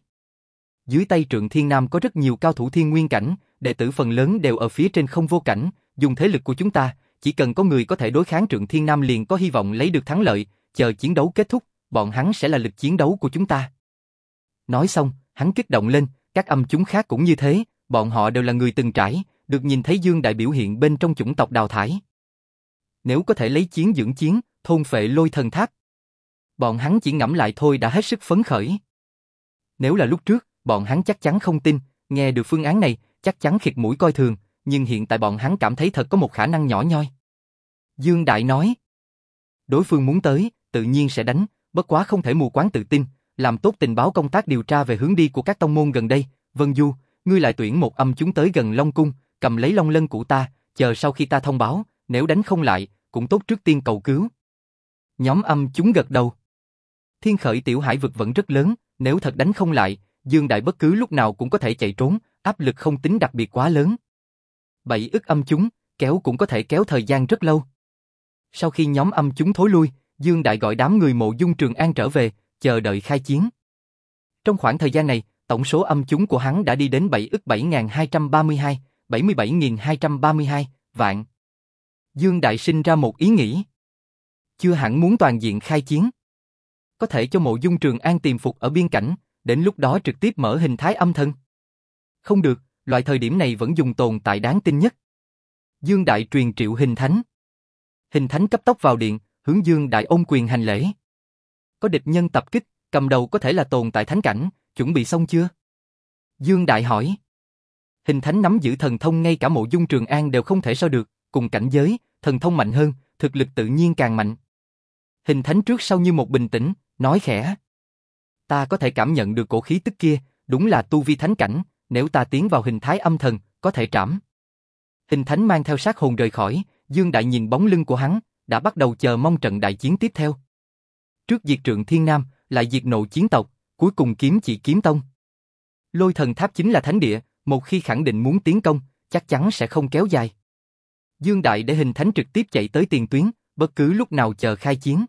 Dưới tay Trượng Thiên Nam có rất nhiều cao thủ thiên nguyên cảnh, đệ tử phần lớn đều ở phía trên không vô cảnh, dùng thế lực của chúng ta, chỉ cần có người có thể đối kháng Trượng Thiên Nam liền có hy vọng lấy được thắng lợi, chờ chiến đấu kết thúc, bọn hắn sẽ là lực chiến đấu của chúng ta. Nói xong, hắn kích động lên, các âm chúng khác cũng như thế, bọn họ đều là người từng trải, được nhìn thấy Dương Đại biểu hiện bên trong chủng tộc đào thải. Nếu có thể lấy chiến dưỡng chiến, thôn phệ lôi thần tháp. Bọn hắn chỉ ngẫm lại thôi đã hết sức phấn khởi. Nếu là lúc trước, bọn hắn chắc chắn không tin, nghe được phương án này, chắc chắn khịt mũi coi thường, nhưng hiện tại bọn hắn cảm thấy thật có một khả năng nhỏ nhoi. Dương Đại nói, đối phương muốn tới, tự nhiên sẽ đánh, bất quá không thể mù quáng tự tin, làm tốt tình báo công tác điều tra về hướng đi của các tông môn gần đây. Vân Du, ngươi lại tuyển một âm chúng tới gần Long Cung, cầm lấy long lân của ta, chờ sau khi ta thông báo, nếu đánh không lại, cũng tốt trước tiên cầu cứu. Nhóm âm chúng gật đầu. Thiên khởi tiểu hải vực vẫn rất lớn, nếu thật đánh không lại, Dương Đại bất cứ lúc nào cũng có thể chạy trốn, áp lực không tính đặc biệt quá lớn. Bảy ức âm chúng, kéo cũng có thể kéo thời gian rất lâu. Sau khi nhóm âm chúng thối lui, Dương Đại gọi đám người mộ dung Trường An trở về, chờ đợi khai chiến. Trong khoảng thời gian này, tổng số âm chúng của hắn đã đi đến 7 ức 7232, 77.232, vạn. Dương Đại sinh ra một ý nghĩ. Chưa hẳn muốn toàn diện khai chiến. Có thể cho mộ dung Trường An tìm phục ở biên cảnh, đến lúc đó trực tiếp mở hình thái âm thân. Không được, loại thời điểm này vẫn dùng tồn tại đáng tin nhất. Dương Đại truyền triệu hình thánh. Hình thánh cấp tốc vào điện, hướng Dương Đại ôm quyền hành lễ. Có địch nhân tập kích, cầm đầu có thể là tồn tại thánh cảnh, chuẩn bị xong chưa? Dương Đại hỏi. Hình thánh nắm giữ thần thông ngay cả mộ dung trường an đều không thể so được, cùng cảnh giới, thần thông mạnh hơn, thực lực tự nhiên càng mạnh. Hình thánh trước sau như một bình tĩnh, nói khẽ. Ta có thể cảm nhận được cổ khí tức kia, đúng là tu vi thánh cảnh, nếu ta tiến vào hình thái âm thần, có thể trảm. Hình thánh mang theo sát hồn rời khỏi, Dương Đại nhìn bóng lưng của hắn, đã bắt đầu chờ mong trận đại chiến tiếp theo. Trước diệt trượng thiên nam, lại diệt nộ chiến tộc, cuối cùng kiếm chỉ kiếm tông. Lôi thần tháp chính là thánh địa, một khi khẳng định muốn tiến công, chắc chắn sẽ không kéo dài. Dương Đại để hình thánh trực tiếp chạy tới tiền tuyến, bất cứ lúc nào chờ khai chiến.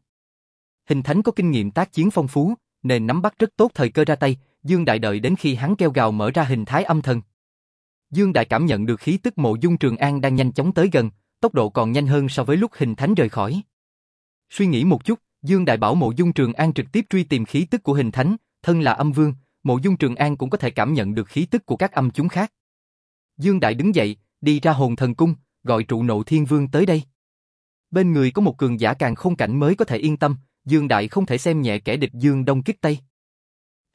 Hình thánh có kinh nghiệm tác chiến phong phú, nên nắm bắt rất tốt thời cơ ra tay, Dương Đại đợi đến khi hắn kêu gào mở ra hình thái âm thần. Dương Đại cảm nhận được khí tức mộ dung Trường An đang nhanh chóng tới gần, tốc độ còn nhanh hơn so với lúc hình thánh rời khỏi. Suy nghĩ một chút, Dương Đại bảo mộ dung Trường An trực tiếp truy tìm khí tức của hình thánh, thân là âm vương, mộ dung Trường An cũng có thể cảm nhận được khí tức của các âm chúng khác. Dương Đại đứng dậy, đi ra hồn thần cung, gọi trụ nộ thiên vương tới đây. Bên người có một cường giả càng không cảnh mới có thể yên tâm, Dương Đại không thể xem nhẹ kẻ địch Dương Đông kích Tây.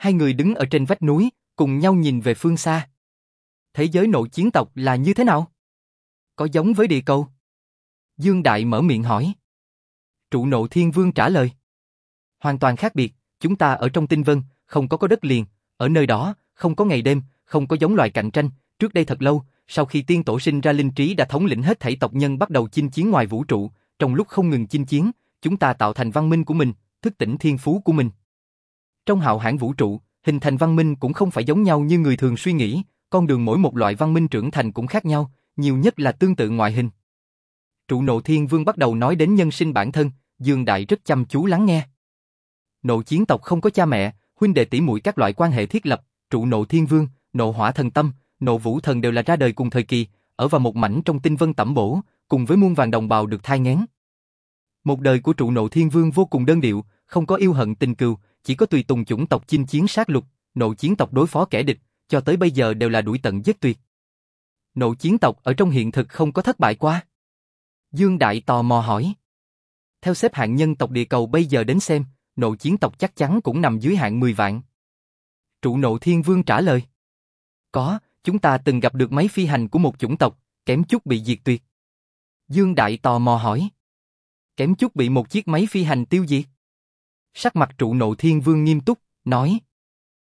Hai người đứng ở trên vách núi, cùng nhau nhìn về phương xa. Thế giới nội chiến tộc là như thế nào? Có giống với địa cầu? Dương Đại mở miệng hỏi. Trụ nộ thiên vương trả lời. Hoàn toàn khác biệt, chúng ta ở trong tinh vân, không có có đất liền, ở nơi đó, không có ngày đêm, không có giống loài cạnh tranh, trước đây thật lâu, sau khi tiên tổ sinh ra linh trí đã thống lĩnh hết thảy tộc nhân bắt đầu chinh chiến ngoài vũ trụ, trong lúc không ngừng chinh chiến, chúng ta tạo thành văn minh của mình, thức tỉnh thiên phú của mình. Trong hạo hãn vũ trụ, hình thành văn minh cũng không phải giống nhau như người thường suy nghĩ, con đường mỗi một loại văn minh trưởng thành cũng khác nhau, nhiều nhất là tương tự ngoại hình. Trụ nộ thiên vương bắt đầu nói đến nhân sinh bản thân, Dương Đại rất chăm chú lắng nghe. Nộ chiến tộc không có cha mẹ, huynh đệ tỷ muội các loại quan hệ thiết lập, trụ nộ thiên vương, nộ hỏa thần tâm, nộ vũ thần đều là ra đời cùng thời kỳ, ở vào một mảnh trong tinh vân tẩm bổ, cùng với muôn vàng đồng bào được thai ngén. Một đời của trụ nộ thiên vương vô cùng đơn điệu, không có yêu hận tình cừu, chỉ có tùy tùng chủng tộc chinh chiến sát lục, nội chiến tộc đối phó kẻ địch, cho tới bây giờ đều là đuổi tận giết tuyệt. Nội chiến tộc ở trong hiện thực không có thất bại qua. Dương Đại tò mò hỏi. Theo xếp hạng nhân tộc địa cầu bây giờ đến xem, nội chiến tộc chắc chắn cũng nằm dưới hạng 10 vạn. Trụ nộ thiên vương trả lời. Có, chúng ta từng gặp được mấy phi hành của một chủng tộc, kém chút bị diệt tuyệt. Dương Đại tò mò hỏi. Kém chút bị một chiếc máy phi hành tiêu diệt. Sắc mặt trụ nộ thiên vương nghiêm túc, nói.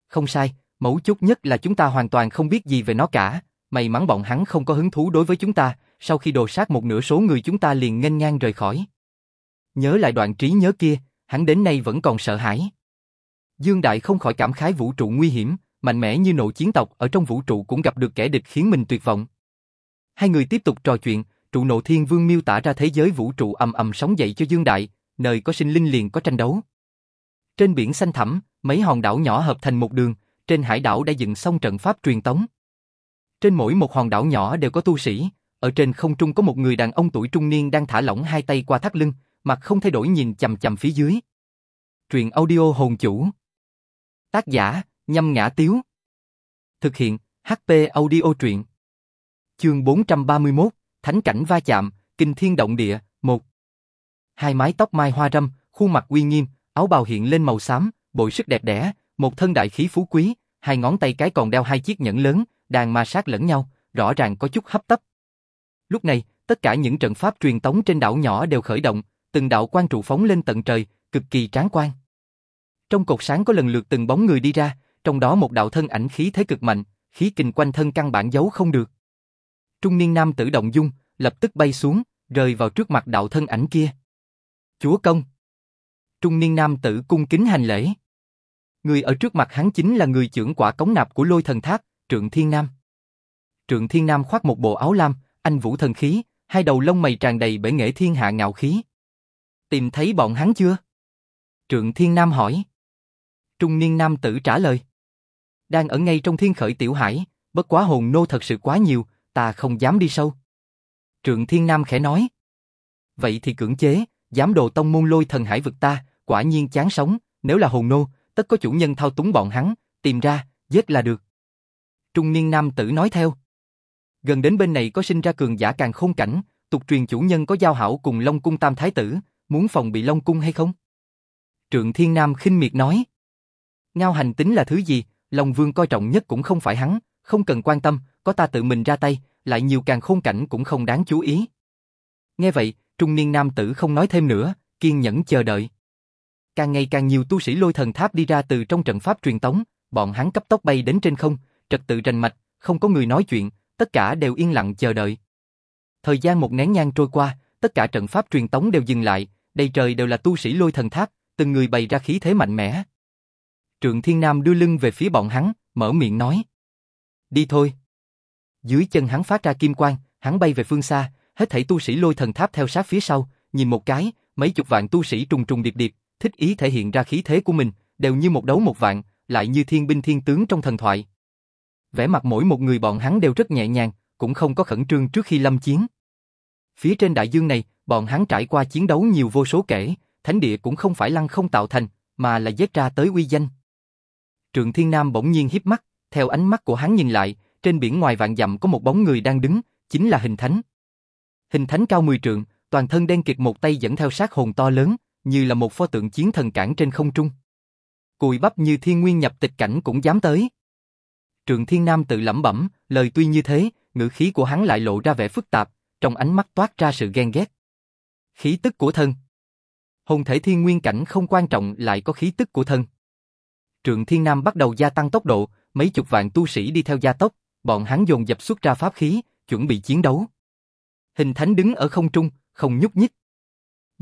Không sai, mấu chốt nhất là chúng ta hoàn toàn không biết gì về nó cả, may mắn bọn hắn không có hứng thú đối với chúng ta, sau khi đồ sát một nửa số người chúng ta liền nghênh ngang rời khỏi. Nhớ lại đoạn trí nhớ kia, hắn đến nay vẫn còn sợ hãi. Dương Đại không khỏi cảm khái vũ trụ nguy hiểm, mạnh mẽ như nộ chiến tộc ở trong vũ trụ cũng gặp được kẻ địch khiến mình tuyệt vọng. Hai người tiếp tục trò chuyện, trụ nộ thiên vương miêu tả ra thế giới vũ trụ ầm ầm sóng dậy cho Dương Đại, nơi có sinh linh liền có tranh đấu. Trên biển xanh thẳm, mấy hòn đảo nhỏ hợp thành một đường, trên hải đảo đã dựng xong trận pháp truyền tống. Trên mỗi một hòn đảo nhỏ đều có tu sĩ, ở trên không trung có một người đàn ông tuổi trung niên đang thả lỏng hai tay qua thắt lưng, mặt không thay đổi nhìn chầm chầm phía dưới. Truyện audio hồn chủ. Tác giả, nhâm ngã tiếu. Thực hiện, HP audio truyện. Chương 431, Thánh cảnh va chạm, kinh thiên động địa, một. Hai mái tóc mai hoa râm, khuôn mặt uy nghiêm, áo bào hiện lên màu xám, bội sức đẹp đẽ, một thân đại khí phú quý, hai ngón tay cái còn đeo hai chiếc nhẫn lớn, đang ma sát lẫn nhau, rõ ràng có chút hấp tấp. Lúc này, tất cả những trận pháp truyền tống trên đảo nhỏ đều khởi động, từng đạo quan trụ phóng lên tận trời, cực kỳ tráng quan. Trong cột sáng có lần lượt từng bóng người đi ra, trong đó một đạo thân ảnh khí thế cực mạnh, khí kình quanh thân căn bản giấu không được. Trung niên nam tử động dung, lập tức bay xuống, rơi vào trước mặt đạo thân ảnh kia. Chúa công. Trung niên nam tử cung kính hành lễ. Người ở trước mặt hắn chính là người trưởng quả cống nạp của lôi thần tháp, Trượng Thiên Nam. Trượng Thiên Nam khoác một bộ áo lam, anh vũ thần khí, hai đầu lông mày tràn đầy bể nghệ thiên hạ ngạo khí. Tìm thấy bọn hắn chưa? Trượng Thiên Nam hỏi. Trung niên nam tử trả lời. Đang ở ngay trong thiên khởi tiểu hải, bất quá hồn nô thật sự quá nhiều, ta không dám đi sâu. Trượng Thiên Nam khẽ nói. Vậy thì cưỡng chế, dám đồ tông môn lôi thần hải vực ta, quả nhiên chán sống, nếu là hồn nô, tất có chủ nhân thao túng bọn hắn, tìm ra, giết là được. Trung niên nam tử nói theo. Gần đến bên này có sinh ra cường giả càng khôn cảnh, tục truyền chủ nhân có giao hảo cùng Long Cung Tam Thái Tử, muốn phòng bị Long Cung hay không? Trượng Thiên Nam khinh miệt nói. Ngao hành tính là thứ gì, Long Vương coi trọng nhất cũng không phải hắn, không cần quan tâm, có ta tự mình ra tay, lại nhiều càng khôn cảnh cũng không đáng chú ý. Nghe vậy, trung niên nam tử không nói thêm nữa, kiên nhẫn chờ đợi càng ngày càng nhiều tu sĩ lôi thần tháp đi ra từ trong trận pháp truyền tống, bọn hắn cấp tốc bay đến trên không, trật tự rành mạch, không có người nói chuyện, tất cả đều yên lặng chờ đợi. Thời gian một nén nhang trôi qua, tất cả trận pháp truyền tống đều dừng lại, đầy trời đều là tu sĩ lôi thần tháp, từng người bày ra khí thế mạnh mẽ. Trượng Thiên Nam đưa lưng về phía bọn hắn, mở miệng nói. Đi thôi. Dưới chân hắn phát ra kim quang, hắn bay về phương xa, hết thảy tu sĩ lôi thần tháp theo sát phía sau, nhìn một cái, mấy chục vạn tu sĩ trùng trùng điệp điệp, thích ý thể hiện ra khí thế của mình, đều như một đấu một vạn, lại như thiên binh thiên tướng trong thần thoại. Vẻ mặt mỗi một người bọn hắn đều rất nhẹ nhàng, cũng không có khẩn trương trước khi lâm chiến. Phía trên đại dương này, bọn hắn trải qua chiến đấu nhiều vô số kể, thánh địa cũng không phải lăng không tạo thành, mà là giết ra tới uy danh. trường Thiên Nam bỗng nhiên híp mắt, theo ánh mắt của hắn nhìn lại, trên biển ngoài vạn dặm có một bóng người đang đứng, chính là hình thánh. Hình thánh cao 10 trượng, toàn thân đen kịt một tay dẫn theo sát hồn to lớn, như là một pho tượng chiến thần cản trên không trung. Cùi bắp như thiên nguyên nhập tịch cảnh cũng dám tới. trường Thiên Nam tự lẩm bẩm, lời tuy như thế, ngữ khí của hắn lại lộ ra vẻ phức tạp, trong ánh mắt toát ra sự ghen ghét. Khí tức của thân. Hồn thể thiên nguyên cảnh không quan trọng lại có khí tức của thân. trường Thiên Nam bắt đầu gia tăng tốc độ, mấy chục vạn tu sĩ đi theo gia tốc, bọn hắn dồn dập xuất ra pháp khí, chuẩn bị chiến đấu. Hình thánh đứng ở không trung, không nhúc nhích.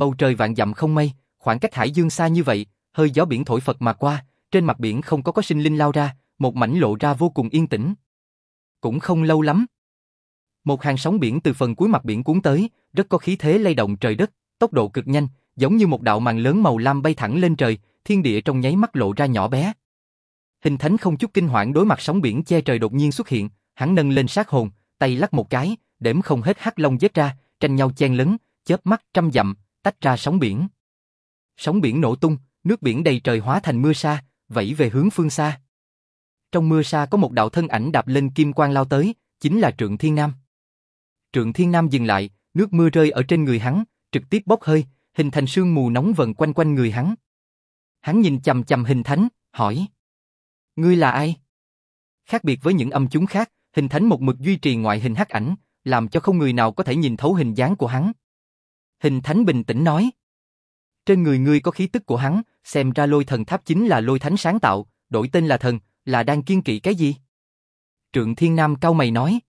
Bầu trời vạn dặm không mây, khoảng cách hải dương xa như vậy, hơi gió biển thổi phật mà qua, trên mặt biển không có có sinh linh lao ra, một mảnh lộ ra vô cùng yên tĩnh. Cũng không lâu lắm. Một hàng sóng biển từ phần cuối mặt biển cuốn tới, rất có khí thế lay động trời đất, tốc độ cực nhanh, giống như một đạo màn lớn màu lam bay thẳng lên trời, thiên địa trong nháy mắt lộ ra nhỏ bé. Hình thánh không chút kinh hoảng đối mặt sóng biển che trời đột nhiên xuất hiện, hắn nâng lên sát hồn, tay lắc một cái, đếm không hết hắc long giết ra, tranh nhau chen lấn, chớp mắt trăm dặm, tách ra sóng biển. Sóng biển nổ tung, nước biển đầy trời hóa thành mưa sa, vẫy về hướng phương xa. Trong mưa sa có một đạo thân ảnh đạp lên kim quang lao tới, chính là Trượng Thiên Nam. Trượng Thiên Nam dừng lại, nước mưa rơi ở trên người hắn, trực tiếp bốc hơi, hình thành sương mù nóng vần quanh quanh người hắn. Hắn nhìn chầm chầm hình thánh, hỏi. Ngươi là ai? Khác biệt với những âm chúng khác, hình thánh một mực duy trì ngoại hình hắc ảnh, làm cho không người nào có thể nhìn thấu hình dáng của hắn. Hình thánh bình tĩnh nói. Trên người ngươi có khí tức của hắn, xem ra lôi thần tháp chính là lôi thánh sáng tạo, đổi tên là thần, là đang kiên kỵ cái gì? Trượng Thiên Nam cao mày nói.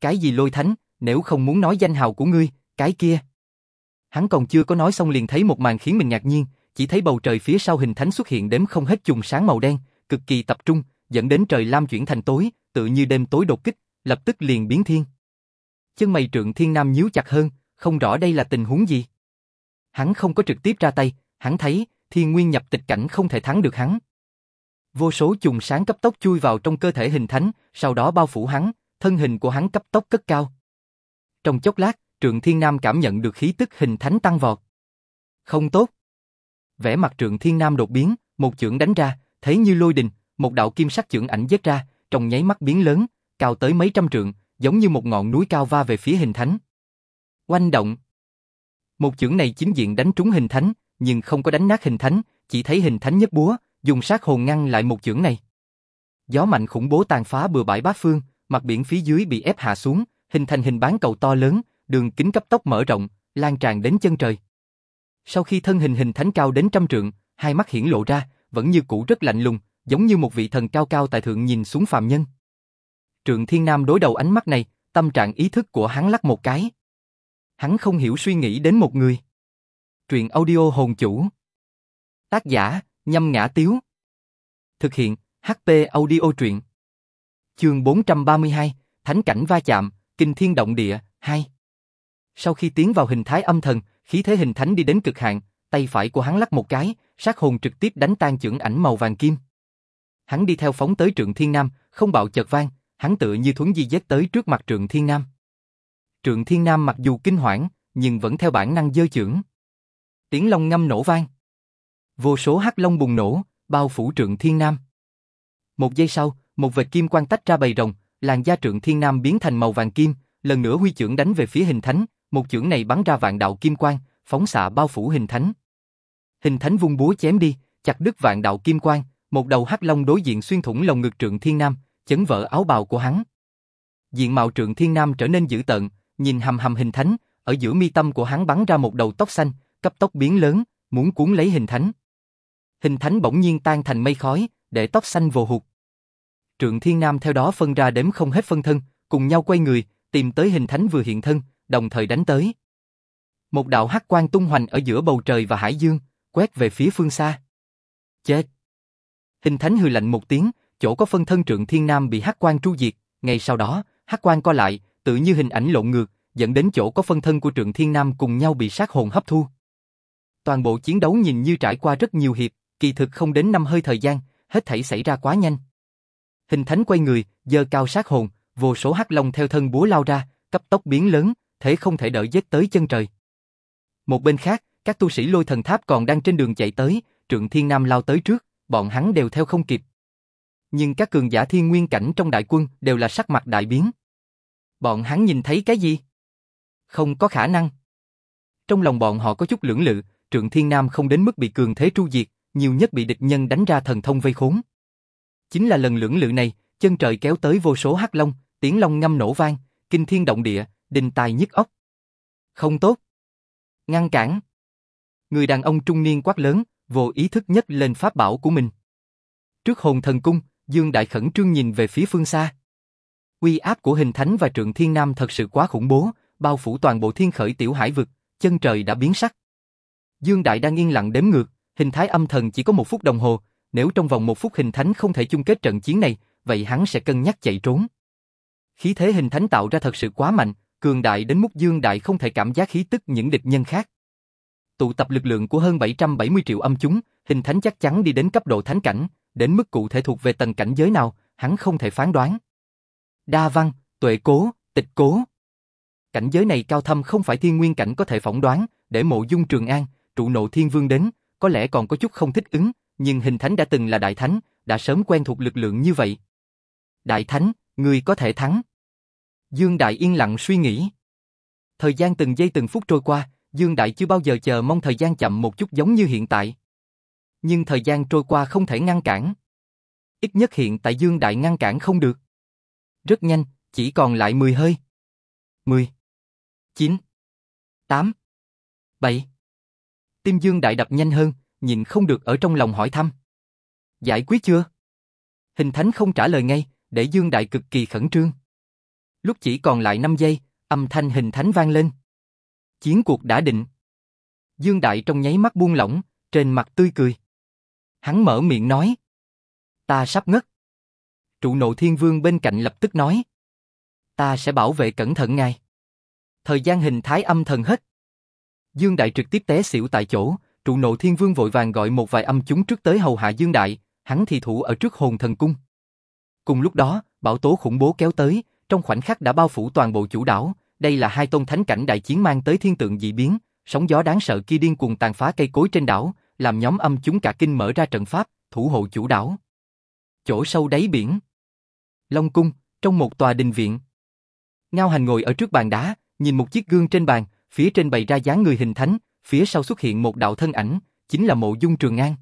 Cái gì lôi thánh, nếu không muốn nói danh hào của ngươi, cái kia. Hắn còn chưa có nói xong liền thấy một màn khiến mình ngạc nhiên, chỉ thấy bầu trời phía sau hình thánh xuất hiện đếm không hết chùm sáng màu đen, cực kỳ tập trung, dẫn đến trời lam chuyển thành tối, tự như đêm tối đột kích, lập tức liền biến thiên. Chân mày trượng thiên nam nhíu chặt hơn, không rõ đây là tình huống gì. Hắn không có trực tiếp ra tay, hắn thấy, thiên nguyên nhập tịch cảnh không thể thắng được hắn. Vô số chùm sáng cấp tốc chui vào trong cơ thể hình thánh, sau đó bao phủ hắn, thân hình của hắn cấp tốc cất cao. Trong chốc lát, Trượng Thiên Nam cảm nhận được khí tức hình thánh tăng vọt. Không tốt. Vẻ mặt Trượng Thiên Nam đột biến, một chưởng đánh ra, thấy như lôi đình, một đạo kim sắc chưởng ảnh giết ra, trong nháy mắt biến lớn, cao tới mấy trăm trượng, giống như một ngọn núi cao va về phía hình thánh. Oanh động. Một chưởng này chính diện đánh trúng hình thánh, nhưng không có đánh nát hình thánh, chỉ thấy hình thánh nhấc búa, dùng sát hồn ngăn lại một chưởng này. Gió mạnh khủng bố tàn phá bừa bãi bát phương, mặt biển phía dưới bị ép hạ xuống, hình thành hình bán cầu to lớn, đường kính cấp tốc mở rộng, lan tràn đến chân trời. Sau khi thân hình hình thánh cao đến trăm trượng, hai mắt hiển lộ ra, vẫn như cũ rất lạnh lùng, giống như một vị thần cao cao tại thượng nhìn xuống phàm nhân. Trượng Thiên Nam đối đầu ánh mắt này, tâm trạng ý thức của hắn lắc một cái. Hắn không hiểu suy nghĩ đến một người. Truyện audio hồn chủ. Tác giả, nhâm ngã tiếu. Thực hiện, HP audio truyện. Chương 432, Thánh cảnh va chạm, kinh thiên động địa, 2. Sau khi tiến vào hình thái âm thần, khí thế hình thánh đi đến cực hạn, tay phải của hắn lắc một cái, sát hồn trực tiếp đánh tan chưởng ảnh màu vàng kim. Hắn đi theo phóng tới Trượng Thiên Nam, không bạo chợt vang, hắn tự như thuấn di dết tới trước mặt Trượng Thiên Nam. Trượng Thiên Nam mặc dù kinh hoảng, nhưng vẫn theo bản năng dơ chưởng. Tiếng long ngâm nổ vang. Vô số hắc long bùng nổ, bao phủ Trượng Thiên Nam. Một giây sau, một vệt kim quang tách ra bầy rồng, làn da Trượng Thiên Nam biến thành màu vàng kim, lần nữa huy chưởng đánh về phía hình thánh, một chưởng này bắn ra vạn đạo kim quang, phóng xạ bao phủ hình thánh. Hình thánh vung búa chém đi, chặt đứt vạn đạo kim quang, một đầu hắc long đối diện xuyên thủng lồng ngực Trượng Thiên Nam, chấn vỡ áo bào của hắn. Diện mạo Trượng Thiên Nam trở nên dữ tợn, nhìn hầm hầm hình thánh, ở giữa mi tâm của hắn bắn ra một đầu tóc xanh, cấp tốc biến lớn, muốn cuốn lấy hình thánh. Hình thánh bỗng nhiên tan thành mây khói, để tóc xanh vồ hụt. Trượng Thiên Nam theo đó phân ra đếm không hết phân thân, cùng nhau quay người, tìm tới hình thánh vừa hiện thân, đồng thời đánh tới. Một đạo hắc quang tung hoành ở giữa bầu trời và hải dương, quét về phía phương xa. Chết! Hình thánh hừ lạnh một tiếng, chỗ có phân thân Trượng Thiên Nam bị hắc quang tru diệt, ngay sau đó, hắc quang co lại, tự như hình ảnh lộn ngược, dẫn đến chỗ có phân thân của Trượng Thiên Nam cùng nhau bị sát hồn hấp thu. Toàn bộ chiến đấu nhìn như trải qua rất nhiều hiệp, kỳ thực không đến năm hơi thời gian, hết thảy xảy ra quá nhanh. Hình thánh quay người, giơ cao sát hồn, vô số hắc long theo thân búa lao ra, cấp tốc biến lớn, thế không thể đợi giết tới chân trời. Một bên khác, các tu sĩ lôi thần tháp còn đang trên đường chạy tới, trượng thiên nam lao tới trước, bọn hắn đều theo không kịp. Nhưng các cường giả thiên nguyên cảnh trong đại quân đều là sắc mặt đại biến. Bọn hắn nhìn thấy cái gì? Không có khả năng. Trong lòng bọn họ có chút lưỡng lự, trượng thiên nam không đến mức bị cường thế tru diệt, nhiều nhất bị địch nhân đánh ra thần thông vây khốn. Chính là lần lưỡng lự này, chân trời kéo tới vô số hắc long, tiếng long ngâm nổ vang, kinh thiên động địa, đình tài nhức óc. Không tốt. Ngăn cản. Người đàn ông trung niên quát lớn, vô ý thức nhất lên pháp bảo của mình. Trước hồn thần cung, Dương Đại khẩn trương nhìn về phía phương xa. Uy áp của hình thánh và trượng thiên nam thật sự quá khủng bố, bao phủ toàn bộ thiên khởi tiểu hải vực, chân trời đã biến sắc. Dương Đại đang yên lặng đếm ngược, hình thái âm thần chỉ có một phút đồng hồ, nếu trong vòng một phút hình thánh không thể chung kết trận chiến này, vậy hắn sẽ cân nhắc chạy trốn. Khí thế hình thánh tạo ra thật sự quá mạnh, cường đại đến mức Dương Đại không thể cảm giác khí tức những địch nhân khác. Tụ tập lực lượng của hơn 770 triệu âm chúng, hình thánh chắc chắn đi đến cấp độ thánh cảnh, đến mức cụ thể thuộc về tầng cảnh giới nào, hắn không thể phán đoán. Đa văn, tuệ cố, tịch cố. Cảnh giới này cao thâm không phải thiên nguyên cảnh có thể phỏng đoán, để mộ dung trường an, trụ nộ thiên vương đến, có lẽ còn có chút không thích ứng, nhưng hình thánh đã từng là đại thánh, đã sớm quen thuộc lực lượng như vậy. Đại thánh, người có thể thắng. Dương Đại yên lặng suy nghĩ. Thời gian từng giây từng phút trôi qua, Dương Đại chưa bao giờ chờ mong thời gian chậm một chút giống như hiện tại. Nhưng thời gian trôi qua không thể ngăn cản. Ít nhất hiện tại Dương Đại ngăn cản không được. Rất nhanh, chỉ còn lại 10 hơi. 10 9 8 7 Tim Dương Đại đập nhanh hơn, nhìn không được ở trong lòng hỏi thăm. Giải quyết chưa? Hình Thánh không trả lời ngay, để Dương Đại cực kỳ khẩn trương. Lúc chỉ còn lại 5 giây, âm thanh Hình Thánh vang lên. Chiến cuộc đã định. Dương Đại trong nháy mắt buông lỏng, trên mặt tươi cười. Hắn mở miệng nói. Ta sắp ngất. Trụ nộ thiên vương bên cạnh lập tức nói. Ta sẽ bảo vệ cẩn thận ngài. Thời gian hình thái âm thần hết. Dương Đại trực tiếp té xỉu tại chỗ, trụ nộ thiên vương vội vàng gọi một vài âm chúng trước tới hầu hạ Dương Đại, hắn thì thủ ở trước hồn thần cung. Cùng lúc đó, bảo tố khủng bố kéo tới, trong khoảnh khắc đã bao phủ toàn bộ chủ đảo, đây là hai tôn thánh cảnh đại chiến mang tới thiên tượng dị biến, sóng gió đáng sợ kia điên cuồng tàn phá cây cối trên đảo, làm nhóm âm chúng cả kinh mở ra trận pháp, thủ hộ chủ đảo. Chỗ sâu đáy biển. Long cung, trong một tòa đình viện. Ngao Hành ngồi ở trước bàn đá, nhìn một chiếc gương trên bàn, phía trên bày ra dáng người hình thánh, phía sau xuất hiện một đạo thân ảnh, chính là mộ dung trường an.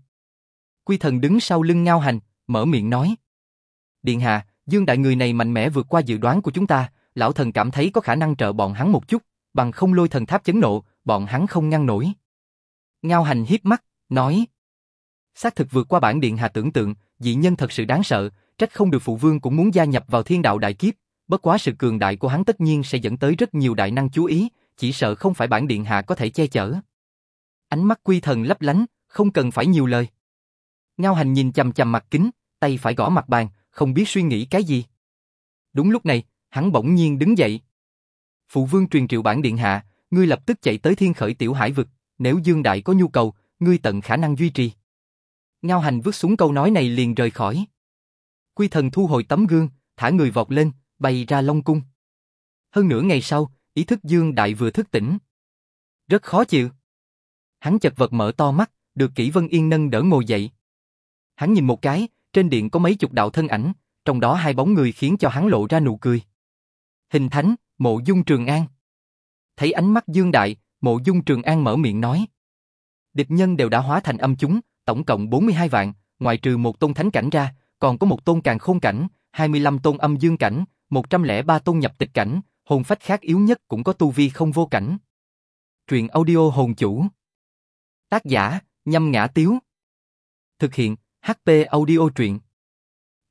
Quy thần đứng sau lưng ngao hành, mở miệng nói. Điện hạ, dương đại người này mạnh mẽ vượt qua dự đoán của chúng ta, lão thần cảm thấy có khả năng trợ bọn hắn một chút, bằng không lôi thần tháp chấn nộ, bọn hắn không ngăn nổi. Ngao hành hiếp mắt, nói. Xác thực vượt qua bản điện hạ tưởng tượng, dị nhân thật sự đáng sợ, trách không được phụ vương cũng muốn gia nhập vào thiên đạo đại kiếp, bất quá sự cường đại của hắn tất nhiên sẽ dẫn tới rất nhiều đại năng chú ý, chỉ sợ không phải bản điện hạ có thể che chở. Ánh mắt quy thần lấp lánh, không cần phải nhiều lời. Ngao hành nhìn chầm chầm mặt kính, tay phải gõ mặt bàn, không biết suy nghĩ cái gì. Đúng lúc này, hắn bỗng nhiên đứng dậy. Phụ vương truyền triệu bản điện hạ, ngươi lập tức chạy tới thiên khởi tiểu hải vực, nếu Dương Đại có nhu cầu, ngươi tận khả năng duy trì. Ngao hành vứt xuống câu nói này liền rời khỏi. Quy thần thu hồi tấm gương, thả người vọt lên, bay ra Long Cung. Hơn nửa ngày sau, ý thức Dương Đại vừa thức tỉnh. Rất khó chịu. Hắn chật vật mở to mắt, được Kỷ Vân Yên nâng đỡ ngồi dậy. Hắn nhìn một cái, trên điện có mấy chục đạo thân ảnh, trong đó hai bóng người khiến cho hắn lộ ra nụ cười. Hình Thánh, Mộ Dung Trường An. Thấy ánh mắt Dương Đại, Mộ Dung Trường An mở miệng nói. Địch nhân đều đã hóa thành âm chúng, tổng cộng 42 vạn, ngoài trừ một tôn thánh cảnh ra, còn có một tôn càng khôn cảnh, 25 tôn âm dương cảnh, 103 tôn nhập tịch cảnh, hồn phách khác yếu nhất cũng có tu vi không vô cảnh. Truyện audio hồn chủ. Tác giả, nhâm ngã tiếu. Thực hiện, HP audio truyện.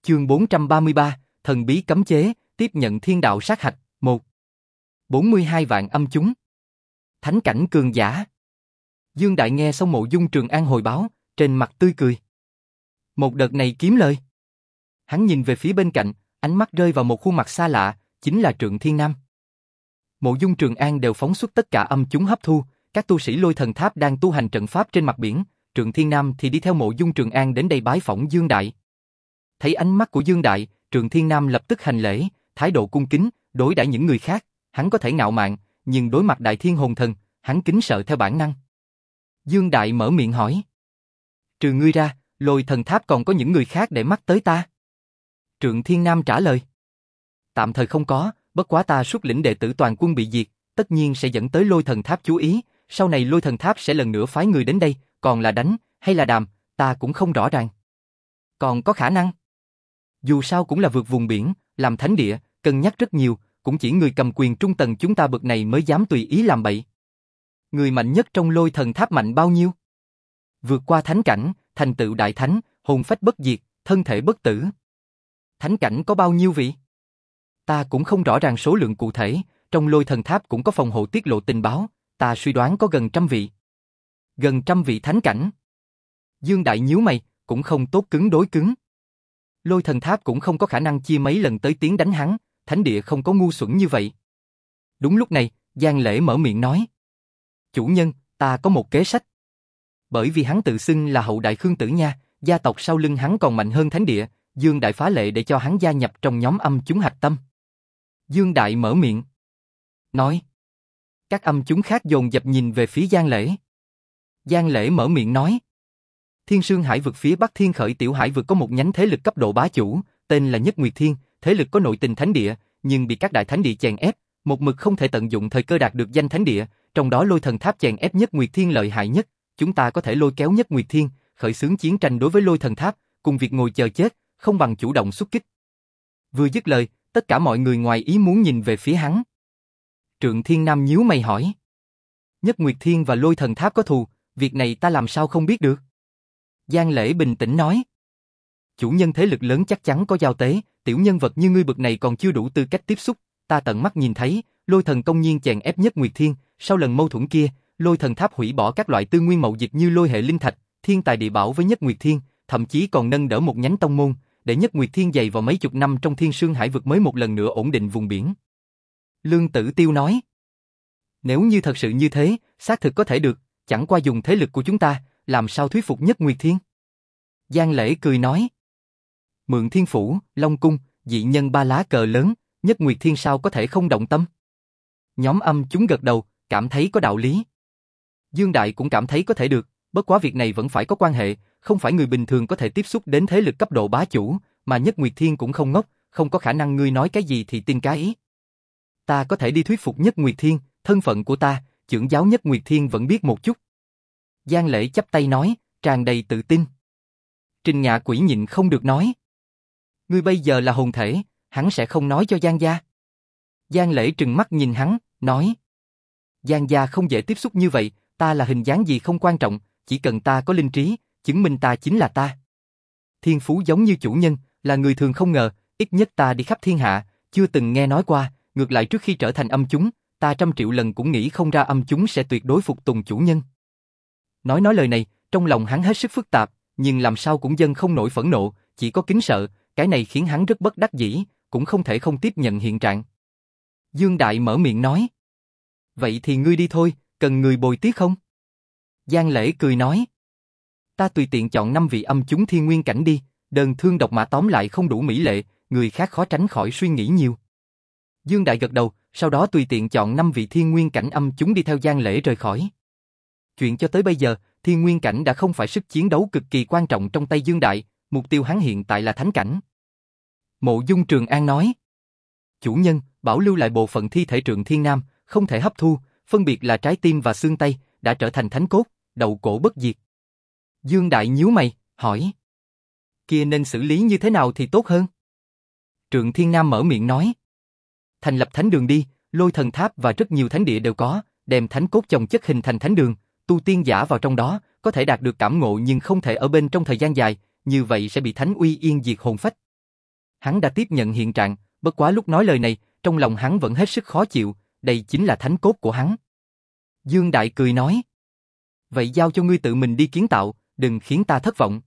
Chương 433, Thần bí cấm chế, tiếp nhận thiên đạo sát hạch, 1. 42 vạn âm chúng. Thánh cảnh cường giả. Dương Đại nghe xong mộ dung Trường An hồi báo, trên mặt tươi cười. Một đợt này kiếm lời. Hắn nhìn về phía bên cạnh, ánh mắt rơi vào một khuôn mặt xa lạ, chính là Trượng Thiên Nam. Mộ dung Trường An đều phóng xuất tất cả âm chúng hấp thu, các tu sĩ lôi thần tháp đang tu hành trận pháp trên mặt biển, Trượng Thiên Nam thì đi theo mộ dung Trường An đến đây bái phỏng Dương Đại. Thấy ánh mắt của Dương Đại, Trượng Thiên Nam lập tức hành lễ, thái độ cung kính, đối đãi những người khác, hắn có thể ngạo mạn, nhưng đối mặt Đại Thiên Hồn Thần, hắn kính sợ theo bản năng. Dương Đại mở miệng hỏi. Trừ ngươi ra, lôi thần tháp còn có những người khác để mắt tới ta. Trượng Thiên Nam trả lời. Tạm thời không có, bất quá ta xuất lĩnh đệ tử toàn quân bị diệt, tất nhiên sẽ dẫn tới lôi thần tháp chú ý, sau này lôi thần tháp sẽ lần nữa phái người đến đây, còn là đánh, hay là đàm, ta cũng không rõ ràng. Còn có khả năng. Dù sao cũng là vượt vùng biển, làm thánh địa, cân nhắc rất nhiều, cũng chỉ người cầm quyền trung tầng chúng ta bực này mới dám tùy ý làm bậy. Người mạnh nhất trong lôi thần tháp mạnh bao nhiêu? Vượt qua thánh cảnh, thành tựu đại thánh, hồn phách bất diệt, thân thể bất tử. Thánh cảnh có bao nhiêu vị? Ta cũng không rõ ràng số lượng cụ thể, trong lôi thần tháp cũng có phòng hộ tiết lộ tình báo, ta suy đoán có gần trăm vị. Gần trăm vị thánh cảnh. Dương Đại nhíu mày, cũng không tốt cứng đối cứng. Lôi thần tháp cũng không có khả năng chia mấy lần tới tiếng đánh hắn, thánh địa không có ngu xuẩn như vậy. Đúng lúc này, Giang Lễ mở miệng nói. Chủ nhân, ta có một kế sách. Bởi vì hắn tự xưng là hậu đại Khương Tử Nha, gia tộc sau lưng hắn còn mạnh hơn thánh địa, Dương Đại phá lệ để cho hắn gia nhập trong nhóm âm chúng hạch tâm. Dương Đại mở miệng. Nói. Các âm chúng khác dồn dập nhìn về phía Giang Lễ. Giang Lễ mở miệng nói. Thiên Sương Hải vực phía Bắc Thiên Khởi Tiểu Hải vực có một nhánh thế lực cấp độ bá chủ, tên là Nhất Nguyệt Thiên, thế lực có nội tình thánh địa, nhưng bị các đại thánh địa chèn ép, một mực không thể tận dụng thời cơ đạt được danh thánh địa, trong đó lôi thần tháp chèn ép Nhất Nguyệt Thiên lợi hại nhất, chúng ta có thể lôi kéo Nhất Nguyệt Thiên, khởi xướng chiến tranh đối với lôi thần tháp, cùng việc ngồi chờ chết, không bằng chủ động xuất kích. Vừa dứt lời, tất cả mọi người ngoài ý muốn nhìn về phía hắn. Trượng Thiên Nam nhíu mày hỏi. Nhất Nguyệt Thiên và lôi thần tháp có thù, việc này ta làm sao không biết được? Giang Lễ bình tĩnh nói. Chủ nhân thế lực lớn chắc chắn có giao tế, tiểu nhân vật như ngươi bực này còn chưa đủ tư cách tiếp xúc, ta tận mắt nhìn thấy, lôi thần công nhiên chèn ép nhất Nguyệt Thiên, sau lần mâu thuẫn kia, lôi thần tháp hủy bỏ các loại tư nguyên mậu dịch như lôi hệ linh thạch, thiên tài địa bảo với nhất Nguyệt Thiên, thậm chí còn nâng đỡ một nhánh tông môn, để nhất Nguyệt Thiên dày vào mấy chục năm trong thiên sương hải vực mới một lần nữa ổn định vùng biển. Lương Tử Tiêu nói, nếu như thật sự như thế, xác thực có thể được, chẳng qua dùng thế lực của chúng ta, làm sao thuyết phục nhất Nguyệt Thiên? Giang Lễ cười nói, mượn thiên phủ, long cung, dị nhân ba lá cờ lớn, nhất Nguyệt Thiên sao có thể không động tâm? Nhóm âm chúng gật đầu, cảm thấy có đạo lý. Dương Đại cũng cảm thấy có thể được, bất quá việc này vẫn phải có quan hệ, không phải người bình thường có thể tiếp xúc đến thế lực cấp độ bá chủ, mà Nhất Nguyệt Thiên cũng không ngốc, không có khả năng ngươi nói cái gì thì tin cái ý. Ta có thể đi thuyết phục Nhất Nguyệt Thiên, thân phận của ta, trưởng giáo Nhất Nguyệt Thiên vẫn biết một chút. Giang Lễ chắp tay nói, tràn đầy tự tin. Trình Ngạ Quỷ nhịn không được nói. Ngươi bây giờ là hồn thể, hắn sẽ không nói cho Giang gia. Giang Lễ trừng mắt nhìn hắn, nói. Giang gia không dễ tiếp xúc như vậy, ta là hình dáng gì không quan trọng, chỉ cần ta có linh trí, chứng minh ta chính là ta. Thiên phú giống như chủ nhân, là người thường không ngờ, ít nhất ta đi khắp thiên hạ, chưa từng nghe nói qua, ngược lại trước khi trở thành âm chúng, ta trăm triệu lần cũng nghĩ không ra âm chúng sẽ tuyệt đối phục tùng chủ nhân. Nói nói lời này, trong lòng hắn hết sức phức tạp, nhưng làm sao cũng dân không nổi phẫn nộ, chỉ có kính sợ, cái này khiến hắn rất bất đắc dĩ, cũng không thể không tiếp nhận hiện trạng. Dương Đại mở miệng nói. Vậy thì ngươi đi thôi, cần người bồi tiếp không? Giang Lễ cười nói. Ta tùy tiện chọn năm vị âm chúng thiên nguyên cảnh đi, đơn thương độc mã tóm lại không đủ mỹ lệ, người khác khó tránh khỏi suy nghĩ nhiều. Dương Đại gật đầu, sau đó tùy tiện chọn năm vị thiên nguyên cảnh âm chúng đi theo Giang Lễ rời khỏi. Chuyện cho tới bây giờ, thiên nguyên cảnh đã không phải sức chiến đấu cực kỳ quan trọng trong tay Dương Đại, mục tiêu hắn hiện tại là thánh cảnh. Mộ Dung Trường An nói, chủ nhân, bảo lưu lại bộ phận thi thể trượng thiên nam, không thể hấp thu, phân biệt là trái tim và xương tay, đã trở thành thánh cốt, đầu cổ bất diệt. Dương Đại nhíu mày, hỏi. Kia nên xử lý như thế nào thì tốt hơn? Trượng Thiên Nam mở miệng nói. Thành lập thánh đường đi, lôi thần tháp và rất nhiều thánh địa đều có, đem thánh cốt chồng chất hình thành thánh đường, tu tiên giả vào trong đó, có thể đạt được cảm ngộ nhưng không thể ở bên trong thời gian dài, như vậy sẽ bị thánh uy yên diệt hồn phách. Hắn đã tiếp nhận hiện trạng, bất quá lúc nói lời này, trong lòng hắn vẫn hết sức khó chịu, đây chính là thánh cốt của hắn. Dương Đại cười nói, vậy giao cho ngươi tự mình đi kiến tạo, đừng khiến ta thất vọng.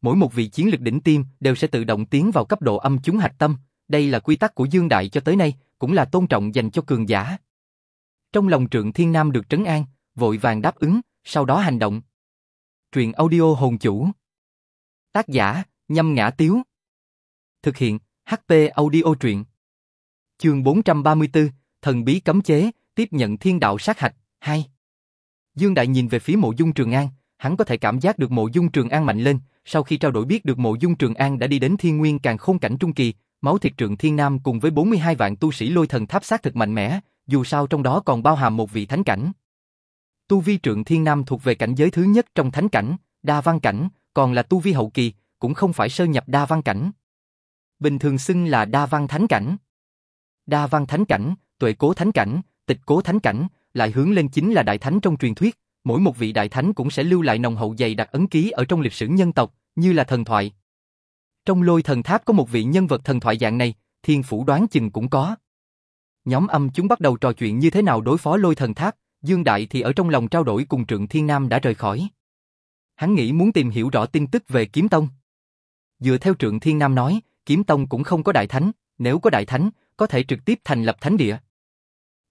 Mỗi một vị chiến lực đỉnh tiêm đều sẽ tự động tiến vào cấp độ âm chúng hạch tâm, đây là quy tắc của Dương Đại cho tới nay, cũng là tôn trọng dành cho cường giả. Trong lòng trượng Thiên Nam được trấn an, vội vàng đáp ứng, sau đó hành động. Truyện audio hồn chủ. Tác giả, nhâm ngã tiếu. Thực hiện, HP audio truyện. Chương 434, Thần bí cấm chế, tiếp nhận thiên đạo sát hạch, 2. Dương Đại nhìn về phía mộ dung Trường An, hắn có thể cảm giác được mộ dung Trường An mạnh lên, sau khi trao đổi biết được mộ dung Trường An đã đi đến thiên nguyên càng khôn cảnh trung kỳ, máu thịt trượng thiên nam cùng với 42 vạn tu sĩ lôi thần tháp sát thực mạnh mẽ, dù sao trong đó còn bao hàm một vị thánh cảnh. Tu vi trượng thiên nam thuộc về cảnh giới thứ nhất trong thánh cảnh, đa văn cảnh, còn là tu vi hậu kỳ, cũng không phải sơ nhập đa văn cảnh. Bình thường xưng là đa văn thánh cảnh. Đa văn thánh cảnh, tuệ cố thánh cảnh, tịch cố thánh cảnh, lại hướng lên chính là đại thánh trong truyền thuyết, mỗi một vị đại thánh cũng sẽ lưu lại nồng hậu dày đặc ấn ký ở trong lịch sử nhân tộc, như là thần thoại. Trong lôi thần tháp có một vị nhân vật thần thoại dạng này, thiên phủ đoán chừng cũng có. Nhóm âm chúng bắt đầu trò chuyện như thế nào đối phó lôi thần tháp, Dương Đại thì ở trong lòng trao đổi cùng Trượng Thiên Nam đã rời khỏi. Hắn nghĩ muốn tìm hiểu rõ tin tức về Kiếm Tông. Dựa theo Trượng Thiên Nam nói, Kiếm Tông cũng không có đại thánh, nếu có đại thánh, có thể trực tiếp thành lập thánh địa.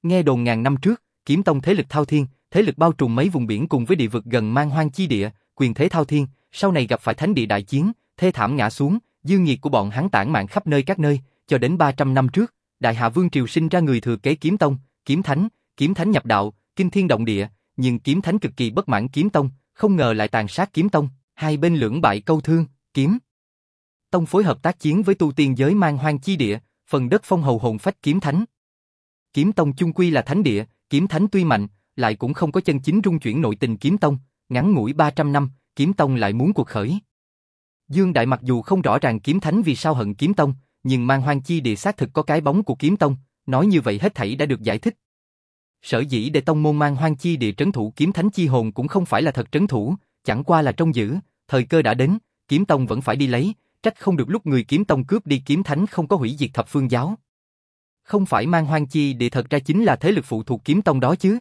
Nghe đồn ngàn năm trước, Kiếm Tông thế lực thao thiên, thế lực bao trùm mấy vùng biển cùng với địa vực gần mang hoang chi địa, quyền thế thao thiên, sau này gặp phải thánh địa đại chiến, thê thảm ngã xuống, dương nhiệt của bọn hắn tản mạn khắp nơi các nơi, cho đến 300 năm trước, Đại Hạ Vương triều sinh ra người thừa kế Kiếm Tông, Kiếm Thánh, Kiếm Thánh nhập đạo, kinh thiên động địa, nhưng Kiếm Thánh cực kỳ bất mãn Kiếm Tông, không ngờ lại tàn sát Kiếm Tông, hai bên lưỡng bại câu thương, Kiếm Tông phối hợp tác chiến với tu tiên giới mang hoang chi địa, phần đất phong hầu hồn phách Kiếm Thánh. Kiếm Tông chung quy là thánh địa, Kiếm Thánh tuy mạnh, lại cũng không có chân chính rung chuyển nội tình Kiếm Tông, ngắn ngủi 300 năm, Kiếm Tông lại muốn cuộc khởi. Dương Đại mặc dù không rõ ràng Kiếm Thánh vì sao hận Kiếm Tông, nhưng mang hoang chi địa xác thực có cái bóng của Kiếm Tông, nói như vậy hết thảy đã được giải thích. Sở dĩ để tông môn mang hoang chi địa trấn thủ Kiếm Thánh chi hồn cũng không phải là thật trấn thủ, chẳng qua là trong giữ, thời cơ đã đến, Kiếm Tông vẫn phải đi lấy, trách không được lúc người Kiếm Tông cướp đi Kiếm Thánh không có hủy diệt thập phương giáo. Không phải mang hoang chi địa thật ra chính là thế lực phụ thuộc Kiếm Tông đó chứ.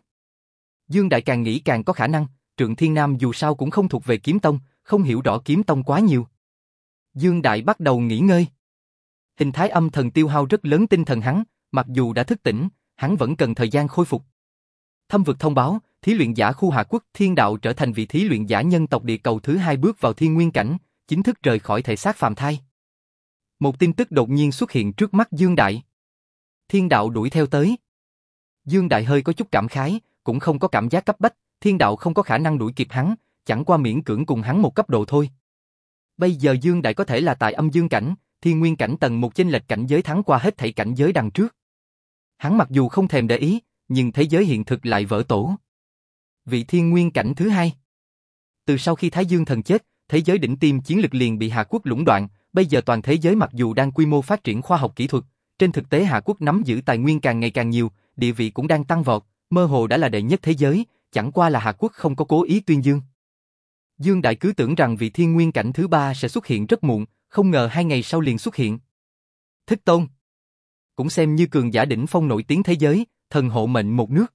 Dương Đại càng nghĩ càng có khả năng, Trượng Thiên Nam dù sao cũng không thuộc về Kiếm Tông, không hiểu rõ Kiếm Tông quá nhiều. Dương Đại bắt đầu nghỉ ngơi. Hình thái âm thần tiêu hao rất lớn tinh thần hắn, mặc dù đã thức tỉnh, hắn vẫn cần thời gian khôi phục. Thâm vực thông báo, thí luyện giả khu Hạ Quốc Thiên Đạo trở thành vị thí luyện giả nhân tộc địa cầu thứ hai bước vào thiên nguyên cảnh, chính thức rời khỏi thể xác phàm thai. Một tin tức đột nhiên xuất hiện trước mắt Dương Đại. Thiên Đạo đuổi theo tới. Dương Đại hơi có chút cảm khái, cũng không có cảm giác cấp bách, Thiên Đạo không có khả năng đuổi kịp hắn, chẳng qua miễn cưỡng cùng hắn một cấp độ thôi. Bây giờ Dương Đại có thể là tại âm dương cảnh, thiên nguyên cảnh tầng một chênh lệch cảnh giới thắng qua hết thảy cảnh giới đằng trước. Hắn mặc dù không thèm để ý, nhưng thế giới hiện thực lại vỡ tổ. Vị thiên nguyên cảnh thứ hai. Từ sau khi Thái Dương thần chết, thế giới đỉnh tiêm chiến lực liền bị Hạ Quốc lũng đoạn, bây giờ toàn thế giới mặc dù đang quy mô phát triển khoa học kỹ thuật, trên thực tế Hạ Quốc nắm giữ tài nguyên càng ngày càng nhiều, địa vị cũng đang tăng vọt, mơ hồ đã là đệ nhất thế giới, chẳng qua là Hạ Quốc không có cố ý tuyên dương. Dương Đại cứ tưởng rằng vị thiên nguyên cảnh thứ ba sẽ xuất hiện rất muộn, không ngờ hai ngày sau liền xuất hiện. Thích Tôn Cũng xem như cường giả đỉnh phong nổi tiếng thế giới, thần hộ mệnh một nước.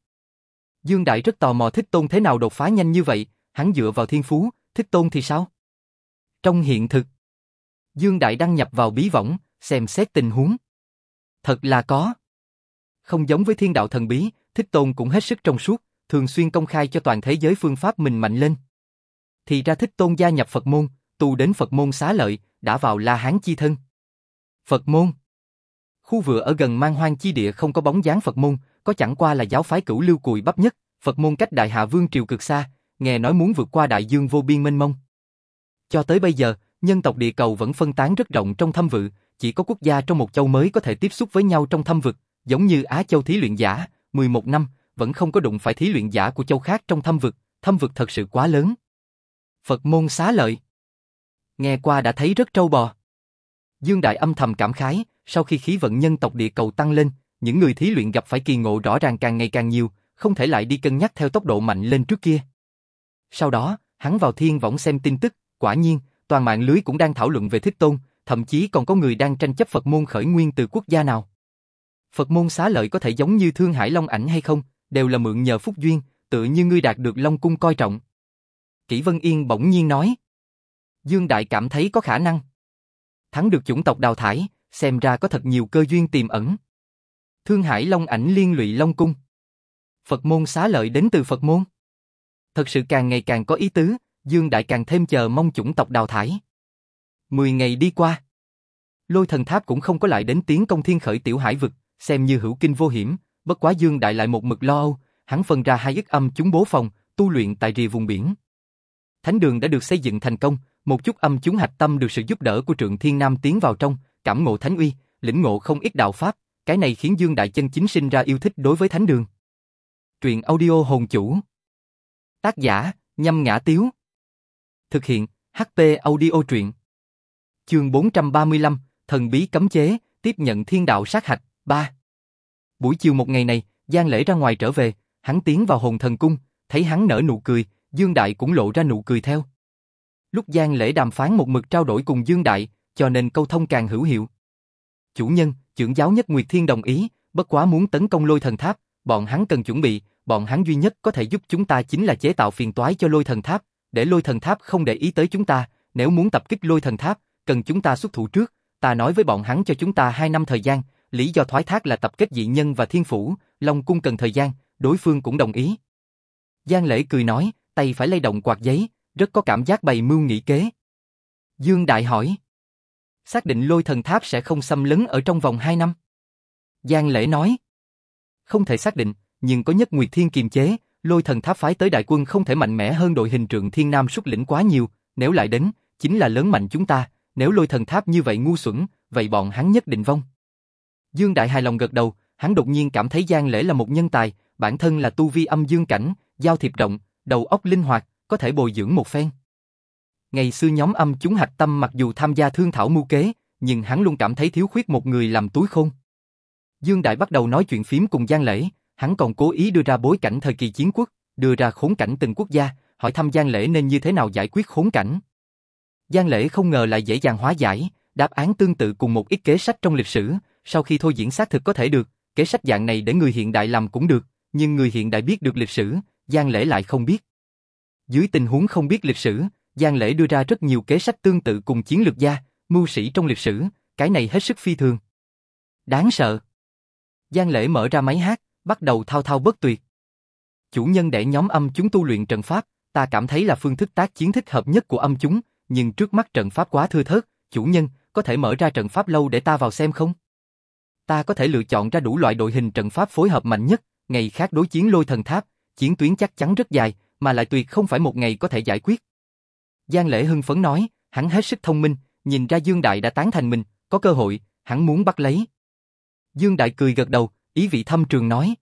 Dương Đại rất tò mò Thích Tôn thế nào đột phá nhanh như vậy, hắn dựa vào thiên phú, Thích Tôn thì sao? Trong hiện thực, Dương Đại đăng nhập vào bí võng, xem xét tình huống. Thật là có. Không giống với thiên đạo thần bí, Thích Tôn cũng hết sức trong suốt, thường xuyên công khai cho toàn thế giới phương pháp mình mạnh lên. Thì ra Thích Tôn gia nhập Phật môn, tu đến Phật môn xá lợi, đã vào La Hán chi thân. Phật môn Khu vừa ở gần mang hoang chi địa không có bóng dáng Phật môn, có chẳng qua là giáo phái cửu lưu cùi bắp nhất, Phật môn cách Đại Hạ Vương triều cực xa, nghe nói muốn vượt qua đại dương vô biên mênh mông. Cho tới bây giờ, nhân tộc địa cầu vẫn phân tán rất rộng trong thâm vực, chỉ có quốc gia trong một châu mới có thể tiếp xúc với nhau trong thâm vực, giống như Á Châu thí luyện giả, 11 năm, vẫn không có đụng phải thí luyện giả của châu khác trong thâm vực, thâm vực thật sự quá lớn. Phật môn xá lợi Nghe qua đã thấy rất trâu bò. Dương Đại âm thầm cảm khái, sau khi khí vận nhân tộc địa cầu tăng lên, những người thí luyện gặp phải kỳ ngộ rõ ràng càng ngày càng nhiều, không thể lại đi cân nhắc theo tốc độ mạnh lên trước kia. Sau đó, hắn vào thiên võng xem tin tức, quả nhiên, toàn mạng lưới cũng đang thảo luận về thích tôn, thậm chí còn có người đang tranh chấp Phật môn khởi nguyên từ quốc gia nào. Phật môn xá lợi có thể giống như Thương Hải Long ảnh hay không, đều là mượn nhờ phúc duyên, tự như ngươi đạt được Long Cung coi trọng. Kỷ Vân Yên bỗng nhiên nói. Dương Đại cảm thấy có khả năng. Thắng được chủng tộc đào thải, xem ra có thật nhiều cơ duyên tiềm ẩn. Thương Hải Long ảnh liên lụy Long Cung. Phật môn xá lợi đến từ Phật môn. Thật sự càng ngày càng có ý tứ, Dương Đại càng thêm chờ mong chủng tộc đào thải. Mười ngày đi qua. Lôi thần tháp cũng không có lại đến tiếng công thiên khởi tiểu hải vực, xem như hữu kinh vô hiểm, bất quá Dương Đại lại một mực lo âu, hắn phân ra hai ức âm chúng bố phòng, tu luyện tại rìa vùng biển. Thánh đường đã được xây dựng thành công, một chút âm chúng hạch tâm được sự giúp đỡ của Trượng Thiên Nam tiến vào trong, cảm ngộ thánh uy, lĩnh ngộ không ít đạo pháp, cái này khiến Dương Đại chân chính sinh ra yêu thích đối với thánh đường. Truyện audio hồn chủ. Tác giả, nhâm ngã tiếu. Thực hiện, HP audio truyện. Chương 435, thần bí cấm chế, tiếp nhận thiên đạo sát hạch, 3. Buổi chiều một ngày này, Giang Lễ ra ngoài trở về, hắn tiến vào hồn thần cung, thấy hắn nở nụ cười, Dương Đại cũng lộ ra nụ cười theo. Lúc Giang Lễ đàm phán một mực trao đổi cùng Dương Đại, cho nên câu thông càng hữu hiệu. Chủ nhân, trưởng giáo nhất Nguyệt Thiên đồng ý, bất quá muốn tấn công lôi thần tháp, bọn hắn cần chuẩn bị, bọn hắn duy nhất có thể giúp chúng ta chính là chế tạo phiền toái cho lôi thần tháp, để lôi thần tháp không để ý tới chúng ta, nếu muốn tập kích lôi thần tháp, cần chúng ta xuất thủ trước, ta nói với bọn hắn cho chúng ta 2 năm thời gian, lý do thoái thác là tập kết dị nhân và thiên phủ, Long cung cần thời gian, đối phương cũng đồng ý. Giang Lễ cười nói, tay phải lay động quạt giấy, rất có cảm giác bày mưu nghĩ kế. Dương Đại hỏi, xác định lôi thần tháp sẽ không xâm lấn ở trong vòng 2 năm. Giang Lễ nói, không thể xác định, nhưng có nhất Nguyệt Thiên kiềm chế, lôi thần tháp phái tới đại quân không thể mạnh mẽ hơn đội hình trượng Thiên Nam xuất lĩnh quá nhiều, nếu lại đến, chính là lớn mạnh chúng ta, nếu lôi thần tháp như vậy ngu xuẩn, vậy bọn hắn nhất định vong. Dương Đại hài lòng gật đầu, hắn đột nhiên cảm thấy Giang Lễ là một nhân tài, bản thân là tu vi âm dương cảnh, giao thiệp rộng, đầu óc linh hoạt, có thể bồi dưỡng một phen. Ngày xưa nhóm âm chúng hạch tâm mặc dù tham gia thương thảo mưu kế, nhưng hắn luôn cảm thấy thiếu khuyết một người làm túi khôn. Dương Đại bắt đầu nói chuyện phím cùng Giang Lễ, hắn còn cố ý đưa ra bối cảnh thời kỳ chiến quốc, đưa ra khốn cảnh từng quốc gia, hỏi thăm Giang Lễ nên như thế nào giải quyết khốn cảnh. Giang Lễ không ngờ lại dễ dàng hóa giải, đáp án tương tự cùng một ít kế sách trong lịch sử, sau khi thôi diễn xác thực có thể được, kế sách dạng này để người hiện đại làm cũng được, nhưng người hiện đại biết được lịch sử, Giang Lễ lại không biết. Dưới tình huống không biết lịch sử, Giang Lễ đưa ra rất nhiều kế sách tương tự cùng chiến lược gia, mưu sĩ trong lịch sử, cái này hết sức phi thường. Đáng sợ. Giang Lễ mở ra máy hát, bắt đầu thao thao bất tuyệt. Chủ nhân để nhóm âm chúng tu luyện trận pháp, ta cảm thấy là phương thức tác chiến thích hợp nhất của âm chúng, nhưng trước mắt trận pháp quá thưa thớt, chủ nhân, có thể mở ra trận pháp lâu để ta vào xem không? Ta có thể lựa chọn ra đủ loại đội hình trận pháp phối hợp mạnh nhất, ngày khác đối chiến lôi thần tháp, chiến tuyến chắc chắn rất dài, mà lại tuyệt không phải một ngày có thể giải quyết. Giang Lễ hưng phấn nói, hắn hết sức thông minh, nhìn ra Dương Đại đã tán thành mình, có cơ hội, hắn muốn bắt lấy. Dương Đại cười gật đầu, ý vị thâm trường nói.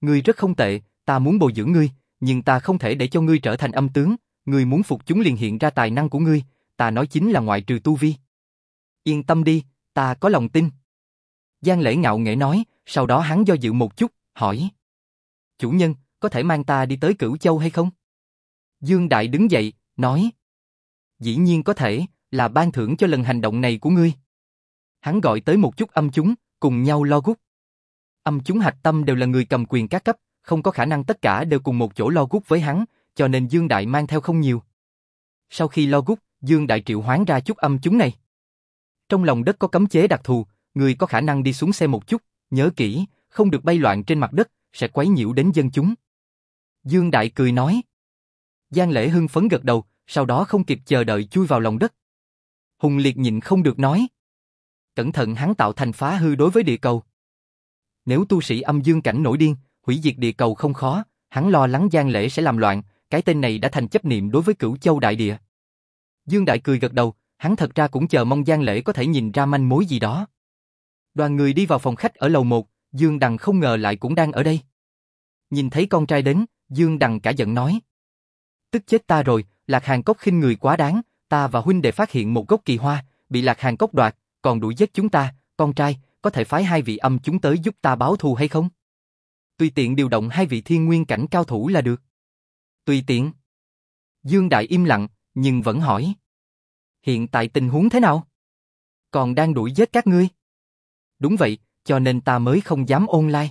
Ngươi rất không tệ, ta muốn bồi dưỡng ngươi, nhưng ta không thể để cho ngươi trở thành âm tướng, ngươi muốn phục chúng liền hiện ra tài năng của ngươi, ta nói chính là ngoại trừ tu vi. Yên tâm đi, ta có lòng tin. Giang lễ ngạo nghễ nói, sau đó hắn do dự một chút, hỏi. Chủ nhân, có thể mang ta đi tới cửu châu hay không? Dương Đại đứng dậy, nói. Dĩ nhiên có thể, là ban thưởng cho lần hành động này của ngươi. Hắn gọi tới một chút âm chúng, cùng nhau lo gút. Âm chúng hạch tâm đều là người cầm quyền các cấp, không có khả năng tất cả đều cùng một chỗ lo gút với hắn, cho nên Dương Đại mang theo không nhiều. Sau khi lo gút, Dương Đại triệu hoán ra chút âm chúng này. Trong lòng đất có cấm chế đặc thù, người có khả năng đi xuống xe một chút, nhớ kỹ, không được bay loạn trên mặt đất, sẽ quấy nhiễu đến dân chúng. Dương Đại cười nói. Giang Lễ hưng phấn gật đầu, sau đó không kịp chờ đợi chui vào lòng đất. Hùng Liệt nhịn không được nói. Cẩn thận hắn tạo thành phá hư đối với địa cầu. Nếu tu sĩ âm dương cảnh nổi điên, hủy diệt địa cầu không khó, hắn lo lắng Giang Lễ sẽ làm loạn, cái tên này đã thành chấp niệm đối với cửu châu đại địa. Dương Đại cười gật đầu, hắn thật ra cũng chờ mong Giang Lễ có thể nhìn ra manh mối gì đó. Đoàn người đi vào phòng khách ở lầu 1, Dương Đằng không ngờ lại cũng đang ở đây. Nhìn thấy con trai đến, Dương Đằng cả giận nói. Tức chết ta rồi, Lạc Hàng Cốc khinh người quá đáng, ta và huynh đệ phát hiện một gốc kỳ hoa, bị Lạc Hàng Cốc đoạt, còn đuổi giết chúng ta, con trai, có thể phái hai vị âm chúng tới giúp ta báo thù hay không? Tùy tiện điều động hai vị thiên nguyên cảnh cao thủ là được. Tùy tiện. Dương Đại im lặng, nhưng vẫn hỏi. Hiện tại tình huống thế nào? Còn đang đuổi giết các ngươi? Đúng vậy, cho nên ta mới không dám online.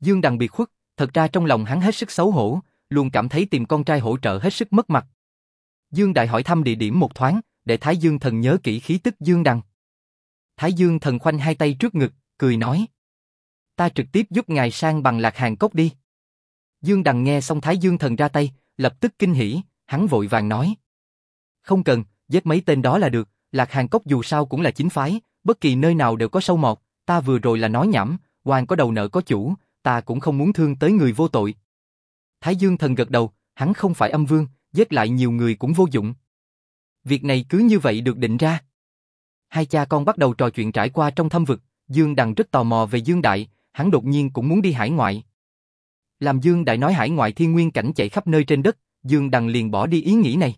Dương Đằng bị khuất, thật ra trong lòng hắn hết sức xấu hổ, luôn cảm thấy tìm con trai hỗ trợ hết sức mất mặt. Dương Đại hỏi thăm địa điểm một thoáng, để Thái Dương Thần nhớ kỹ khí tức Dương Đằng. Thái Dương Thần khoanh hai tay trước ngực, cười nói. Ta trực tiếp giúp ngài sang bằng lạc hàng cốc đi. Dương Đằng nghe xong Thái Dương Thần ra tay, lập tức kinh hỉ, hắn vội vàng nói. Không cần, giết mấy tên đó là được, lạc hàng cốc dù sao cũng là chính phái, bất kỳ nơi nào đều có sâu mọt, ta vừa rồi là nói nhảm, hoàng có đầu nợ có chủ, ta cũng không muốn thương tới người vô tội. Thái Dương Thần gật đầu, hắn không phải âm vương, giết lại nhiều người cũng vô dụng. Việc này cứ như vậy được định ra. Hai cha con bắt đầu trò chuyện trải qua trong thâm vực, Dương Đằng rất tò mò về Dương Đại, hắn đột nhiên cũng muốn đi hải ngoại. Làm Dương Đại nói hải ngoại thiên nguyên cảnh chạy khắp nơi trên đất, Dương Đằng liền bỏ đi ý nghĩ này.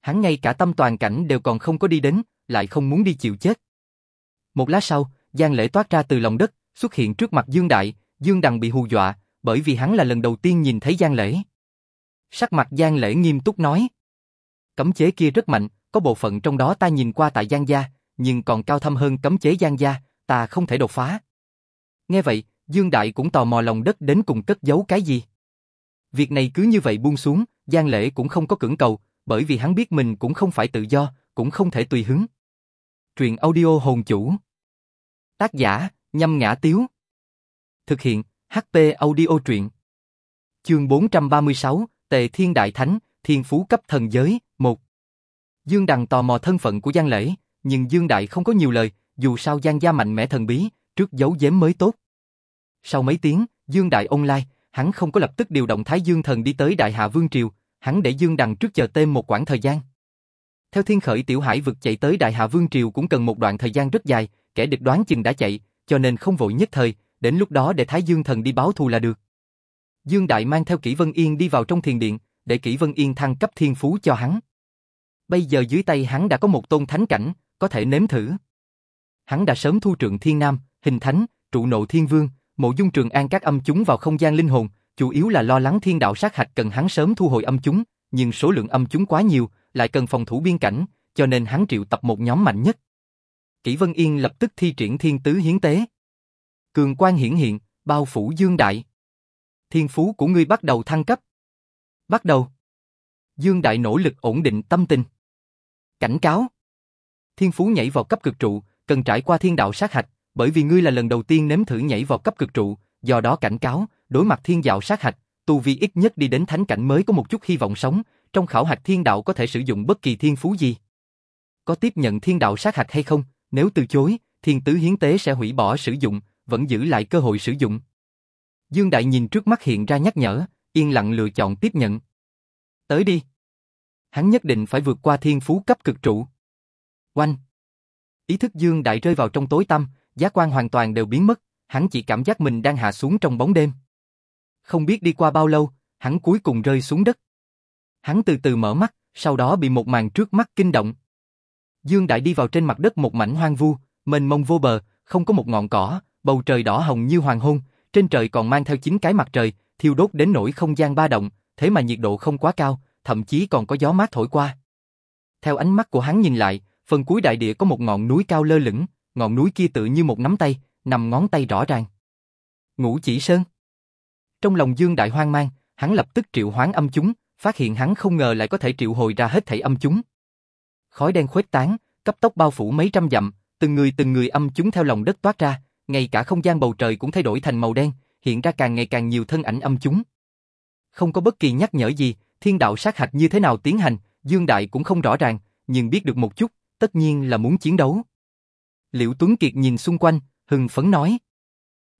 Hắn ngay cả tâm toàn cảnh đều còn không có đi đến, lại không muốn đi chịu chết. Một lát sau, Giang Lễ toát ra từ lòng đất, xuất hiện trước mặt Dương Đại, Dương Đằng bị hù dọa, bởi vì hắn là lần đầu tiên nhìn thấy Giang Lễ. Sắc mặt Giang Lễ nghiêm túc nói. Cấm chế kia rất mạnh, có bộ phận trong đó ta nhìn qua tại Giang Gia, nhưng còn cao thâm hơn cấm chế Giang Gia, ta không thể đột phá. Nghe vậy, Dương Đại cũng tò mò lòng đất đến cùng cất giấu cái gì. Việc này cứ như vậy buông xuống, Giang Lễ cũng không có cưỡng cầu, bởi vì hắn biết mình cũng không phải tự do, cũng không thể tùy hứng. Truyện audio hồn chủ Tác giả, nhâm ngã tiếu Thực hiện, HP audio truyện Chương 436, Tề Thiên Đại Thánh, Thiên Phú cấp thần giới, 1 Dương Đằng tò mò thân phận của Giang Lễ, nhưng Dương Đại không có nhiều lời, dù sao Giang gia mạnh mẽ thần bí, trước giấu giếm mới tốt. Sau mấy tiếng, Dương Đại online, hắn không có lập tức điều động Thái Dương Thần đi tới Đại Hạ Vương Triều, hắn để Dương Đằng trước chờ tên một quãng thời gian. Theo thiên khởi tiểu hải vực chạy tới Đại Hạ Vương Triều cũng cần một đoạn thời gian rất dài, kẻ địch đoán chừng đã chạy, cho nên không vội nhất thời, đến lúc đó để Thái Dương Thần đi báo thù là được. Dương Đại mang theo Kỷ Vân Yên đi vào trong thiền điện, để Kỷ Vân Yên thăng cấp thiên phú cho hắn. Bây giờ dưới tay hắn đã có một tôn thánh cảnh, có thể nếm thử. Hắn đã sớm thu trượng thiên nam, hình thánh, trụ nộ thiên vương, mộ dung trường an các âm chúng vào không gian linh hồn, chủ yếu là lo lắng thiên đạo sát hạch cần hắn sớm thu hồi âm chúng, nhưng số lượng âm chúng quá nhiều, lại cần phòng thủ biên cảnh, cho nên hắn triệu tập một nhóm mạnh nhất. Kỷ Vân Yên lập tức thi triển thiên tứ hiến tế. Cường quan hiển hiện, bao phủ Dương Đại. Thiên phú của ngươi bắt đầu thăng cấp. Bắt đầu. Dương Đại nỗ lực ổn định tâm tình. Cảnh cáo. Thiên phú nhảy vào cấp cực trụ, cần trải qua thiên đạo sát hạch, bởi vì ngươi là lần đầu tiên nếm thử nhảy vào cấp cực trụ, do đó cảnh cáo, đối mặt thiên đạo sát hạch, tu vi ít nhất đi đến thánh cảnh mới có một chút hy vọng sống, trong khảo hạch thiên đạo có thể sử dụng bất kỳ thiên phú gì. Có tiếp nhận thiên đạo sát hạch hay không, nếu từ chối, thiên tứ hiến tế sẽ hủy bỏ sử dụng, vẫn giữ lại cơ hội sử dụng. Dương Đại nhìn trước mắt hiện ra nhắc nhở, yên lặng lựa chọn tiếp nhận. Tới đi. Hắn nhất định phải vượt qua thiên phú cấp cực trụ. Oanh. Ý thức Dương Đại rơi vào trong tối tăm, giác quan hoàn toàn đều biến mất, hắn chỉ cảm giác mình đang hạ xuống trong bóng đêm. Không biết đi qua bao lâu, hắn cuối cùng rơi xuống đất. Hắn từ từ mở mắt, sau đó bị một màn trước mắt kinh động. Dương Đại đi vào trên mặt đất một mảnh hoang vu, mênh mông vô bờ, không có một ngọn cỏ, bầu trời đỏ hồng như hoàng hôn, trên trời còn mang theo chín cái mặt trời, thiêu đốt đến nỗi không gian ba động, thế mà nhiệt độ không quá cao, thậm chí còn có gió mát thổi qua. Theo ánh mắt của hắn nhìn lại, phần cuối đại địa có một ngọn núi cao lơ lửng, ngọn núi kia tự như một nắm tay, nằm ngón tay rõ ràng. Ngũ chỉ sơn. Trong lòng Dương Đại hoang mang, hắn lập tức triệu hoán âm chúng, phát hiện hắn không ngờ lại có thể triệu hồi ra hết thảy âm chúng. Khói đen khuếch tán, cấp tốc bao phủ mấy trăm dặm, từng người từng người âm chúng theo lòng đất toát ra, ngay cả không gian bầu trời cũng thay đổi thành màu đen, hiện ra càng ngày càng nhiều thân ảnh âm chúng. Không có bất kỳ nhắc nhở gì, thiên đạo sát hạch như thế nào tiến hành, Dương Đại cũng không rõ ràng, nhưng biết được một chút, tất nhiên là muốn chiến đấu. Liễu Tuấn Kiệt nhìn xung quanh, hừng phấn nói.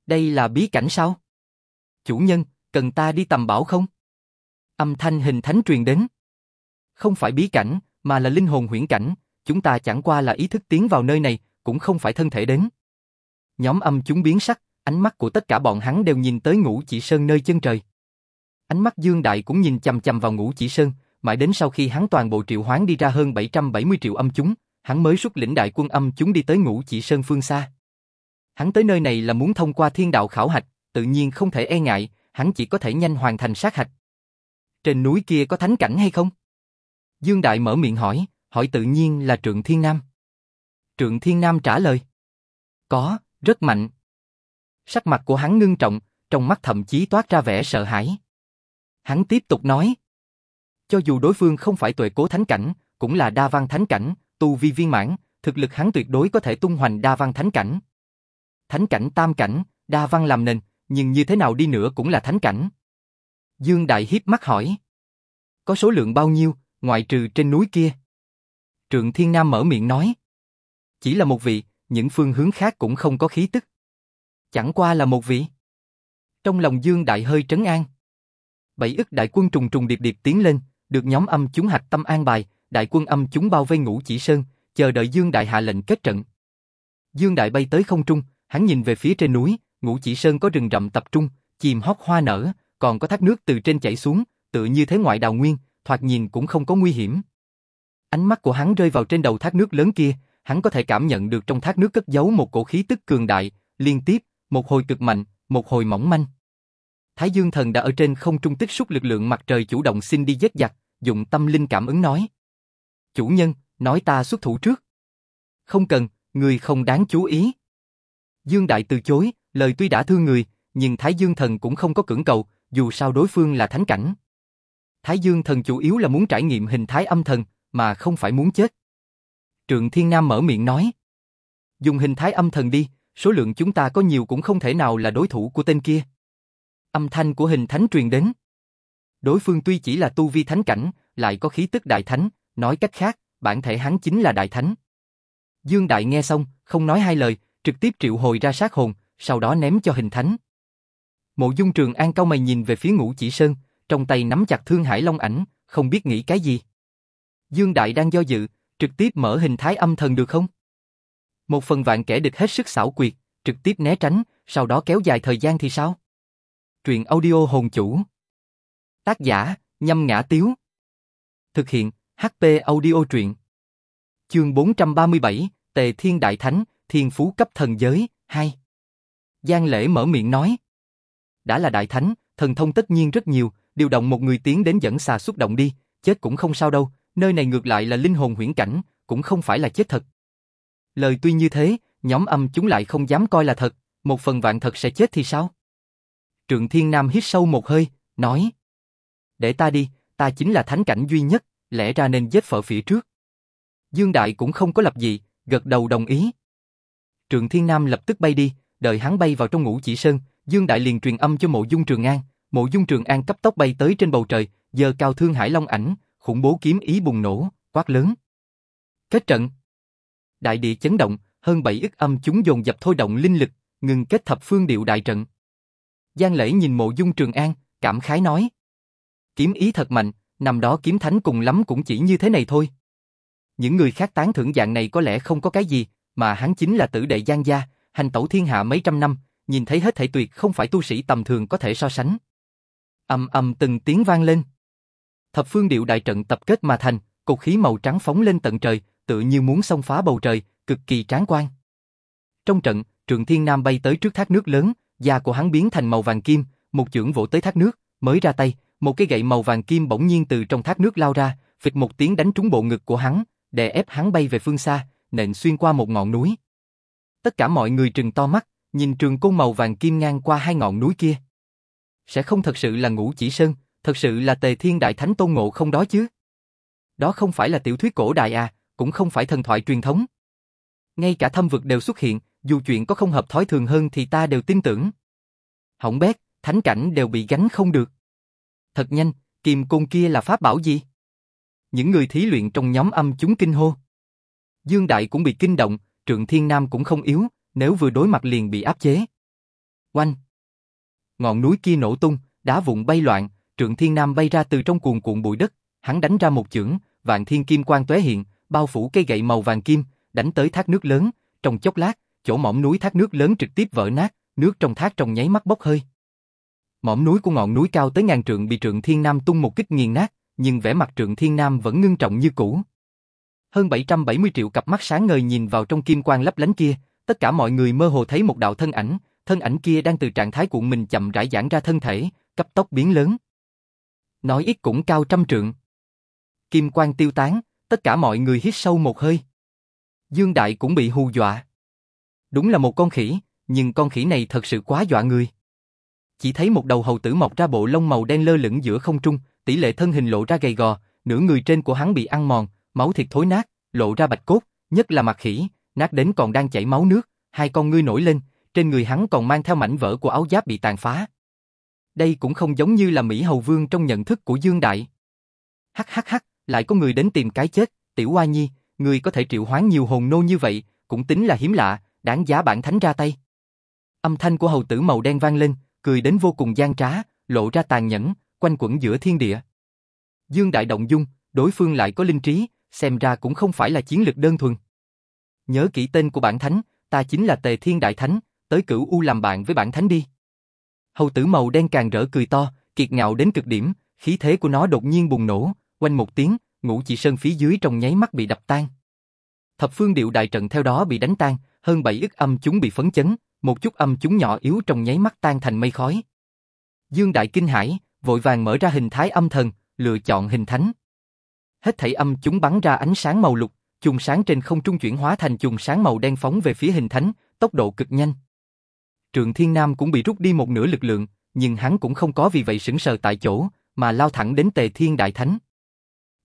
Đây là bí cảnh sao? Chủ nhân, cần ta đi tầm bảo không? Âm thanh hình thánh truyền đến. Không phải bí cảnh, mà là linh hồn huyễn cảnh, chúng ta chẳng qua là ý thức tiến vào nơi này, cũng không phải thân thể đến. Nhóm âm chúng biến sắc, ánh mắt của tất cả bọn hắn đều nhìn tới ngũ chỉ sơn nơi chân trời. Ánh mắt Dương Đại cũng nhìn chầm chầm vào ngũ chỉ sơn, mãi đến sau khi hắn toàn bộ triệu hoán đi ra hơn 770 triệu âm chúng, hắn mới xuất lĩnh đại quân âm chúng đi tới ngũ chỉ sơn phương xa. Hắn tới nơi này là muốn thông qua thiên đạo khảo hạch, tự nhiên không thể e ngại, hắn chỉ có thể nhanh hoàn thành sát hạch trên núi kia có thánh cảnh hay không? Dương Đại mở miệng hỏi, hỏi tự nhiên là Trượng Thiên Nam. Trượng Thiên Nam trả lời. Có, rất mạnh. Sắc mặt của hắn ngưng trọng, trong mắt thậm chí toát ra vẻ sợ hãi. Hắn tiếp tục nói. Cho dù đối phương không phải tuệ cố thánh cảnh, cũng là đa văn thánh cảnh, tu vi viên mãn, thực lực hắn tuyệt đối có thể tung hoành đa văn thánh cảnh. Thánh cảnh tam cảnh, đa văn làm nền, nhưng như thế nào đi nữa cũng là thánh cảnh. Dương Đại hiếp mắt hỏi. Có số lượng bao nhiêu, ngoại trừ trên núi kia? Trượng Thiên Nam mở miệng nói. Chỉ là một vị, những phương hướng khác cũng không có khí tức. Chẳng qua là một vị. Trong lòng Dương Đại hơi trấn an. Bảy ức đại quân trùng trùng điệp điệp tiến lên, được nhóm âm chúng hạch tâm an bài, đại quân âm chúng bao vây ngũ chỉ sơn, chờ đợi Dương Đại hạ lệnh kết trận. Dương Đại bay tới không trung, hắn nhìn về phía trên núi, ngũ chỉ sơn có rừng rậm tập trung, chìm hóc hoa nở, còn có thác nước từ trên chảy xuống, tự như thế ngoại đào nguyên, thoạt nhìn cũng không có nguy hiểm. Ánh mắt của hắn rơi vào trên đầu thác nước lớn kia, hắn có thể cảm nhận được trong thác nước cất giấu một cổ khí tức cường đại, liên tiếp, một hồi cực mạnh, một hồi mỏng manh. Thái Dương Thần đã ở trên không trung tích xúc lực lượng mặt trời chủ động xin đi giết giặc, dùng tâm linh cảm ứng nói. Chủ nhân, nói ta xuất thủ trước. Không cần, người không đáng chú ý. Dương Đại từ chối, lời tuy đã thương người, nhưng Thái Dương Thần cũng không có cưỡng cầu, dù sao đối phương là thánh cảnh. Thái Dương Thần chủ yếu là muốn trải nghiệm hình thái âm thần, mà không phải muốn chết. Trượng Thiên Nam mở miệng nói. Dùng hình thái âm thần đi, số lượng chúng ta có nhiều cũng không thể nào là đối thủ của tên kia. Âm thanh của hình thánh truyền đến. Đối phương tuy chỉ là tu vi thánh cảnh, lại có khí tức đại thánh, nói cách khác, bản thể hắn chính là đại thánh. Dương Đại nghe xong, không nói hai lời, trực tiếp triệu hồi ra sát hồn, sau đó ném cho hình thánh. Mộ Dung Trường An cao mày nhìn về phía Ngũ Chỉ Sơn, trong tay nắm chặt Thương Hải Long ảnh, không biết nghĩ cái gì. Dương Đại đang do dự, trực tiếp mở hình thái âm thần được không? Một phần vạn kẻ địch hết sức xảo quyệt, trực tiếp né tránh, sau đó kéo dài thời gian thì sao? Truyện audio hồn chủ. Tác giả, nhâm ngã tiếu. Thực hiện, HP audio truyện. Chương 437, Tề Thiên Đại Thánh, Thiên Phú cấp thần giới, 2. Giang Lễ mở miệng nói. Đã là Đại Thánh, thần thông tất nhiên rất nhiều, điều động một người tiến đến dẫn xà xúc động đi, chết cũng không sao đâu, nơi này ngược lại là linh hồn huyễn cảnh, cũng không phải là chết thật. Lời tuy như thế, nhóm âm chúng lại không dám coi là thật, một phần vạn thật sẽ chết thì sao? Trượng Thiên Nam hít sâu một hơi, nói. Để ta đi, ta chính là thánh cảnh duy nhất, lẽ ra nên giết phở phía trước. Dương Đại cũng không có lập gì, gật đầu đồng ý. Trượng Thiên Nam lập tức bay đi, đợi hắn bay vào trong ngũ chỉ sơn, Dương Đại liền truyền âm cho mộ dung Trường An, mộ dung Trường An cấp tốc bay tới trên bầu trời, giờ cao thương hải long ảnh, khủng bố kiếm ý bùng nổ, quát lớn. Kết trận. Đại địa chấn động, hơn bảy ức âm chúng dồn dập thôi động linh lực, ngừng kết thập phương điệu đại trận. Giang Lễ nhìn mộ dung Trường An, cảm khái nói. Kiếm ý thật mạnh, nằm đó kiếm thánh cùng lắm cũng chỉ như thế này thôi. Những người khác tán thưởng dạng này có lẽ không có cái gì, mà hắn chính là tử đệ Giang gia, hành tẩu thiên hạ mấy trăm năm, nhìn thấy hết thảy tuyệt không phải tu sĩ tầm thường có thể so sánh. Âm âm từng tiếng vang lên. Thập phương điệu đại trận tập kết mà thành, cột khí màu trắng phóng lên tận trời, tự như muốn xông phá bầu trời, cực kỳ tráng quan. Trong trận, trường Thiên Nam bay tới trước thác nước lớn, da của hắn biến thành màu vàng kim, một chưởng vỗ tới thác nước, mới ra tay, một cái gậy màu vàng kim bỗng nhiên từ trong thác nước lao ra, phịch một tiếng đánh trúng bộ ngực của hắn, đè ép hắn bay về phương xa, nện xuyên qua một ngọn núi. Tất cả mọi người trừng to mắt, nhìn trường côn màu vàng kim ngang qua hai ngọn núi kia. Sẽ không thật sự là ngũ chỉ sơn, thật sự là tề thiên đại thánh tôn ngộ không đó chứ. Đó không phải là tiểu thuyết cổ đại à, cũng không phải thần thoại truyền thống. Ngay cả thâm vực đều xuất hiện, dù chuyện có không hợp thói thường hơn thì ta đều tin tưởng. Hỏng bét, thánh cảnh đều bị gánh không được. Thật nhanh, kim côn kia là pháp bảo gì? Những người thí luyện trong nhóm âm chúng kinh hô. Dương Đại cũng bị kinh động, Trượng Thiên Nam cũng không yếu, nếu vừa đối mặt liền bị áp chế. Oanh! Ngọn núi kia nổ tung, đá vụn bay loạn, Trượng Thiên Nam bay ra từ trong cuồng cuộn bụi đất, hắn đánh ra một chưởng, vạn thiên kim quang tóe hiện, bao phủ cây gậy màu vàng kim, đánh tới thác nước lớn, trong chốc lát, chỗ mỏm núi thác nước lớn trực tiếp vỡ nát, nước trong thác trong nháy mắt bốc hơi. Mỏm núi của ngọn núi cao tới ngàn trượng bị Trượng Thiên Nam tung một kích nghiền nát, nhưng vẻ mặt Trượng Thiên Nam vẫn ngưng trọng như cũ. Hơn 770 triệu cặp mắt sáng ngời nhìn vào trong kim quang lấp lánh kia, tất cả mọi người mơ hồ thấy một đạo thân ảnh, thân ảnh kia đang từ trạng thái cuộn mình chậm rãi giãn ra thân thể, cấp tốc biến lớn. nói ít cũng cao trăm trượng. Kim quang tiêu tán, tất cả mọi người hít sâu một hơi. Dương Đại cũng bị hù dọa. Đúng là một con khỉ, nhưng con khỉ này thật sự quá dọa người. Chỉ thấy một đầu hầu tử mọc ra bộ lông màu đen lơ lửng giữa không trung, tỷ lệ thân hình lộ ra gầy gò, nửa người trên của hắn bị ăn mòn, máu thịt thối nát, lộ ra bạch cốt, nhất là mặt khỉ, nát đến còn đang chảy máu nước, hai con ngươi nổi lên, trên người hắn còn mang theo mảnh vỡ của áo giáp bị tàn phá. Đây cũng không giống như là Mỹ Hầu Vương trong nhận thức của Dương Đại. Hắc hắc hắc, lại có người đến tìm cái chết, tiểu Hoa Nhi, người có thể triệu hoán nhiều hồn nô như vậy, cũng tính là hiếm lạ, đáng giá bản thánh ra tay. Âm thanh của hầu tử màu đen vang lên, cười đến vô cùng gian trá, lộ ra tàn nhẫn, quanh quẩn giữa thiên địa. Dương Đại động dung, đối phương lại có linh trí, xem ra cũng không phải là chiến lực đơn thuần. Nhớ kỹ tên của bản thánh, ta chính là Tề Thiên Đại Thánh, tới cửu U làm bạn với bản thánh đi. Hầu tử màu đen càng rỡ cười to, kiệt ngạo đến cực điểm, khí thế của nó đột nhiên bùng nổ, quanh một tiếng, ngũ chỉ sơn phía dưới trong nháy mắt bị đập tan. Thập phương điệu đại trận theo đó bị đánh tan, hơn bảy ức âm chúng bị phấn chấn, một chút âm chúng nhỏ yếu trong nháy mắt tan thành mây khói. Dương Đại kinh hãi, vội vàng mở ra hình thái âm thần, lựa chọn hình thánh. Hết thảy âm chúng bắn ra ánh sáng màu lục, chùm sáng trên không trung chuyển hóa thành chùm sáng màu đen phóng về phía hình thánh, tốc độ cực nhanh. trường Thiên Nam cũng bị rút đi một nửa lực lượng, nhưng hắn cũng không có vì vậy sững sờ tại chỗ, mà lao thẳng đến Tề Thiên Đại Thánh.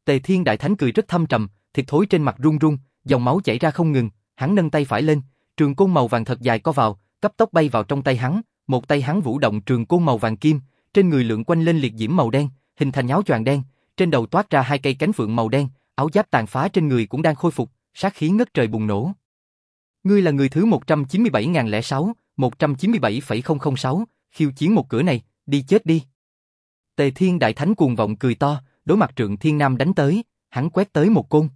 Tề Thiên Đại Thánh cười rất thâm trầm, thịt thối trên mặt run run, dòng máu chảy ra không ngừng, hắn nâng tay phải lên, trường côn màu vàng thật dài co vào, cấp tốc bay vào trong tay hắn, một tay hắn vũ động trường côn màu vàng kim, trên người lượn quanh lên liệt diễm màu đen, hình thành áo choàng đen, trên đầu toát ra hai cây cánh phượng màu đen, áo giáp tàn phá trên người cũng đang khôi phục, sát khí ngất trời bùng nổ. Ngươi là người thứ 197.006, 197,006, khiêu chiến một cửa này, đi chết đi. Tề Thiên Đại Thánh cuồng vọng cười to, đối mặt Trượng Thiên Nam đánh tới, hắn quét tới một côn.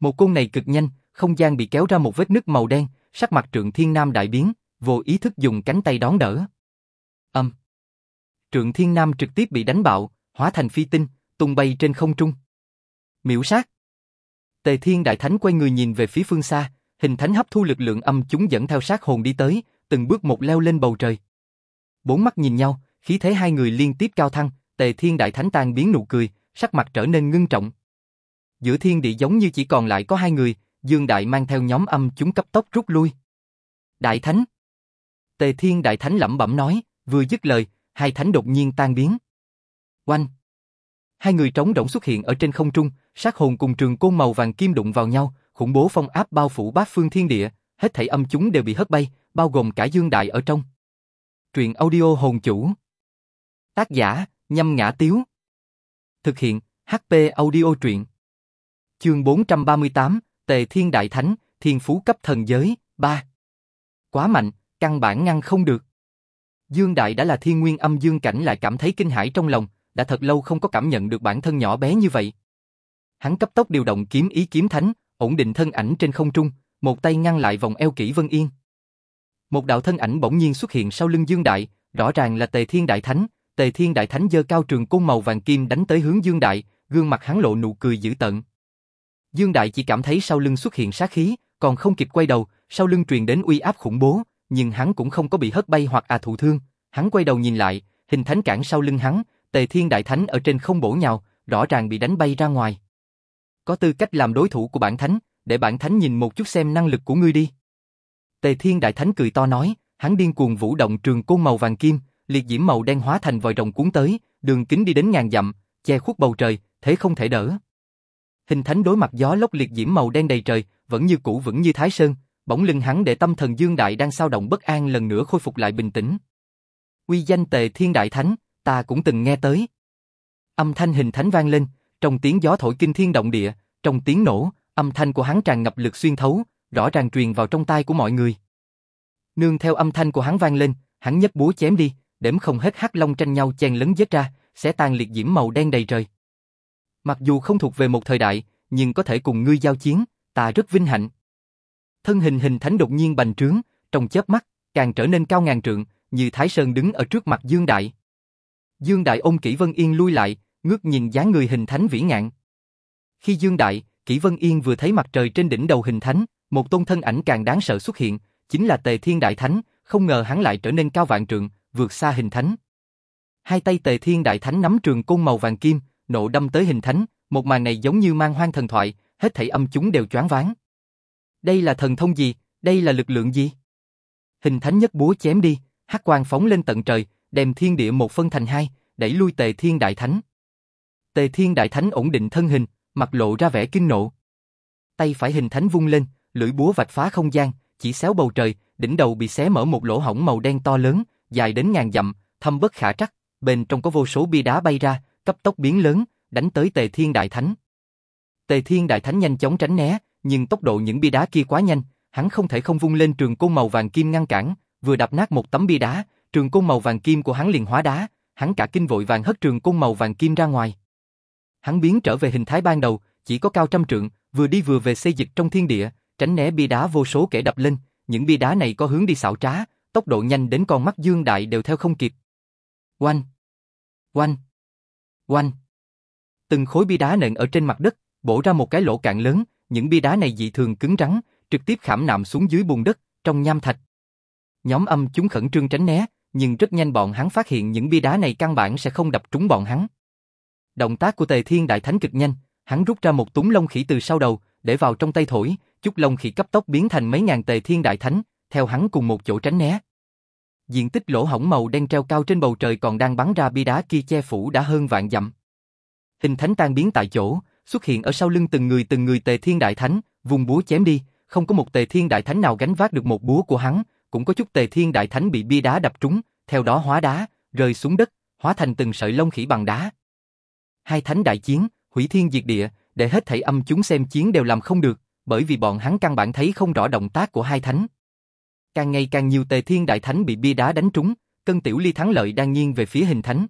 Một côn này cực nhanh, không gian bị kéo ra một vết nứt màu đen, sắc mặt Trượng Thiên Nam đại biến, vô ý thức dùng cánh tay đón đỡ. Âm. Trượng Thiên Nam trực tiếp bị đánh bạo, hóa thành phi tinh, tung bay trên không trung. Miểu sát. Tề Thiên Đại Thánh quay người nhìn về phía phương xa, hình thánh hấp thu lực lượng âm chúng dẫn theo sát hồn đi tới, từng bước một leo lên bầu trời. Bốn mắt nhìn nhau, khí thế hai người liên tiếp cao thăng, Tề Thiên Đại Thánh tan biến nụ cười, sắc mặt trở nên ngưng trọng. Giữa thiên địa giống như chỉ còn lại có hai người, Dương Đại mang theo nhóm âm chúng cấp tốc rút lui. Đại Thánh Tề Thiên Đại Thánh lẩm bẩm nói, vừa dứt lời, hai thánh đột nhiên tan biến. Oanh! Hai người trống rỗng xuất hiện ở trên không trung, sát hồn cùng trường côn màu vàng kim đụng vào nhau, khủng bố phong áp bao phủ bát phương thiên địa, hết thảy âm chúng đều bị hất bay, bao gồm cả Dương Đại ở trong. Truyện audio hồn chủ. Tác giả, nhâm ngã tiếu. Thực hiện, HP audio truyện. Chương 438, Tề Thiên Đại Thánh, Thiên Phú cấp thần giới, 3. Quá mạnh, căn bản ngăn không được. Dương Đại đã là thiên nguyên âm dương cảnh lại cảm thấy kinh hãi trong lòng, đã thật lâu không có cảm nhận được bản thân nhỏ bé như vậy. Hắn cấp tốc điều động kiếm ý kiếm thánh, ổn định thân ảnh trên không trung, một tay ngăn lại vòng eo kỹ Vân Yên. Một đạo thân ảnh bỗng nhiên xuất hiện sau lưng Dương Đại, rõ ràng là Tề Thiên Đại Thánh, Tề Thiên Đại Thánh giơ cao trường côn màu vàng kim đánh tới hướng Dương Đại, gương mặt hắn lộ nụ cười dữ tợn. Dương Đại chỉ cảm thấy sau lưng xuất hiện sát khí, còn không kịp quay đầu, sau lưng truyền đến uy áp khủng bố, nhưng hắn cũng không có bị hất bay hoặc à thụ thương, hắn quay đầu nhìn lại, hình thánh cản sau lưng hắn, Tề Thiên Đại Thánh ở trên không bổ nhào, rõ ràng bị đánh bay ra ngoài. Có tư cách làm đối thủ của bản thánh, để bản thánh nhìn một chút xem năng lực của ngươi đi. Tề Thiên Đại Thánh cười to nói, hắn điên cuồng vũ động trường côn màu vàng kim, liệt diễm màu đen hóa thành vòi rồng cuốn tới, đường kính đi đến ngàn dặm, che khuất bầu trời, thế không thể đỡ. Hình thánh đối mặt gió lốc liệt diễm màu đen đầy trời, vẫn như cũ vững như Thái Sơn, bỗng lưng hắn để tâm thần Dương Đại đang sao động bất an lần nữa khôi phục lại bình tĩnh. Uy danh Tề Thiên Đại Thánh, ta cũng từng nghe tới. Âm thanh hình thánh vang lên, trong tiếng gió thổi kinh thiên động địa, trong tiếng nổ, âm thanh của hắn tràn ngập lực xuyên thấu, rõ ràng truyền vào trong tai của mọi người. Nương theo âm thanh của hắn vang lên, hắn nhấc búa chém đi, đếm không hết hắc long tranh nhau chen lấn giết ra, sẽ tan liệt diễm màu đen đầy trời. Mặc dù không thuộc về một thời đại, nhưng có thể cùng ngươi giao chiến, ta rất vinh hạnh. Thân hình hình thánh đột nhiên bành trướng, trong chớp mắt, càng trở nên cao ngàn trượng, như Thái Sơn đứng ở trước mặt Dương Đại. Dương Đại ôm Kỷ Vân Yên lui lại, ngước nhìn dáng người hình thánh vĩ ngạn. Khi Dương Đại, Kỷ Vân Yên vừa thấy mặt trời trên đỉnh đầu hình thánh, một tôn thân ảnh càng đáng sợ xuất hiện, chính là Tề Thiên Đại Thánh, không ngờ hắn lại trở nên cao vạn trượng, vượt xa hình thánh. Hai tay Tề Thiên Đại Thánh nắm trường côn màu vàng kim, nộ đâm tới hình thánh, một màn này giống như mang hoang thần thoại, hết thảy âm chúng đều choáng váng. Đây là thần thông gì, đây là lực lượng gì? Hình thánh nhất búa chém đi, hắc quang phóng lên tận trời, đem thiên địa một phân thành hai, đẩy lui Tề Thiên Đại Thánh. Tề Thiên Đại Thánh ổn định thân hình, mặt lộ ra vẻ kinh nộ. Tay phải hình thánh vung lên, lưỡi búa vạch phá không gian, chỉ xéo bầu trời, đỉnh đầu bị xé mở một lỗ hổng màu đen to lớn, dài đến ngàn dặm, thâm bất khả trắc, bên trong có vô số bia đá bay ra, cấp tốc biến lớn, đánh tới Tề Thiên Đại Thánh. Tề Thiên Đại Thánh nhanh chóng tránh né, nhưng tốc độ những bia đá kia quá nhanh, hắn không thể không vung lên trường côn màu vàng kim ngăn cản, vừa đập nát một tấm bia đá, trường côn màu vàng kim của hắn liền hóa đá, hắn cả kinh vội vàng hất trường côn màu vàng kim ra ngoài. Hắn biến trở về hình thái ban đầu, chỉ có cao trăm trượng, vừa đi vừa về xây dịch trong thiên địa, tránh né bia đá vô số kẻ đập lên, những bia đá này có hướng đi xảo trá, tốc độ nhanh đến con mắt Dương Đại đều theo không kịp. Oanh! Oanh! Oanh! Từng khối bia đá nện ở trên mặt đất, bổ ra một cái lỗ cạn lớn, những bia đá này dị thường cứng rắn, trực tiếp khảm nạm xuống dưới bùn đất, trong nham thạch. Nhóm âm chúng khẩn trương tránh né, nhưng rất nhanh bọn hắn phát hiện những bia đá này căn bản sẽ không đập trúng bọn hắn. Động tác của Tề Thiên Đại Thánh cực nhanh, hắn rút ra một túng lông khỉ từ sau đầu, để vào trong tay thổi, chút lông khỉ cấp tốc biến thành mấy ngàn Tề Thiên Đại Thánh, theo hắn cùng một chỗ tránh né. Diện tích lỗ hổng màu đen treo cao trên bầu trời còn đang bắn ra bia đá kia che phủ đã hơn vạn dặm. Hình thánh tan biến tại chỗ, xuất hiện ở sau lưng từng người từng người Tề Thiên Đại Thánh, vùng búa chém đi, không có một Tề Thiên Đại Thánh nào gánh vác được một búa của hắn, cũng có chút Tề Thiên Đại Thánh bị bia đá đập trúng, theo đó hóa đá, rơi xuống đất, hóa thành từng sợi lông khỉ bằng đá. Hai thánh đại chiến, hủy thiên diệt địa, để hết thảy âm chúng xem chiến đều làm không được, bởi vì bọn hắn căn bản thấy không rõ động tác của hai thánh. Càng ngày càng nhiều tề thiên đại thánh bị bia đá đánh trúng, cân tiểu ly thắng lợi đang nghiêng về phía hình thánh.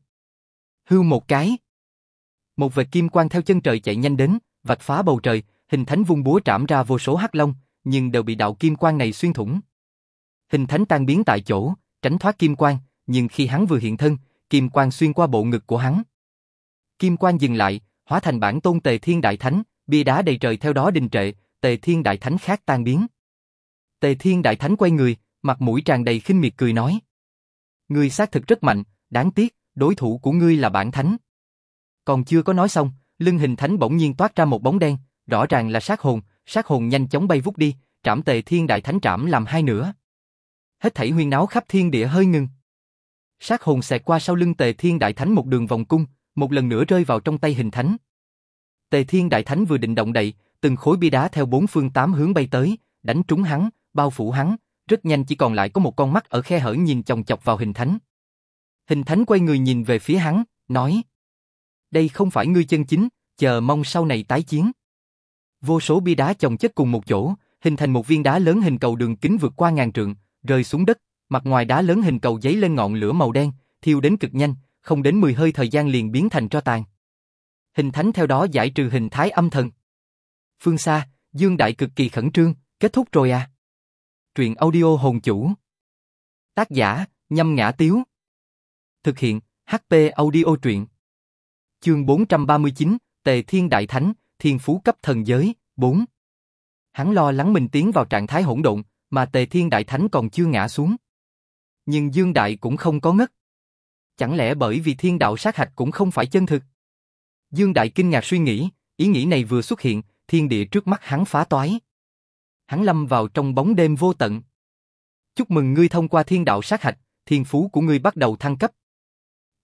Hưu một cái. Một vệt kim quang theo chân trời chạy nhanh đến, vạch phá bầu trời, hình thánh vung búa trảm ra vô số hắc long, nhưng đều bị đạo kim quang này xuyên thủng. Hình thánh tan biến tại chỗ, tránh thoát kim quang, nhưng khi hắn vừa hiện thân, kim quang xuyên qua bộ ngực của hắn. Kim quang dừng lại, hóa thành bản tôn Tề Thiên Đại Thánh, bia đá đầy trời theo đó đình trệ, Tề Thiên Đại Thánh khác tan biến. Tề Thiên Đại Thánh quay người, mặt mũi tràn đầy khinh miệt cười nói. Ngươi xác thực rất mạnh, đáng tiếc, đối thủ của ngươi là bản thánh. Còn chưa có nói xong, lưng hình thánh bỗng nhiên toát ra một bóng đen, rõ ràng là sát hồn, sát hồn nhanh chóng bay vút đi, trảm Tề Thiên Đại Thánh trảm làm hai nửa. Hết thảy huyên náo khắp thiên địa hơi ngừng. Sát hồn xẹt qua sau lưng Tề Thiên Đại Thánh một đường vòng cung, một lần nữa rơi vào trong tay hình thánh. Tề Thiên Đại Thánh vừa định động đậy, từng khối bia đá theo bốn phương tám hướng bay tới, đánh trúng hắn, bao phủ hắn, rất nhanh chỉ còn lại có một con mắt ở khe hở nhìn chòng chọc vào hình thánh. Hình thánh quay người nhìn về phía hắn, nói Đây không phải ngươi chân chính, chờ mong sau này tái chiến. Vô số bia đá chồng chất cùng một chỗ, hình thành một viên đá lớn hình cầu đường kính vượt qua ngàn trượng, rơi xuống đất, mặt ngoài đá lớn hình cầu giấy lên ngọn lửa màu đen, thiêu đến cực nhanh, không đến 10 hơi thời gian liền biến thành tro tàn. Hình thánh theo đó giải trừ hình thái âm thần. Phương xa, Dương Đại cực kỳ khẩn trương, kết thúc rồi à? Truyện audio hồn chủ. Tác giả, nhâm ngã tiếu. Thực hiện, HP audio truyện. Chương 439, Tề Thiên Đại Thánh, Thiên Phú cấp thần giới, 4. Hắn lo lắng mình tiến vào trạng thái hỗn độn, mà Tề Thiên Đại Thánh còn chưa ngã xuống. Nhưng Dương Đại cũng không có ngất. Chẳng lẽ bởi vì thiên đạo sát hạch cũng không phải chân thực? Dương Đại kinh ngạc suy nghĩ, ý nghĩ này vừa xuất hiện, thiên địa trước mắt hắn phá toái. Hắn lâm vào trong bóng đêm vô tận. Chúc mừng ngươi thông qua thiên đạo sát hạch, thiên phú của ngươi bắt đầu thăng cấp.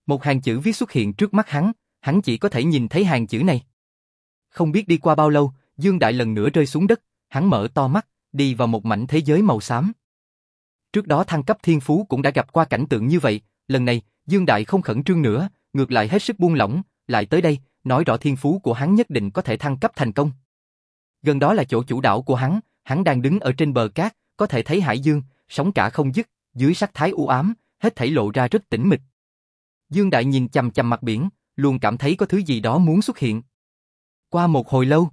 Một hàng chữ viết xuất hiện trước mắt hắn, hắn chỉ có thể nhìn thấy hàng chữ này. Không biết đi qua bao lâu, Dương Đại lần nữa rơi xuống đất, hắn mở to mắt, đi vào một mảnh thế giới màu xám. Trước đó thăng cấp thiên phú cũng đã gặp qua cảnh tượng như vậy, lần này, Dương Đại không khẩn trương nữa, ngược lại hết sức buông lỏng, lại tới đây, nói rõ thiên phú của hắn nhất định có thể thăng cấp thành công. Gần đó là chỗ chủ đạo của hắn, hắn đang đứng ở trên bờ cát, có thể thấy hải dương, sóng cả không dứt, dưới sắc thái u ám, hết thảy lộ ra rất tĩnh mịch. Dương Đại nhìn chằm chằm mặt biển, luôn cảm thấy có thứ gì đó muốn xuất hiện. Qua một hồi lâu,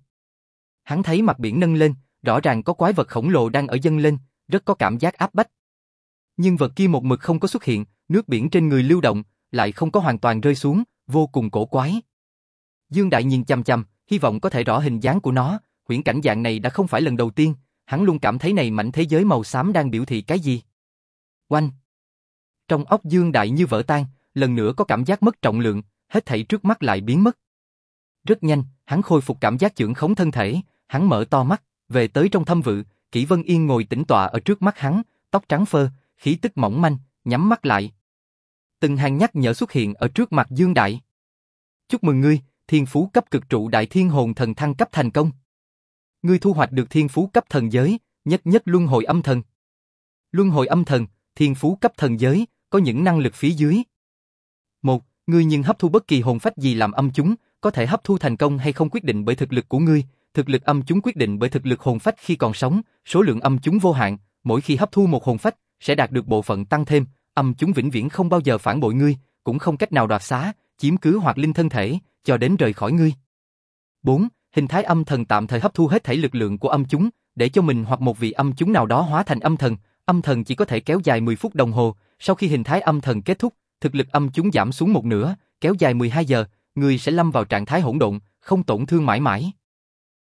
hắn thấy mặt biển nâng lên, rõ ràng có quái vật khổng lồ đang ở dâng lên, rất có cảm giác áp bách. Nhưng vật kia một mực không có xuất hiện, nước biển trên người lưu động, lại không có hoàn toàn rơi xuống, vô cùng cổ quái. Dương Đại nhìn chăm chăm, hy vọng có thể rõ hình dáng của nó, huyễn cảnh dạng này đã không phải lần đầu tiên, hắn luôn cảm thấy này mảnh thế giới màu xám đang biểu thị cái gì. Oanh! Trong óc Dương Đại như vỡ tan, lần nữa có cảm giác mất trọng lượng, hết thảy trước mắt lại biến mất. Rất nhanh, hắn khôi phục cảm giác trưởng khống thân thể, hắn mở to mắt, về tới trong thâm vự, Kỷ Vân Yên ngồi tĩnh tọa ở trước mắt hắn, tóc trắng phơ, khí tức mỏng manh, nhắm mắt lại. Từng hàng nhắc nhở xuất hiện ở trước mặt Dương Đại. Chúc mừng ngươi, thiên phú cấp cực trụ đại thiên hồn thần thăng cấp thành công. Ngươi thu hoạch được thiên phú cấp thần giới, nhất nhất luân hồi âm thần. Luân hồi âm thần, thiên phú cấp thần giới, có những năng lực phía dưới. Một, Ngươi nhưng hấp thu bất kỳ hồn phách gì làm âm chúng, có thể hấp thu thành công hay không quyết định bởi thực lực của ngươi, thực lực âm chúng quyết định bởi thực lực hồn phách khi còn sống, số lượng âm chúng vô hạn, mỗi khi hấp thu một hồn phách, sẽ đạt được bộ phận tăng thêm, âm chúng vĩnh viễn không bao giờ phản bội ngươi, cũng không cách nào đoạt xá, chiếm cứ hoặc linh thân thể, cho đến rời khỏi ngươi. 4. Hình thái âm thần tạm thời hấp thu hết thể lực lượng của âm chúng, để cho mình hoặc một vị âm chúng nào đó hóa thành âm thần, âm thần chỉ có thể kéo dài 10 phút đồng hồ, sau khi hình thái âm thần kết thúc, thực lực âm chúng giảm xuống một nửa, kéo dài 12 giờ, người sẽ lâm vào trạng thái hỗn độn, không tổn thương mãi mãi.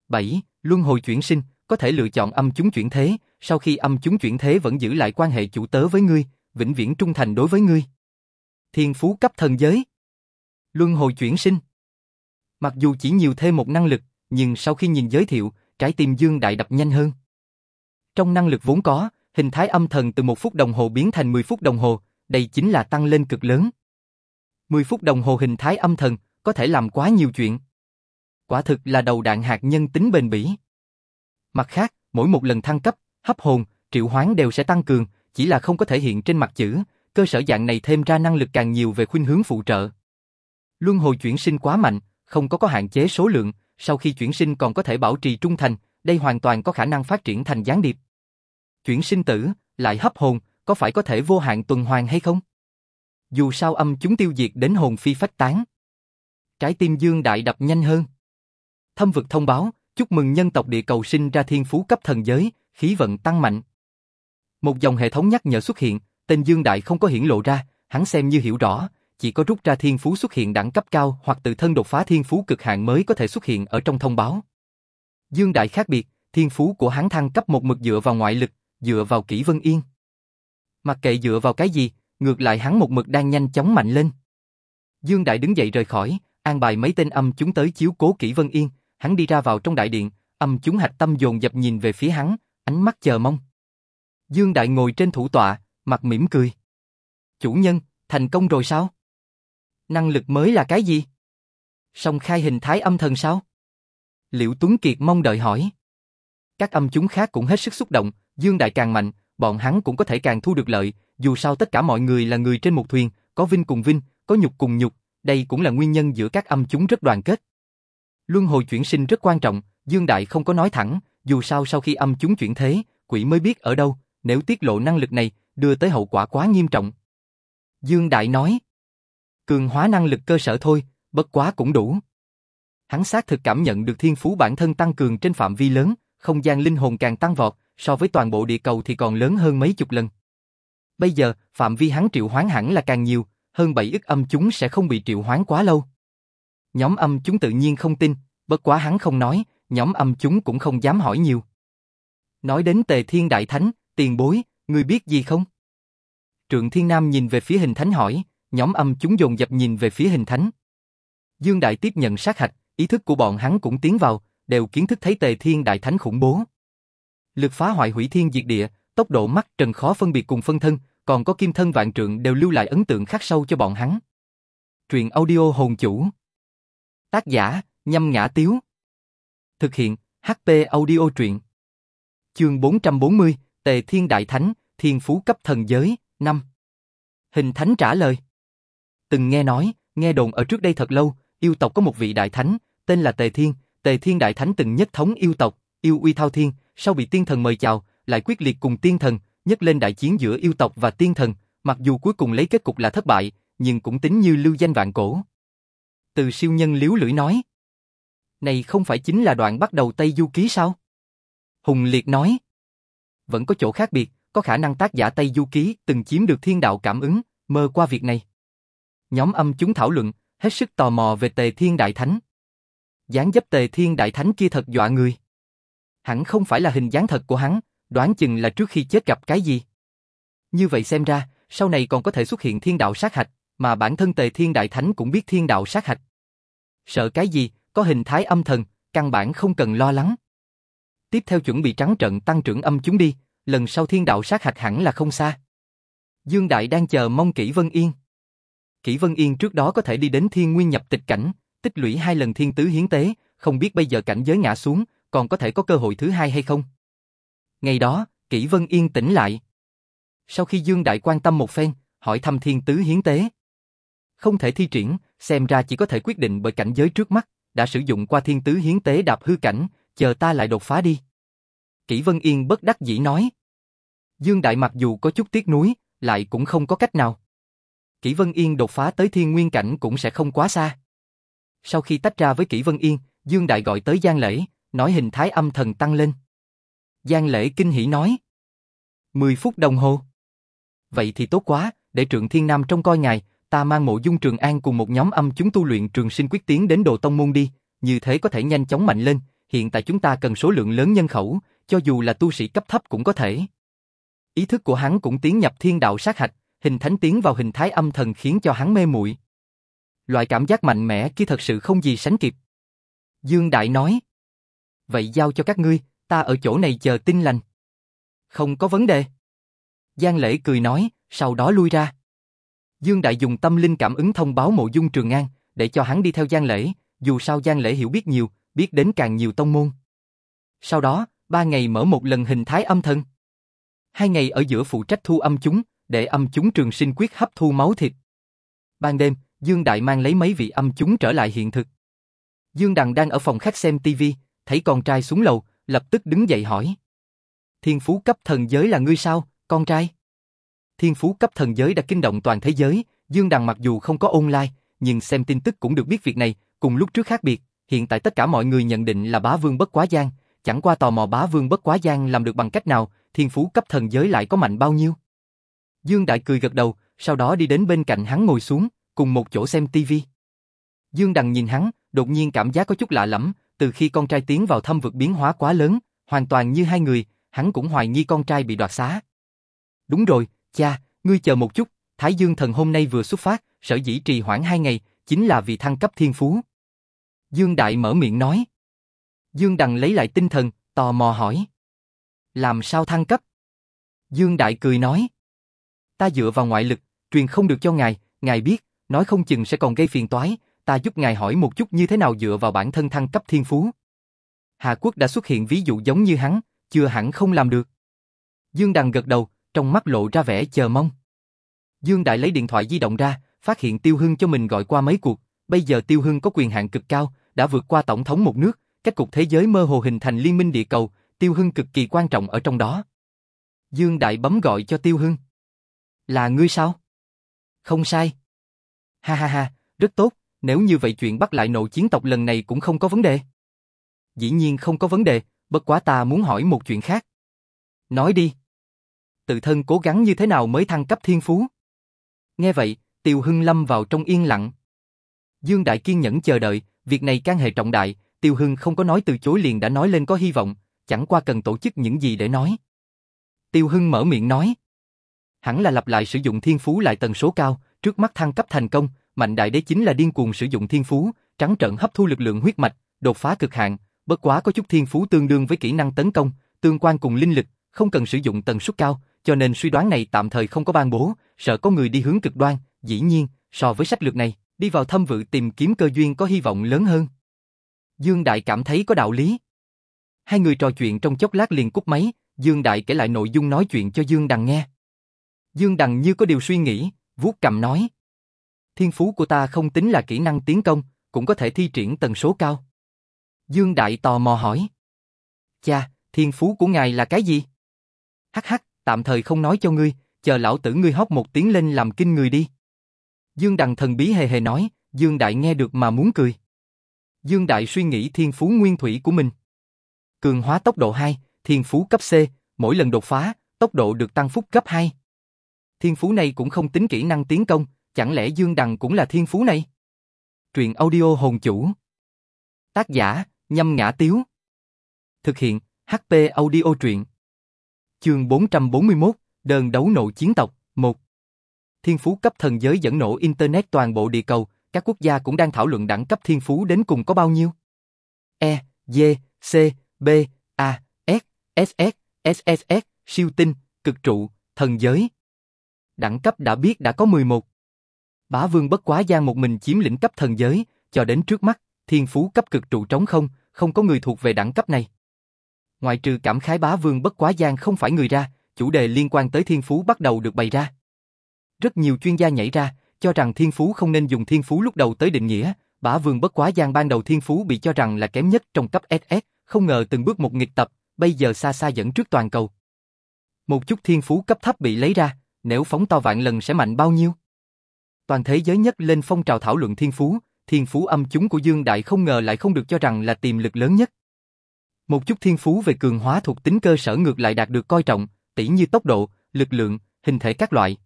7. Luân hồi chuyển sinh, có thể lựa chọn âm chúng chuyển thế, sau khi âm chúng chuyển thế vẫn giữ lại quan hệ chủ tớ với ngươi, vĩnh viễn trung thành đối với ngươi. Thiên phú cấp thần giới. Luân hồi chuyển sinh. Mặc dù chỉ nhiều thêm một năng lực, nhưng sau khi nhìn giới thiệu, trái tim Dương Đại đập nhanh hơn. Trong năng lực vốn có, hình thái âm thần từ một phút đồng hồ biến thành 10 phút đồng hồ, đây chính là tăng lên cực lớn. 10 phút đồng hồ hình thái âm thần, có thể làm quá nhiều chuyện. Quả thực là đầu đạn hạt nhân tính bền bỉ. Mặt khác, mỗi một lần thăng cấp, hấp hồn, triệu hoán đều sẽ tăng cường, chỉ là không có thể hiện trên mặt chữ, cơ sở dạng này thêm ra năng lực càng nhiều về khuynh hướng phụ trợ. Luân hồi chuyển sinh quá mạnh, không có có hạn chế số lượng, sau khi chuyển sinh còn có thể bảo trì trung thành, đây hoàn toàn có khả năng phát triển thành gián điệp. Chuyển sinh tử, lại hấp hồn, có phải có thể vô hạn tuần hoàn hay không? Dù sao âm chúng tiêu diệt đến hồn phi phách tán. Trái tim Dương Đại đập nhanh hơn. Thâm vực thông báo, chúc mừng nhân tộc địa cầu sinh ra thiên phú cấp thần giới, khí vận tăng mạnh. Một dòng hệ thống nhắc nhở xuất hiện, tên Dương Đại không có hiển lộ ra, hắn xem như hiểu rõ, chỉ có rút ra thiên phú xuất hiện đẳng cấp cao hoặc tự thân đột phá thiên phú cực hạn mới có thể xuất hiện ở trong thông báo. Dương Đại khác biệt, thiên phú của hắn thăng cấp một mực dựa vào ngoại lực, dựa vào kỹ vân yên. Mặc kệ dựa vào cái gì, ngược lại hắn một mực đang nhanh chóng mạnh lên. Dương Đại đứng dậy rời khỏi, an bài mấy tên âm chúng tới chiếu cố kỹ vân yên, hắn đi ra vào trong đại điện, âm chúng hạch tâm dồn dập nhìn về phía hắn, ánh mắt chờ mong. Dương Đại ngồi trên thủ tọa, mặt mỉm cười. Chủ nhân, thành công rồi sao? Năng lực mới là cái gì? Song khai hình thái âm thần sao? Liễu Tuấn Kiệt mong đợi hỏi. Các âm chúng khác cũng hết sức xúc động, Dương Đại càng mạnh, bọn hắn cũng có thể càng thu được lợi, dù sao tất cả mọi người là người trên một thuyền, có vinh cùng vinh, có nhục cùng nhục, đây cũng là nguyên nhân giữa các âm chúng rất đoàn kết. Luân hồi chuyển sinh rất quan trọng, Dương Đại không có nói thẳng, dù sao sau khi âm chúng chuyển thế, quỷ mới biết ở đâu, nếu tiết lộ năng lực này, đưa tới hậu quả quá nghiêm trọng. Dương Đại nói, cường hóa năng lực cơ sở thôi, bất quá cũng đủ. Hắn xác thực cảm nhận được thiên phú bản thân tăng cường trên phạm vi lớn, không gian linh hồn càng tăng vọt, so với toàn bộ địa cầu thì còn lớn hơn mấy chục lần. Bây giờ, phạm vi hắn triệu hoán hẳn là càng nhiều, hơn 7 ức âm chúng sẽ không bị triệu hoán quá lâu. Nhóm âm chúng tự nhiên không tin, bất quá hắn không nói, nhóm âm chúng cũng không dám hỏi nhiều. Nói đến tề thiên đại thánh, tiền bối, người biết gì không? Trượng Thiên Nam nhìn về phía hình thánh hỏi, nhóm âm chúng dồn dập nhìn về phía hình thánh. Dương Đại tiếp nhận sát hạch, ý thức của bọn hắn cũng tiến vào, đều kiến thức thấy tề thiên đại thánh khủng bố. Lực phá hoại hủy thiên diệt địa, tốc độ mắt trần khó phân biệt cùng phân thân, còn có kim thân vạn trượng đều lưu lại ấn tượng khắc sâu cho bọn hắn. Truyện audio hồn chủ. Tác giả, nhâm ngã tiếu. Thực hiện, HP audio truyện. Chương 440, Tề Thiên Đại Thánh, Thiên Phú cấp thần giới, 5. Hình Thánh trả lời. Từng nghe nói, nghe đồn ở trước đây thật lâu, yêu tộc có một vị đại thánh, tên là Tề Thiên, Tề Thiên Đại Thánh từng nhất thống yêu tộc, yêu uy thao thiên, sau bị tiên thần mời chào, lại quyết liệt cùng tiên thần, nhất lên đại chiến giữa yêu tộc và tiên thần, mặc dù cuối cùng lấy kết cục là thất bại, nhưng cũng tính như lưu danh vạn cổ. Từ siêu nhân liếu lưỡi nói. Này không phải chính là đoạn bắt đầu Tây Du Ký sao? Hùng Liệt nói. Vẫn có chỗ khác biệt, có khả năng tác giả Tây Du Ký từng chiếm được thiên đạo cảm ứng, mơ qua việc này. Nhóm âm chúng thảo luận, hết sức tò mò về Tề Thiên Đại Thánh. dáng dấp Tề Thiên Đại Thánh kia thật dọa người. Hẳn không phải là hình dáng thật của hắn, đoán chừng là trước khi chết gặp cái gì. Như vậy xem ra, sau này còn có thể xuất hiện thiên đạo sát hạch, mà bản thân Tề Thiên Đại Thánh cũng biết thiên đạo sát hạch. Sợ cái gì, có hình thái âm thần, căn bản không cần lo lắng. Tiếp theo chuẩn bị trắng trận tăng trưởng âm chúng đi, lần sau thiên đạo sát hạch hẳn là không xa. Dương Đại đang chờ mong Kỷ Vân Yên. Kỷ Vân Yên trước đó có thể đi đến thiên nguyên nhập tịch cảnh, tích lũy hai lần thiên tứ hiến tế, không biết bây giờ cảnh giới ngã xuống, còn có thể có cơ hội thứ hai hay không. Ngày đó, Kỷ Vân Yên tỉnh lại. Sau khi Dương Đại quan tâm một phen, hỏi thăm thiên tứ hiến tế. Không thể thi triển, xem ra chỉ có thể quyết định bởi cảnh giới trước mắt, đã sử dụng qua thiên tứ hiến tế đạp hư cảnh, chờ ta lại đột phá đi. Kỷ Vân Yên bất đắc dĩ nói. Dương Đại mặc dù có chút tiếc nuối, lại cũng không có cách nào. Kỷ Vân Yên đột phá tới thiên nguyên cảnh cũng sẽ không quá xa. Sau khi tách ra với Kỷ Vân Yên, Dương Đại gọi tới Giang Lễ, nói hình thái âm thần tăng lên. Giang Lễ kinh hỉ nói. 10 phút đồng hồ. Vậy thì tốt quá, để Trượng Thiên Nam trông coi ngài, ta mang mộ dung Trường An cùng một nhóm âm chúng tu luyện trường sinh quyết tiến đến đồ tông môn đi, như thế có thể nhanh chóng mạnh lên, hiện tại chúng ta cần số lượng lớn nhân khẩu, cho dù là tu sĩ cấp thấp cũng có thể. Ý thức của hắn cũng tiến nhập thiên đạo sát hạch, hình thánh tiến vào hình thái âm thần khiến cho hắn mê muội. Loại cảm giác mạnh mẽ kia thật sự không gì sánh kịp. Dương Đại nói. Vậy giao cho các ngươi, ta ở chỗ này chờ tin lành. Không có vấn đề. Giang Lễ cười nói, sau đó lui ra. Dương Đại dùng tâm linh cảm ứng thông báo mộ dung Trường An, để cho hắn đi theo Giang Lễ, dù sao Giang Lễ hiểu biết nhiều, biết đến càng nhiều tông môn. Sau đó, ba ngày mở một lần hình thái âm thân, Hai ngày ở giữa phụ trách thu âm chúng, để âm chúng trường sinh quyết hấp thu máu thịt. Ban đêm, Dương Đại mang lấy mấy vị âm chúng trở lại hiện thực. Dương Đằng đang ở phòng khách xem TV, thấy con trai xuống lầu, lập tức đứng dậy hỏi. Thiên phú cấp thần giới là ngươi sao, con trai? Thiên phú cấp thần giới đã kinh động toàn thế giới, Dương Đằng mặc dù không có online, nhưng xem tin tức cũng được biết việc này, cùng lúc trước khác biệt, hiện tại tất cả mọi người nhận định là bá vương bất quá giang, chẳng qua tò mò bá vương bất quá giang làm được bằng cách nào, thiên phú cấp thần giới lại có mạnh bao nhiêu. Dương Đại cười gật đầu, sau đó đi đến bên cạnh hắn ngồi xuống, cùng một chỗ xem tivi. Dương Đằng nhìn hắn, đột nhiên cảm giác có chút lạ lẫm, từ khi con trai tiến vào thâm vực biến hóa quá lớn, hoàn toàn như hai người, hắn cũng hoài nghi con trai bị đoạt xá. Đúng rồi, cha, ngươi chờ một chút, Thái Dương thần hôm nay vừa xuất phát, sở dĩ trì hoãn hai ngày, chính là vì thăng cấp thiên phú. Dương Đại mở miệng nói. Dương Đằng lấy lại tinh thần, tò mò hỏi. Làm sao thăng cấp? Dương Đại cười nói. Ta dựa vào ngoại lực, truyền không được cho ngài, ngài biết, nói không chừng sẽ còn gây phiền toái, ta giúp ngài hỏi một chút như thế nào dựa vào bản thân thăng cấp thiên phú. Hà Quốc đã xuất hiện ví dụ giống như hắn, chưa hẳn không làm được. Dương Đằng gật đầu, trong mắt lộ ra vẻ chờ mong. Dương Đại lấy điện thoại di động ra, phát hiện Tiêu Hưng cho mình gọi qua mấy cuộc, bây giờ Tiêu Hưng có quyền hạn cực cao, đã vượt qua tổng thống một nước, cách cục thế giới mơ hồ hình thành liên minh địa cầu, Tiêu Hưng cực kỳ quan trọng ở trong đó. Dương Đại bấm gọi cho Tiêu Hưng. Là ngươi sao? Không sai. Ha ha ha, rất tốt, nếu như vậy chuyện bắt lại nội chiến tộc lần này cũng không có vấn đề. Dĩ nhiên không có vấn đề, bất quá ta muốn hỏi một chuyện khác. Nói đi. Tự thân cố gắng như thế nào mới thăng cấp thiên phú? Nghe vậy, Tiêu Hưng lâm vào trong yên lặng. Dương Đại kiên nhẫn chờ đợi, việc này can hệ trọng đại, Tiêu Hưng không có nói từ chối liền đã nói lên có hy vọng, chẳng qua cần tổ chức những gì để nói. Tiêu Hưng mở miệng nói. Hẳn là lặp lại sử dụng thiên phú lại tần số cao, trước mắt thăng cấp thành công, mạnh đại đế chính là điên cuồng sử dụng thiên phú, trắng trợn hấp thu lực lượng huyết mạch, đột phá cực hạn, bất quá có chút thiên phú tương đương với kỹ năng tấn công, tương quan cùng linh lực, không cần sử dụng tần suất cao, cho nên suy đoán này tạm thời không có ban bố, sợ có người đi hướng cực đoan, dĩ nhiên, so với sách lược này, đi vào thâm vự tìm kiếm cơ duyên có hy vọng lớn hơn. Dương Đại cảm thấy có đạo lý. Hai người trò chuyện trong chốc lát liền cúp máy, Dương Đại kể lại nội dung nói chuyện cho Dương Đằng nghe. Dương Đằng như có điều suy nghĩ, vuốt cầm nói. Thiên phú của ta không tính là kỹ năng tiến công, cũng có thể thi triển tần số cao. Dương Đại tò mò hỏi. Cha, thiên phú của ngài là cái gì? Hắc hắc, tạm thời không nói cho ngươi, chờ lão tử ngươi hót một tiếng lên làm kinh người đi. Dương Đằng thần bí hề hề nói, Dương Đại nghe được mà muốn cười. Dương Đại suy nghĩ thiên phú nguyên thủy của mình. Cường hóa tốc độ 2, thiên phú cấp C, mỗi lần đột phá, tốc độ được tăng phúc cấp 2. Thiên phú này cũng không tính kỹ năng tiến công, chẳng lẽ Dương Đằng cũng là thiên phú này? Truyện audio hồn chủ. Tác giả, nhâm ngã tiếu. Thực hiện, HP audio truyện. Chương 441, đơn đấu nội chiến tộc, 1. thiên phú cấp thần giới dẫn nổ Internet toàn bộ địa cầu, các quốc gia cũng đang thảo luận đẳng cấp thiên phú đến cùng có bao nhiêu. E, D, C, B, A, S, SS, SSS, siêu tinh, cực trụ, thần giới. Đẳng cấp đã biết đã có 11. Bá vương bất quá gian một mình chiếm lĩnh cấp thần giới, cho đến trước mắt, thiên phú cấp cực trụ trống không, không có người thuộc về đẳng cấp này. Ngoài trừ cảm khái bá vương bất quá gian không phải người ra, chủ đề liên quan tới thiên phú bắt đầu được bày ra. Rất nhiều chuyên gia nhảy ra, cho rằng thiên phú không nên dùng thiên phú lúc đầu tới định nghĩa, bá vương bất quá gian ban đầu thiên phú bị cho rằng là kém nhất trong cấp SS, không ngờ từng bước một nghịch tập, bây giờ xa xa dẫn trước toàn cầu. Một chút thiên phú cấp thấp bị lấy ra, nếu phóng to vạn lần sẽ mạnh bao nhiêu? Toàn thế giới nhất lên phong trào thảo luận thiên phú, thiên phú âm chúng của Dương Đại không ngờ lại không được cho rằng là tiềm lực lớn nhất. Một chút thiên phú về cường hóa thuộc tính cơ sở ngược lại đạt được coi trọng, tỉ như tốc độ, lực lượng, hình thể các loại.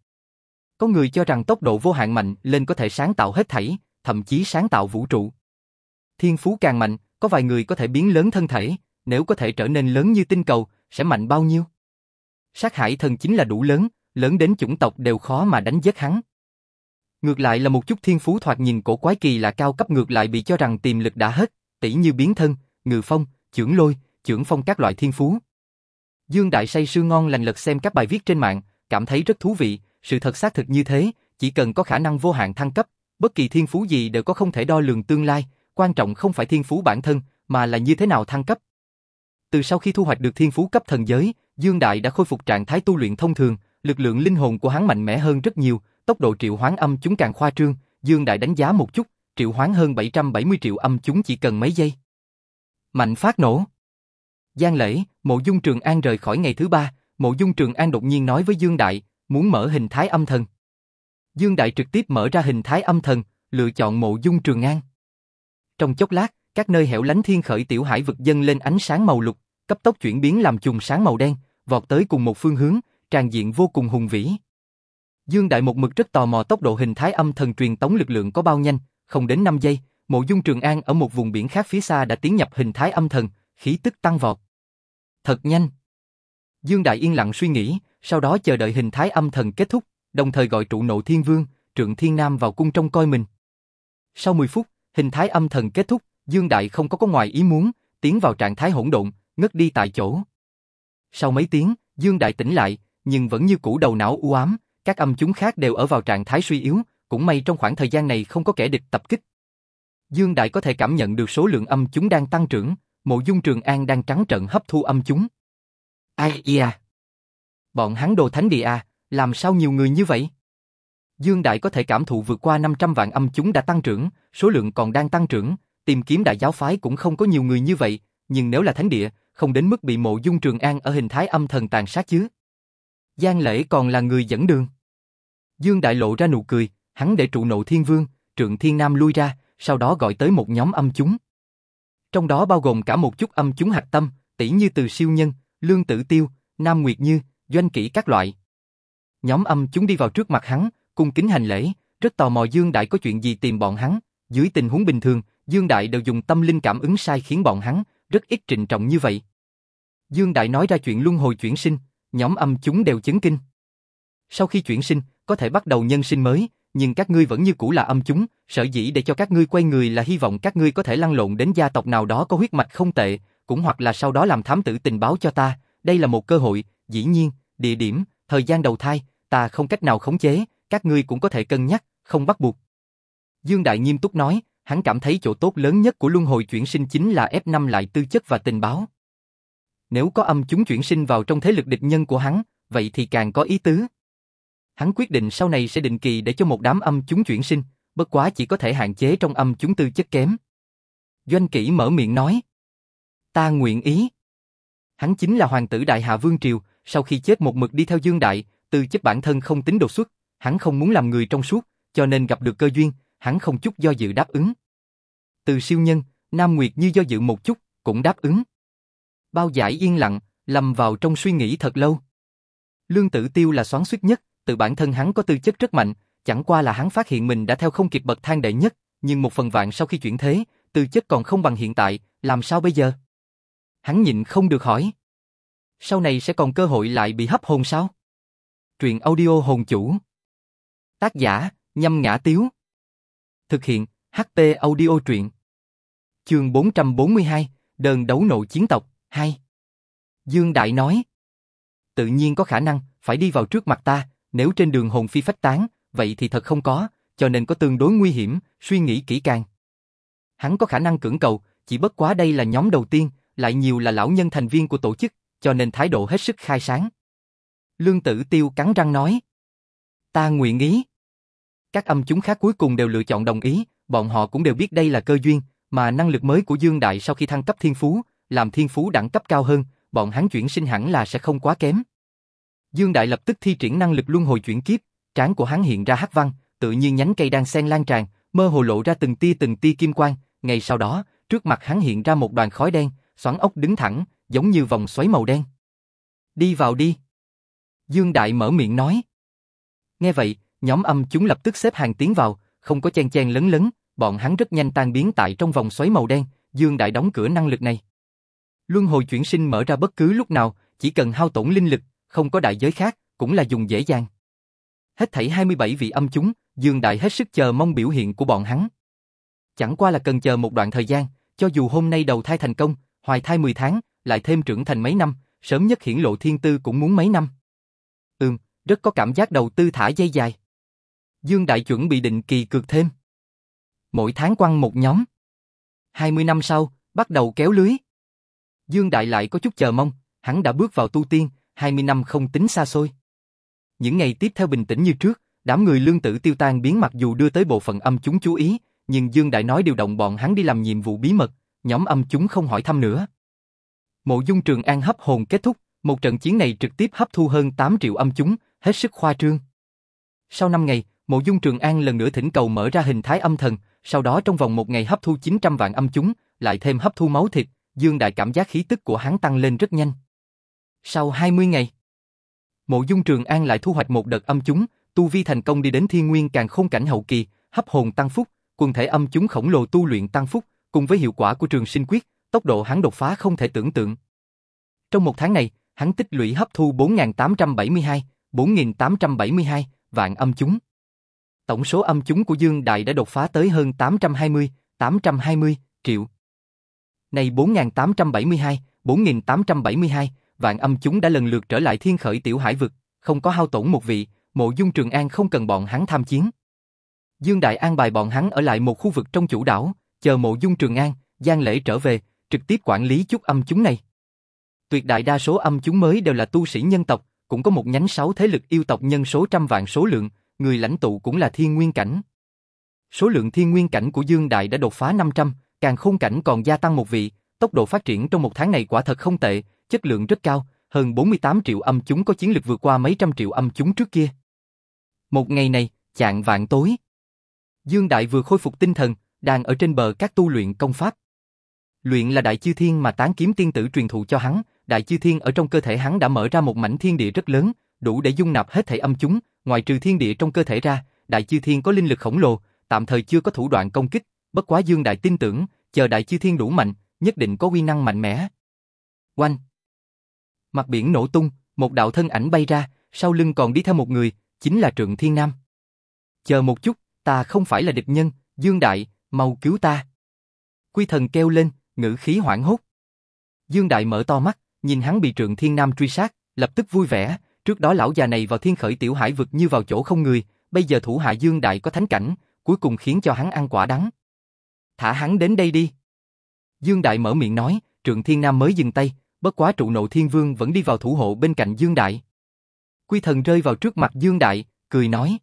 Có người cho rằng tốc độ vô hạn mạnh lên có thể sáng tạo hết thảy, thậm chí sáng tạo vũ trụ. Thiên phú càng mạnh, có vài người có thể biến lớn thân thể, nếu có thể trở nên lớn như tinh cầu, sẽ mạnh bao nhiêu? Sát hải thần chính là đủ lớn, lớn đến chủng tộc đều khó mà đánh giết hắn. Ngược lại là một chút thiên phú thoạt nhìn cổ quái kỳ là cao cấp ngược lại bị cho rằng tiềm lực đã hết, tỉ như biến thân, ngự phong, chưởng lôi, chưởng phong các loại thiên phú. Dương Đại say sưa ngon lành lật xem các bài viết trên mạng, cảm thấy rất thú vị, sự thật xác thực như thế, chỉ cần có khả năng vô hạn thăng cấp, bất kỳ thiên phú gì đều có không thể đo lường tương lai, quan trọng không phải thiên phú bản thân, mà là như thế nào thăng cấp. Từ sau khi thu hoạch được thiên phú cấp thần giới, Dương Đại đã khôi phục trạng thái tu luyện thông thường, lực lượng linh hồn của hắn mạnh mẽ hơn rất nhiều, tốc độ triệu hoán âm chúng càng khoa trương, Dương Đại đánh giá một chút, triệu hoán hơn 770 triệu âm chúng chỉ cần mấy giây. Mạnh phát nổ. Giang lễ, mộ dung trường an rời khỏi ngày thứ ba, mộ dung trường an đột nhiên nói với Dương Đại, muốn mở hình thái âm thần. Dương Đại trực tiếp mở ra hình thái âm thần, lựa chọn mộ dung trường an. Trong chốc lát, các nơi hẻo lánh thiên khởi tiểu hải vực dâng lên ánh sáng màu lục, cấp tốc chuyển biến làm chùm sáng màu đen, vọt tới cùng một phương hướng, tràn diện vô cùng hùng vĩ. Dương Đại một mực rất tò mò tốc độ hình thái âm thần truyền tống lực lượng có bao nhanh, không đến 5 giây, Mộ Dung Trường An ở một vùng biển khác phía xa đã tiến nhập hình thái âm thần, khí tức tăng vọt. Thật nhanh. Dương Đại yên lặng suy nghĩ, sau đó chờ đợi hình thái âm thần kết thúc, đồng thời gọi trụ nộ thiên vương, trượng thiên nam vào cung trong coi mình. Sau 10 phút, hình thái âm thần kết thúc, Dương Đại không có có ngoài ý muốn, tiến vào trạng thái hỗn độn, ngất đi tại chỗ. Sau mấy tiếng, Dương Đại tỉnh lại, nhưng vẫn như cũ đầu não u ám, các âm chúng khác đều ở vào trạng thái suy yếu, cũng may trong khoảng thời gian này không có kẻ địch tập kích. Dương Đại có thể cảm nhận được số lượng âm chúng đang tăng trưởng, Mộ Dung Trường An đang trắng trận hấp thu âm chúng. Ai ia? À? Bọn hắn đồ thánh địa à, làm sao nhiều người như vậy? Dương Đại có thể cảm thụ vượt qua 500 vạn âm chúng đã tăng trưởng, số lượng còn đang tăng trưởng, tìm kiếm đại giáo phái cũng không có nhiều người như vậy, nhưng nếu là thánh địa, không đến mức bị mộ dung trường an ở hình thái âm thần tàn sát chứ. Giang lễ còn là người dẫn đường. Dương Đại lộ ra nụ cười, hắn để trụ nộ thiên vương, trượng thiên nam lui ra, sau đó gọi tới một nhóm âm chúng. Trong đó bao gồm cả một chút âm chúng hạch tâm, tỷ như từ siêu nhân, lương tử tiêu, nam nguyệt như, doanh kỹ các loại. Nhóm âm chúng đi vào trước mặt hắn, cung kính hành lễ, rất tò mò Dương Đại có chuyện gì tìm bọn hắn. Dưới tình huống bình thường, Dương Đại đều dùng tâm linh cảm ứng sai khiến bọn hắn, rất ít trịnh trọng như vậy. Dương Đại nói ra chuyện luân hồi chuyển sinh, nhóm âm chúng đều chấn kinh. Sau khi chuyển sinh, có thể bắt đầu nhân sinh mới, nhưng các ngươi vẫn như cũ là âm chúng, sở dĩ để cho các ngươi quay người là hy vọng các ngươi có thể lăn lộn đến gia tộc nào đó có huyết mạch không tệ, cũng hoặc là sau đó làm thám tử tình báo cho ta, đây là một cơ hội, dĩ nhiên, địa điểm, thời gian đầu thai, ta không cách nào khống chế, các ngươi cũng có thể cân nhắc, không bắt buộc. Dương Đại nghiêm túc nói, hắn cảm thấy chỗ tốt lớn nhất của luân hồi chuyển sinh chính là ép năm lại tư chất và tình báo. Nếu có âm chúng chuyển sinh vào trong thế lực địch nhân của hắn, vậy thì càng có ý tứ. Hắn quyết định sau này sẽ định kỳ để cho một đám âm chúng chuyển sinh, bất quá chỉ có thể hạn chế trong âm chúng tư chất kém. Doanh kỷ mở miệng nói. Ta nguyện ý. Hắn chính là hoàng tử Đại Hạ Vương Triều, sau khi chết một mực đi theo Dương Đại, tư chất bản thân không tính đột xuất, hắn không muốn làm người trong suốt, cho nên gặp được cơ duyên, hắn không chút do dự đáp ứng. Từ siêu nhân, Nam Nguyệt như do dự một chút, cũng đáp ứng. Bao giải yên lặng, lầm vào trong suy nghĩ thật lâu. Lương Tử Tiêu là xoắn suýt nhất, từ bản thân hắn có tư chất rất mạnh, chẳng qua là hắn phát hiện mình đã theo không kịp bậc thang đệ nhất, nhưng một phần vạn sau khi chuyển thế, tư chất còn không bằng hiện tại, làm sao bây giờ? Hắn nhịn không được hỏi. Sau này sẽ còn cơ hội lại bị hấp hồn sao? Truyện audio hồn chủ Tác giả, nhâm ngã tiếu. Thực hiện, HP audio truyện. Chương 442, đơn đấu nộ chiến tộc, 2. Dương Đại nói. Tự nhiên có khả năng, phải đi vào trước mặt ta, nếu trên đường hồn phi phách tán, vậy thì thật không có, cho nên có tương đối nguy hiểm, suy nghĩ kỹ càng. Hắn có khả năng cưỡng cầu, chỉ bất quá đây là nhóm đầu tiên, lại nhiều là lão nhân thành viên của tổ chức, cho nên thái độ hết sức khai sáng. Lương Tử Tiêu cắn răng nói. Ta nguyện ý. Các âm chúng khác cuối cùng đều lựa chọn đồng ý, bọn họ cũng đều biết đây là cơ duyên, mà năng lực mới của Dương Đại sau khi thăng cấp thiên phú, làm thiên phú đẳng cấp cao hơn, bọn hắn chuyển sinh hẳn là sẽ không quá kém. Dương Đại lập tức thi triển năng lực luân hồi chuyển kiếp, trán của hắn hiện ra hắc văn, tự như nhánh cây đang xen lan tràn, mơ hồ lộ ra từng tia từng tia kim quang, ngay sau đó, trước mặt hắn hiện ra một đoàn khói đen, xoắn ốc đứng thẳng, giống như vòng xoáy màu đen. Đi vào đi. Dương Đại mở miệng nói. Nghe vậy, nhóm âm chúng lập tức xếp hàng tiến vào, không có chen chen lấn lấn, bọn hắn rất nhanh tan biến tại trong vòng xoáy màu đen, Dương Đại đóng cửa năng lực này. Luân hồi chuyển sinh mở ra bất cứ lúc nào, chỉ cần hao tổn linh lực, không có đại giới khác, cũng là dùng dễ dàng. Hết thảy 27 vị âm chúng, Dương Đại hết sức chờ mong biểu hiện của bọn hắn. Chẳng qua là cần chờ một đoạn thời gian, cho dù hôm nay đầu thai thành công, hoài thai 10 tháng, lại thêm trưởng thành mấy năm, sớm nhất hiển lộ thiên tư cũng muốn mấy năm. Ừm, rất có cảm giác đầu tư thả dây dài. Dương Đại chuẩn bị định kỳ cược thêm. Mỗi tháng quăng một nhóm. 20 năm sau, bắt đầu kéo lưới. Dương Đại lại có chút chờ mong, hắn đã bước vào tu tiên, 20 năm không tính xa xôi. Những ngày tiếp theo bình tĩnh như trước, đám người lương tử tiêu tan biến mặc dù đưa tới bộ phận âm chúng chú ý, nhưng Dương Đại nói điều động bọn hắn đi làm nhiệm vụ bí mật, nhóm âm chúng không hỏi thăm nữa. Mộ dung trường an hấp hồn kết thúc, một trận chiến này trực tiếp hấp thu hơn 8 triệu âm chúng, hết sức khoa trương. Sau 5 ngày, Mộ dung trường an lần nữa thỉnh cầu mở ra hình thái âm thần, sau đó trong vòng một ngày hấp thu 900 vạn âm chúng, lại thêm hấp thu máu thịt, Dương Đại cảm giác khí tức của hắn tăng lên rất nhanh. Sau 20 ngày, Mộ Dung Trường An lại thu hoạch một đợt âm chúng, tu vi thành công đi đến thiên nguyên càng không cảnh hậu kỳ, hấp hồn tăng phúc, quần thể âm chúng khổng lồ tu luyện tăng phúc, cùng với hiệu quả của trường sinh quyết, tốc độ hắn đột phá không thể tưởng tượng. Trong một tháng này, hắn tích lũy hấp thu 4.872, 4.872 vạn âm chúng. Tổng số âm chúng của Dương Đại đã đột phá tới hơn 820, 820 triệu. Này 4.872, 4.872 vạn âm chúng đã lần lượt trở lại thiên khởi tiểu hải vực, không có hao tổn một vị, mộ dung Trường An không cần bọn hắn tham chiến. Dương Đại an bài bọn hắn ở lại một khu vực trong chủ đảo, chờ mộ dung Trường An, Giang Lễ trở về, trực tiếp quản lý chút âm chúng này. Tuyệt đại đa số âm chúng mới đều là tu sĩ nhân tộc, cũng có một nhánh sáu thế lực yêu tộc nhân số trăm vạn số lượng, người lãnh tụ cũng là thiên nguyên cảnh. Số lượng thiên nguyên cảnh của Dương Đại đã đột phá 500, càng khôn cảnh còn gia tăng một vị, tốc độ phát triển trong một tháng này quả thật không tệ, chất lượng rất cao, hơn 48 triệu âm chúng có chiến lực vượt qua mấy trăm triệu âm chúng trước kia. Một ngày này, chạng vạn tối. Dương Đại vừa khôi phục tinh thần, đang ở trên bờ các tu luyện công pháp. Luyện là đại chư thiên mà tán kiếm tiên tử truyền thụ cho hắn, đại chư thiên ở trong cơ thể hắn đã mở ra một mảnh thiên địa rất lớn, đủ để dung nạp hết thể âm chúng, ngoài trừ thiên địa trong cơ thể ra, đại chư thiên có linh lực khổng lồ, tạm thời chưa có thủ đoạn công kích, bất quá Dương Đại tin tưởng, chờ đại chư thiên đủ mạnh, nhất định có uy năng mạnh mẽ. Oanh! Mặt biển nổ tung, một đạo thân ảnh bay ra, sau lưng còn đi theo một người, chính là Trượng Thiên Nam. Chờ một chút, ta không phải là địch nhân, Dương Đại, mau cứu ta. Quy thần kêu lên, ngữ khí hoảng hốt. Dương Đại mở to mắt, nhìn hắn bị Trượng Thiên Nam truy sát, lập tức vui vẻ, trước đó lão già này vào thiên khởi tiểu hải vực như vào chỗ không người, bây giờ thủ hạ Dương Đại có thánh cảnh, cuối cùng khiến cho hắn ăn quả đắng. Thả hắn đến đây đi. Dương Đại mở miệng nói, Trượng Thiên Nam mới dừng tay, bất quá trụ nộ Thiên Vương vẫn đi vào thủ hộ bên cạnh Dương Đại. Quy thần rơi vào trước mặt Dương Đại, cười nói.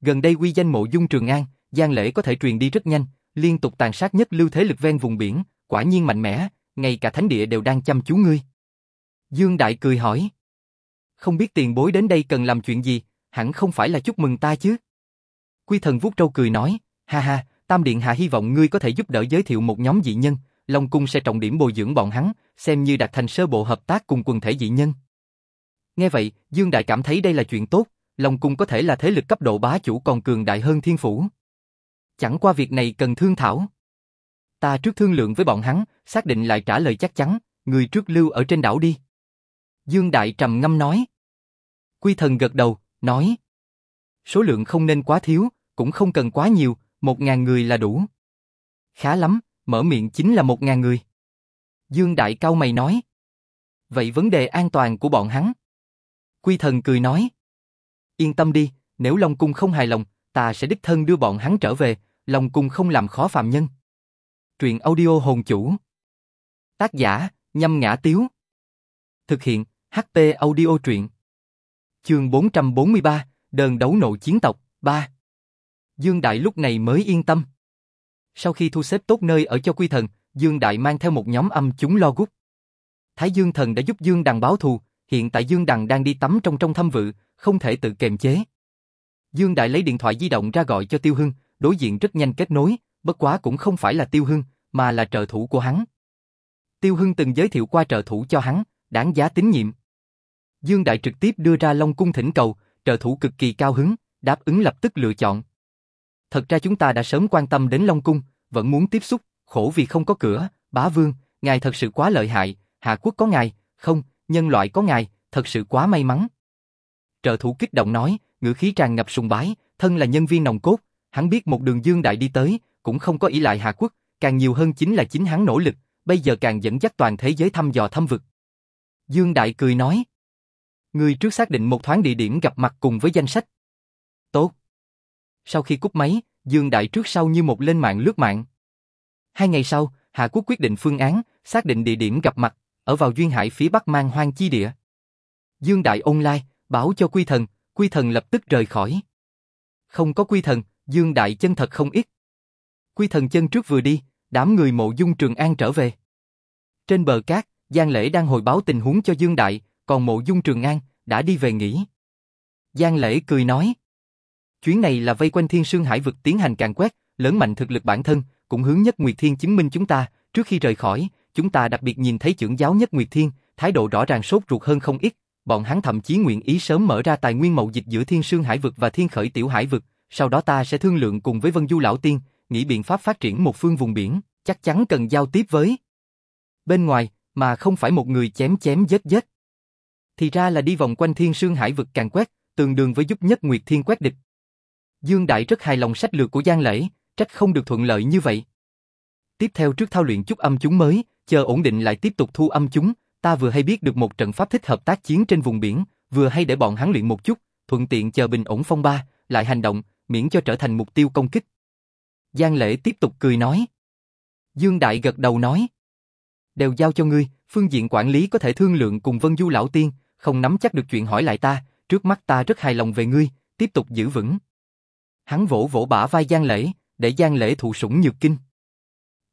Gần đây quy danh mộ dung Trường An, gian Lễ có thể truyền đi rất nhanh, liên tục tàn sát nhất lưu thế lực ven vùng biển, quả nhiên mạnh mẽ, ngay cả thánh địa đều đang chăm chú ngươi. Dương Đại cười hỏi. Không biết tiền bối đến đây cần làm chuyện gì, hẳn không phải là chúc mừng ta chứ. Quy thần vuốt trâu cười nói, ha ha, Tam Điện Hạ hy vọng ngươi có thể giúp đỡ giới thiệu một nhóm dị nhân, Long Cung sẽ trọng điểm bồi dưỡng bọn hắn, xem như đạt thành sơ bộ hợp tác cùng quần thể dị nhân. Nghe vậy, Dương Đại cảm thấy đây là chuyện tốt, Long Cung có thể là thế lực cấp độ bá chủ còn cường đại hơn Thiên Phủ. Chẳng qua việc này cần thương thảo. Ta trước thương lượng với bọn hắn, xác định lại trả lời chắc chắn, người trước lưu ở trên đảo đi. Dương Đại trầm ngâm nói. Quy thần gật đầu, nói. Số lượng không nên quá thiếu, cũng không cần quá nhiều, một ngàn người là đủ. Khá lắm, mở miệng chính là một ngàn người. Dương Đại cao mày nói. Vậy vấn đề an toàn của bọn hắn? Quy thần cười nói. Yên tâm đi, nếu Long Cung không hài lòng, ta sẽ đích thân đưa bọn hắn trở về, Long Cung không làm khó phạm nhân. Truyện audio hồn chủ. Tác giả, nhâm ngã tiếu. Thực hiện, HP audio truyện. Chương 443, Đờn đấu nội chiến tộc, 3. Dương Đại lúc này mới yên tâm. Sau khi thu xếp tốt nơi ở cho quy thần, Dương Đại mang theo một nhóm âm chúng lo gút. Thái Dương Thần đã giúp Dương Đằng báo thù, hiện tại Dương Đằng đang đi tắm trong trong thâm vự, không thể tự kềm chế. Dương Đại lấy điện thoại di động ra gọi cho Tiêu Hưng, đối diện rất nhanh kết nối, bất quá cũng không phải là Tiêu Hưng, mà là trợ thủ của hắn. Tiêu Hưng từng giới thiệu qua trợ thủ cho hắn, đáng giá tín nhiệm. Dương Đại trực tiếp đưa ra Long Cung thỉnh cầu, trợ thủ cực kỳ cao hứng, đáp ứng lập tức lựa chọn. Thật ra chúng ta đã sớm quan tâm đến Long Cung, vẫn muốn tiếp xúc, khổ vì không có cửa, bá vương, ngài thật sự quá lợi hại, Hạ Quốc có ngài, không, nhân loại có ngài, thật sự quá may mắn. Trợ thủ kích động nói, ngữ khí tràn ngập sùng bái, thân là nhân viên nòng cốt, hắn biết một đường dương đại đi tới, cũng không có ý lại Hạ Quốc, càng nhiều hơn chính là chính hắn nỗ lực, bây giờ càng dẫn dắt toàn thế giới thăm dò thâm vực. Dương Đại cười nói, người trước xác định một thoáng địa điểm gặp mặt cùng với danh sách. Tốt. Sau khi cúp máy, Dương Đại trước sau như một lên mạng lướt mạng. Hai ngày sau, Hạ Quốc quyết định phương án, xác định địa điểm gặp mặt, ở vào duyên hải phía bắc mang hoang chi địa. Dương Đại online, báo cho Quy Thần, Quy Thần lập tức rời khỏi. Không có Quy Thần, Dương Đại chân thật không ít. Quy Thần chân trước vừa đi, đám người mộ dung Trường An trở về. Trên bờ cát, Giang Lễ đang hồi báo tình huống cho Dương Đại, còn mộ dung Trường An, đã đi về nghỉ. Giang Lễ cười nói. Chuyến này là vây quanh thiên sương hải vực tiến hành càn quét, lớn mạnh thực lực bản thân, cũng hướng nhất Nguyệt Thiên chứng minh chúng ta, trước khi rời khỏi, chúng ta đặc biệt nhìn thấy trưởng giáo nhất Nguyệt Thiên, thái độ rõ ràng sốt ruột hơn không ít, bọn hắn thậm chí nguyện ý sớm mở ra tài nguyên mậu dịch giữa Thiên Sương Hải vực và Thiên Khởi Tiểu Hải vực, sau đó ta sẽ thương lượng cùng với Vân Du lão tiên, nghĩ biện pháp phát triển một phương vùng biển, chắc chắn cần giao tiếp với bên ngoài, mà không phải một người chém chém giết giết. Thì ra là đi vòng quanh Thiên Sương Hải vực càng quét, tương đương với giúp nhất Nguyệt Thiên quét địch. Dương Đại rất hài lòng sách lược của Giang Lễ, trách không được thuận lợi như vậy. Tiếp theo trước thao luyện chút âm chúng mới, chờ ổn định lại tiếp tục thu âm chúng, ta vừa hay biết được một trận pháp thích hợp tác chiến trên vùng biển, vừa hay để bọn hắn luyện một chút, thuận tiện chờ bình ổn phong ba, lại hành động, miễn cho trở thành mục tiêu công kích. Giang Lễ tiếp tục cười nói. Dương Đại gật đầu nói. Đều giao cho ngươi, phương diện quản lý có thể thương lượng cùng Vân Du Lão Tiên, không nắm chắc được chuyện hỏi lại ta, trước mắt ta rất hài lòng về ngươi, tiếp tục giữ vững. Hắn vỗ vỗ bả vai Giang Lễ, để Giang Lễ thụ sủng nhược kinh.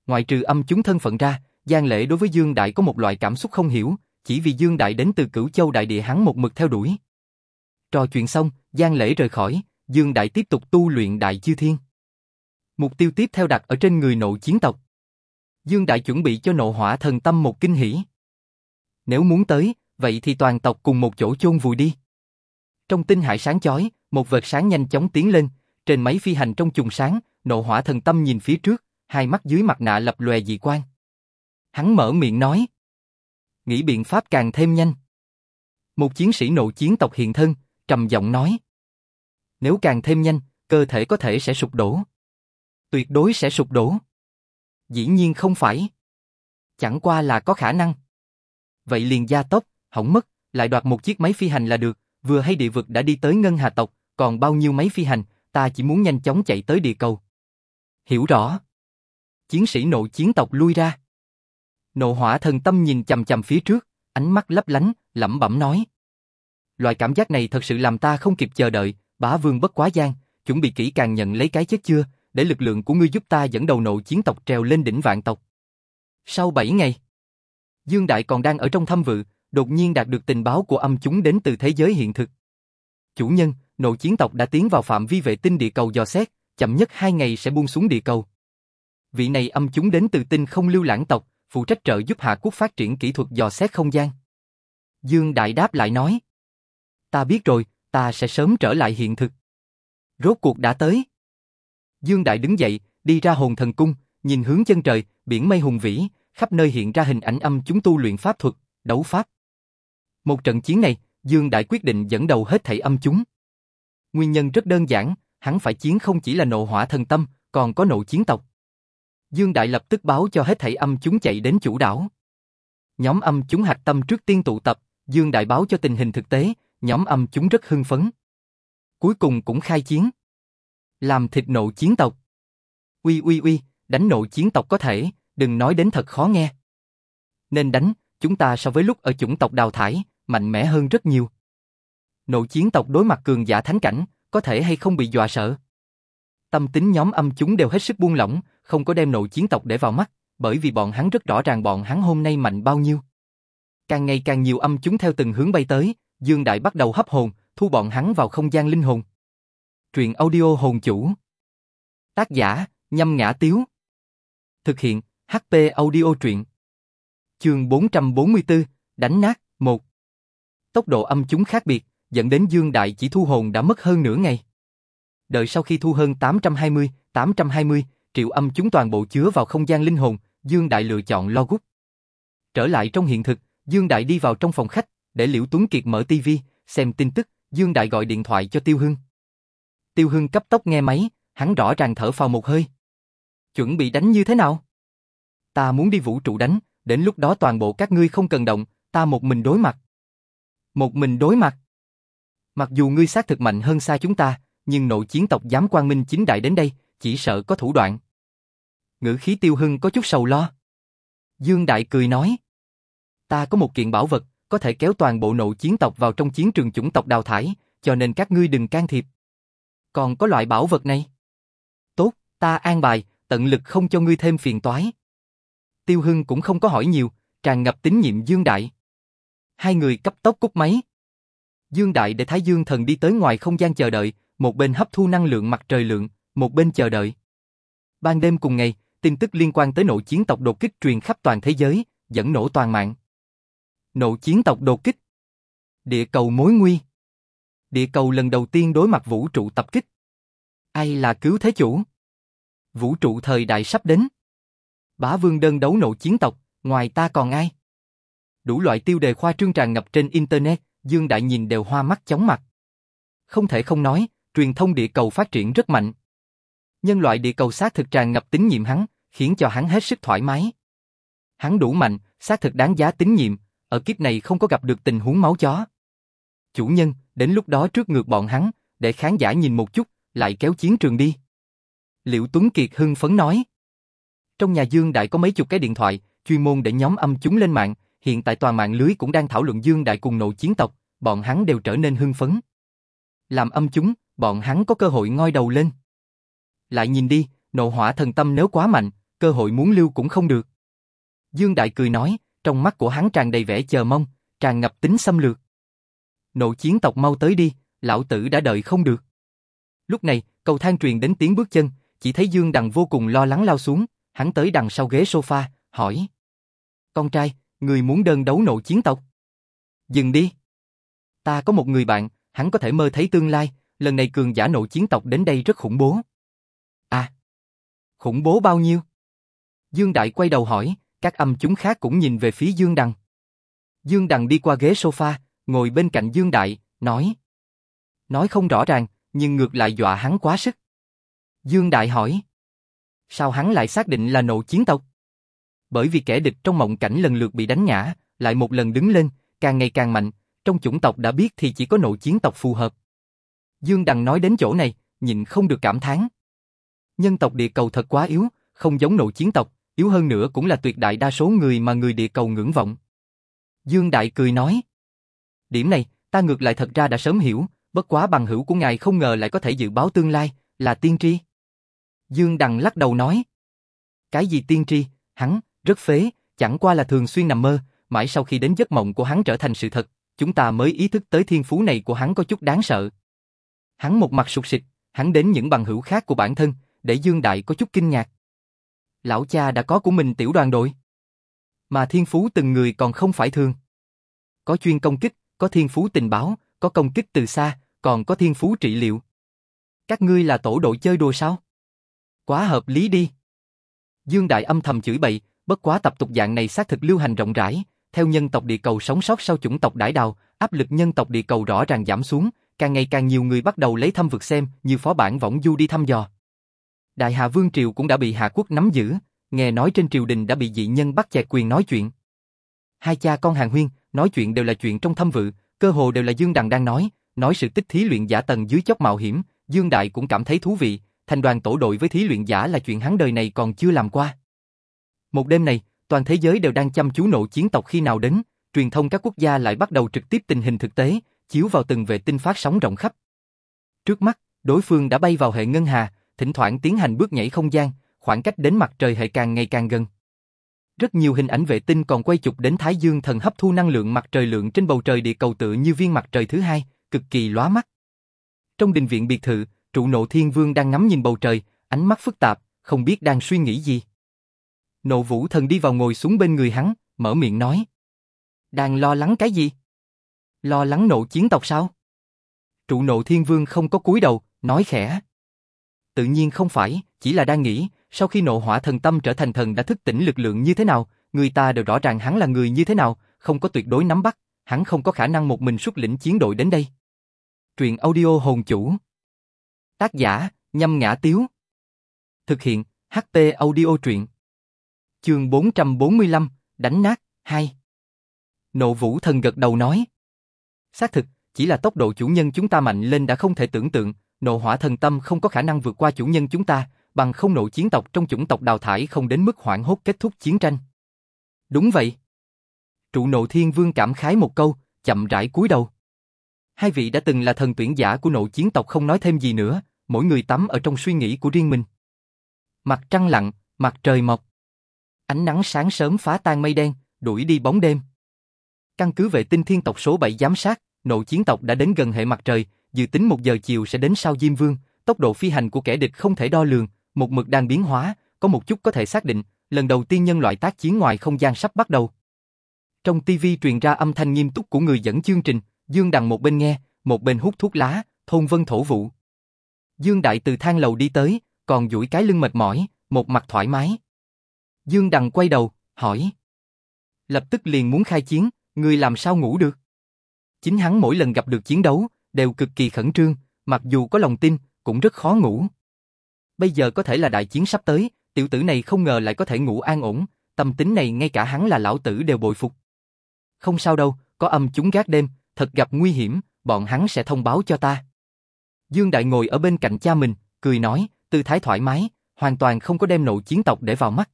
Ngoài trừ âm chúng thân phận ra, Giang Lễ đối với Dương Đại có một loại cảm xúc không hiểu, chỉ vì Dương Đại đến từ cửu châu đại địa hắn một mực theo đuổi. Trò chuyện xong, Giang Lễ rời khỏi, Dương Đại tiếp tục tu luyện Đại Chư Thiên. Mục tiêu tiếp theo đặt ở trên người nộ chiến tộc. Dương Đại chuẩn bị cho nộ hỏa thần tâm một kinh hỉ. Nếu muốn tới, vậy thì toàn tộc cùng một chỗ chôn vùi đi. Trong tinh hải sáng chói, một vệt sáng nhanh chóng tiến lên, trên máy phi hành trong chùm sáng, nộ hỏa thần tâm nhìn phía trước, hai mắt dưới mặt nạ lập lòe dị quang. Hắn mở miệng nói. Nghĩ biện pháp càng thêm nhanh. Một chiến sĩ nộ chiến tộc hiện thân, trầm giọng nói. Nếu càng thêm nhanh, cơ thể có thể sẽ sụp đổ. Tuyệt đối sẽ sụp đổ. Dĩ nhiên không phải. Chẳng qua là có khả năng. Vậy liền gia tốc, hỏng mất, lại đoạt một chiếc máy phi hành là được, vừa hay địa vực đã đi tới ngân hà tộc, còn bao nhiêu máy phi hành, ta chỉ muốn nhanh chóng chạy tới địa cầu. Hiểu rõ. Chiến sĩ nộ chiến tộc lui ra. Nộ hỏa thần tâm nhìn chầm chầm phía trước, ánh mắt lấp lánh, lẩm bẩm nói. Loại cảm giác này thật sự làm ta không kịp chờ đợi, bá vương bất quá gian, chuẩn bị kỹ càng nhận lấy cái chết chưa, để lực lượng của ngươi giúp ta dẫn đầu nộ chiến tộc trèo lên đỉnh vạn tộc. Sau 7 ngày, Dương Đại còn đang ở trong thâm vự, đột nhiên đạt được tình báo của âm chúng đến từ thế giới hiện thực. Chủ nhân, nội chiến tộc đã tiến vào phạm vi vệ tinh địa cầu dò xét, chậm nhất hai ngày sẽ buông xuống địa cầu. Vị này âm chúng đến từ tinh không lưu lãng tộc, phụ trách trợ giúp Hạ Quốc phát triển kỹ thuật dò xét không gian. Dương Đại đáp lại nói. Ta biết rồi, ta sẽ sớm trở lại hiện thực. Rốt cuộc đã tới. Dương Đại đứng dậy, đi ra hồn thần cung, nhìn hướng chân trời, biển mây hùng vĩ, khắp nơi hiện ra hình ảnh âm chúng tu luyện pháp thuật, đấu pháp. Một trận chiến này, Dương Đại quyết định dẫn đầu hết thảy âm chúng. Nguyên nhân rất đơn giản, hắn phải chiến không chỉ là nộ hỏa thần tâm, còn có nộ chiến tộc. Dương Đại lập tức báo cho hết thảy âm chúng chạy đến chủ đảo. Nhóm âm chúng hạch tâm trước tiên tụ tập, Dương Đại báo cho tình hình thực tế, nhóm âm chúng rất hưng phấn. Cuối cùng cũng khai chiến. Làm thịt nộ chiến tộc. Uy uy uy, đánh nộ chiến tộc có thể, đừng nói đến thật khó nghe. Nên đánh, chúng ta so với lúc ở chủng tộc đào thải, mạnh mẽ hơn rất nhiều nội chiến tộc đối mặt cường giả thánh cảnh, có thể hay không bị dọa sợ. Tâm tính nhóm âm chúng đều hết sức buông lỏng, không có đem nội chiến tộc để vào mắt, bởi vì bọn hắn rất rõ ràng bọn hắn hôm nay mạnh bao nhiêu. Càng ngày càng nhiều âm chúng theo từng hướng bay tới, Dương Đại bắt đầu hấp hồn, thu bọn hắn vào không gian linh hồn. Truyện audio hồn chủ. Tác giả, nhâm ngã tiếu. Thực hiện, HP audio truyện. Chương 444, đánh nát, 1. Tốc độ âm chúng khác biệt, dẫn đến Dương Đại chỉ thu hồn đã mất hơn nửa ngày. Đợi sau khi thu hơn 820, 820, triệu âm chúng toàn bộ chứa vào không gian linh hồn, Dương Đại lựa chọn lo gút. Trở lại trong hiện thực, Dương Đại đi vào trong phòng khách, để Liễu Tuấn Kiệt mở TV, xem tin tức, Dương Đại gọi điện thoại cho Tiêu Hưng. Tiêu Hưng cấp tốc nghe máy, hắn rõ ràng thở phào một hơi. Chuẩn bị đánh như thế nào? Ta muốn đi vũ trụ đánh, đến lúc đó toàn bộ các ngươi không cần động, ta một mình đối mặt. Một mình đối mặt? Mặc dù ngươi xác thực mạnh hơn xa chúng ta, nhưng nội chiến tộc dám quang minh chính đại đến đây, chỉ sợ có thủ đoạn. Ngữ khí tiêu hưng có chút sầu lo. Dương Đại cười nói. Ta có một kiện bảo vật, có thể kéo toàn bộ nội chiến tộc vào trong chiến trường chủng tộc đào thải, cho nên các ngươi đừng can thiệp. Còn có loại bảo vật này? Tốt, ta an bài, tận lực không cho ngươi thêm phiền toái. Tiêu Hưng cũng không có hỏi nhiều, tràn ngập tín nhiệm Dương Đại. Hai người cấp tốc cúp máy. Dương Đại để Thái Dương Thần đi tới ngoài không gian chờ đợi, một bên hấp thu năng lượng mặt trời lượng, một bên chờ đợi. Ban đêm cùng ngày, tin tức liên quan tới nội chiến tộc đột kích truyền khắp toàn thế giới, dẫn nổ toàn mạng. Nội chiến tộc đột kích. Địa cầu mối nguy. Địa cầu lần đầu tiên đối mặt vũ trụ tập kích. Ai là cứu thế chủ? Vũ trụ thời đại sắp đến. Bá vương đơn đấu nội chiến tộc, ngoài ta còn ai? Đủ loại tiêu đề khoa trương tràn ngập trên Internet, Dương Đại nhìn đều hoa mắt chóng mặt. Không thể không nói, truyền thông địa cầu phát triển rất mạnh. Nhân loại địa cầu xác thực tràn ngập tín nhiệm hắn, khiến cho hắn hết sức thoải mái. Hắn đủ mạnh, xác thực đáng giá tín nhiệm, ở kiếp này không có gặp được tình huống máu chó. Chủ nhân, đến lúc đó trước ngược bọn hắn, để khán giả nhìn một chút, lại kéo chiến trường đi. Liệu Tuấn Kiệt hưng phấn nói. Trong nhà Dương Đại có mấy chục cái điện thoại, chuyên môn để nhóm âm chúng lên mạng, hiện tại toàn mạng lưới cũng đang thảo luận Dương Đại cùng nội chiến tộc, bọn hắn đều trở nên hưng phấn. Làm âm chúng, bọn hắn có cơ hội ngoi đầu lên. Lại nhìn đi, nộ hỏa thần tâm nếu quá mạnh, cơ hội muốn lưu cũng không được. Dương Đại cười nói, trong mắt của hắn tràn đầy vẻ chờ mong, tràn ngập tính xâm lược. Nộ chiến tộc mau tới đi, lão tử đã đợi không được. Lúc này, cầu thang truyền đến tiếng bước chân, chỉ thấy Dương Đằng vô cùng lo lắng lao xuống, hắn tới đằng sau ghế sofa, hỏi. Con trai, người muốn đơn đấu nộ chiến tộc? Dừng đi. Ta có một người bạn, hắn có thể mơ thấy tương lai, lần này cường giả nộ chiến tộc đến đây rất khủng bố. À, khủng bố bao nhiêu? Dương Đại quay đầu hỏi, các âm chúng khác cũng nhìn về phía Dương Đằng. Dương Đằng đi qua ghế sofa, ngồi bên cạnh Dương Đại, nói. Nói không rõ ràng, nhưng ngược lại dọa hắn quá sức. Dương Đại hỏi. Sao hắn lại xác định là nộ chiến tộc? Bởi vì kẻ địch trong mộng cảnh lần lượt bị đánh ngã, lại một lần đứng lên, càng ngày càng mạnh, trong chủng tộc đã biết thì chỉ có nội chiến tộc phù hợp. Dương Đằng nói đến chỗ này, nhìn không được cảm thán. Nhân tộc địa cầu thật quá yếu, không giống nội chiến tộc, yếu hơn nữa cũng là tuyệt đại đa số người mà người địa cầu ngưỡng vọng. Dương Đại cười nói. Điểm này, ta ngược lại thật ra đã sớm hiểu, bất quá bằng hữu của ngài không ngờ lại có thể dự báo tương lai, là tiên tri. Dương Đằng lắc đầu nói. Cái gì tiên tri, hắn, rất phế, chẳng qua là thường xuyên nằm mơ, mãi sau khi đến giấc mộng của hắn trở thành sự thật, chúng ta mới ý thức tới thiên phú này của hắn có chút đáng sợ. Hắn một mặt sụt sịt, hắn đến những bằng hữu khác của bản thân, để Dương Đại có chút kinh ngạc. Lão cha đã có của mình tiểu đoàn đội. Mà thiên phú từng người còn không phải thường. Có chuyên công kích, có thiên phú tình báo, có công kích từ xa, còn có thiên phú trị liệu. Các ngươi là tổ đội chơi đùa sao? Quá hợp lý đi. Dương Đại âm thầm chửi bậy, bất quá tập tục dạng này xác thực lưu hành rộng rãi, theo nhân tộc địa cầu sống sót sau chủng tộc đại đào, áp lực nhân tộc địa cầu rõ ràng giảm xuống, càng ngày càng nhiều người bắt đầu lấy thăm vực xem như phó bản võng du đi thăm dò. Đại hạ Vương Triều cũng đã bị Hạ Quốc nắm giữ, nghe nói trên triều đình đã bị dị nhân bắt chẹt quyền nói chuyện. Hai cha con Hàng Huyên, nói chuyện đều là chuyện trong thâm vự, cơ hồ đều là Dương Đằng đang nói, nói sự tích thí luyện giả tầng dưới chốc mạo hiểm, Dương Đại cũng cảm thấy thú vị, thành đoàn tổ đội với thí luyện giả là chuyện hắn đời này còn chưa làm qua. Một đêm này, toàn thế giới đều đang chăm chú nộ chiến tộc khi nào đến, truyền thông các quốc gia lại bắt đầu trực tiếp tình hình thực tế, chiếu vào từng vệ tinh phát sóng rộng khắp. Trước mắt, đối phương đã bay vào hệ ngân hà, thỉnh thoảng tiến hành bước nhảy không gian, khoảng cách đến mặt trời hệ càng ngày càng gần. Rất nhiều hình ảnh vệ tinh còn quay chụp đến Thái Dương thần hấp thu năng lượng mặt trời lượng trên bầu trời địa cầu tự như viên mặt trời thứ hai, cực kỳ lóa mắt. Trong đình viện biệt thự, trụ nộ thiên vương đang ngắm nhìn bầu trời, ánh mắt phức tạp, không biết đang suy nghĩ gì. Nộ vũ thần đi vào ngồi xuống bên người hắn, mở miệng nói. Đang lo lắng cái gì? Lo lắng nộ chiến tộc sao? Trụ nộ thiên vương không có cúi đầu, nói khẽ. Tự nhiên không phải, chỉ là đang nghĩ, sau khi nộ hỏa thần tâm trở thành thần đã thức tỉnh lực lượng như thế nào, người ta đều rõ ràng hắn là người như thế nào, không có tuyệt đối nắm bắt, hắn không có khả năng một mình xuất lĩnh chiến đội đến đây. Truyện audio hồn chủ Tác giả, nhâm ngã tiếu Thực hiện, ht audio truyện Chương 445, đánh nát, 2 Nộ vũ thần gật đầu nói Xác thực, chỉ là tốc độ chủ nhân chúng ta mạnh lên đã không thể tưởng tượng, nộ hỏa thần tâm không có khả năng vượt qua chủ nhân chúng ta, bằng không nộ chiến tộc trong chủng tộc đào thải không đến mức hoảng hốt kết thúc chiến tranh. Đúng vậy. Trụ nộ thiên vương cảm khái một câu, chậm rãi cúi đầu. Hai vị đã từng là thần tuyển giả của nộ chiến tộc không nói thêm gì nữa, mỗi người tắm ở trong suy nghĩ của riêng mình. Mặt trăng lặng, mặt trời mọc. Ánh nắng sáng sớm phá tan mây đen, đuổi đi bóng đêm. Căn cứ vệ tinh thiên tộc số 7 giám sát, nội chiến tộc đã đến gần hệ mặt trời, dự tính một giờ chiều sẽ đến sau Diêm Vương, tốc độ phi hành của kẻ địch không thể đo lường, một mực đang biến hóa, có một chút có thể xác định, lần đầu tiên nhân loại tác chiến ngoài không gian sắp bắt đầu. Trong TV truyền ra âm thanh nghiêm túc của người dẫn chương trình, Dương Đằng một bên nghe, một bên hút thuốc lá, thôn vân thổ vụ. Dương Đại từ thang lầu đi tới, còn duỗi cái lưng mệt mỏi, một mặt thoải mái. Dương Đằng quay đầu, hỏi. Lập tức liền muốn khai chiến, người làm sao ngủ được? Chính hắn mỗi lần gặp được chiến đấu, đều cực kỳ khẩn trương, mặc dù có lòng tin, cũng rất khó ngủ. Bây giờ có thể là đại chiến sắp tới, tiểu tử này không ngờ lại có thể ngủ an ổn, tâm tính này ngay cả hắn là lão tử đều bội phục. Không sao đâu, có âm chúng gác đêm, thật gặp nguy hiểm, bọn hắn sẽ thông báo cho ta. Dương Đại ngồi ở bên cạnh cha mình, cười nói, tư thái thoải mái, hoàn toàn không có đem nộ chiến tộc để vào mắt.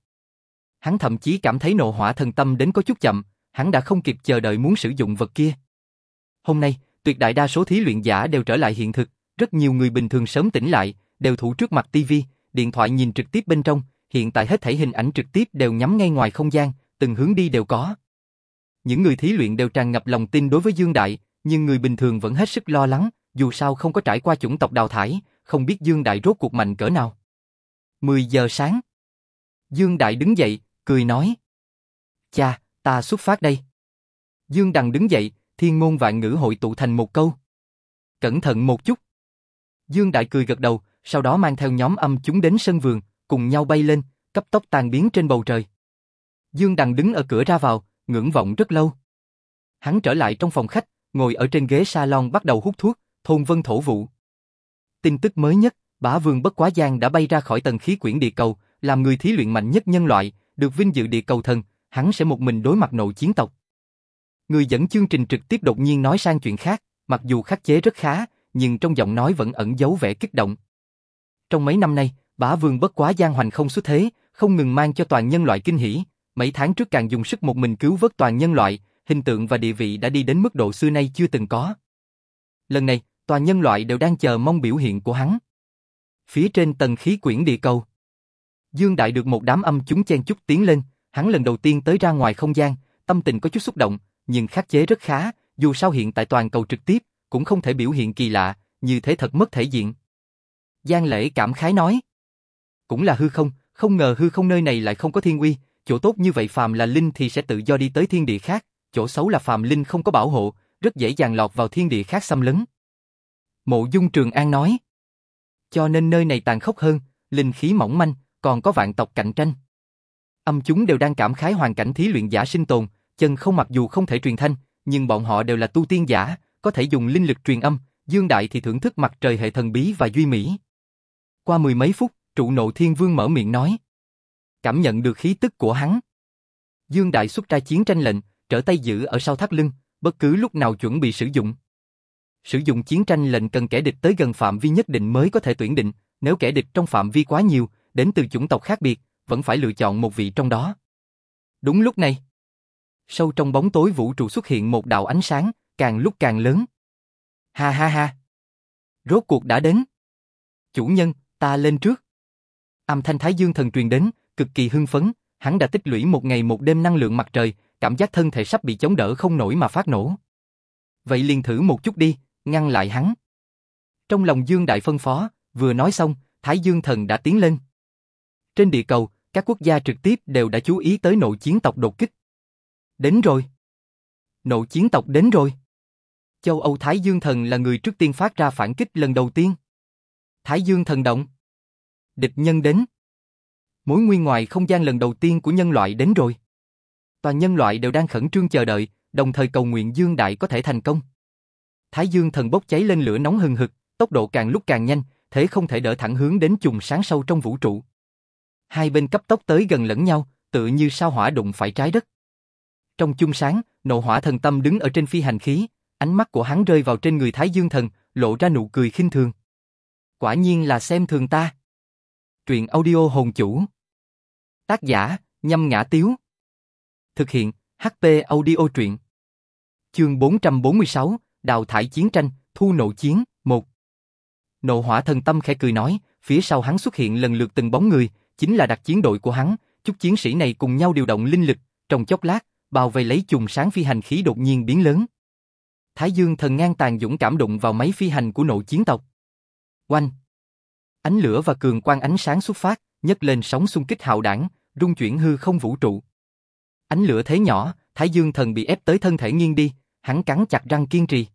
Hắn thậm chí cảm thấy nộ hỏa thần tâm đến có chút chậm, hắn đã không kịp chờ đợi muốn sử dụng vật kia. Hôm nay, tuyệt đại đa số thí luyện giả đều trở lại hiện thực, rất nhiều người bình thường sớm tỉnh lại, đều thủ trước mặt tivi, điện thoại nhìn trực tiếp bên trong, hiện tại hết thảy hình ảnh trực tiếp đều nhắm ngay ngoài không gian, từng hướng đi đều có. Những người thí luyện đều tràn ngập lòng tin đối với Dương Đại, nhưng người bình thường vẫn hết sức lo lắng, dù sao không có trải qua chủng tộc đào thải, không biết Dương Đại rốt cuộc mạnh cỡ nào. 10 giờ sáng. Dương Đại đứng dậy, cười nói. Cha, ta xuất phát đây. Dương Đằng đứng dậy, thiên ngôn vạn ngữ hội tụ thành một câu. Cẩn thận một chút. Dương Đại cười gật đầu, sau đó mang theo nhóm âm chúng đến sân vườn, cùng nhau bay lên, cấp tốc tan biến trên bầu trời. Dương Đằng đứng ở cửa ra vào, ngưỡng vọng rất lâu. Hắn trở lại trong phòng khách, ngồi ở trên ghế salon bắt đầu hút thuốc, thôn vân thổ vụ. Tin tức mới nhất, bá vương bất quá giang đã bay ra khỏi tầng khí quyển địa cầu, làm người thí luyện mạnh nhất nhân loại, được vinh dự địa cầu thần, hắn sẽ một mình đối mặt nội chiến tộc. Người dẫn chương trình trực tiếp đột nhiên nói sang chuyện khác, mặc dù khắc chế rất khá, nhưng trong giọng nói vẫn ẩn giấu vẻ kích động. Trong mấy năm nay, bá vương bất quá giang hoành không xuất thế, không ngừng mang cho toàn nhân loại kinh hỉ, mấy tháng trước càng dùng sức một mình cứu vớt toàn nhân loại, hình tượng và địa vị đã đi đến mức độ xưa nay chưa từng có. Lần này, toàn nhân loại đều đang chờ mong biểu hiện của hắn. Phía trên tầng khí quyển địa cầu, Dương Đại được một đám âm chúng chen chúc tiến lên, hắn lần đầu tiên tới ra ngoài không gian, tâm tình có chút xúc động, nhưng khắc chế rất khá, dù sao hiện tại toàn cầu trực tiếp, cũng không thể biểu hiện kỳ lạ, như thế thật mất thể diện. Giang Lễ cảm khái nói. Cũng là hư không, không ngờ hư không nơi này lại không có thiên uy, chỗ tốt như vậy phàm là linh thì sẽ tự do đi tới thiên địa khác, chỗ xấu là phàm linh không có bảo hộ, rất dễ dàng lọt vào thiên địa khác xâm lấn. Mộ Dung Trường An nói. Cho nên nơi này tàn khốc hơn, linh khí mỏng manh, còn có vạn tộc cạnh tranh. Âm chúng đều đang cảm khái hoàn cảnh thí luyện giả sinh tồn, chân không mặc dù không thể truyền thanh, nhưng bọn họ đều là tu tiên giả, có thể dùng linh lực truyền âm, Dương Đại thì thưởng thức mặt trời hệ thần bí và duy mỹ. Qua mười mấy phút, trụ nộ thiên vương mở miệng nói. Cảm nhận được khí tức của hắn. Dương Đại xuất ra chiến tranh lệnh, trở tay giữ ở sau thắt lưng, bất cứ lúc nào chuẩn bị sử dụng. Sử dụng chiến tranh lệnh cần kẻ địch tới gần phạm vi nhất định mới có thể tuyển định, nếu kẻ địch trong phạm vi quá nhiều, đến từ chủng tộc khác biệt, vẫn phải lựa chọn một vị trong đó. Đúng lúc này, sâu trong bóng tối vũ trụ xuất hiện một đạo ánh sáng, càng lúc càng lớn. Ha ha ha! Rốt cuộc đã đến. Chủ nhân, ta lên trước. Âm thanh Thái Dương thần truyền đến, cực kỳ hưng phấn, hắn đã tích lũy một ngày một đêm năng lượng mặt trời, cảm giác thân thể sắp bị chống đỡ không nổi mà phát nổ. Vậy liền thử một chút đi, ngăn lại hắn. Trong lòng Dương Đại phân phó, vừa nói xong, Thái Dương thần đã tiến lên. Trên địa cầu, các quốc gia trực tiếp đều đã chú ý tới nội chiến tộc đột kích. Đến rồi. Nội chiến tộc đến rồi. Châu Âu Thái Dương thần là người trước tiên phát ra phản kích lần đầu tiên. Thái Dương thần động. Địch nhân đến. Mối nguy ngoài không gian lần đầu tiên của nhân loại đến rồi. Toàn nhân loại đều đang khẩn trương chờ đợi, đồng thời cầu nguyện Dương Đại có thể thành công. Thái Dương thần bốc cháy lên lửa nóng hừng hực, tốc độ càng lúc càng nhanh, thế không thể đỡ thẳng hướng đến chùm sáng sâu trong vũ trụ. Hai bên cấp tốc tới gần lẫn nhau, tự như sao hỏa đụng phải trái đất. Trong chung sáng, nộ hỏa thần tâm đứng ở trên phi hành khí, ánh mắt của hắn rơi vào trên người Thái Dương thần, lộ ra nụ cười khinh thường. Quả nhiên là xem thường ta. Truyện audio hồn chủ. Tác giả, nhâm ngã tiếu. Thực hiện, HP audio truyện. Chương 446, Đào thải chiến tranh, thu nộ chiến, 1. Nộ hỏa thần tâm khẽ cười nói, phía sau hắn xuất hiện lần lượt từng bóng người, chính là đặc chiến đội của hắn, chút chiến sĩ này cùng nhau điều động linh lực, trong chốc lát, bao vây lấy chùm sáng phi hành khí đột nhiên biến lớn. Thái Dương thần ngang tàn dũng cảm đụng vào máy phi hành của nội chiến tộc. Oanh! Ánh lửa và cường quang ánh sáng xuất phát, nhấc lên sóng xung kích hạo đảng, rung chuyển hư không vũ trụ. Ánh lửa thế nhỏ, Thái Dương thần bị ép tới thân thể nghiêng đi, hắn cắn chặt răng kiên trì.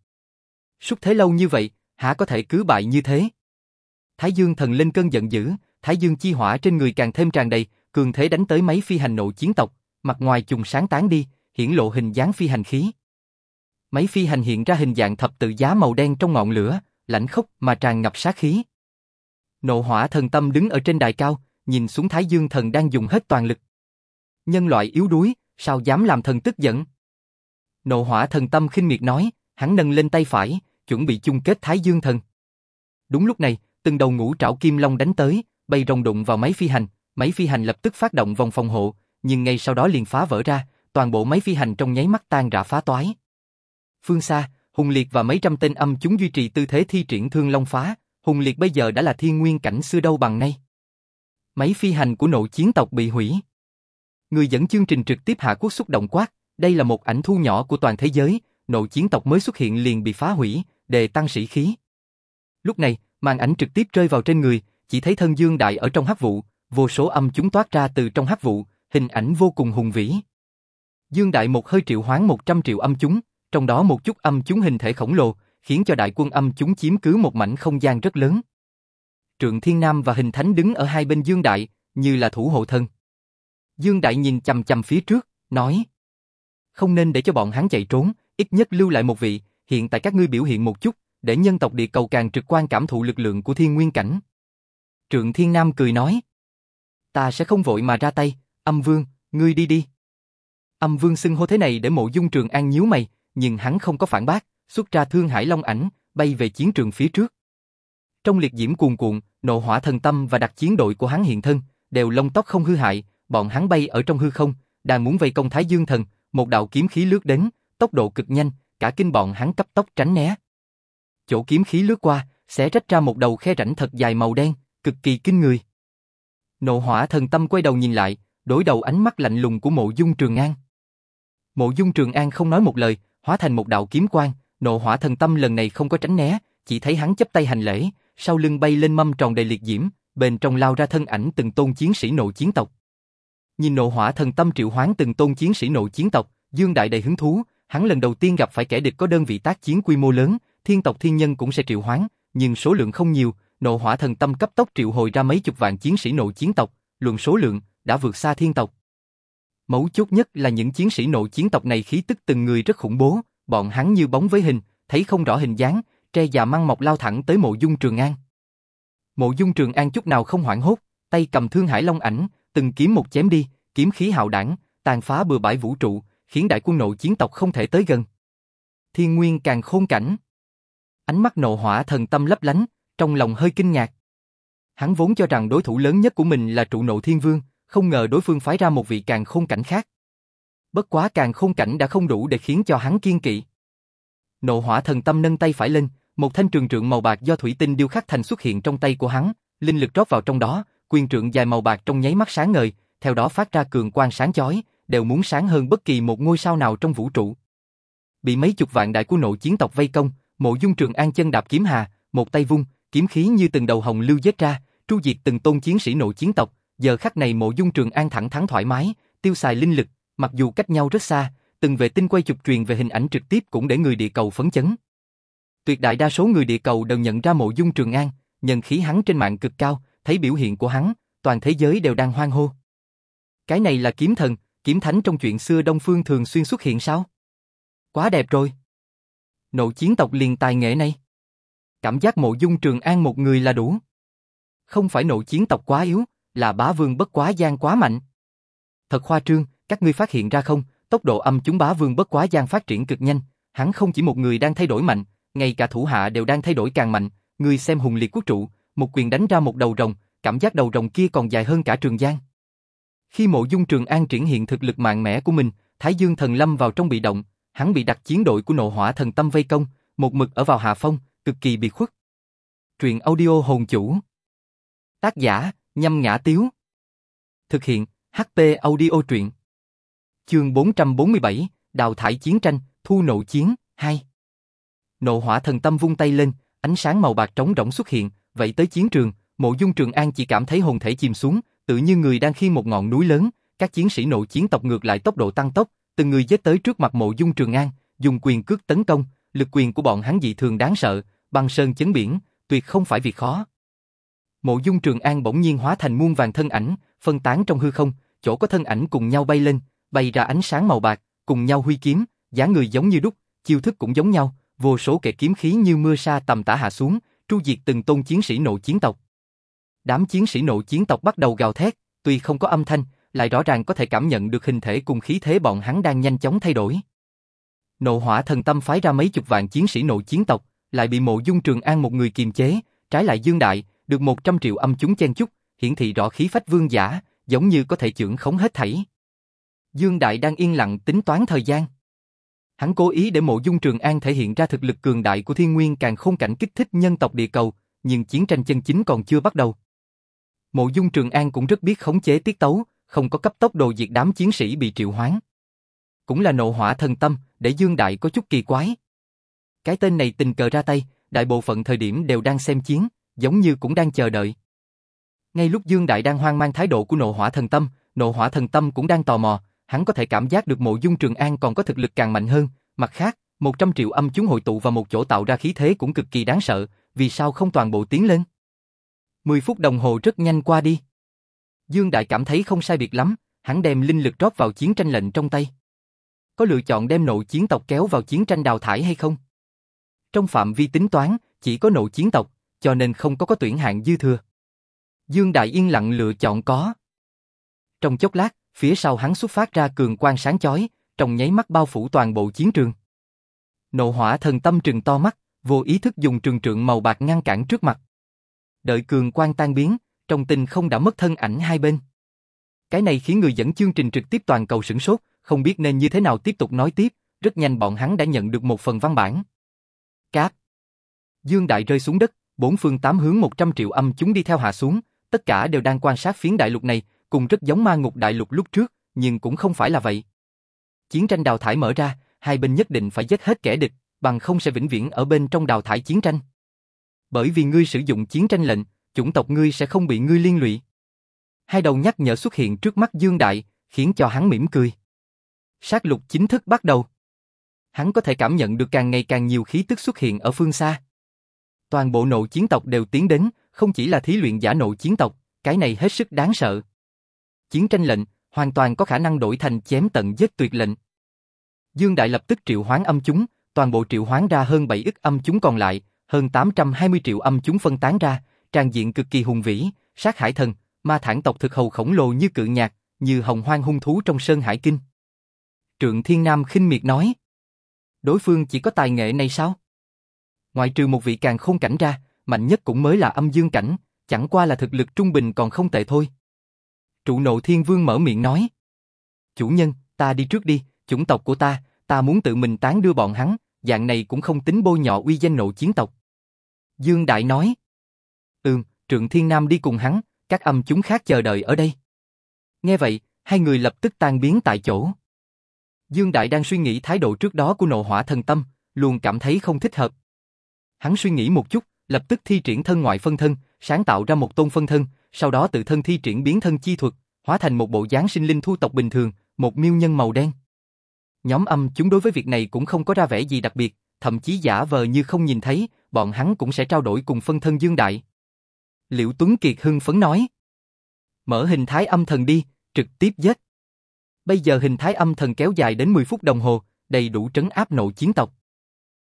Suốt thế lâu như vậy, hả có thể cứ bại như thế? Thái Dương thần lên cơn giận dữ, Thái Dương chi hỏa trên người càng thêm tràn đầy, cường thế đánh tới máy phi hành nộ chiến tộc, mặt ngoài trùng sáng tán đi, hiển lộ hình dáng phi hành khí. Máy phi hành hiện ra hình dạng thập tự giá màu đen trong ngọn lửa, lạnh khốc mà tràn ngập sát khí. Nộ hỏa thần tâm đứng ở trên đài cao, nhìn xuống Thái Dương thần đang dùng hết toàn lực. Nhân loại yếu đuối, sao dám làm thần tức giận? Nộ hỏa thần tâm khinh miệt nói, hắn nâng lên tay phải, chuẩn bị chung kết Thái Dương thần. Đúng lúc này, từng đầu ngũ trảo kim long đánh tới, bay rồng đụng vào máy phi hành, máy phi hành lập tức phát động vòng phòng hộ, nhưng ngay sau đó liền phá vỡ ra, toàn bộ máy phi hành trong nháy mắt tan rã phá toái. Phương xa, Hùng Liệt và mấy trăm tên âm chúng duy trì tư thế thi triển thương long phá, Hùng Liệt bây giờ đã là thiên nguyên cảnh xưa đâu bằng nay. Máy phi hành của nội chiến tộc bị hủy. Người dẫn chương trình trực tiếp hạ quốc xúc động quát, đây là một ảnh thu nhỏ của toàn thế giới, nội chiến tộc mới xuất hiện liền bị phá hủy, đề tăng sĩ khí. Lúc này, màn ảnh trực tiếp rơi vào trên người, chỉ thấy thân Dương Đại ở trong hắc vụ, vô số âm chúng toát ra từ trong hắc vụ, hình ảnh vô cùng hùng vĩ. Dương Đại một hơi triệu hoán 100 triệu âm chúng, trong đó một chút âm chúng hình thể khổng lồ, khiến cho đại quân âm chúng chiếm cứ một mảnh không gian rất lớn. Trượng Thiên Nam và Hình Thánh đứng ở hai bên Dương Đại, như là thủ hộ thân. Dương Đại nhìn chầm chầm phía trước, nói Không nên để cho bọn hắn chạy trốn, ít nhất lưu lại một vị, hiện tại các ngươi biểu hiện một chút, để nhân tộc địa cầu càng trực quan cảm thụ lực lượng của thiên nguyên cảnh. Trượng Thiên Nam cười nói Ta sẽ không vội mà ra tay, âm vương, ngươi đi đi. Âm vương xưng hô thế này để mộ dung trường an nhíu mày, nhưng hắn không có phản bác, xuất ra thương hải long ảnh, bay về chiến trường phía trước. Trong liệt diễm cuồn cuộn, nộ hỏa thần tâm và đặc chiến đội của hắn hiện thân, đều lông tóc không hư hại, bọn hắn bay ở trong hư không, đang muốn vây công Thái Dương thần, một đạo kiếm khí lướt đến, tốc độ cực nhanh, cả kinh bọn hắn cấp tốc tránh né. Chỗ kiếm khí lướt qua, sẽ rách ra một đầu khe rãnh thật dài màu đen, cực kỳ kinh người. Nộ hỏa thần tâm quay đầu nhìn lại, đối đầu ánh mắt lạnh lùng của mộ dung trường an. Mộ dung trường an không nói một lời, hóa thành một đạo kiếm quang, nộ hỏa thần tâm lần này không có tránh né, chỉ thấy hắn chấp tay hành lễ, sau lưng bay lên mâm tròn đầy liệt diễm, bên trong lao ra thân ảnh từng tôn chiến sĩ nộ chiến tộc. Nhìn nộ hỏa thần tâm triệu hoán từng tôn chiến sĩ nộ chiến tộc, Dương Đại đầy hứng thú, hắn lần đầu tiên gặp phải kẻ địch có đơn vị tác chiến quy mô lớn, thiên tộc thiên nhân cũng sẽ triệu hoán, nhưng số lượng không nhiều, nộ hỏa thần tâm cấp tốc triệu hồi ra mấy chục vạn chiến sĩ nộ chiến tộc, luận số lượng đã vượt xa thiên tộc. Mấu chốt nhất là những chiến sĩ nộ chiến tộc này khí tức từng người rất khủng bố, bọn hắn như bóng với hình, thấy không rõ hình dáng, tre già măng mọc lao thẳng tới mộ dung Trường An. Mộ dung Trường An chút nào không hoảng hốt, tay cầm thương hải long ảnh, từng kiếm một chém đi, kiếm khí hạo đảng, tàn phá bừa bãi vũ trụ, khiến đại quân nộ chiến tộc không thể tới gần. Thiên Nguyên càng khôn cảnh. Ánh mắt nộ hỏa thần tâm lấp lánh, trong lòng hơi kinh ngạc. Hắn vốn cho rằng đối thủ lớn nhất của mình là trụ nộ thiên vương, không ngờ đối phương phái ra một vị càng khôn cảnh khác. Bất quá càng khôn cảnh đã không đủ để khiến cho hắn kiên kỵ. Nộ hỏa thần tâm nâng tay phải lên, một thanh trường trượng màu bạc do thủy tinh điêu khắc thành xuất hiện trong tay của hắn, linh lực rót vào trong đó, quyền trượng dài màu bạc trong nháy mắt sáng ngời, theo đó phát ra cường quang sáng chói, đều muốn sáng hơn bất kỳ một ngôi sao nào trong vũ trụ. Bị mấy chục vạn đại của nộ chiến tộc vây công, Mộ Dung Trường An chân đạp kiếm hà, một tay vung, kiếm khí như từng đầu hồng lưu giết ra, tru diệt từng tôn chiến sĩ nội chiến tộc. Giờ khắc này Mộ Dung Trường An thẳng thắn thoải mái, tiêu xài linh lực, mặc dù cách nhau rất xa, từng vệ tinh quay chụp truyền về hình ảnh trực tiếp cũng để người địa cầu phấn chấn. Tuyệt đại đa số người địa cầu đều nhận ra Mộ Dung Trường An, nhân khí hắn trên mạng cực cao, thấy biểu hiện của hắn, toàn thế giới đều đang hoan hô. Cái này là kiếm thần, kiếm thánh trong chuyện xưa Đông Phương thường xuyên xuất hiện sao? Quá đẹp rồi. Nộ chiến tộc liền tài nghệ này. Cảm giác mộ dung trường an một người là đủ. Không phải nội chiến tộc quá yếu, là bá vương bất quá gian quá mạnh. Thật khoa trương, các ngươi phát hiện ra không, tốc độ âm chúng bá vương bất quá gian phát triển cực nhanh, hắn không chỉ một người đang thay đổi mạnh, ngay cả thủ hạ đều đang thay đổi càng mạnh, ngươi xem hùng liệt quốc trụ, một quyền đánh ra một đầu rồng, cảm giác đầu rồng kia còn dài hơn cả trường giang. Khi mộ dung trường an triển hiện thực lực mạnh mẽ của mình, Thái Dương thần lâm vào trong bị động, hắn bị đặt chiến đội của nộ hỏa thần tâm vây công, một mực ở vào hạ phong, cực kỳ bị khuất. Truyện audio hồn chủ. Tác giả, nhâm ngã tiếu. Thực hiện, HP audio truyện. Chương 447, Đào thải chiến tranh, thu nộ chiến, 2. Nộ hỏa thần tâm vung tay lên, ánh sáng màu bạc trống rỗng xuất hiện, vậy tới chiến trường, mộ dung trường an chỉ cảm thấy hồn thể chìm xuống, tự như người đang khiêng một ngọn núi lớn, các chiến sĩ nộ chiến tộc ngược lại tốc độ tăng tốc, từng người giết tới trước mặt mộ dung trường an, dùng quyền cước tấn công, lực quyền của bọn hắn dị thường đáng sợ, băng sơn chấn biển, tuyệt không phải việc khó. Mộ dung trường an bỗng nhiên hóa thành muôn vàng thân ảnh, phân tán trong hư không, chỗ có thân ảnh cùng nhau bay lên, bay ra ánh sáng màu bạc, cùng nhau huy kiếm, dáng người giống như đúc, chiêu thức cũng giống nhau, vô số kẻ kiếm khí như mưa sa tầm tả hạ xuống, tru diệt từng tôn chiến sĩ nộ chiến tộc. Đám chiến sĩ nộ chiến tộc bắt đầu gào thét, tuy không có âm thanh, lại rõ ràng có thể cảm nhận được hình thể cùng khí thế bọn hắn đang nhanh chóng thay đổi. Nộ hỏa thần tâm phái ra mấy chục vạn chiến sĩ nộ chiến tộc, lại bị mộ dung trường an một người kiềm chế, trái lại Dương Đại, được 100 triệu âm chúng chen chúc, hiển thị rõ khí phách vương giả, giống như có thể trưởng khống hết thảy. Dương Đại đang yên lặng tính toán thời gian. Hắn cố ý để mộ dung trường an thể hiện ra thực lực cường đại của thiên nguyên càng không cảnh kích thích nhân tộc địa cầu, nhưng chiến tranh chân chính còn chưa bắt đầu. Mộ dung trường an cũng rất biết khống chế tiết tấu, không có cấp tốc đồ diệt đám chiến sĩ bị triệu hoán. Cũng là nộ hỏa thần tâm, để Dương Đại có chút kỳ quái. Cái tên này tình cờ ra tay, đại bộ phận thời điểm đều đang xem chiến, giống như cũng đang chờ đợi. Ngay lúc Dương Đại đang hoang mang thái độ của nộ hỏa thần tâm, nộ hỏa thần tâm cũng đang tò mò, hắn có thể cảm giác được mộ dung Trường An còn có thực lực càng mạnh hơn, mặt khác, 100 triệu âm chúng hội tụ vào một chỗ tạo ra khí thế cũng cực kỳ đáng sợ, vì sao không toàn bộ tiến lên? 10 phút đồng hồ rất nhanh qua đi. Dương Đại cảm thấy không sai biệt lắm, hắn đem linh lực rót vào chiến tranh lệnh trong tay. Có lựa chọn đem nộ chiến tộc kéo vào chiến tranh đào thải hay không? Trong phạm vi tính toán, chỉ có nộ chiến tộc, cho nên không có có tuyển hạng dư thừa. Dương Đại yên lặng lựa chọn có. Trong chốc lát, phía sau hắn xuất phát ra cường quang sáng chói, trong nháy mắt bao phủ toàn bộ chiến trường. Nộ hỏa thần tâm trừng to mắt, vô ý thức dùng trường trượng màu bạc ngăn cản trước mặt. Đợi cường quang tan biến, trong tình không đã mất thân ảnh hai bên. Cái này khiến người dẫn chương trình trực tiếp toàn cầu sửng sốt, không biết nên như thế nào tiếp tục nói tiếp, rất nhanh bọn hắn đã nhận được một phần văn bản. Cáp. Dương Đại rơi xuống đất, bốn phương tám hướng 100 triệu âm chúng đi theo hạ xuống, tất cả đều đang quan sát phiến đại lục này, cùng rất giống ma ngục đại lục lúc trước, nhưng cũng không phải là vậy. Chiến tranh đào thải mở ra, hai bên nhất định phải giết hết kẻ địch, bằng không sẽ vĩnh viễn ở bên trong đào thải chiến tranh. Bởi vì ngươi sử dụng chiến tranh lệnh, chủng tộc ngươi sẽ không bị ngươi liên lụy. Hai đầu nhắc nhở xuất hiện trước mắt Dương Đại, khiến cho hắn mỉm cười. Sát lục chính thức bắt đầu. Hắn có thể cảm nhận được càng ngày càng nhiều khí tức xuất hiện ở phương xa. Toàn bộ nộ chiến tộc đều tiến đến, không chỉ là thí luyện giả nộ chiến tộc, cái này hết sức đáng sợ. Chiến tranh lệnh, hoàn toàn có khả năng đổi thành chém tận giết tuyệt lệnh. Dương Đại lập tức triệu hoán âm chúng, toàn bộ triệu hoán ra hơn 7 ức âm chúng còn lại, hơn 820 triệu âm chúng phân tán ra, tràn diện cực kỳ hùng vĩ, sát hải thần, ma thản tộc thực hầu khổng lồ như cự nhạc, như hồng hoang hung thú trong sơn hải kinh. Trượng Thiên Nam khinh miệt nói. Đối phương chỉ có tài nghệ này sao? Ngoại trừ một vị càng không cảnh ra, mạnh nhất cũng mới là âm dương cảnh, chẳng qua là thực lực trung bình còn không tệ thôi. Trụ nộ thiên vương mở miệng nói. Chủ nhân, ta đi trước đi, chủng tộc của ta, ta muốn tự mình tán đưa bọn hắn, dạng này cũng không tính bôi nhọ uy danh nộ chiến tộc. Dương Đại nói. Ừm, Trượng Thiên Nam đi cùng hắn, các âm chúng khác chờ đợi ở đây. Nghe vậy, hai người lập tức tan biến tại chỗ. Dương Đại đang suy nghĩ thái độ trước đó của nộ hỏa thần tâm, luôn cảm thấy không thích hợp. Hắn suy nghĩ một chút, lập tức thi triển thân ngoại phân thân, sáng tạo ra một tôn phân thân, sau đó tự thân thi triển biến thân chi thuật, hóa thành một bộ dáng sinh linh thu tộc bình thường, một miêu nhân màu đen. Nhóm âm chúng đối với việc này cũng không có ra vẻ gì đặc biệt, thậm chí giả vờ như không nhìn thấy, bọn hắn cũng sẽ trao đổi cùng phân thân Dương Đại. Liễu Tuấn Kiệt hưng phấn nói. Mở hình thái âm thần đi, trực tiếp giết. Bây giờ hình thái âm thần kéo dài đến 10 phút đồng hồ, đầy đủ trấn áp nộ chiến tộc.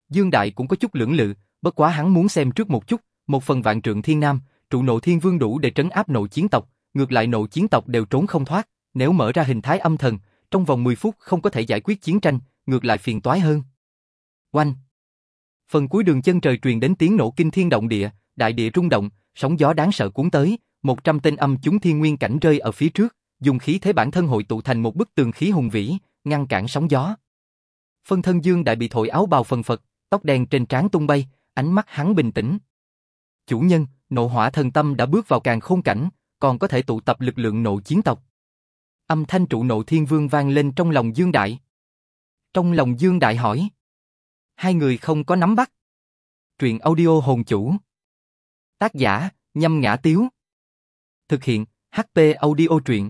Dương Đại cũng có chút lưỡng lự, bất quá hắn muốn xem trước một chút, một phần vạn trượng thiên nam, trụ nộ thiên vương đủ để trấn áp nộ chiến tộc, ngược lại nộ chiến tộc đều trốn không thoát, nếu mở ra hình thái âm thần, trong vòng 10 phút không có thể giải quyết chiến tranh, ngược lại phiền toái hơn. Oanh! Phần cuối đường chân trời truyền đến tiếng nổ kinh thiên động địa, đại địa rung động, sóng gió đáng sợ cuốn tới, 100 tên âm chúng thiên nguyên cảnh rơi ở phía trước, dùng khí thế bản thân hội tụ thành một bức tường khí hùng vĩ, ngăn cản sóng gió. Phân thân Dương đại bị thổi áo bào phần phật, tóc đen trên trán tung bay, ánh mắt hắn bình tĩnh. Chủ nhân, nộ hỏa thần tâm đã bước vào càng khôn cảnh, còn có thể tụ tập lực lượng nộ chiến tộc. Âm thanh trụ nộ thiên vương vang lên trong lòng Dương Đại. Trong lòng Dương Đại hỏi. Hai người không có nắm bắt. Truyện audio hồn chủ. Tác giả, nhâm ngã tiếu. Thực hiện, HP audio truyện.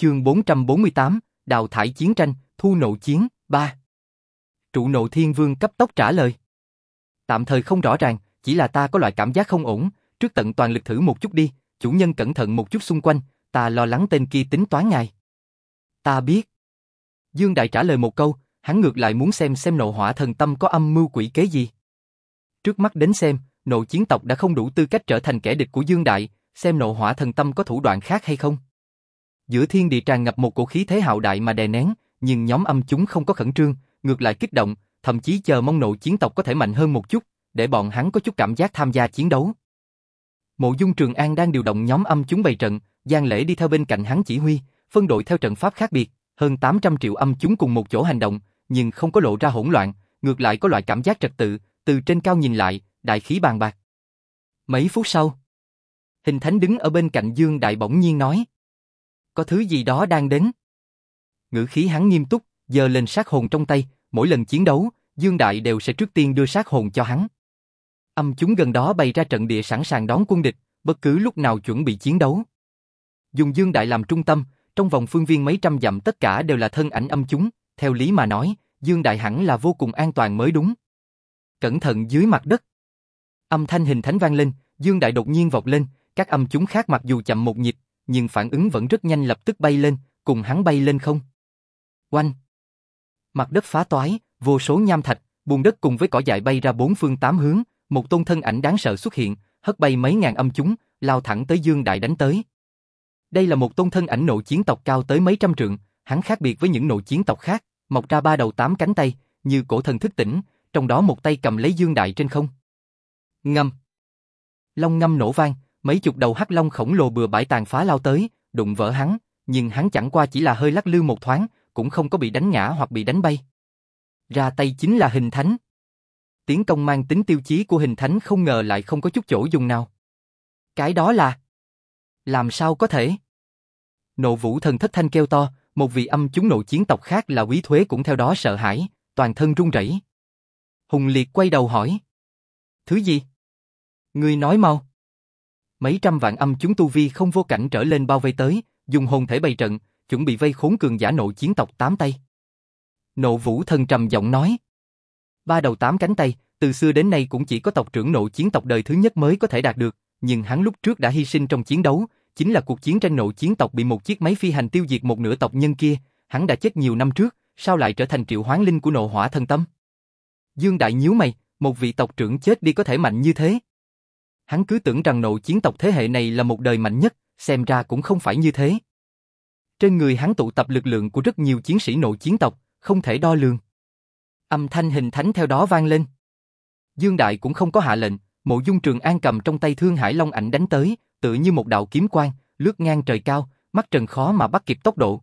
Chương 448, Đào thải chiến tranh, thu nộ chiến, 3. Trụ nộ thiên vương cấp tốc trả lời. Tạm thời không rõ ràng, chỉ là ta có loại cảm giác không ổn, trước tận toàn lực thử một chút đi, chủ nhân cẩn thận một chút xung quanh, ta lo lắng tên kia tính toán ngài. Ta biết. Dương Đại trả lời một câu, hắn ngược lại muốn xem xem nộ hỏa thần tâm có âm mưu quỷ kế gì. Trước mắt đến xem, nộ chiến tộc đã không đủ tư cách trở thành kẻ địch của Dương Đại, xem nộ hỏa thần tâm có thủ đoạn khác hay không. Giữa thiên địa tràn ngập một cổ khí thế hạo đại mà đè nén, nhưng nhóm âm chúng không có khẩn trương, ngược lại kích động, thậm chí chờ mong nội chiến tộc có thể mạnh hơn một chút, để bọn hắn có chút cảm giác tham gia chiến đấu. Mộ Dung Trường An đang điều động nhóm âm chúng bày trận, Giang Lễ đi theo bên cạnh hắn chỉ huy, phân đội theo trận pháp khác biệt, hơn 800 triệu âm chúng cùng một chỗ hành động, nhưng không có lộ ra hỗn loạn, ngược lại có loại cảm giác trật tự, từ trên cao nhìn lại, đại khí bàn bạc. Mấy phút sau, Hình Thánh đứng ở bên cạnh Dương Đại bỗng nhiên nói, có thứ gì đó đang đến. Ngữ khí hắn nghiêm túc, giờ lên sát hồn trong tay, mỗi lần chiến đấu, Dương Đại đều sẽ trước tiên đưa sát hồn cho hắn. Âm chúng gần đó bày ra trận địa sẵn sàng đón quân địch, bất cứ lúc nào chuẩn bị chiến đấu. Dùng Dương Đại làm trung tâm, trong vòng phương viên mấy trăm dặm tất cả đều là thân ảnh âm chúng, theo lý mà nói, Dương Đại hẳn là vô cùng an toàn mới đúng. Cẩn thận dưới mặt đất. Âm thanh hình thánh vang lên, Dương Đại đột nhiên vọt lên, các âm chúng khác mặc dù chậm một nhịp, nhưng phản ứng vẫn rất nhanh lập tức bay lên, cùng hắn bay lên không. Oanh! Mặt đất phá toái, vô số nham thạch, bùn đất cùng với cỏ dại bay ra bốn phương tám hướng, một tôn thân ảnh đáng sợ xuất hiện, hất bay mấy ngàn âm chúng, lao thẳng tới Dương Đại đánh tới. Đây là một tôn thân ảnh nội chiến tộc cao tới mấy trăm trượng, hắn khác biệt với những nội chiến tộc khác, mọc ra ba đầu tám cánh tay, như cổ thần thức tỉnh, trong đó một tay cầm lấy Dương Đại trên không. Ngâm. Long ngâm nổ vang, mấy chục đầu hắc long khổng lồ bừa bãi tàn phá lao tới, đụng vỡ hắn, nhưng hắn chẳng qua chỉ là hơi lắc lư một thoáng, cũng không có bị đánh ngã hoặc bị đánh bay. Ra tay chính là hình thánh. Tiến công mang tính tiêu chí của hình thánh không ngờ lại không có chút chỗ dùng nào. Cái đó là... Làm sao có thể? Nộ vũ thần thất thanh kêu to, một vị âm chúng nộ chiến tộc khác là quý thuế cũng theo đó sợ hãi, toàn thân run rẩy. Hùng liệt quay đầu hỏi. Thứ gì? Ngươi nói mau. Mấy trăm vạn âm chúng tu vi không vô cảnh trở lên bao vây tới, dùng hồn thể bày trận, chuẩn bị vây khốn cường giả nộ chiến tộc tám tay. Nộ vũ thần trầm giọng nói. Ba đầu tám cánh tay, từ xưa đến nay cũng chỉ có tộc trưởng nộ chiến tộc đời thứ nhất mới có thể đạt được, nhưng hắn lúc trước đã hy sinh trong chiến đấu, chính là cuộc chiến tranh nộ chiến tộc bị một chiếc máy phi hành tiêu diệt một nửa tộc nhân kia, hắn đã chết nhiều năm trước, sao lại trở thành triệu hoán linh của nộ hỏa thần tâm? Dương Đại nhíu mày, một vị tộc trưởng chết đi có thể mạnh như thế. Hắn cứ tưởng rằng nội chiến tộc thế hệ này là một đời mạnh nhất, xem ra cũng không phải như thế. Trên người hắn tụ tập lực lượng của rất nhiều chiến sĩ nội chiến tộc, không thể đo lường. Âm thanh hình thánh theo đó vang lên. Dương Đại cũng không có hạ lệnh, mộ dung trường an cầm trong tay thương hải long ảnh đánh tới, tự như một đạo kiếm quang, lướt ngang trời cao, mắt trần khó mà bắt kịp tốc độ.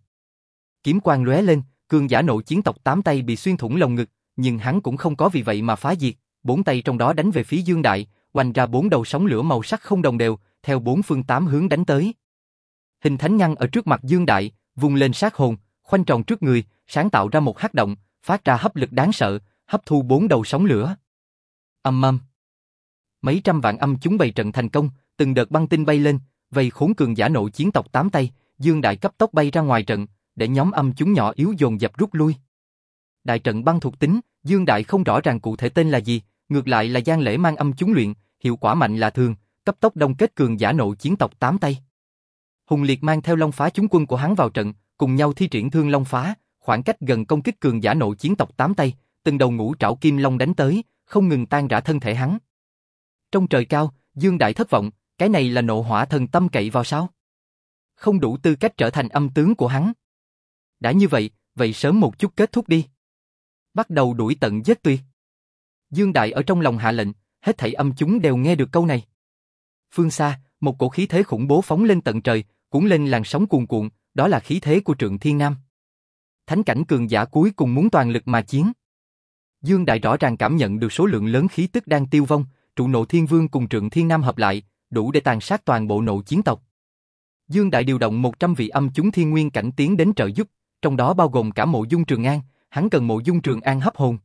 Kiếm quang lóe lên, cường giả nội chiến tộc tám tay bị xuyên thủng lồng ngực, nhưng hắn cũng không có vì vậy mà phá diệt, bốn tay trong đó đánh về phía Dương Đại, Quanh ra bốn đầu sóng lửa màu sắc không đồng đều, theo bốn phương tám hướng đánh tới. Hình thánh nhăn ở trước mặt Dương Đại, vùng lên sát hồn, khoanh tròn trước người, sáng tạo ra một hắc động, phát ra hấp lực đáng sợ, hấp thu bốn đầu sóng lửa. Âm âm. Mấy trăm vạn âm chúng bày trận thành công, từng đợt băng tinh bay lên, vây khốn cường giả nộ chiến tộc tám tay, Dương Đại cấp tốc bay ra ngoài trận, để nhóm âm chúng nhỏ yếu dồn dập rút lui. Đại trận băng thuộc tính, Dương Đại không rõ ràng cụ thể tên là gì, ngược lại là Giang Lễ mang âm chúng luyện, hiệu quả mạnh là thường, cấp tốc đông kết cường giả nộ chiến tộc tám tay. Hùng Liệt mang theo Long Phá chúng quân của hắn vào trận, cùng nhau thi triển thương Long Phá, khoảng cách gần công kích cường giả nộ chiến tộc tám tay, từng đầu ngũ trảo kim long đánh tới, không ngừng tan rã thân thể hắn. Trong trời cao, Dương Đại thất vọng, cái này là nộ hỏa thần tâm cậy vào sao? Không đủ tư cách trở thành âm tướng của hắn. Đã như vậy, vậy sớm một chút kết thúc đi. Bắt đầu đuổi tận giết tuyệt. Dương Đại ở trong lòng hạ lệnh, hết thảy âm chúng đều nghe được câu này. Phương xa, một cổ khí thế khủng bố phóng lên tận trời, cuốn lên làn sóng cuồn cuộn, đó là khí thế của Trượng Thiên Nam. Thánh cảnh cường giả cuối cùng muốn toàn lực mà chiến. Dương Đại rõ ràng cảm nhận được số lượng lớn khí tức đang tiêu vong, trụ nộ thiên vương cùng Trượng Thiên Nam hợp lại, đủ để tàn sát toàn bộ nộ chiến tộc. Dương Đại điều động 100 vị âm chúng thiên nguyên cảnh tiến đến trợ giúp, trong đó bao gồm cả mộ dung Trường An, hắn cần mộ dung Trường An hấp hồn.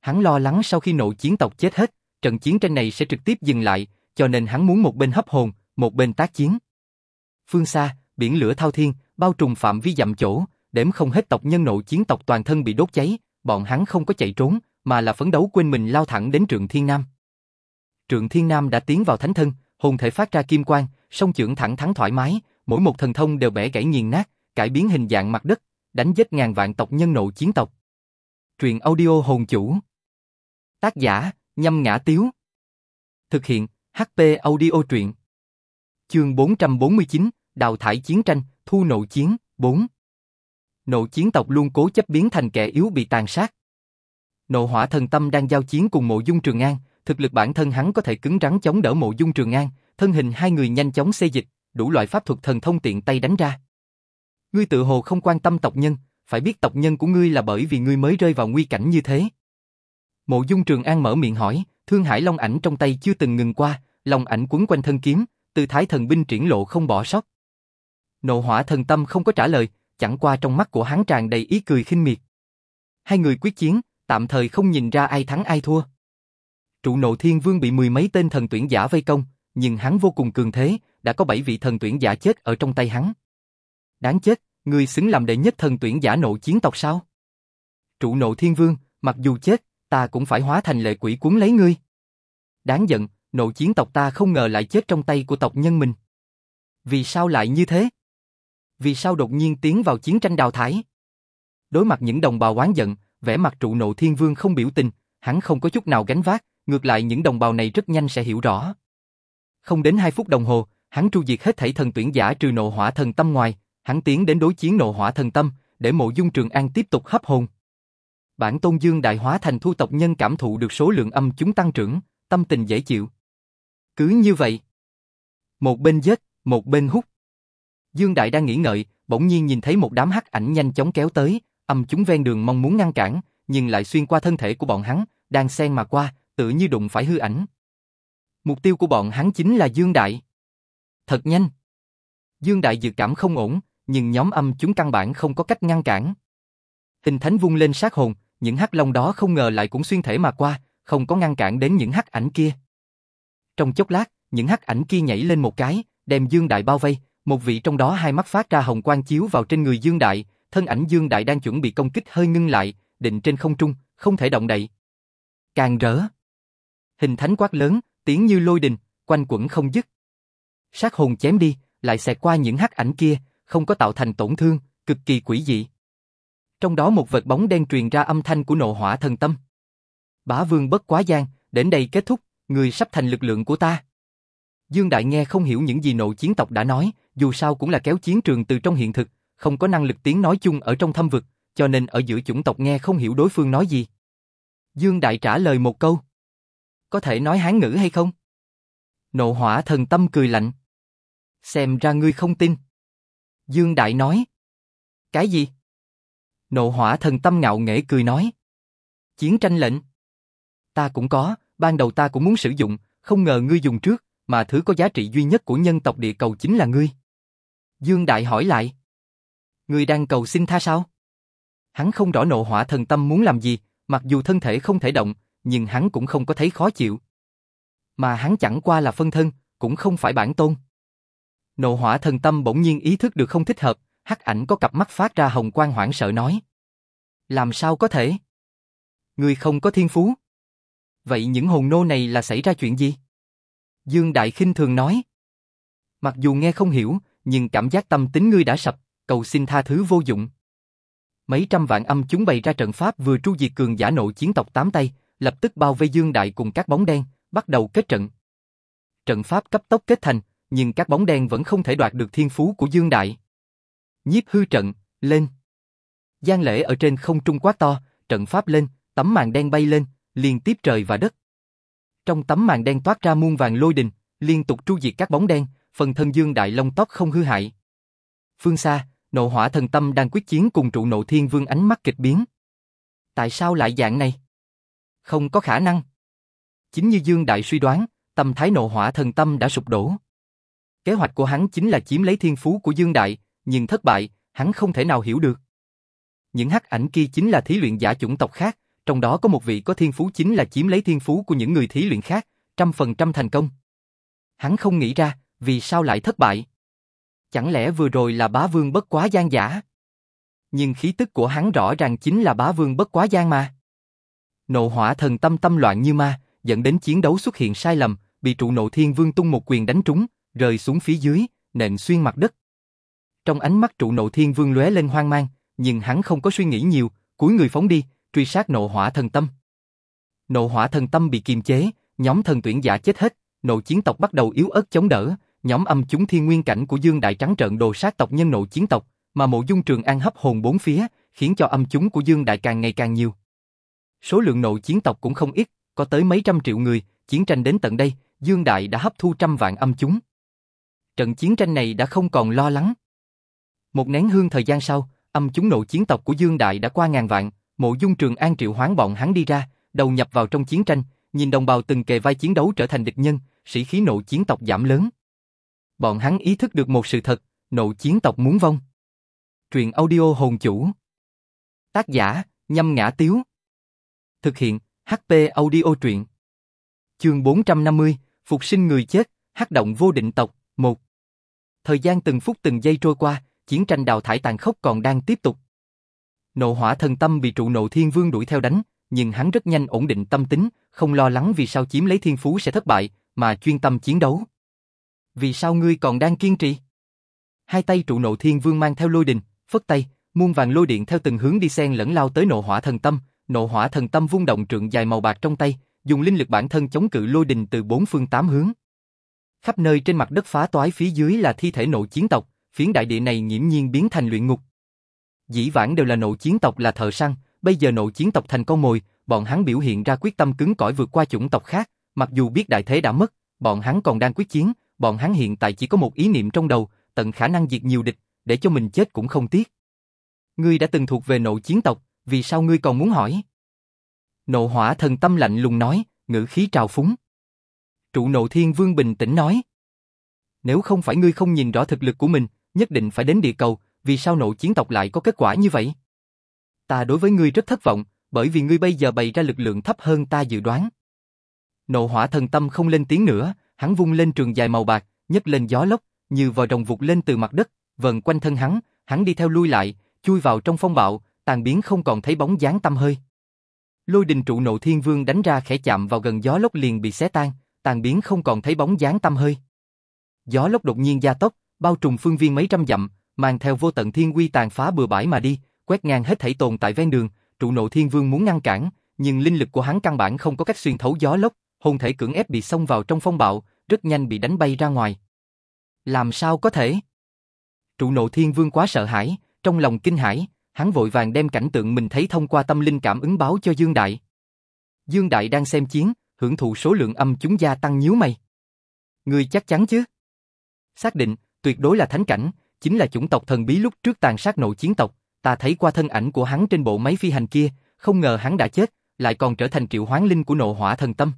Hắn lo lắng sau khi nộ chiến tộc chết hết, trận chiến tranh này sẽ trực tiếp dừng lại, cho nên hắn muốn một bên hấp hồn, một bên tác chiến. Phương xa, biển lửa thao thiên, bao trùm phạm vi dặm chỗ, đếm không hết tộc nhân nộ chiến tộc toàn thân bị đốt cháy, bọn hắn không có chạy trốn, mà là phấn đấu quên mình lao thẳng đến Trượng Thiên Nam. Trượng Thiên Nam đã tiến vào thánh thân, hồn thể phát ra kim quang, song trưởng thẳng thắn thoải mái, mỗi một thần thông đều bẻ gãy nghiền nát, cải biến hình dạng mặt đất, đánh giết ngàn vạn tộc nhân nộ chiến tộc. Truyện audio hồn chủ. Tác giả, nhâm ngã tiếu. Thực hiện, HP audio truyện. Chương 449, Đào thải chiến tranh, thu nộ chiến, 4. Nộ chiến tộc luôn cố chấp biến thành kẻ yếu bị tàn sát. Nộ hỏa thần tâm đang giao chiến cùng mộ dung trường an, thực lực bản thân hắn có thể cứng rắn chống đỡ mộ dung trường an, thân hình hai người nhanh chóng xê dịch, đủ loại pháp thuật thần thông tiện tay đánh ra. Ngươi tự hồ không quan tâm tộc nhân, phải biết tộc nhân của ngươi là bởi vì ngươi mới rơi vào nguy cảnh như thế. Mộ dung trường an mở miệng hỏi, thương hải long ảnh trong tay chưa từng ngừng qua, long ảnh quấn quanh thân kiếm, từ thái thần binh triển lộ không bỏ sót. Nộ hỏa thần tâm không có trả lời, chẳng qua trong mắt của hắn tràn đầy ý cười khinh miệt. Hai người quyết chiến, tạm thời không nhìn ra ai thắng ai thua. Trụ nộ thiên vương bị mười mấy tên thần tuyển giả vây công, nhưng hắn vô cùng cường thế, đã có bảy vị thần tuyển giả chết ở trong tay hắn. Đáng chết, người xứng làm đệ nhất thần tuyển giả nộ chiến tộc sao? Trụ nộ thiên vương, mặc dù chết, ta cũng phải hóa thành lệ quỷ cuốn lấy ngươi. Đáng giận, nộ chiến tộc ta không ngờ lại chết trong tay của tộc nhân mình. Vì sao lại như thế? Vì sao đột nhiên tiến vào chiến tranh đào thải? Đối mặt những đồng bào oán giận, vẻ mặt trụ nộ thiên vương không biểu tình, hắn không có chút nào gánh vác, ngược lại những đồng bào này rất nhanh sẽ hiểu rõ. Không đến 2 phút đồng hồ, hắn tru diệt hết thảy thần tuyển giả trừ nộ hỏa thần tâm ngoài, hắn tiến đến đối chiến nộ hỏa thần tâm, để mộ dung trường an tiếp tục hấp hồn. Bản tôn dương đại hóa thành thu tộc nhân cảm thụ được số lượng âm chúng tăng trưởng, tâm tình dễ chịu. Cứ như vậy. Một bên giết, một bên hút. Dương Đại đang nghĩ ngợi, bỗng nhiên nhìn thấy một đám hắc ảnh nhanh chóng kéo tới, âm chúng ven đường mong muốn ngăn cản, nhưng lại xuyên qua thân thể của bọn hắn, đang xen mà qua, tự như đụng phải hư ảnh. Mục tiêu của bọn hắn chính là Dương Đại. Thật nhanh. Dương Đại dự cảm không ổn, nhưng nhóm âm chúng căn bản không có cách ngăn cản. Hình thánh vung lên sát hồn, những hắc long đó không ngờ lại cũng xuyên thể mà qua, không có ngăn cản đến những hắc ảnh kia. Trong chốc lát, những hắc ảnh kia nhảy lên một cái, đem Dương Đại bao vây, một vị trong đó hai mắt phát ra hồng quang chiếu vào trên người Dương Đại, thân ảnh Dương Đại đang chuẩn bị công kích hơi ngưng lại, định trên không trung, không thể động đậy. Càng rỡ. Hình thánh quát lớn, tiếng như lôi đình, quanh quẩn không dứt. Sát hồn chém đi, lại xẹt qua những hắc ảnh kia, không có tạo thành tổn thương, cực kỳ quỷ dị. Trong đó một vật bóng đen truyền ra âm thanh của nộ hỏa thần tâm. Bá vương bất quá gian, đến đây kết thúc, người sắp thành lực lượng của ta. Dương Đại nghe không hiểu những gì nộ chiến tộc đã nói, dù sao cũng là kéo chiến trường từ trong hiện thực, không có năng lực tiếng nói chung ở trong thâm vực, cho nên ở giữa chủng tộc nghe không hiểu đối phương nói gì. Dương Đại trả lời một câu. Có thể nói hán ngữ hay không? Nộ hỏa thần tâm cười lạnh. Xem ra ngươi không tin. Dương Đại nói. Cái gì? Nộ hỏa thần tâm ngạo nghễ cười nói. Chiến tranh lệnh. Ta cũng có, ban đầu ta cũng muốn sử dụng, không ngờ ngươi dùng trước, mà thứ có giá trị duy nhất của nhân tộc địa cầu chính là ngươi. Dương Đại hỏi lại. Ngươi đang cầu xin tha sao? Hắn không rõ nộ hỏa thần tâm muốn làm gì, mặc dù thân thể không thể động, nhưng hắn cũng không có thấy khó chịu. Mà hắn chẳng qua là phân thân, cũng không phải bản tôn. Nộ hỏa thần tâm bỗng nhiên ý thức được không thích hợp, hắc ảnh có cặp mắt phát ra hồng quang hoảng sợ nói. Làm sao có thể? Người không có thiên phú. Vậy những hồn nô này là xảy ra chuyện gì? Dương Đại khinh thường nói. Mặc dù nghe không hiểu, nhưng cảm giác tâm tính ngươi đã sập, cầu xin tha thứ vô dụng. Mấy trăm vạn âm chúng bày ra trận pháp vừa tru diệt cường giả nộ chiến tộc tám tay, lập tức bao vây Dương Đại cùng các bóng đen, bắt đầu kết trận. Trận pháp cấp tốc kết thành, nhưng các bóng đen vẫn không thể đoạt được thiên phú của Dương Đại. Nhiếp hư trận, lên. Giang lễ ở trên không trung quá to, trận pháp lên, tấm màn đen bay lên, liên tiếp trời và đất. Trong tấm màn đen toát ra muôn vàng lôi đình, liên tục tru diệt các bóng đen, phần thân Dương Đại Long tóc không hư hại. Phương xa, nộ hỏa thần tâm đang quyết chiến cùng trụ nộ thiên vương ánh mắt kịch biến. Tại sao lại dạng này? Không có khả năng. Chính như Dương Đại suy đoán, tâm thái nộ hỏa thần tâm đã sụp đổ. Kế hoạch của hắn chính là chiếm lấy thiên phú của Dương Đại, nhưng thất bại, hắn không thể nào hiểu được. Những hắc ảnh kia chính là thí luyện giả chủng tộc khác, trong đó có một vị có thiên phú chính là chiếm lấy thiên phú của những người thí luyện khác, trăm phần trăm thành công. Hắn không nghĩ ra, vì sao lại thất bại. Chẳng lẽ vừa rồi là bá vương bất quá gian giả? Nhưng khí tức của hắn rõ ràng chính là bá vương bất quá gian mà. Nộ hỏa thần tâm tâm loạn như ma, dẫn đến chiến đấu xuất hiện sai lầm, bị trụ nộ thiên vương tung một quyền đánh trúng, rơi xuống phía dưới, nện xuyên mặt đất. Trong ánh mắt trụ nộ thiên vương lóe lên hoang mang, nhưng hắn không có suy nghĩ nhiều, cúi người phóng đi, truy sát nộ hỏa thần tâm. Nộ hỏa thần tâm bị kiềm chế, nhóm thần tuyển giả chết hết, nộ chiến tộc bắt đầu yếu ớt chống đỡ, nhóm âm chúng thiên nguyên cảnh của Dương Đại trắng trợn đồ sát tộc nhân nộ chiến tộc, mà mộ dung trường an hấp hồn bốn phía, khiến cho âm chúng của Dương Đại càng ngày càng nhiều. Số lượng nộ chiến tộc cũng không ít, có tới mấy trăm triệu người, chiến tranh đến tận đây, Dương Đại đã hấp thu trăm vạn âm chúng. Trận chiến tranh này đã không còn lo lắng. Một nén hương thời gian sau, âm chúng nội chiến tộc của Dương Đại đã qua ngàn vạn, mộ dung trường an triệu hoán bọn hắn đi ra, đầu nhập vào trong chiến tranh, nhìn đồng bào từng kề vai chiến đấu trở thành địch nhân, sĩ khí nội chiến tộc giảm lớn. Bọn hắn ý thức được một sự thật, nội chiến tộc muốn vong. Truyện audio hồn chủ. Tác giả, nhâm ngã tiếu. Thực hiện, HP audio truyện. Chương 450, Phục sinh người chết, hắc động vô định tộc, 1. Thời gian từng phút từng giây trôi qua, chiến tranh đào thải tàn khốc còn đang tiếp tục. Nộ hỏa thần tâm bị trụ nộ thiên vương đuổi theo đánh, nhưng hắn rất nhanh ổn định tâm tính, không lo lắng vì sao chiếm lấy thiên phú sẽ thất bại, mà chuyên tâm chiến đấu. Vì sao ngươi còn đang kiên trì? Hai tay trụ nộ thiên vương mang theo lôi đình, phất tay, muôn vàng lôi điện theo từng hướng đi xen lẫn lao tới nộ hỏa thần tâm, nộ hỏa thần tâm vung động trượng dài màu bạc trong tay, dùng linh lực bản thân chống cự lôi đình từ bốn phương tám hướng. Khắp nơi trên mặt đất phá toái phía dưới là thi thể nộ chiến tộc, phiến đại địa này nhiễm nhiên biến thành luyện ngục. Dĩ vãng đều là nội chiến tộc là thợ săn, bây giờ nội chiến tộc thành con mồi, bọn hắn biểu hiện ra quyết tâm cứng cỏi vượt qua chủng tộc khác, mặc dù biết đại thế đã mất, bọn hắn còn đang quyết chiến, bọn hắn hiện tại chỉ có một ý niệm trong đầu, tận khả năng diệt nhiều địch, để cho mình chết cũng không tiếc. Ngươi đã từng thuộc về nội chiến tộc, vì sao ngươi còn muốn hỏi? Nộ hỏa thần tâm lạnh lùng nói, ngữ khí trào phúng. Trụ nộ thiên vương bình tĩnh nói. Nếu không phải ngươi không nhìn rõ thực lực của mình, nhất định phải đến địa cầu, vì sao nội chiến tộc lại có kết quả như vậy? Ta đối với ngươi rất thất vọng, bởi vì ngươi bây giờ bày ra lực lượng thấp hơn ta dự đoán. Nộ hỏa thần tâm không lên tiếng nữa, hắn vung lên trường dài màu bạc, nhấc lên gió lốc, như vòi rồng vụt lên từ mặt đất, vần quanh thân hắn, hắn đi theo lui lại, chui vào trong phong bạo, tàn biến không còn thấy bóng dáng tâm hơi. Lôi đình trụ nộ thiên vương đánh ra khẽ chạm vào gần gió lốc liền bị xé tan, tàn biến không còn thấy bóng dáng tâm hơi. Gió lốc đột nhiên gia tốc, bao trùm phương viên mấy trăm dặm, mang theo vô tận thiên quy tàn phá bừa bãi mà đi, quét ngang hết thảy tồn tại ven đường, trụ nộ thiên vương muốn ngăn cản, nhưng linh lực của hắn căn bản không có cách xuyên thấu gió lốc, hồn thể cưỡng ép bị xông vào trong phong bạo, rất nhanh bị đánh bay ra ngoài. Làm sao có thể? Trụ nộ thiên vương quá sợ hãi, trong lòng kinh hãi, hắn vội vàng đem cảnh tượng mình thấy thông qua tâm linh cảm ứng báo cho Dương Đại. Dương Đại đang xem chiến, hưởng thụ số lượng âm chúng gia tăng nhíu mày. Người chắc chắn chứ? Xác định, tuyệt đối là thánh cảnh, chính là chủng tộc thần bí lúc trước tàn sát nội chiến tộc, ta thấy qua thân ảnh của hắn trên bộ máy phi hành kia, không ngờ hắn đã chết, lại còn trở thành triệu hoán linh của nộ hỏa thần tâm.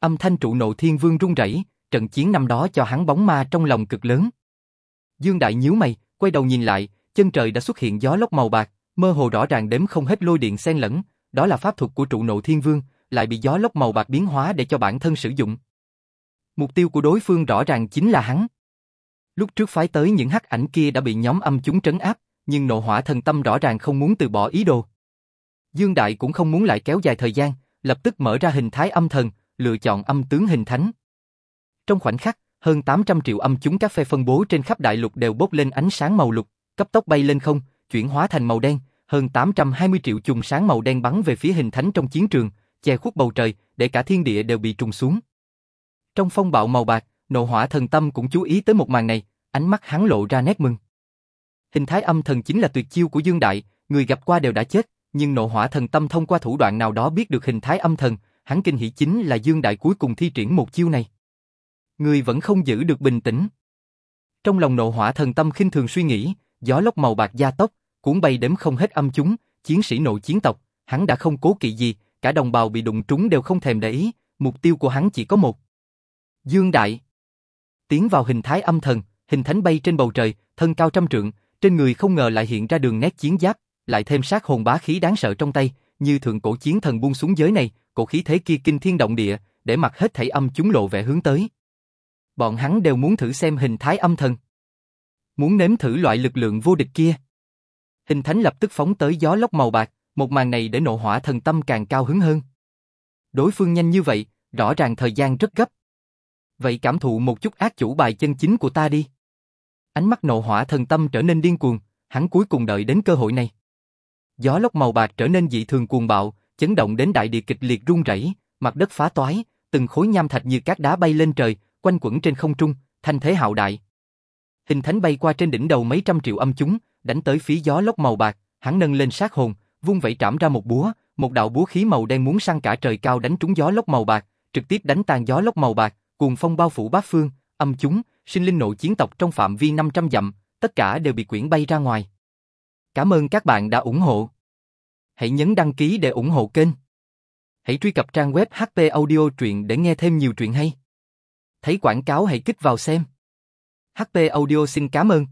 Âm thanh trụ nộ thiên vương rung rẩy, trận chiến năm đó cho hắn bóng ma trong lòng cực lớn. Dương Đại nhíu mày, quay đầu nhìn lại, chân trời đã xuất hiện gió lốc màu bạc, mơ hồ rõ ràng đếm không hết lôi điện xen lẫn, đó là pháp thuật của trụ nộ thiên vương, lại bị gió lốc màu bạc biến hóa để cho bản thân sử dụng. Mục tiêu của đối phương rõ ràng chính là hắn. Lúc trước phái tới những hắc ảnh kia đã bị nhóm âm chúng trấn áp, nhưng nộ hỏa thần tâm rõ ràng không muốn từ bỏ ý đồ. Dương Đại cũng không muốn lại kéo dài thời gian, lập tức mở ra hình thái âm thần, lựa chọn âm tướng hình thánh. Trong khoảnh khắc, hơn 800 triệu âm chúng các phe phân bố trên khắp đại lục đều bốc lên ánh sáng màu lục, cấp tốc bay lên không, chuyển hóa thành màu đen, hơn 820 triệu chùm sáng màu đen bắn về phía hình thánh trong chiến trường, che khuất bầu trời, để cả thiên địa đều bị trùng xuống. Trong phong bạo màu bạc, nộ hỏa thần tâm cũng chú ý tới một màn này, ánh mắt hắn lộ ra nét mừng. Hình thái âm thần chính là tuyệt chiêu của Dương Đại, người gặp qua đều đã chết, nhưng nộ hỏa thần tâm thông qua thủ đoạn nào đó biết được hình thái âm thần, hắn kinh hỉ chính là Dương Đại cuối cùng thi triển một chiêu này. Người vẫn không giữ được bình tĩnh. Trong lòng nộ hỏa thần tâm khinh thường suy nghĩ, gió lốc màu bạc gia tốc, cuốn bay đếm không hết âm chúng, chiến sĩ nội chiến tộc, hắn đã không cố kỵ gì, cả đồng bào bị đụng trúng đều không thèm để ý, mục tiêu của hắn chỉ có một. Dương Đại Tiến vào hình thái âm thần, hình thánh bay trên bầu trời, thân cao trăm trượng, trên người không ngờ lại hiện ra đường nét chiến giáp, lại thêm sát hồn bá khí đáng sợ trong tay, như thượng cổ chiến thần buông xuống giới này, cổ khí thế kia kinh thiên động địa, để mặc hết thảy âm chúng lộ vẻ hướng tới. Bọn hắn đều muốn thử xem hình thái âm thần. Muốn nếm thử loại lực lượng vô địch kia. Hình thánh lập tức phóng tới gió lốc màu bạc, một màn này để nộ hỏa thần tâm càng cao hứng hơn. Đối phương nhanh như vậy, rõ ràng thời gian rất gấp. Vậy cảm thụ một chút ác chủ bài chân chính của ta đi. Ánh mắt nộ hỏa thần tâm trở nên điên cuồng, hắn cuối cùng đợi đến cơ hội này. Gió lốc màu bạc trở nên dị thường cuồng bạo, chấn động đến đại địa kịch liệt rung rẩy, mặt đất phá toái, từng khối nham thạch như cát đá bay lên trời, quanh quẩn trên không trung, thanh thế hạo đại. Hình thánh bay qua trên đỉnh đầu mấy trăm triệu âm chúng, đánh tới phía gió lốc màu bạc, hắn nâng lên sát hồn, vung vẩy trảm ra một búa, một đạo búa khí màu đen muốn săn cả trời cao đánh trúng gió lốc màu bạc, trực tiếp đánh tan gió lốc màu bạc, cuồng phong bao phủ bát phương, âm chúng, sinh linh nội chiến tộc trong phạm vi 500 dặm, tất cả đều bị quyển bay ra ngoài. Cảm ơn các bạn đã ủng hộ. Hãy nhấn đăng ký để ủng hộ kênh. Hãy truy cập trang web HP Audio truyện để nghe thêm nhiều truyện hay. Thấy quảng cáo hãy kích vào xem. HP Audio xin cảm ơn.